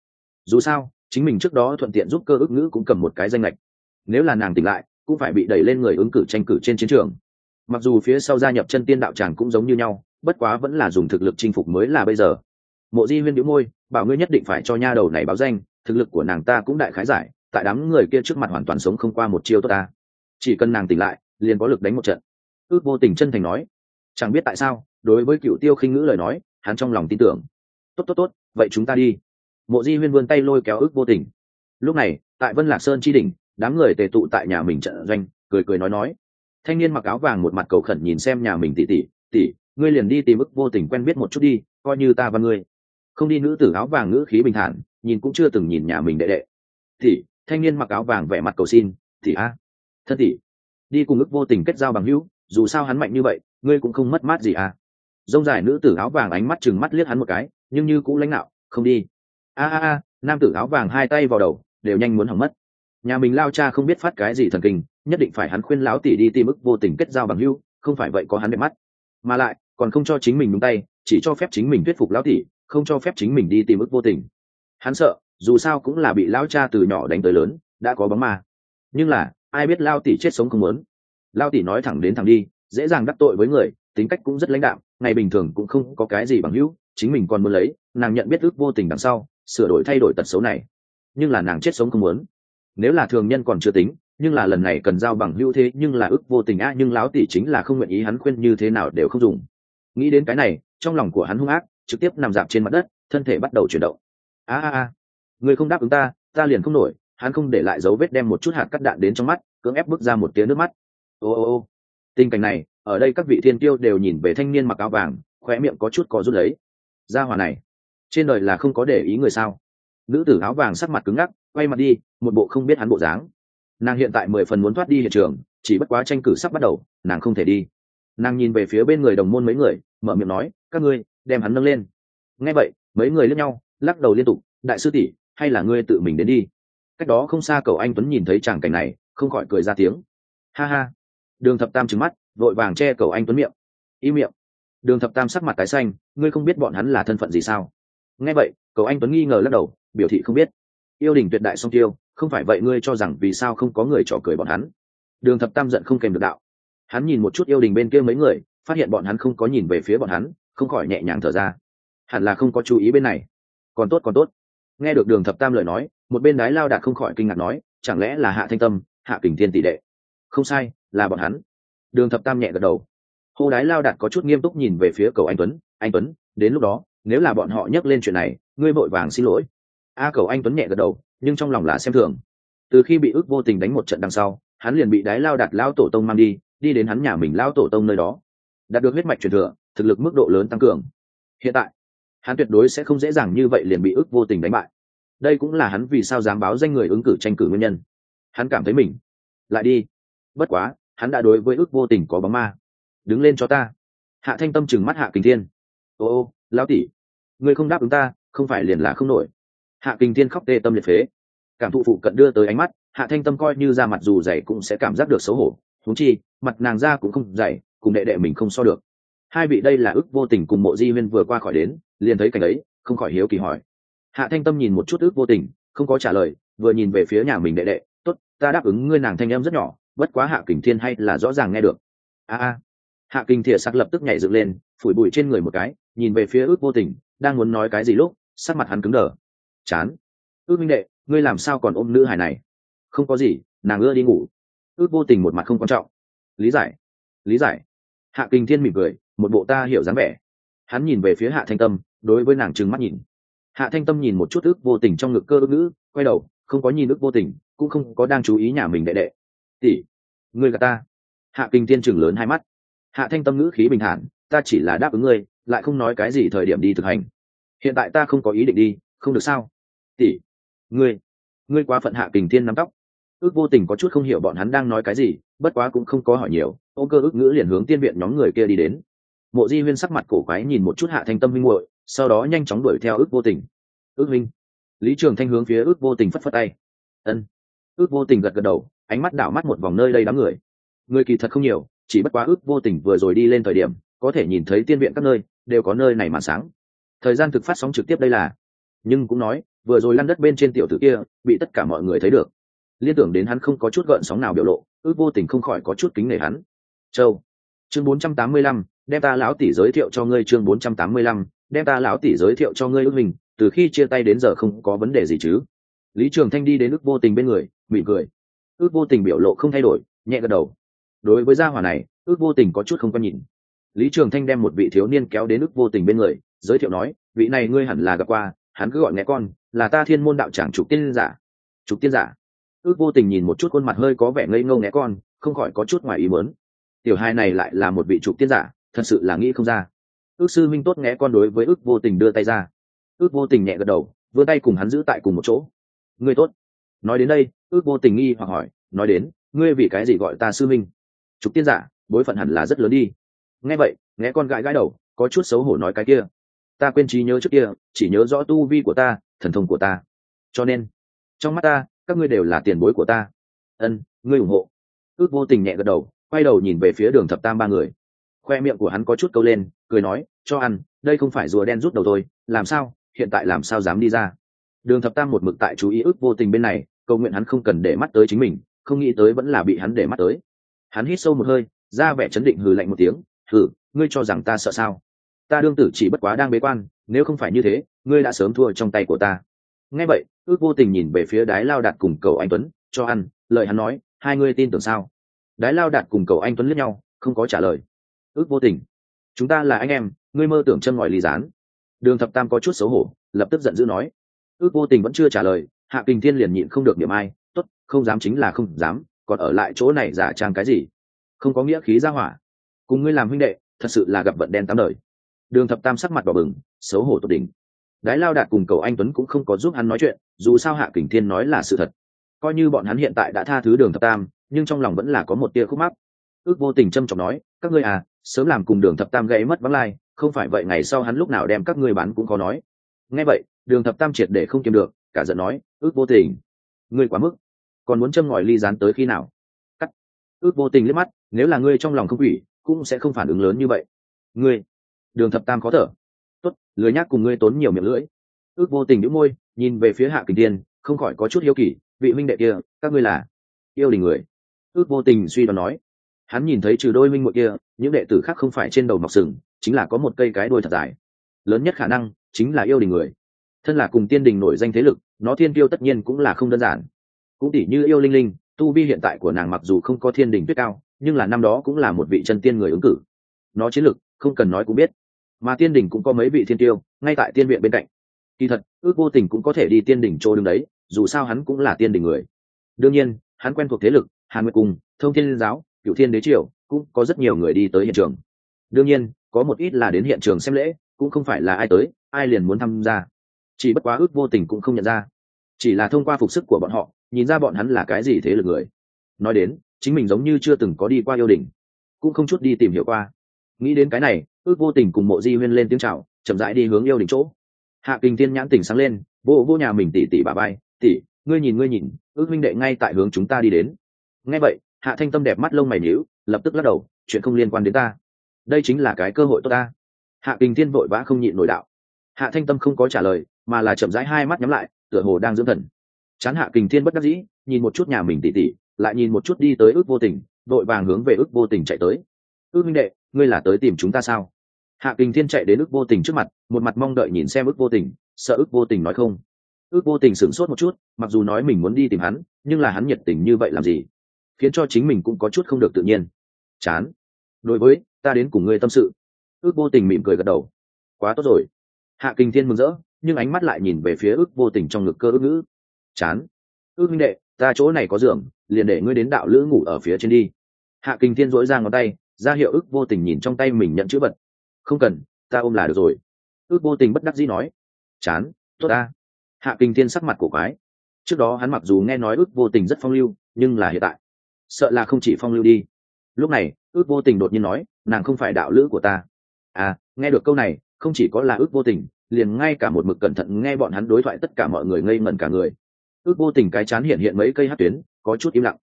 Dù sao, chính mình trước đó thuận tiện giúp cơ ước ngữ cũng cầm một cái danh lệch nếu là nàng tỉnh lại, cũng phải bị đẩy lên người ứng cử tranh cử trên chiến trường. Mặc dù phía sau gia nhập chân tiên đạo tràng cũng giống như nhau, bất quá vẫn là dùng thực lực chinh phục mới là bây giờ. Mộ di huyên đĩu môi, bảo ngươi nhất định phải cho nha đầu này báo danh thực lực của nàng ta cũng đại khái giải, tại đám người kia trước mặt hoàn toàn sống không qua một chiêu tốt ta. Chỉ cần nàng tỉnh lại, liền có lực đánh một trận. Ước vô tình chân thành nói, chẳng biết tại sao, đối với cựu tiêu khinh ngữ lời nói, hắn trong lòng tin tưởng. Tốt tốt tốt, vậy chúng ta đi. Mộ di huyên vươn tay lôi kéo ước vô tình. Lúc này, tại vân lạc sơn tri đỉnh, đám người tề tụ tại nhà mình trận doanh, cười cười nói nói. Thanh niên mặc áo vàng một mặt cầu khẩn nhìn xem nhà mình tỉ tỉ tỉ ngươi liền đi tìm ức vô tình quen biết một chút đi, coi như ta và ngươi. Không đi nữ tử áo vàng ngữ khí bình thản nhìn cũng chưa từng nhìn nhà mình đệ đệ. Thì, thanh niên mặc áo vàng vẻ mặt cầu xin, thì a, thân thì đi cùng ức vô tình kết giao bằng hữu, dù sao hắn mạnh như vậy, ngươi cũng không mất mát gì à. Dông dài nữ tử áo vàng ánh mắt chừng mắt liếc hắn một cái, nhưng như cũng lãnh đạo, không đi. A a a, nam tử áo vàng hai tay vào đầu, đều nhanh muốn hỏng mất. Nhà mình lao cha không biết phát cái gì thần kinh, nhất định phải hắn khuyên láo tỷ đi tìm ức vô tình kết giao bằng hưu không phải vậy có hắn đẹp mắt. Mà lại, còn không cho chính mình đúng tay, chỉ cho phép chính mình thuyết phục lão tỷ, không cho phép chính mình đi tìm ức vô tình hắn sợ, dù sao cũng là bị lao cha từ nhỏ đánh tới lớn, đã có bóng ma. Nhưng là, ai biết lao tỷ chết sống không muốn. Lao tỷ nói thẳng đến thẳng đi, dễ dàng đắc tội với người, tính cách cũng rất lãnh đạm, ngày bình thường cũng không có cái gì bằng hữu, chính mình còn muốn lấy, nàng nhận biết ước vô tình đằng sau, sửa đổi thay đổi tật xấu này. Nhưng là nàng chết sống không muốn. Nếu là thường nhân còn chưa tính, nhưng là lần này cần giao bằng hữu thế, nhưng là ước vô tình a nhưng lão tỷ chính là không nguyện ý hắn khuyên như thế nào đều không dùng. Nghĩ đến cái này, trong lòng của hắn hung ác, trực tiếp nằm dạp trên mặt đất, thân thể bắt đầu chuyển động a a a, người không đáp ứng ta ta liền không nổi, hắn không để lại dấu vết đem một chút hạt cắt đạn đến trong mắt, cưỡng ép bước ra một tiếng nước mắt. Ô ô ô, tình cảnh này, ở đây các vị thiên tiêu đều nhìn về thanh niên mặc áo vàng, khóe miệng có chút có rút lấy. Ra hòa này, trên đời là không có để ý người sao? Nữ tử áo vàng sắc mặt cứng ngắc, quay mặt đi, một bộ không biết hắn bộ dáng. Nàng hiện tại mười phần muốn thoát đi hiện trường, chỉ bất quá tranh cử sắp bắt đầu, nàng không thể đi. Nàng nhìn về phía bên người đồng môn mấy người, mở miệng nói, các ngươi, đem hắn nâng lên. Nghe vậy, mấy người lướt nhau lắc đầu liên tục, đại sư tỷ, hay là ngươi tự mình đến đi. Cách đó không xa cầu anh tuấn nhìn thấy chàng cảnh này, không khỏi cười ra tiếng. Ha ha. Đường thập tam trứng mắt, vội vàng che cầu anh tuấn miệng. Y miệng. Đường thập tam sắc mặt tái xanh, ngươi không biết bọn hắn là thân phận gì sao? Nghe vậy cầu anh tuấn nghi ngờ lắc đầu, biểu thị không biết. Yêu đình tuyệt đại song tiêu, không phải vậy ngươi cho rằng vì sao không có người trò cười bọn hắn? Đường thập tam giận không kèm được đạo. Hắn nhìn một chút yêu đình bên kia mấy người, phát hiện bọn hắn không có nhìn về phía bọn hắn, không khỏi nhẹ nhàng thở ra. Hẳn là không có chú ý bên này còn tốt còn tốt. Nghe được đường thập tam lời nói, một bên đái lao đạt không khỏi kinh ngạc nói, chẳng lẽ là hạ thanh tâm, hạ kình thiên tỷ đệ? Không sai, là bọn hắn. Đường thập tam nhẹ gật đầu. Hô đái lao đạt có chút nghiêm túc nhìn về phía cầu anh tuấn. Anh tuấn, đến lúc đó, nếu là bọn họ nhắc lên chuyện này, ngươi vội vàng xin lỗi. A cầu anh tuấn nhẹ gật đầu, nhưng trong lòng là xem thường. Từ khi bị ước vô tình đánh một trận đằng sau, hắn liền bị đái lao đạt lao tổ tông mang đi đi đến hắn nhà mình lao tổ tông nơi đó. Đạt được huyết mạch truyền thừa, thực lực mức độ lớn tăng cường. Hiện tại hắn tuyệt đối sẽ không dễ dàng như vậy liền bị ước vô tình đánh bại. Đây cũng là hắn vì sao dám báo danh người ứng cử tranh cử nguyên nhân. Hắn cảm thấy mình lại đi. Bất quá, hắn đã đối với ước vô tình có bóng ma. Đứng lên cho ta. Hạ thanh tâm chừng mắt hạ kình thiên. Ô ô, lão tỷ, ngươi không đáp ứng ta, không phải liền là không nổi. Hạ kình thiên khóc tê tâm liệt phế. Cảm thụ phụ cận đưa tới ánh mắt, hạ thanh tâm coi như ra mặt dù dày cũng sẽ cảm giác được xấu hổ. Thú chi, mặt nàng ra cũng không dày, cùng đệ đệ mình không so được. Hai vị đây là ước vô tình cùng mộ di huyên vừa qua khỏi đến liền thấy cảnh ấy, không khỏi hiếu kỳ hỏi. Hạ thanh tâm nhìn một chút ước vô tình, không có trả lời, vừa nhìn về phía nhà mình đệ đệ, tốt, ta đáp ứng ngươi nàng thanh em rất nhỏ, bất quá hạ kình thiên hay là rõ ràng nghe được. A a. Hạ kình Thìa sắc lập tức nhảy dựng lên, phủi bụi trên người một cái, nhìn về phía ước vô tình, đang muốn nói cái gì lúc, sắc mặt hắn cứng đờ. Chán. Ước minh đệ, ngươi làm sao còn ôm nữ hài này? Không có gì, nàng ưa đi ngủ. Ước vô tình một mặt không quan trọng. Lý giải lý giải. Hạ kinh thiên mỉm cười, một bộ ta hiểu dáng vẻ. Hắn nhìn về phía hạ thanh tâm đối với nàng trừng mắt nhìn. Hạ thanh tâm nhìn một chút ước vô tình trong ngực cơ ước ngữ quay đầu, không có nhìn ước vô tình, cũng không có đang chú ý nhà mình đệ đệ. Tỷ, ngươi gà ta. Hạ kinh thiên chừng lớn hai mắt. Hạ thanh tâm ngữ khí bình thản, ta chỉ là đáp ứng ngươi, lại không nói cái gì thời điểm đi thực hành. Hiện tại ta không có ý định đi, không được sao? Tỷ, ngươi ngươi quá phận hạ kình thiên nắm tóc. Ước vô tình có chút không hiểu bọn hắn đang nói cái gì, bất quá cũng không có hỏi nhiều, ô cơ ước ngữ liền hướng tiên viện nhóm người kia đi đến. Mộ di huyên sắc mặt cổ quái nhìn một chút hạ thanh tâm minh muội sau đó nhanh chóng đuổi theo ước vô tình. Ước minh lý trường thanh hướng phía ước vô tình phất phất tay. Ân. Ước vô tình gật gật đầu ánh mắt đảo mắt một vòng nơi đây đám người. Người kỳ thật không nhiều chỉ bất quá ước vô tình vừa rồi đi lên thời điểm có thể nhìn thấy tiên viện các nơi đều có nơi này mà sáng. Thời gian thực phát sóng trực tiếp đây là. Nhưng cũng nói vừa rồi lăn đất bên trên tiểu tử kia bị tất cả mọi người thấy được. Liên tưởng đến hắn không có chút gợn sóng nào biểu lộ ước vô tình không khỏi có chút kính nể hắn. Châu chương 485, đem ta lão tỷ giới thiệu cho ngươi chương 485, đem ta lão tỷ giới thiệu cho ngươi ước mình, từ khi chia tay đến giờ không có vấn đề gì chứ. Lý trường thanh đi đến ước vô tình bên người, mỉm cười. Ước vô tình biểu lộ không thay đổi, nhẹ gật đầu. Đối với gia hỏa này, ước vô tình có chút không có nhìn. Lý trường thanh đem một vị thiếu niên kéo đến ước vô tình bên người, giới thiệu nói, vị này ngươi hẳn là gặp qua, hắn cứ gọi nghe con, là ta thiên môn đạo tràng trục tiên giả. Trục tiên giả. Ước vô tình nhìn một chút khuôn mặt hơi có vẻ ngây ngâu nghe con, không khỏi có chút ngoài ý mớn tiểu hai này lại là một vị trục tiên giả, thật sự là nghĩ không ra ước sư minh tốt nghe con đối với ước vô tình đưa tay ra. Ước vô tình nhẹ gật đầu, vươn tay cùng hắn giữ tại cùng một chỗ. Ngươi tốt. Nói đến đây, ước vô tình nghi hoặc hỏi, nói đến, ngươi vì cái gì gọi ta sư minh trục tiên giả, bối phận hẳn là rất lớn đi. Nghe vậy nghe con gãi gãi đầu, có chút xấu hổ nói cái kia. Ta quên trí nhớ trước kia, chỉ nhớ rõ tu vi của ta, thần thông của ta. Cho nên, trong mắt ta, các ngươi đều là tiền bối của ta. Ân, ngươi ủng hộ. Ước vô tình nhẹ gật đầu, quay đầu nhìn về phía đường thập tam ba người khoe miệng của hắn có chút câu lên, cười nói, cho ăn, đây không phải rùa đen rút đầu tôi làm sao, hiện tại làm sao dám đi ra? Đường thập tam một mực tại chú ý ước vô tình bên này, cầu nguyện hắn không cần để mắt tới chính mình, không nghĩ tới vẫn là bị hắn để mắt tới. Hắn hít sâu một hơi, ra vẻ chấn định hừ lạnh một tiếng, hừ, ngươi cho rằng ta sợ sao? Ta đương tử chỉ bất quá đang bế quan, nếu không phải như thế, ngươi đã sớm thua trong tay của ta. Nghe vậy, ước vô tình nhìn về phía đái lao đạt cùng cầu anh tuấn, cho ăn, lời hắn nói, hai ngươi tin tưởng sao? Đái lao đạt cùng cầu anh tuấn lướt nhau, không có trả lời ước vô tình. Chúng ta là anh em, ngươi mơ tưởng chân ngòi ly gián đường thập tam có chút xấu hổ, lập tức giận dữ nói. Ước vô tình vẫn chưa trả lời, hạ kình thiên liền nhịn không được điểm ai t ố t không dám chính là không dám, còn ở lại chỗ này giả trang cái gì? Không có nghĩa khí ra hỏa. Cùng ngươi làm huynh đệ, thật sự là gặp vận đen tám đời. Đường thập tam sắc mặt đỏ bừng, xấu hổ tột đỉnh. Đái lao đạt cùng cầu anh tuấn cũng không có giúp hắn nói chuyện, dù sao hạ kình thiên nói là sự thật. Coi như bọn hắn hiện tại đã tha thứ đường thập tam, nhưng trong lòng vẫn là có một tia khúc mắc. Ước vô tình trâm trọng nói, các ngươi à sớm làm cùng đường thập tam gây mất vắng lai, không phải vậy ngày sau hắn lúc nào đem các ngươi bán cũng có nói. Nghe vậy, đường thập tam triệt để không kiềm được, cả giận nói, ước vô tình, ngươi quá mức. Còn muốn châm ngòi ly dán tới khi nào? Cắt. Ước vô tình liếc mắt, nếu là ngươi trong lòng không quỷ, cũng sẽ không phản ứng lớn như vậy. Ngươi? Đường thập tam khó thở. Tốt, lười nhác cùng ngươi tốn nhiều miệng lưỡi. Ước vô tình đĩu môi, nhìn về phía hạ kình tiên không khỏi có chút hiếu kỳ, vị minh đệ kia, các ngươi là yêu đình người? Ước vô tình suy đoán nói. Hắn nhìn thấy trừ đôi minh muội kia những đệ tử khác không phải trên đầu mọc sừng, chính là có một cây cái đuôi thật dài. Lớn nhất khả năng chính là yêu đình người. Thân là cùng tiên đình nổi danh thế lực, nó thiên tiêu tất nhiên cũng là không đơn giản. Cũng tỉ như yêu linh linh, tu vi hiện tại của nàng mặc dù không có thiên đình tuyết cao, nhưng là năm đó cũng là một vị chân tiên người ứng cử. Nó chiến lực, không cần nói cũng biết. Mà tiên đình cũng có mấy vị thiên tiêu ngay tại tiên viện bên cạnh. Kỳ thật, ước vô tình cũng có thể đi tiên đình chỗ đứng đấy, dù sao hắn cũng là tiên đình người. Đương nhiên, hắn quen thuộc thế lực, hàn nguyệt cùng thông thiên giáo cựu thiên đế triều cũng có rất nhiều người đi tới hiện trường. Đương nhiên, có một ít là đến hiện trường xem lễ, cũng không phải là ai tới, ai liền muốn tham gia. Chỉ bất quá ước vô tình cũng không nhận ra. Chỉ là thông qua phục sức của bọn họ, nhìn ra bọn hắn là cái gì thế lực người. Nói đến, chính mình giống như chưa từng có đi qua yêu đình cũng không chút đi tìm hiểu qua. Nghĩ đến cái này, ước vô tình cùng mộ di huyên lên tiếng c h à o chậm rãi đi hướng yêu đình chỗ. Hạ kinh tiên nhãn tỉnh sáng lên, vô vô nhà mình tỉ tỉ bà bay tỉ ngươi nhìn ngươi nhìn, ước minh đệ ngay tại hướng chúng ta đi đến. Ngay vậy hạ thanh tâm đẹp mắt lông mày nhíu, lập tức lắc đầu, chuyện không liên quan đến ta. Đây chính là cái cơ hội tốt ta. Hạ kinh thiên vội vã không nhịn nổi đạo. Hạ thanh tâm không có trả lời, mà là chậm rãi hai mắt nhắm lại, tựa hồ đang dưỡng thần. Chán hạ kinh thiên bất đắc dĩ, nhìn một chút nhà mình tỉ tỉ lại nhìn một chút đi tới ước vô tình vội vàng hướng về ước vô tình chạy tới. Ước minh đệ, ngươi là tới tìm chúng ta sao? Hạ kinh thiên chạy đến ước vô tình trước mặt, một mặt mong đợi nhìn xem ước vô tình, sợ ước vô tình nói không. Ước vô tình sửng sốt một chút, mặc dù nói mình muốn đi tìm hắn, nhưng là hắn nhiệt tình như vậy làm gì? Khiến cho chính mình cũng có chút không được tự nhiên. Chán. Đối với, ta đến cùng ngươi tâm sự. Ước vô tình mỉm cười gật đầu. Quá tốt rồi. Hạ kinh thiên mừng rỡ, nhưng ánh mắt lại nhìn về phía ước vô tình trong ngực cơ ước ngữ. Chán. Ước minh đệ, ta chỗ này có giường, liền để ngươi đến đạo lữ ngủ ở phía trên đi. Hạ kinh thiên dỗi ra ngón tay, ra hiệu ước vô tình nhìn trong tay mình nhận chữ vật. Không cần, ta ôm là được rồi. Ước vô tình bất đắc dĩ nói. Chán, tốt ta. Hạ kinh thiên sắc mặt cổ quái. Trước đó hắn mặc dù nghe nói ước vô tình rất phong lưu, nhưng là hiện tại sợ là không chỉ phong lưu đi. Lúc này, ước vô tình đột nhiên nói, nàng không phải đạo lữ của ta. À nghe được câu này, không chỉ có là ước vô tình, liền ngay cả một mực cẩn thận nghe bọn hắn đối thoại tất cả mọi người ngây ngẩn cả người. Ước vô tình cái chán hiện hiện mấy cây hát tuyến, có chút im lặng.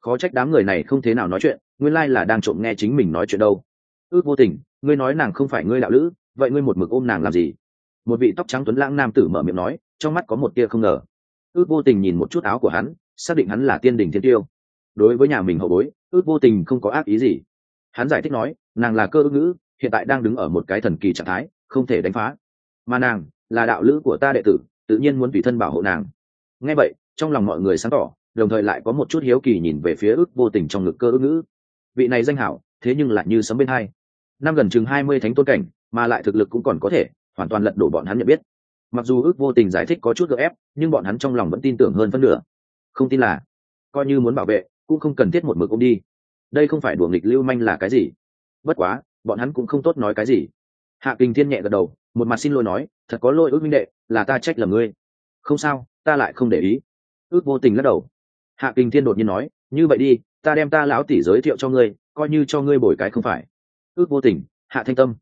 Khó trách đám người này không thế nào nói chuyện, nguyên lai là đang trộm nghe chính mình nói chuyện đâu. Ước vô tình, ngươi nói nàng không phải ngươi đạo lữ, vậy ngươi một mực ôm nàng làm gì? Một vị tóc trắng tuấn lãng nam tử mở miệng nói, trong mắt có một tia không ngờ. Ước vô tình nhìn một chút áo của hắn, xác định hắn là tiên đình thiên tiêu đối với nhà mình hậu bối, ước vô tình không có ác ý gì. Hắn giải thích nói, nàng là cơ ước ngữ, hiện tại đang đứng ở một cái thần kỳ trạng thái, không thể đánh phá. Mà nàng là đạo lữ của ta đệ tử, tự nhiên muốn tùy thân bảo hộ nàng. Ngay vậy, trong lòng mọi người sáng tỏ, đồng thời lại có một chút hiếu kỳ nhìn về phía ước vô tình trong ngực cơ ước ngữ. Vị này danh hảo, thế nhưng lại như sấm bên hai. Năm gần chừng hai mươi thánh tôn cảnh, mà lại thực lực cũng còn có thể, hoàn toàn lật đổ bọn hắn nhận biết. Mặc dù ước vô tình giải thích có chút gợ ép, nhưng bọn hắn trong lòng vẫn tin tưởng hơn phân nửa. Không tin là, coi như muốn bảo vệ cũng không cần thiết một mực ôm đi. Đây không phải đùa nghịch lưu manh là cái gì? Bất quá, bọn hắn cũng không tốt nói cái gì. Hạ kinh thiên nhẹ gật đầu, một mặt xin lỗi nói, thật có lỗi ước minh đệ, là ta trách lầm ngươi. Không sao, ta lại không để ý. Ước vô tình lắc đầu. Hạ kinh thiên đột nhiên nói, như vậy đi, ta đem ta lão tỷ giới thiệu cho ngươi, coi như cho ngươi bồi cái không phải. Ước vô tình, hạ thanh tâm.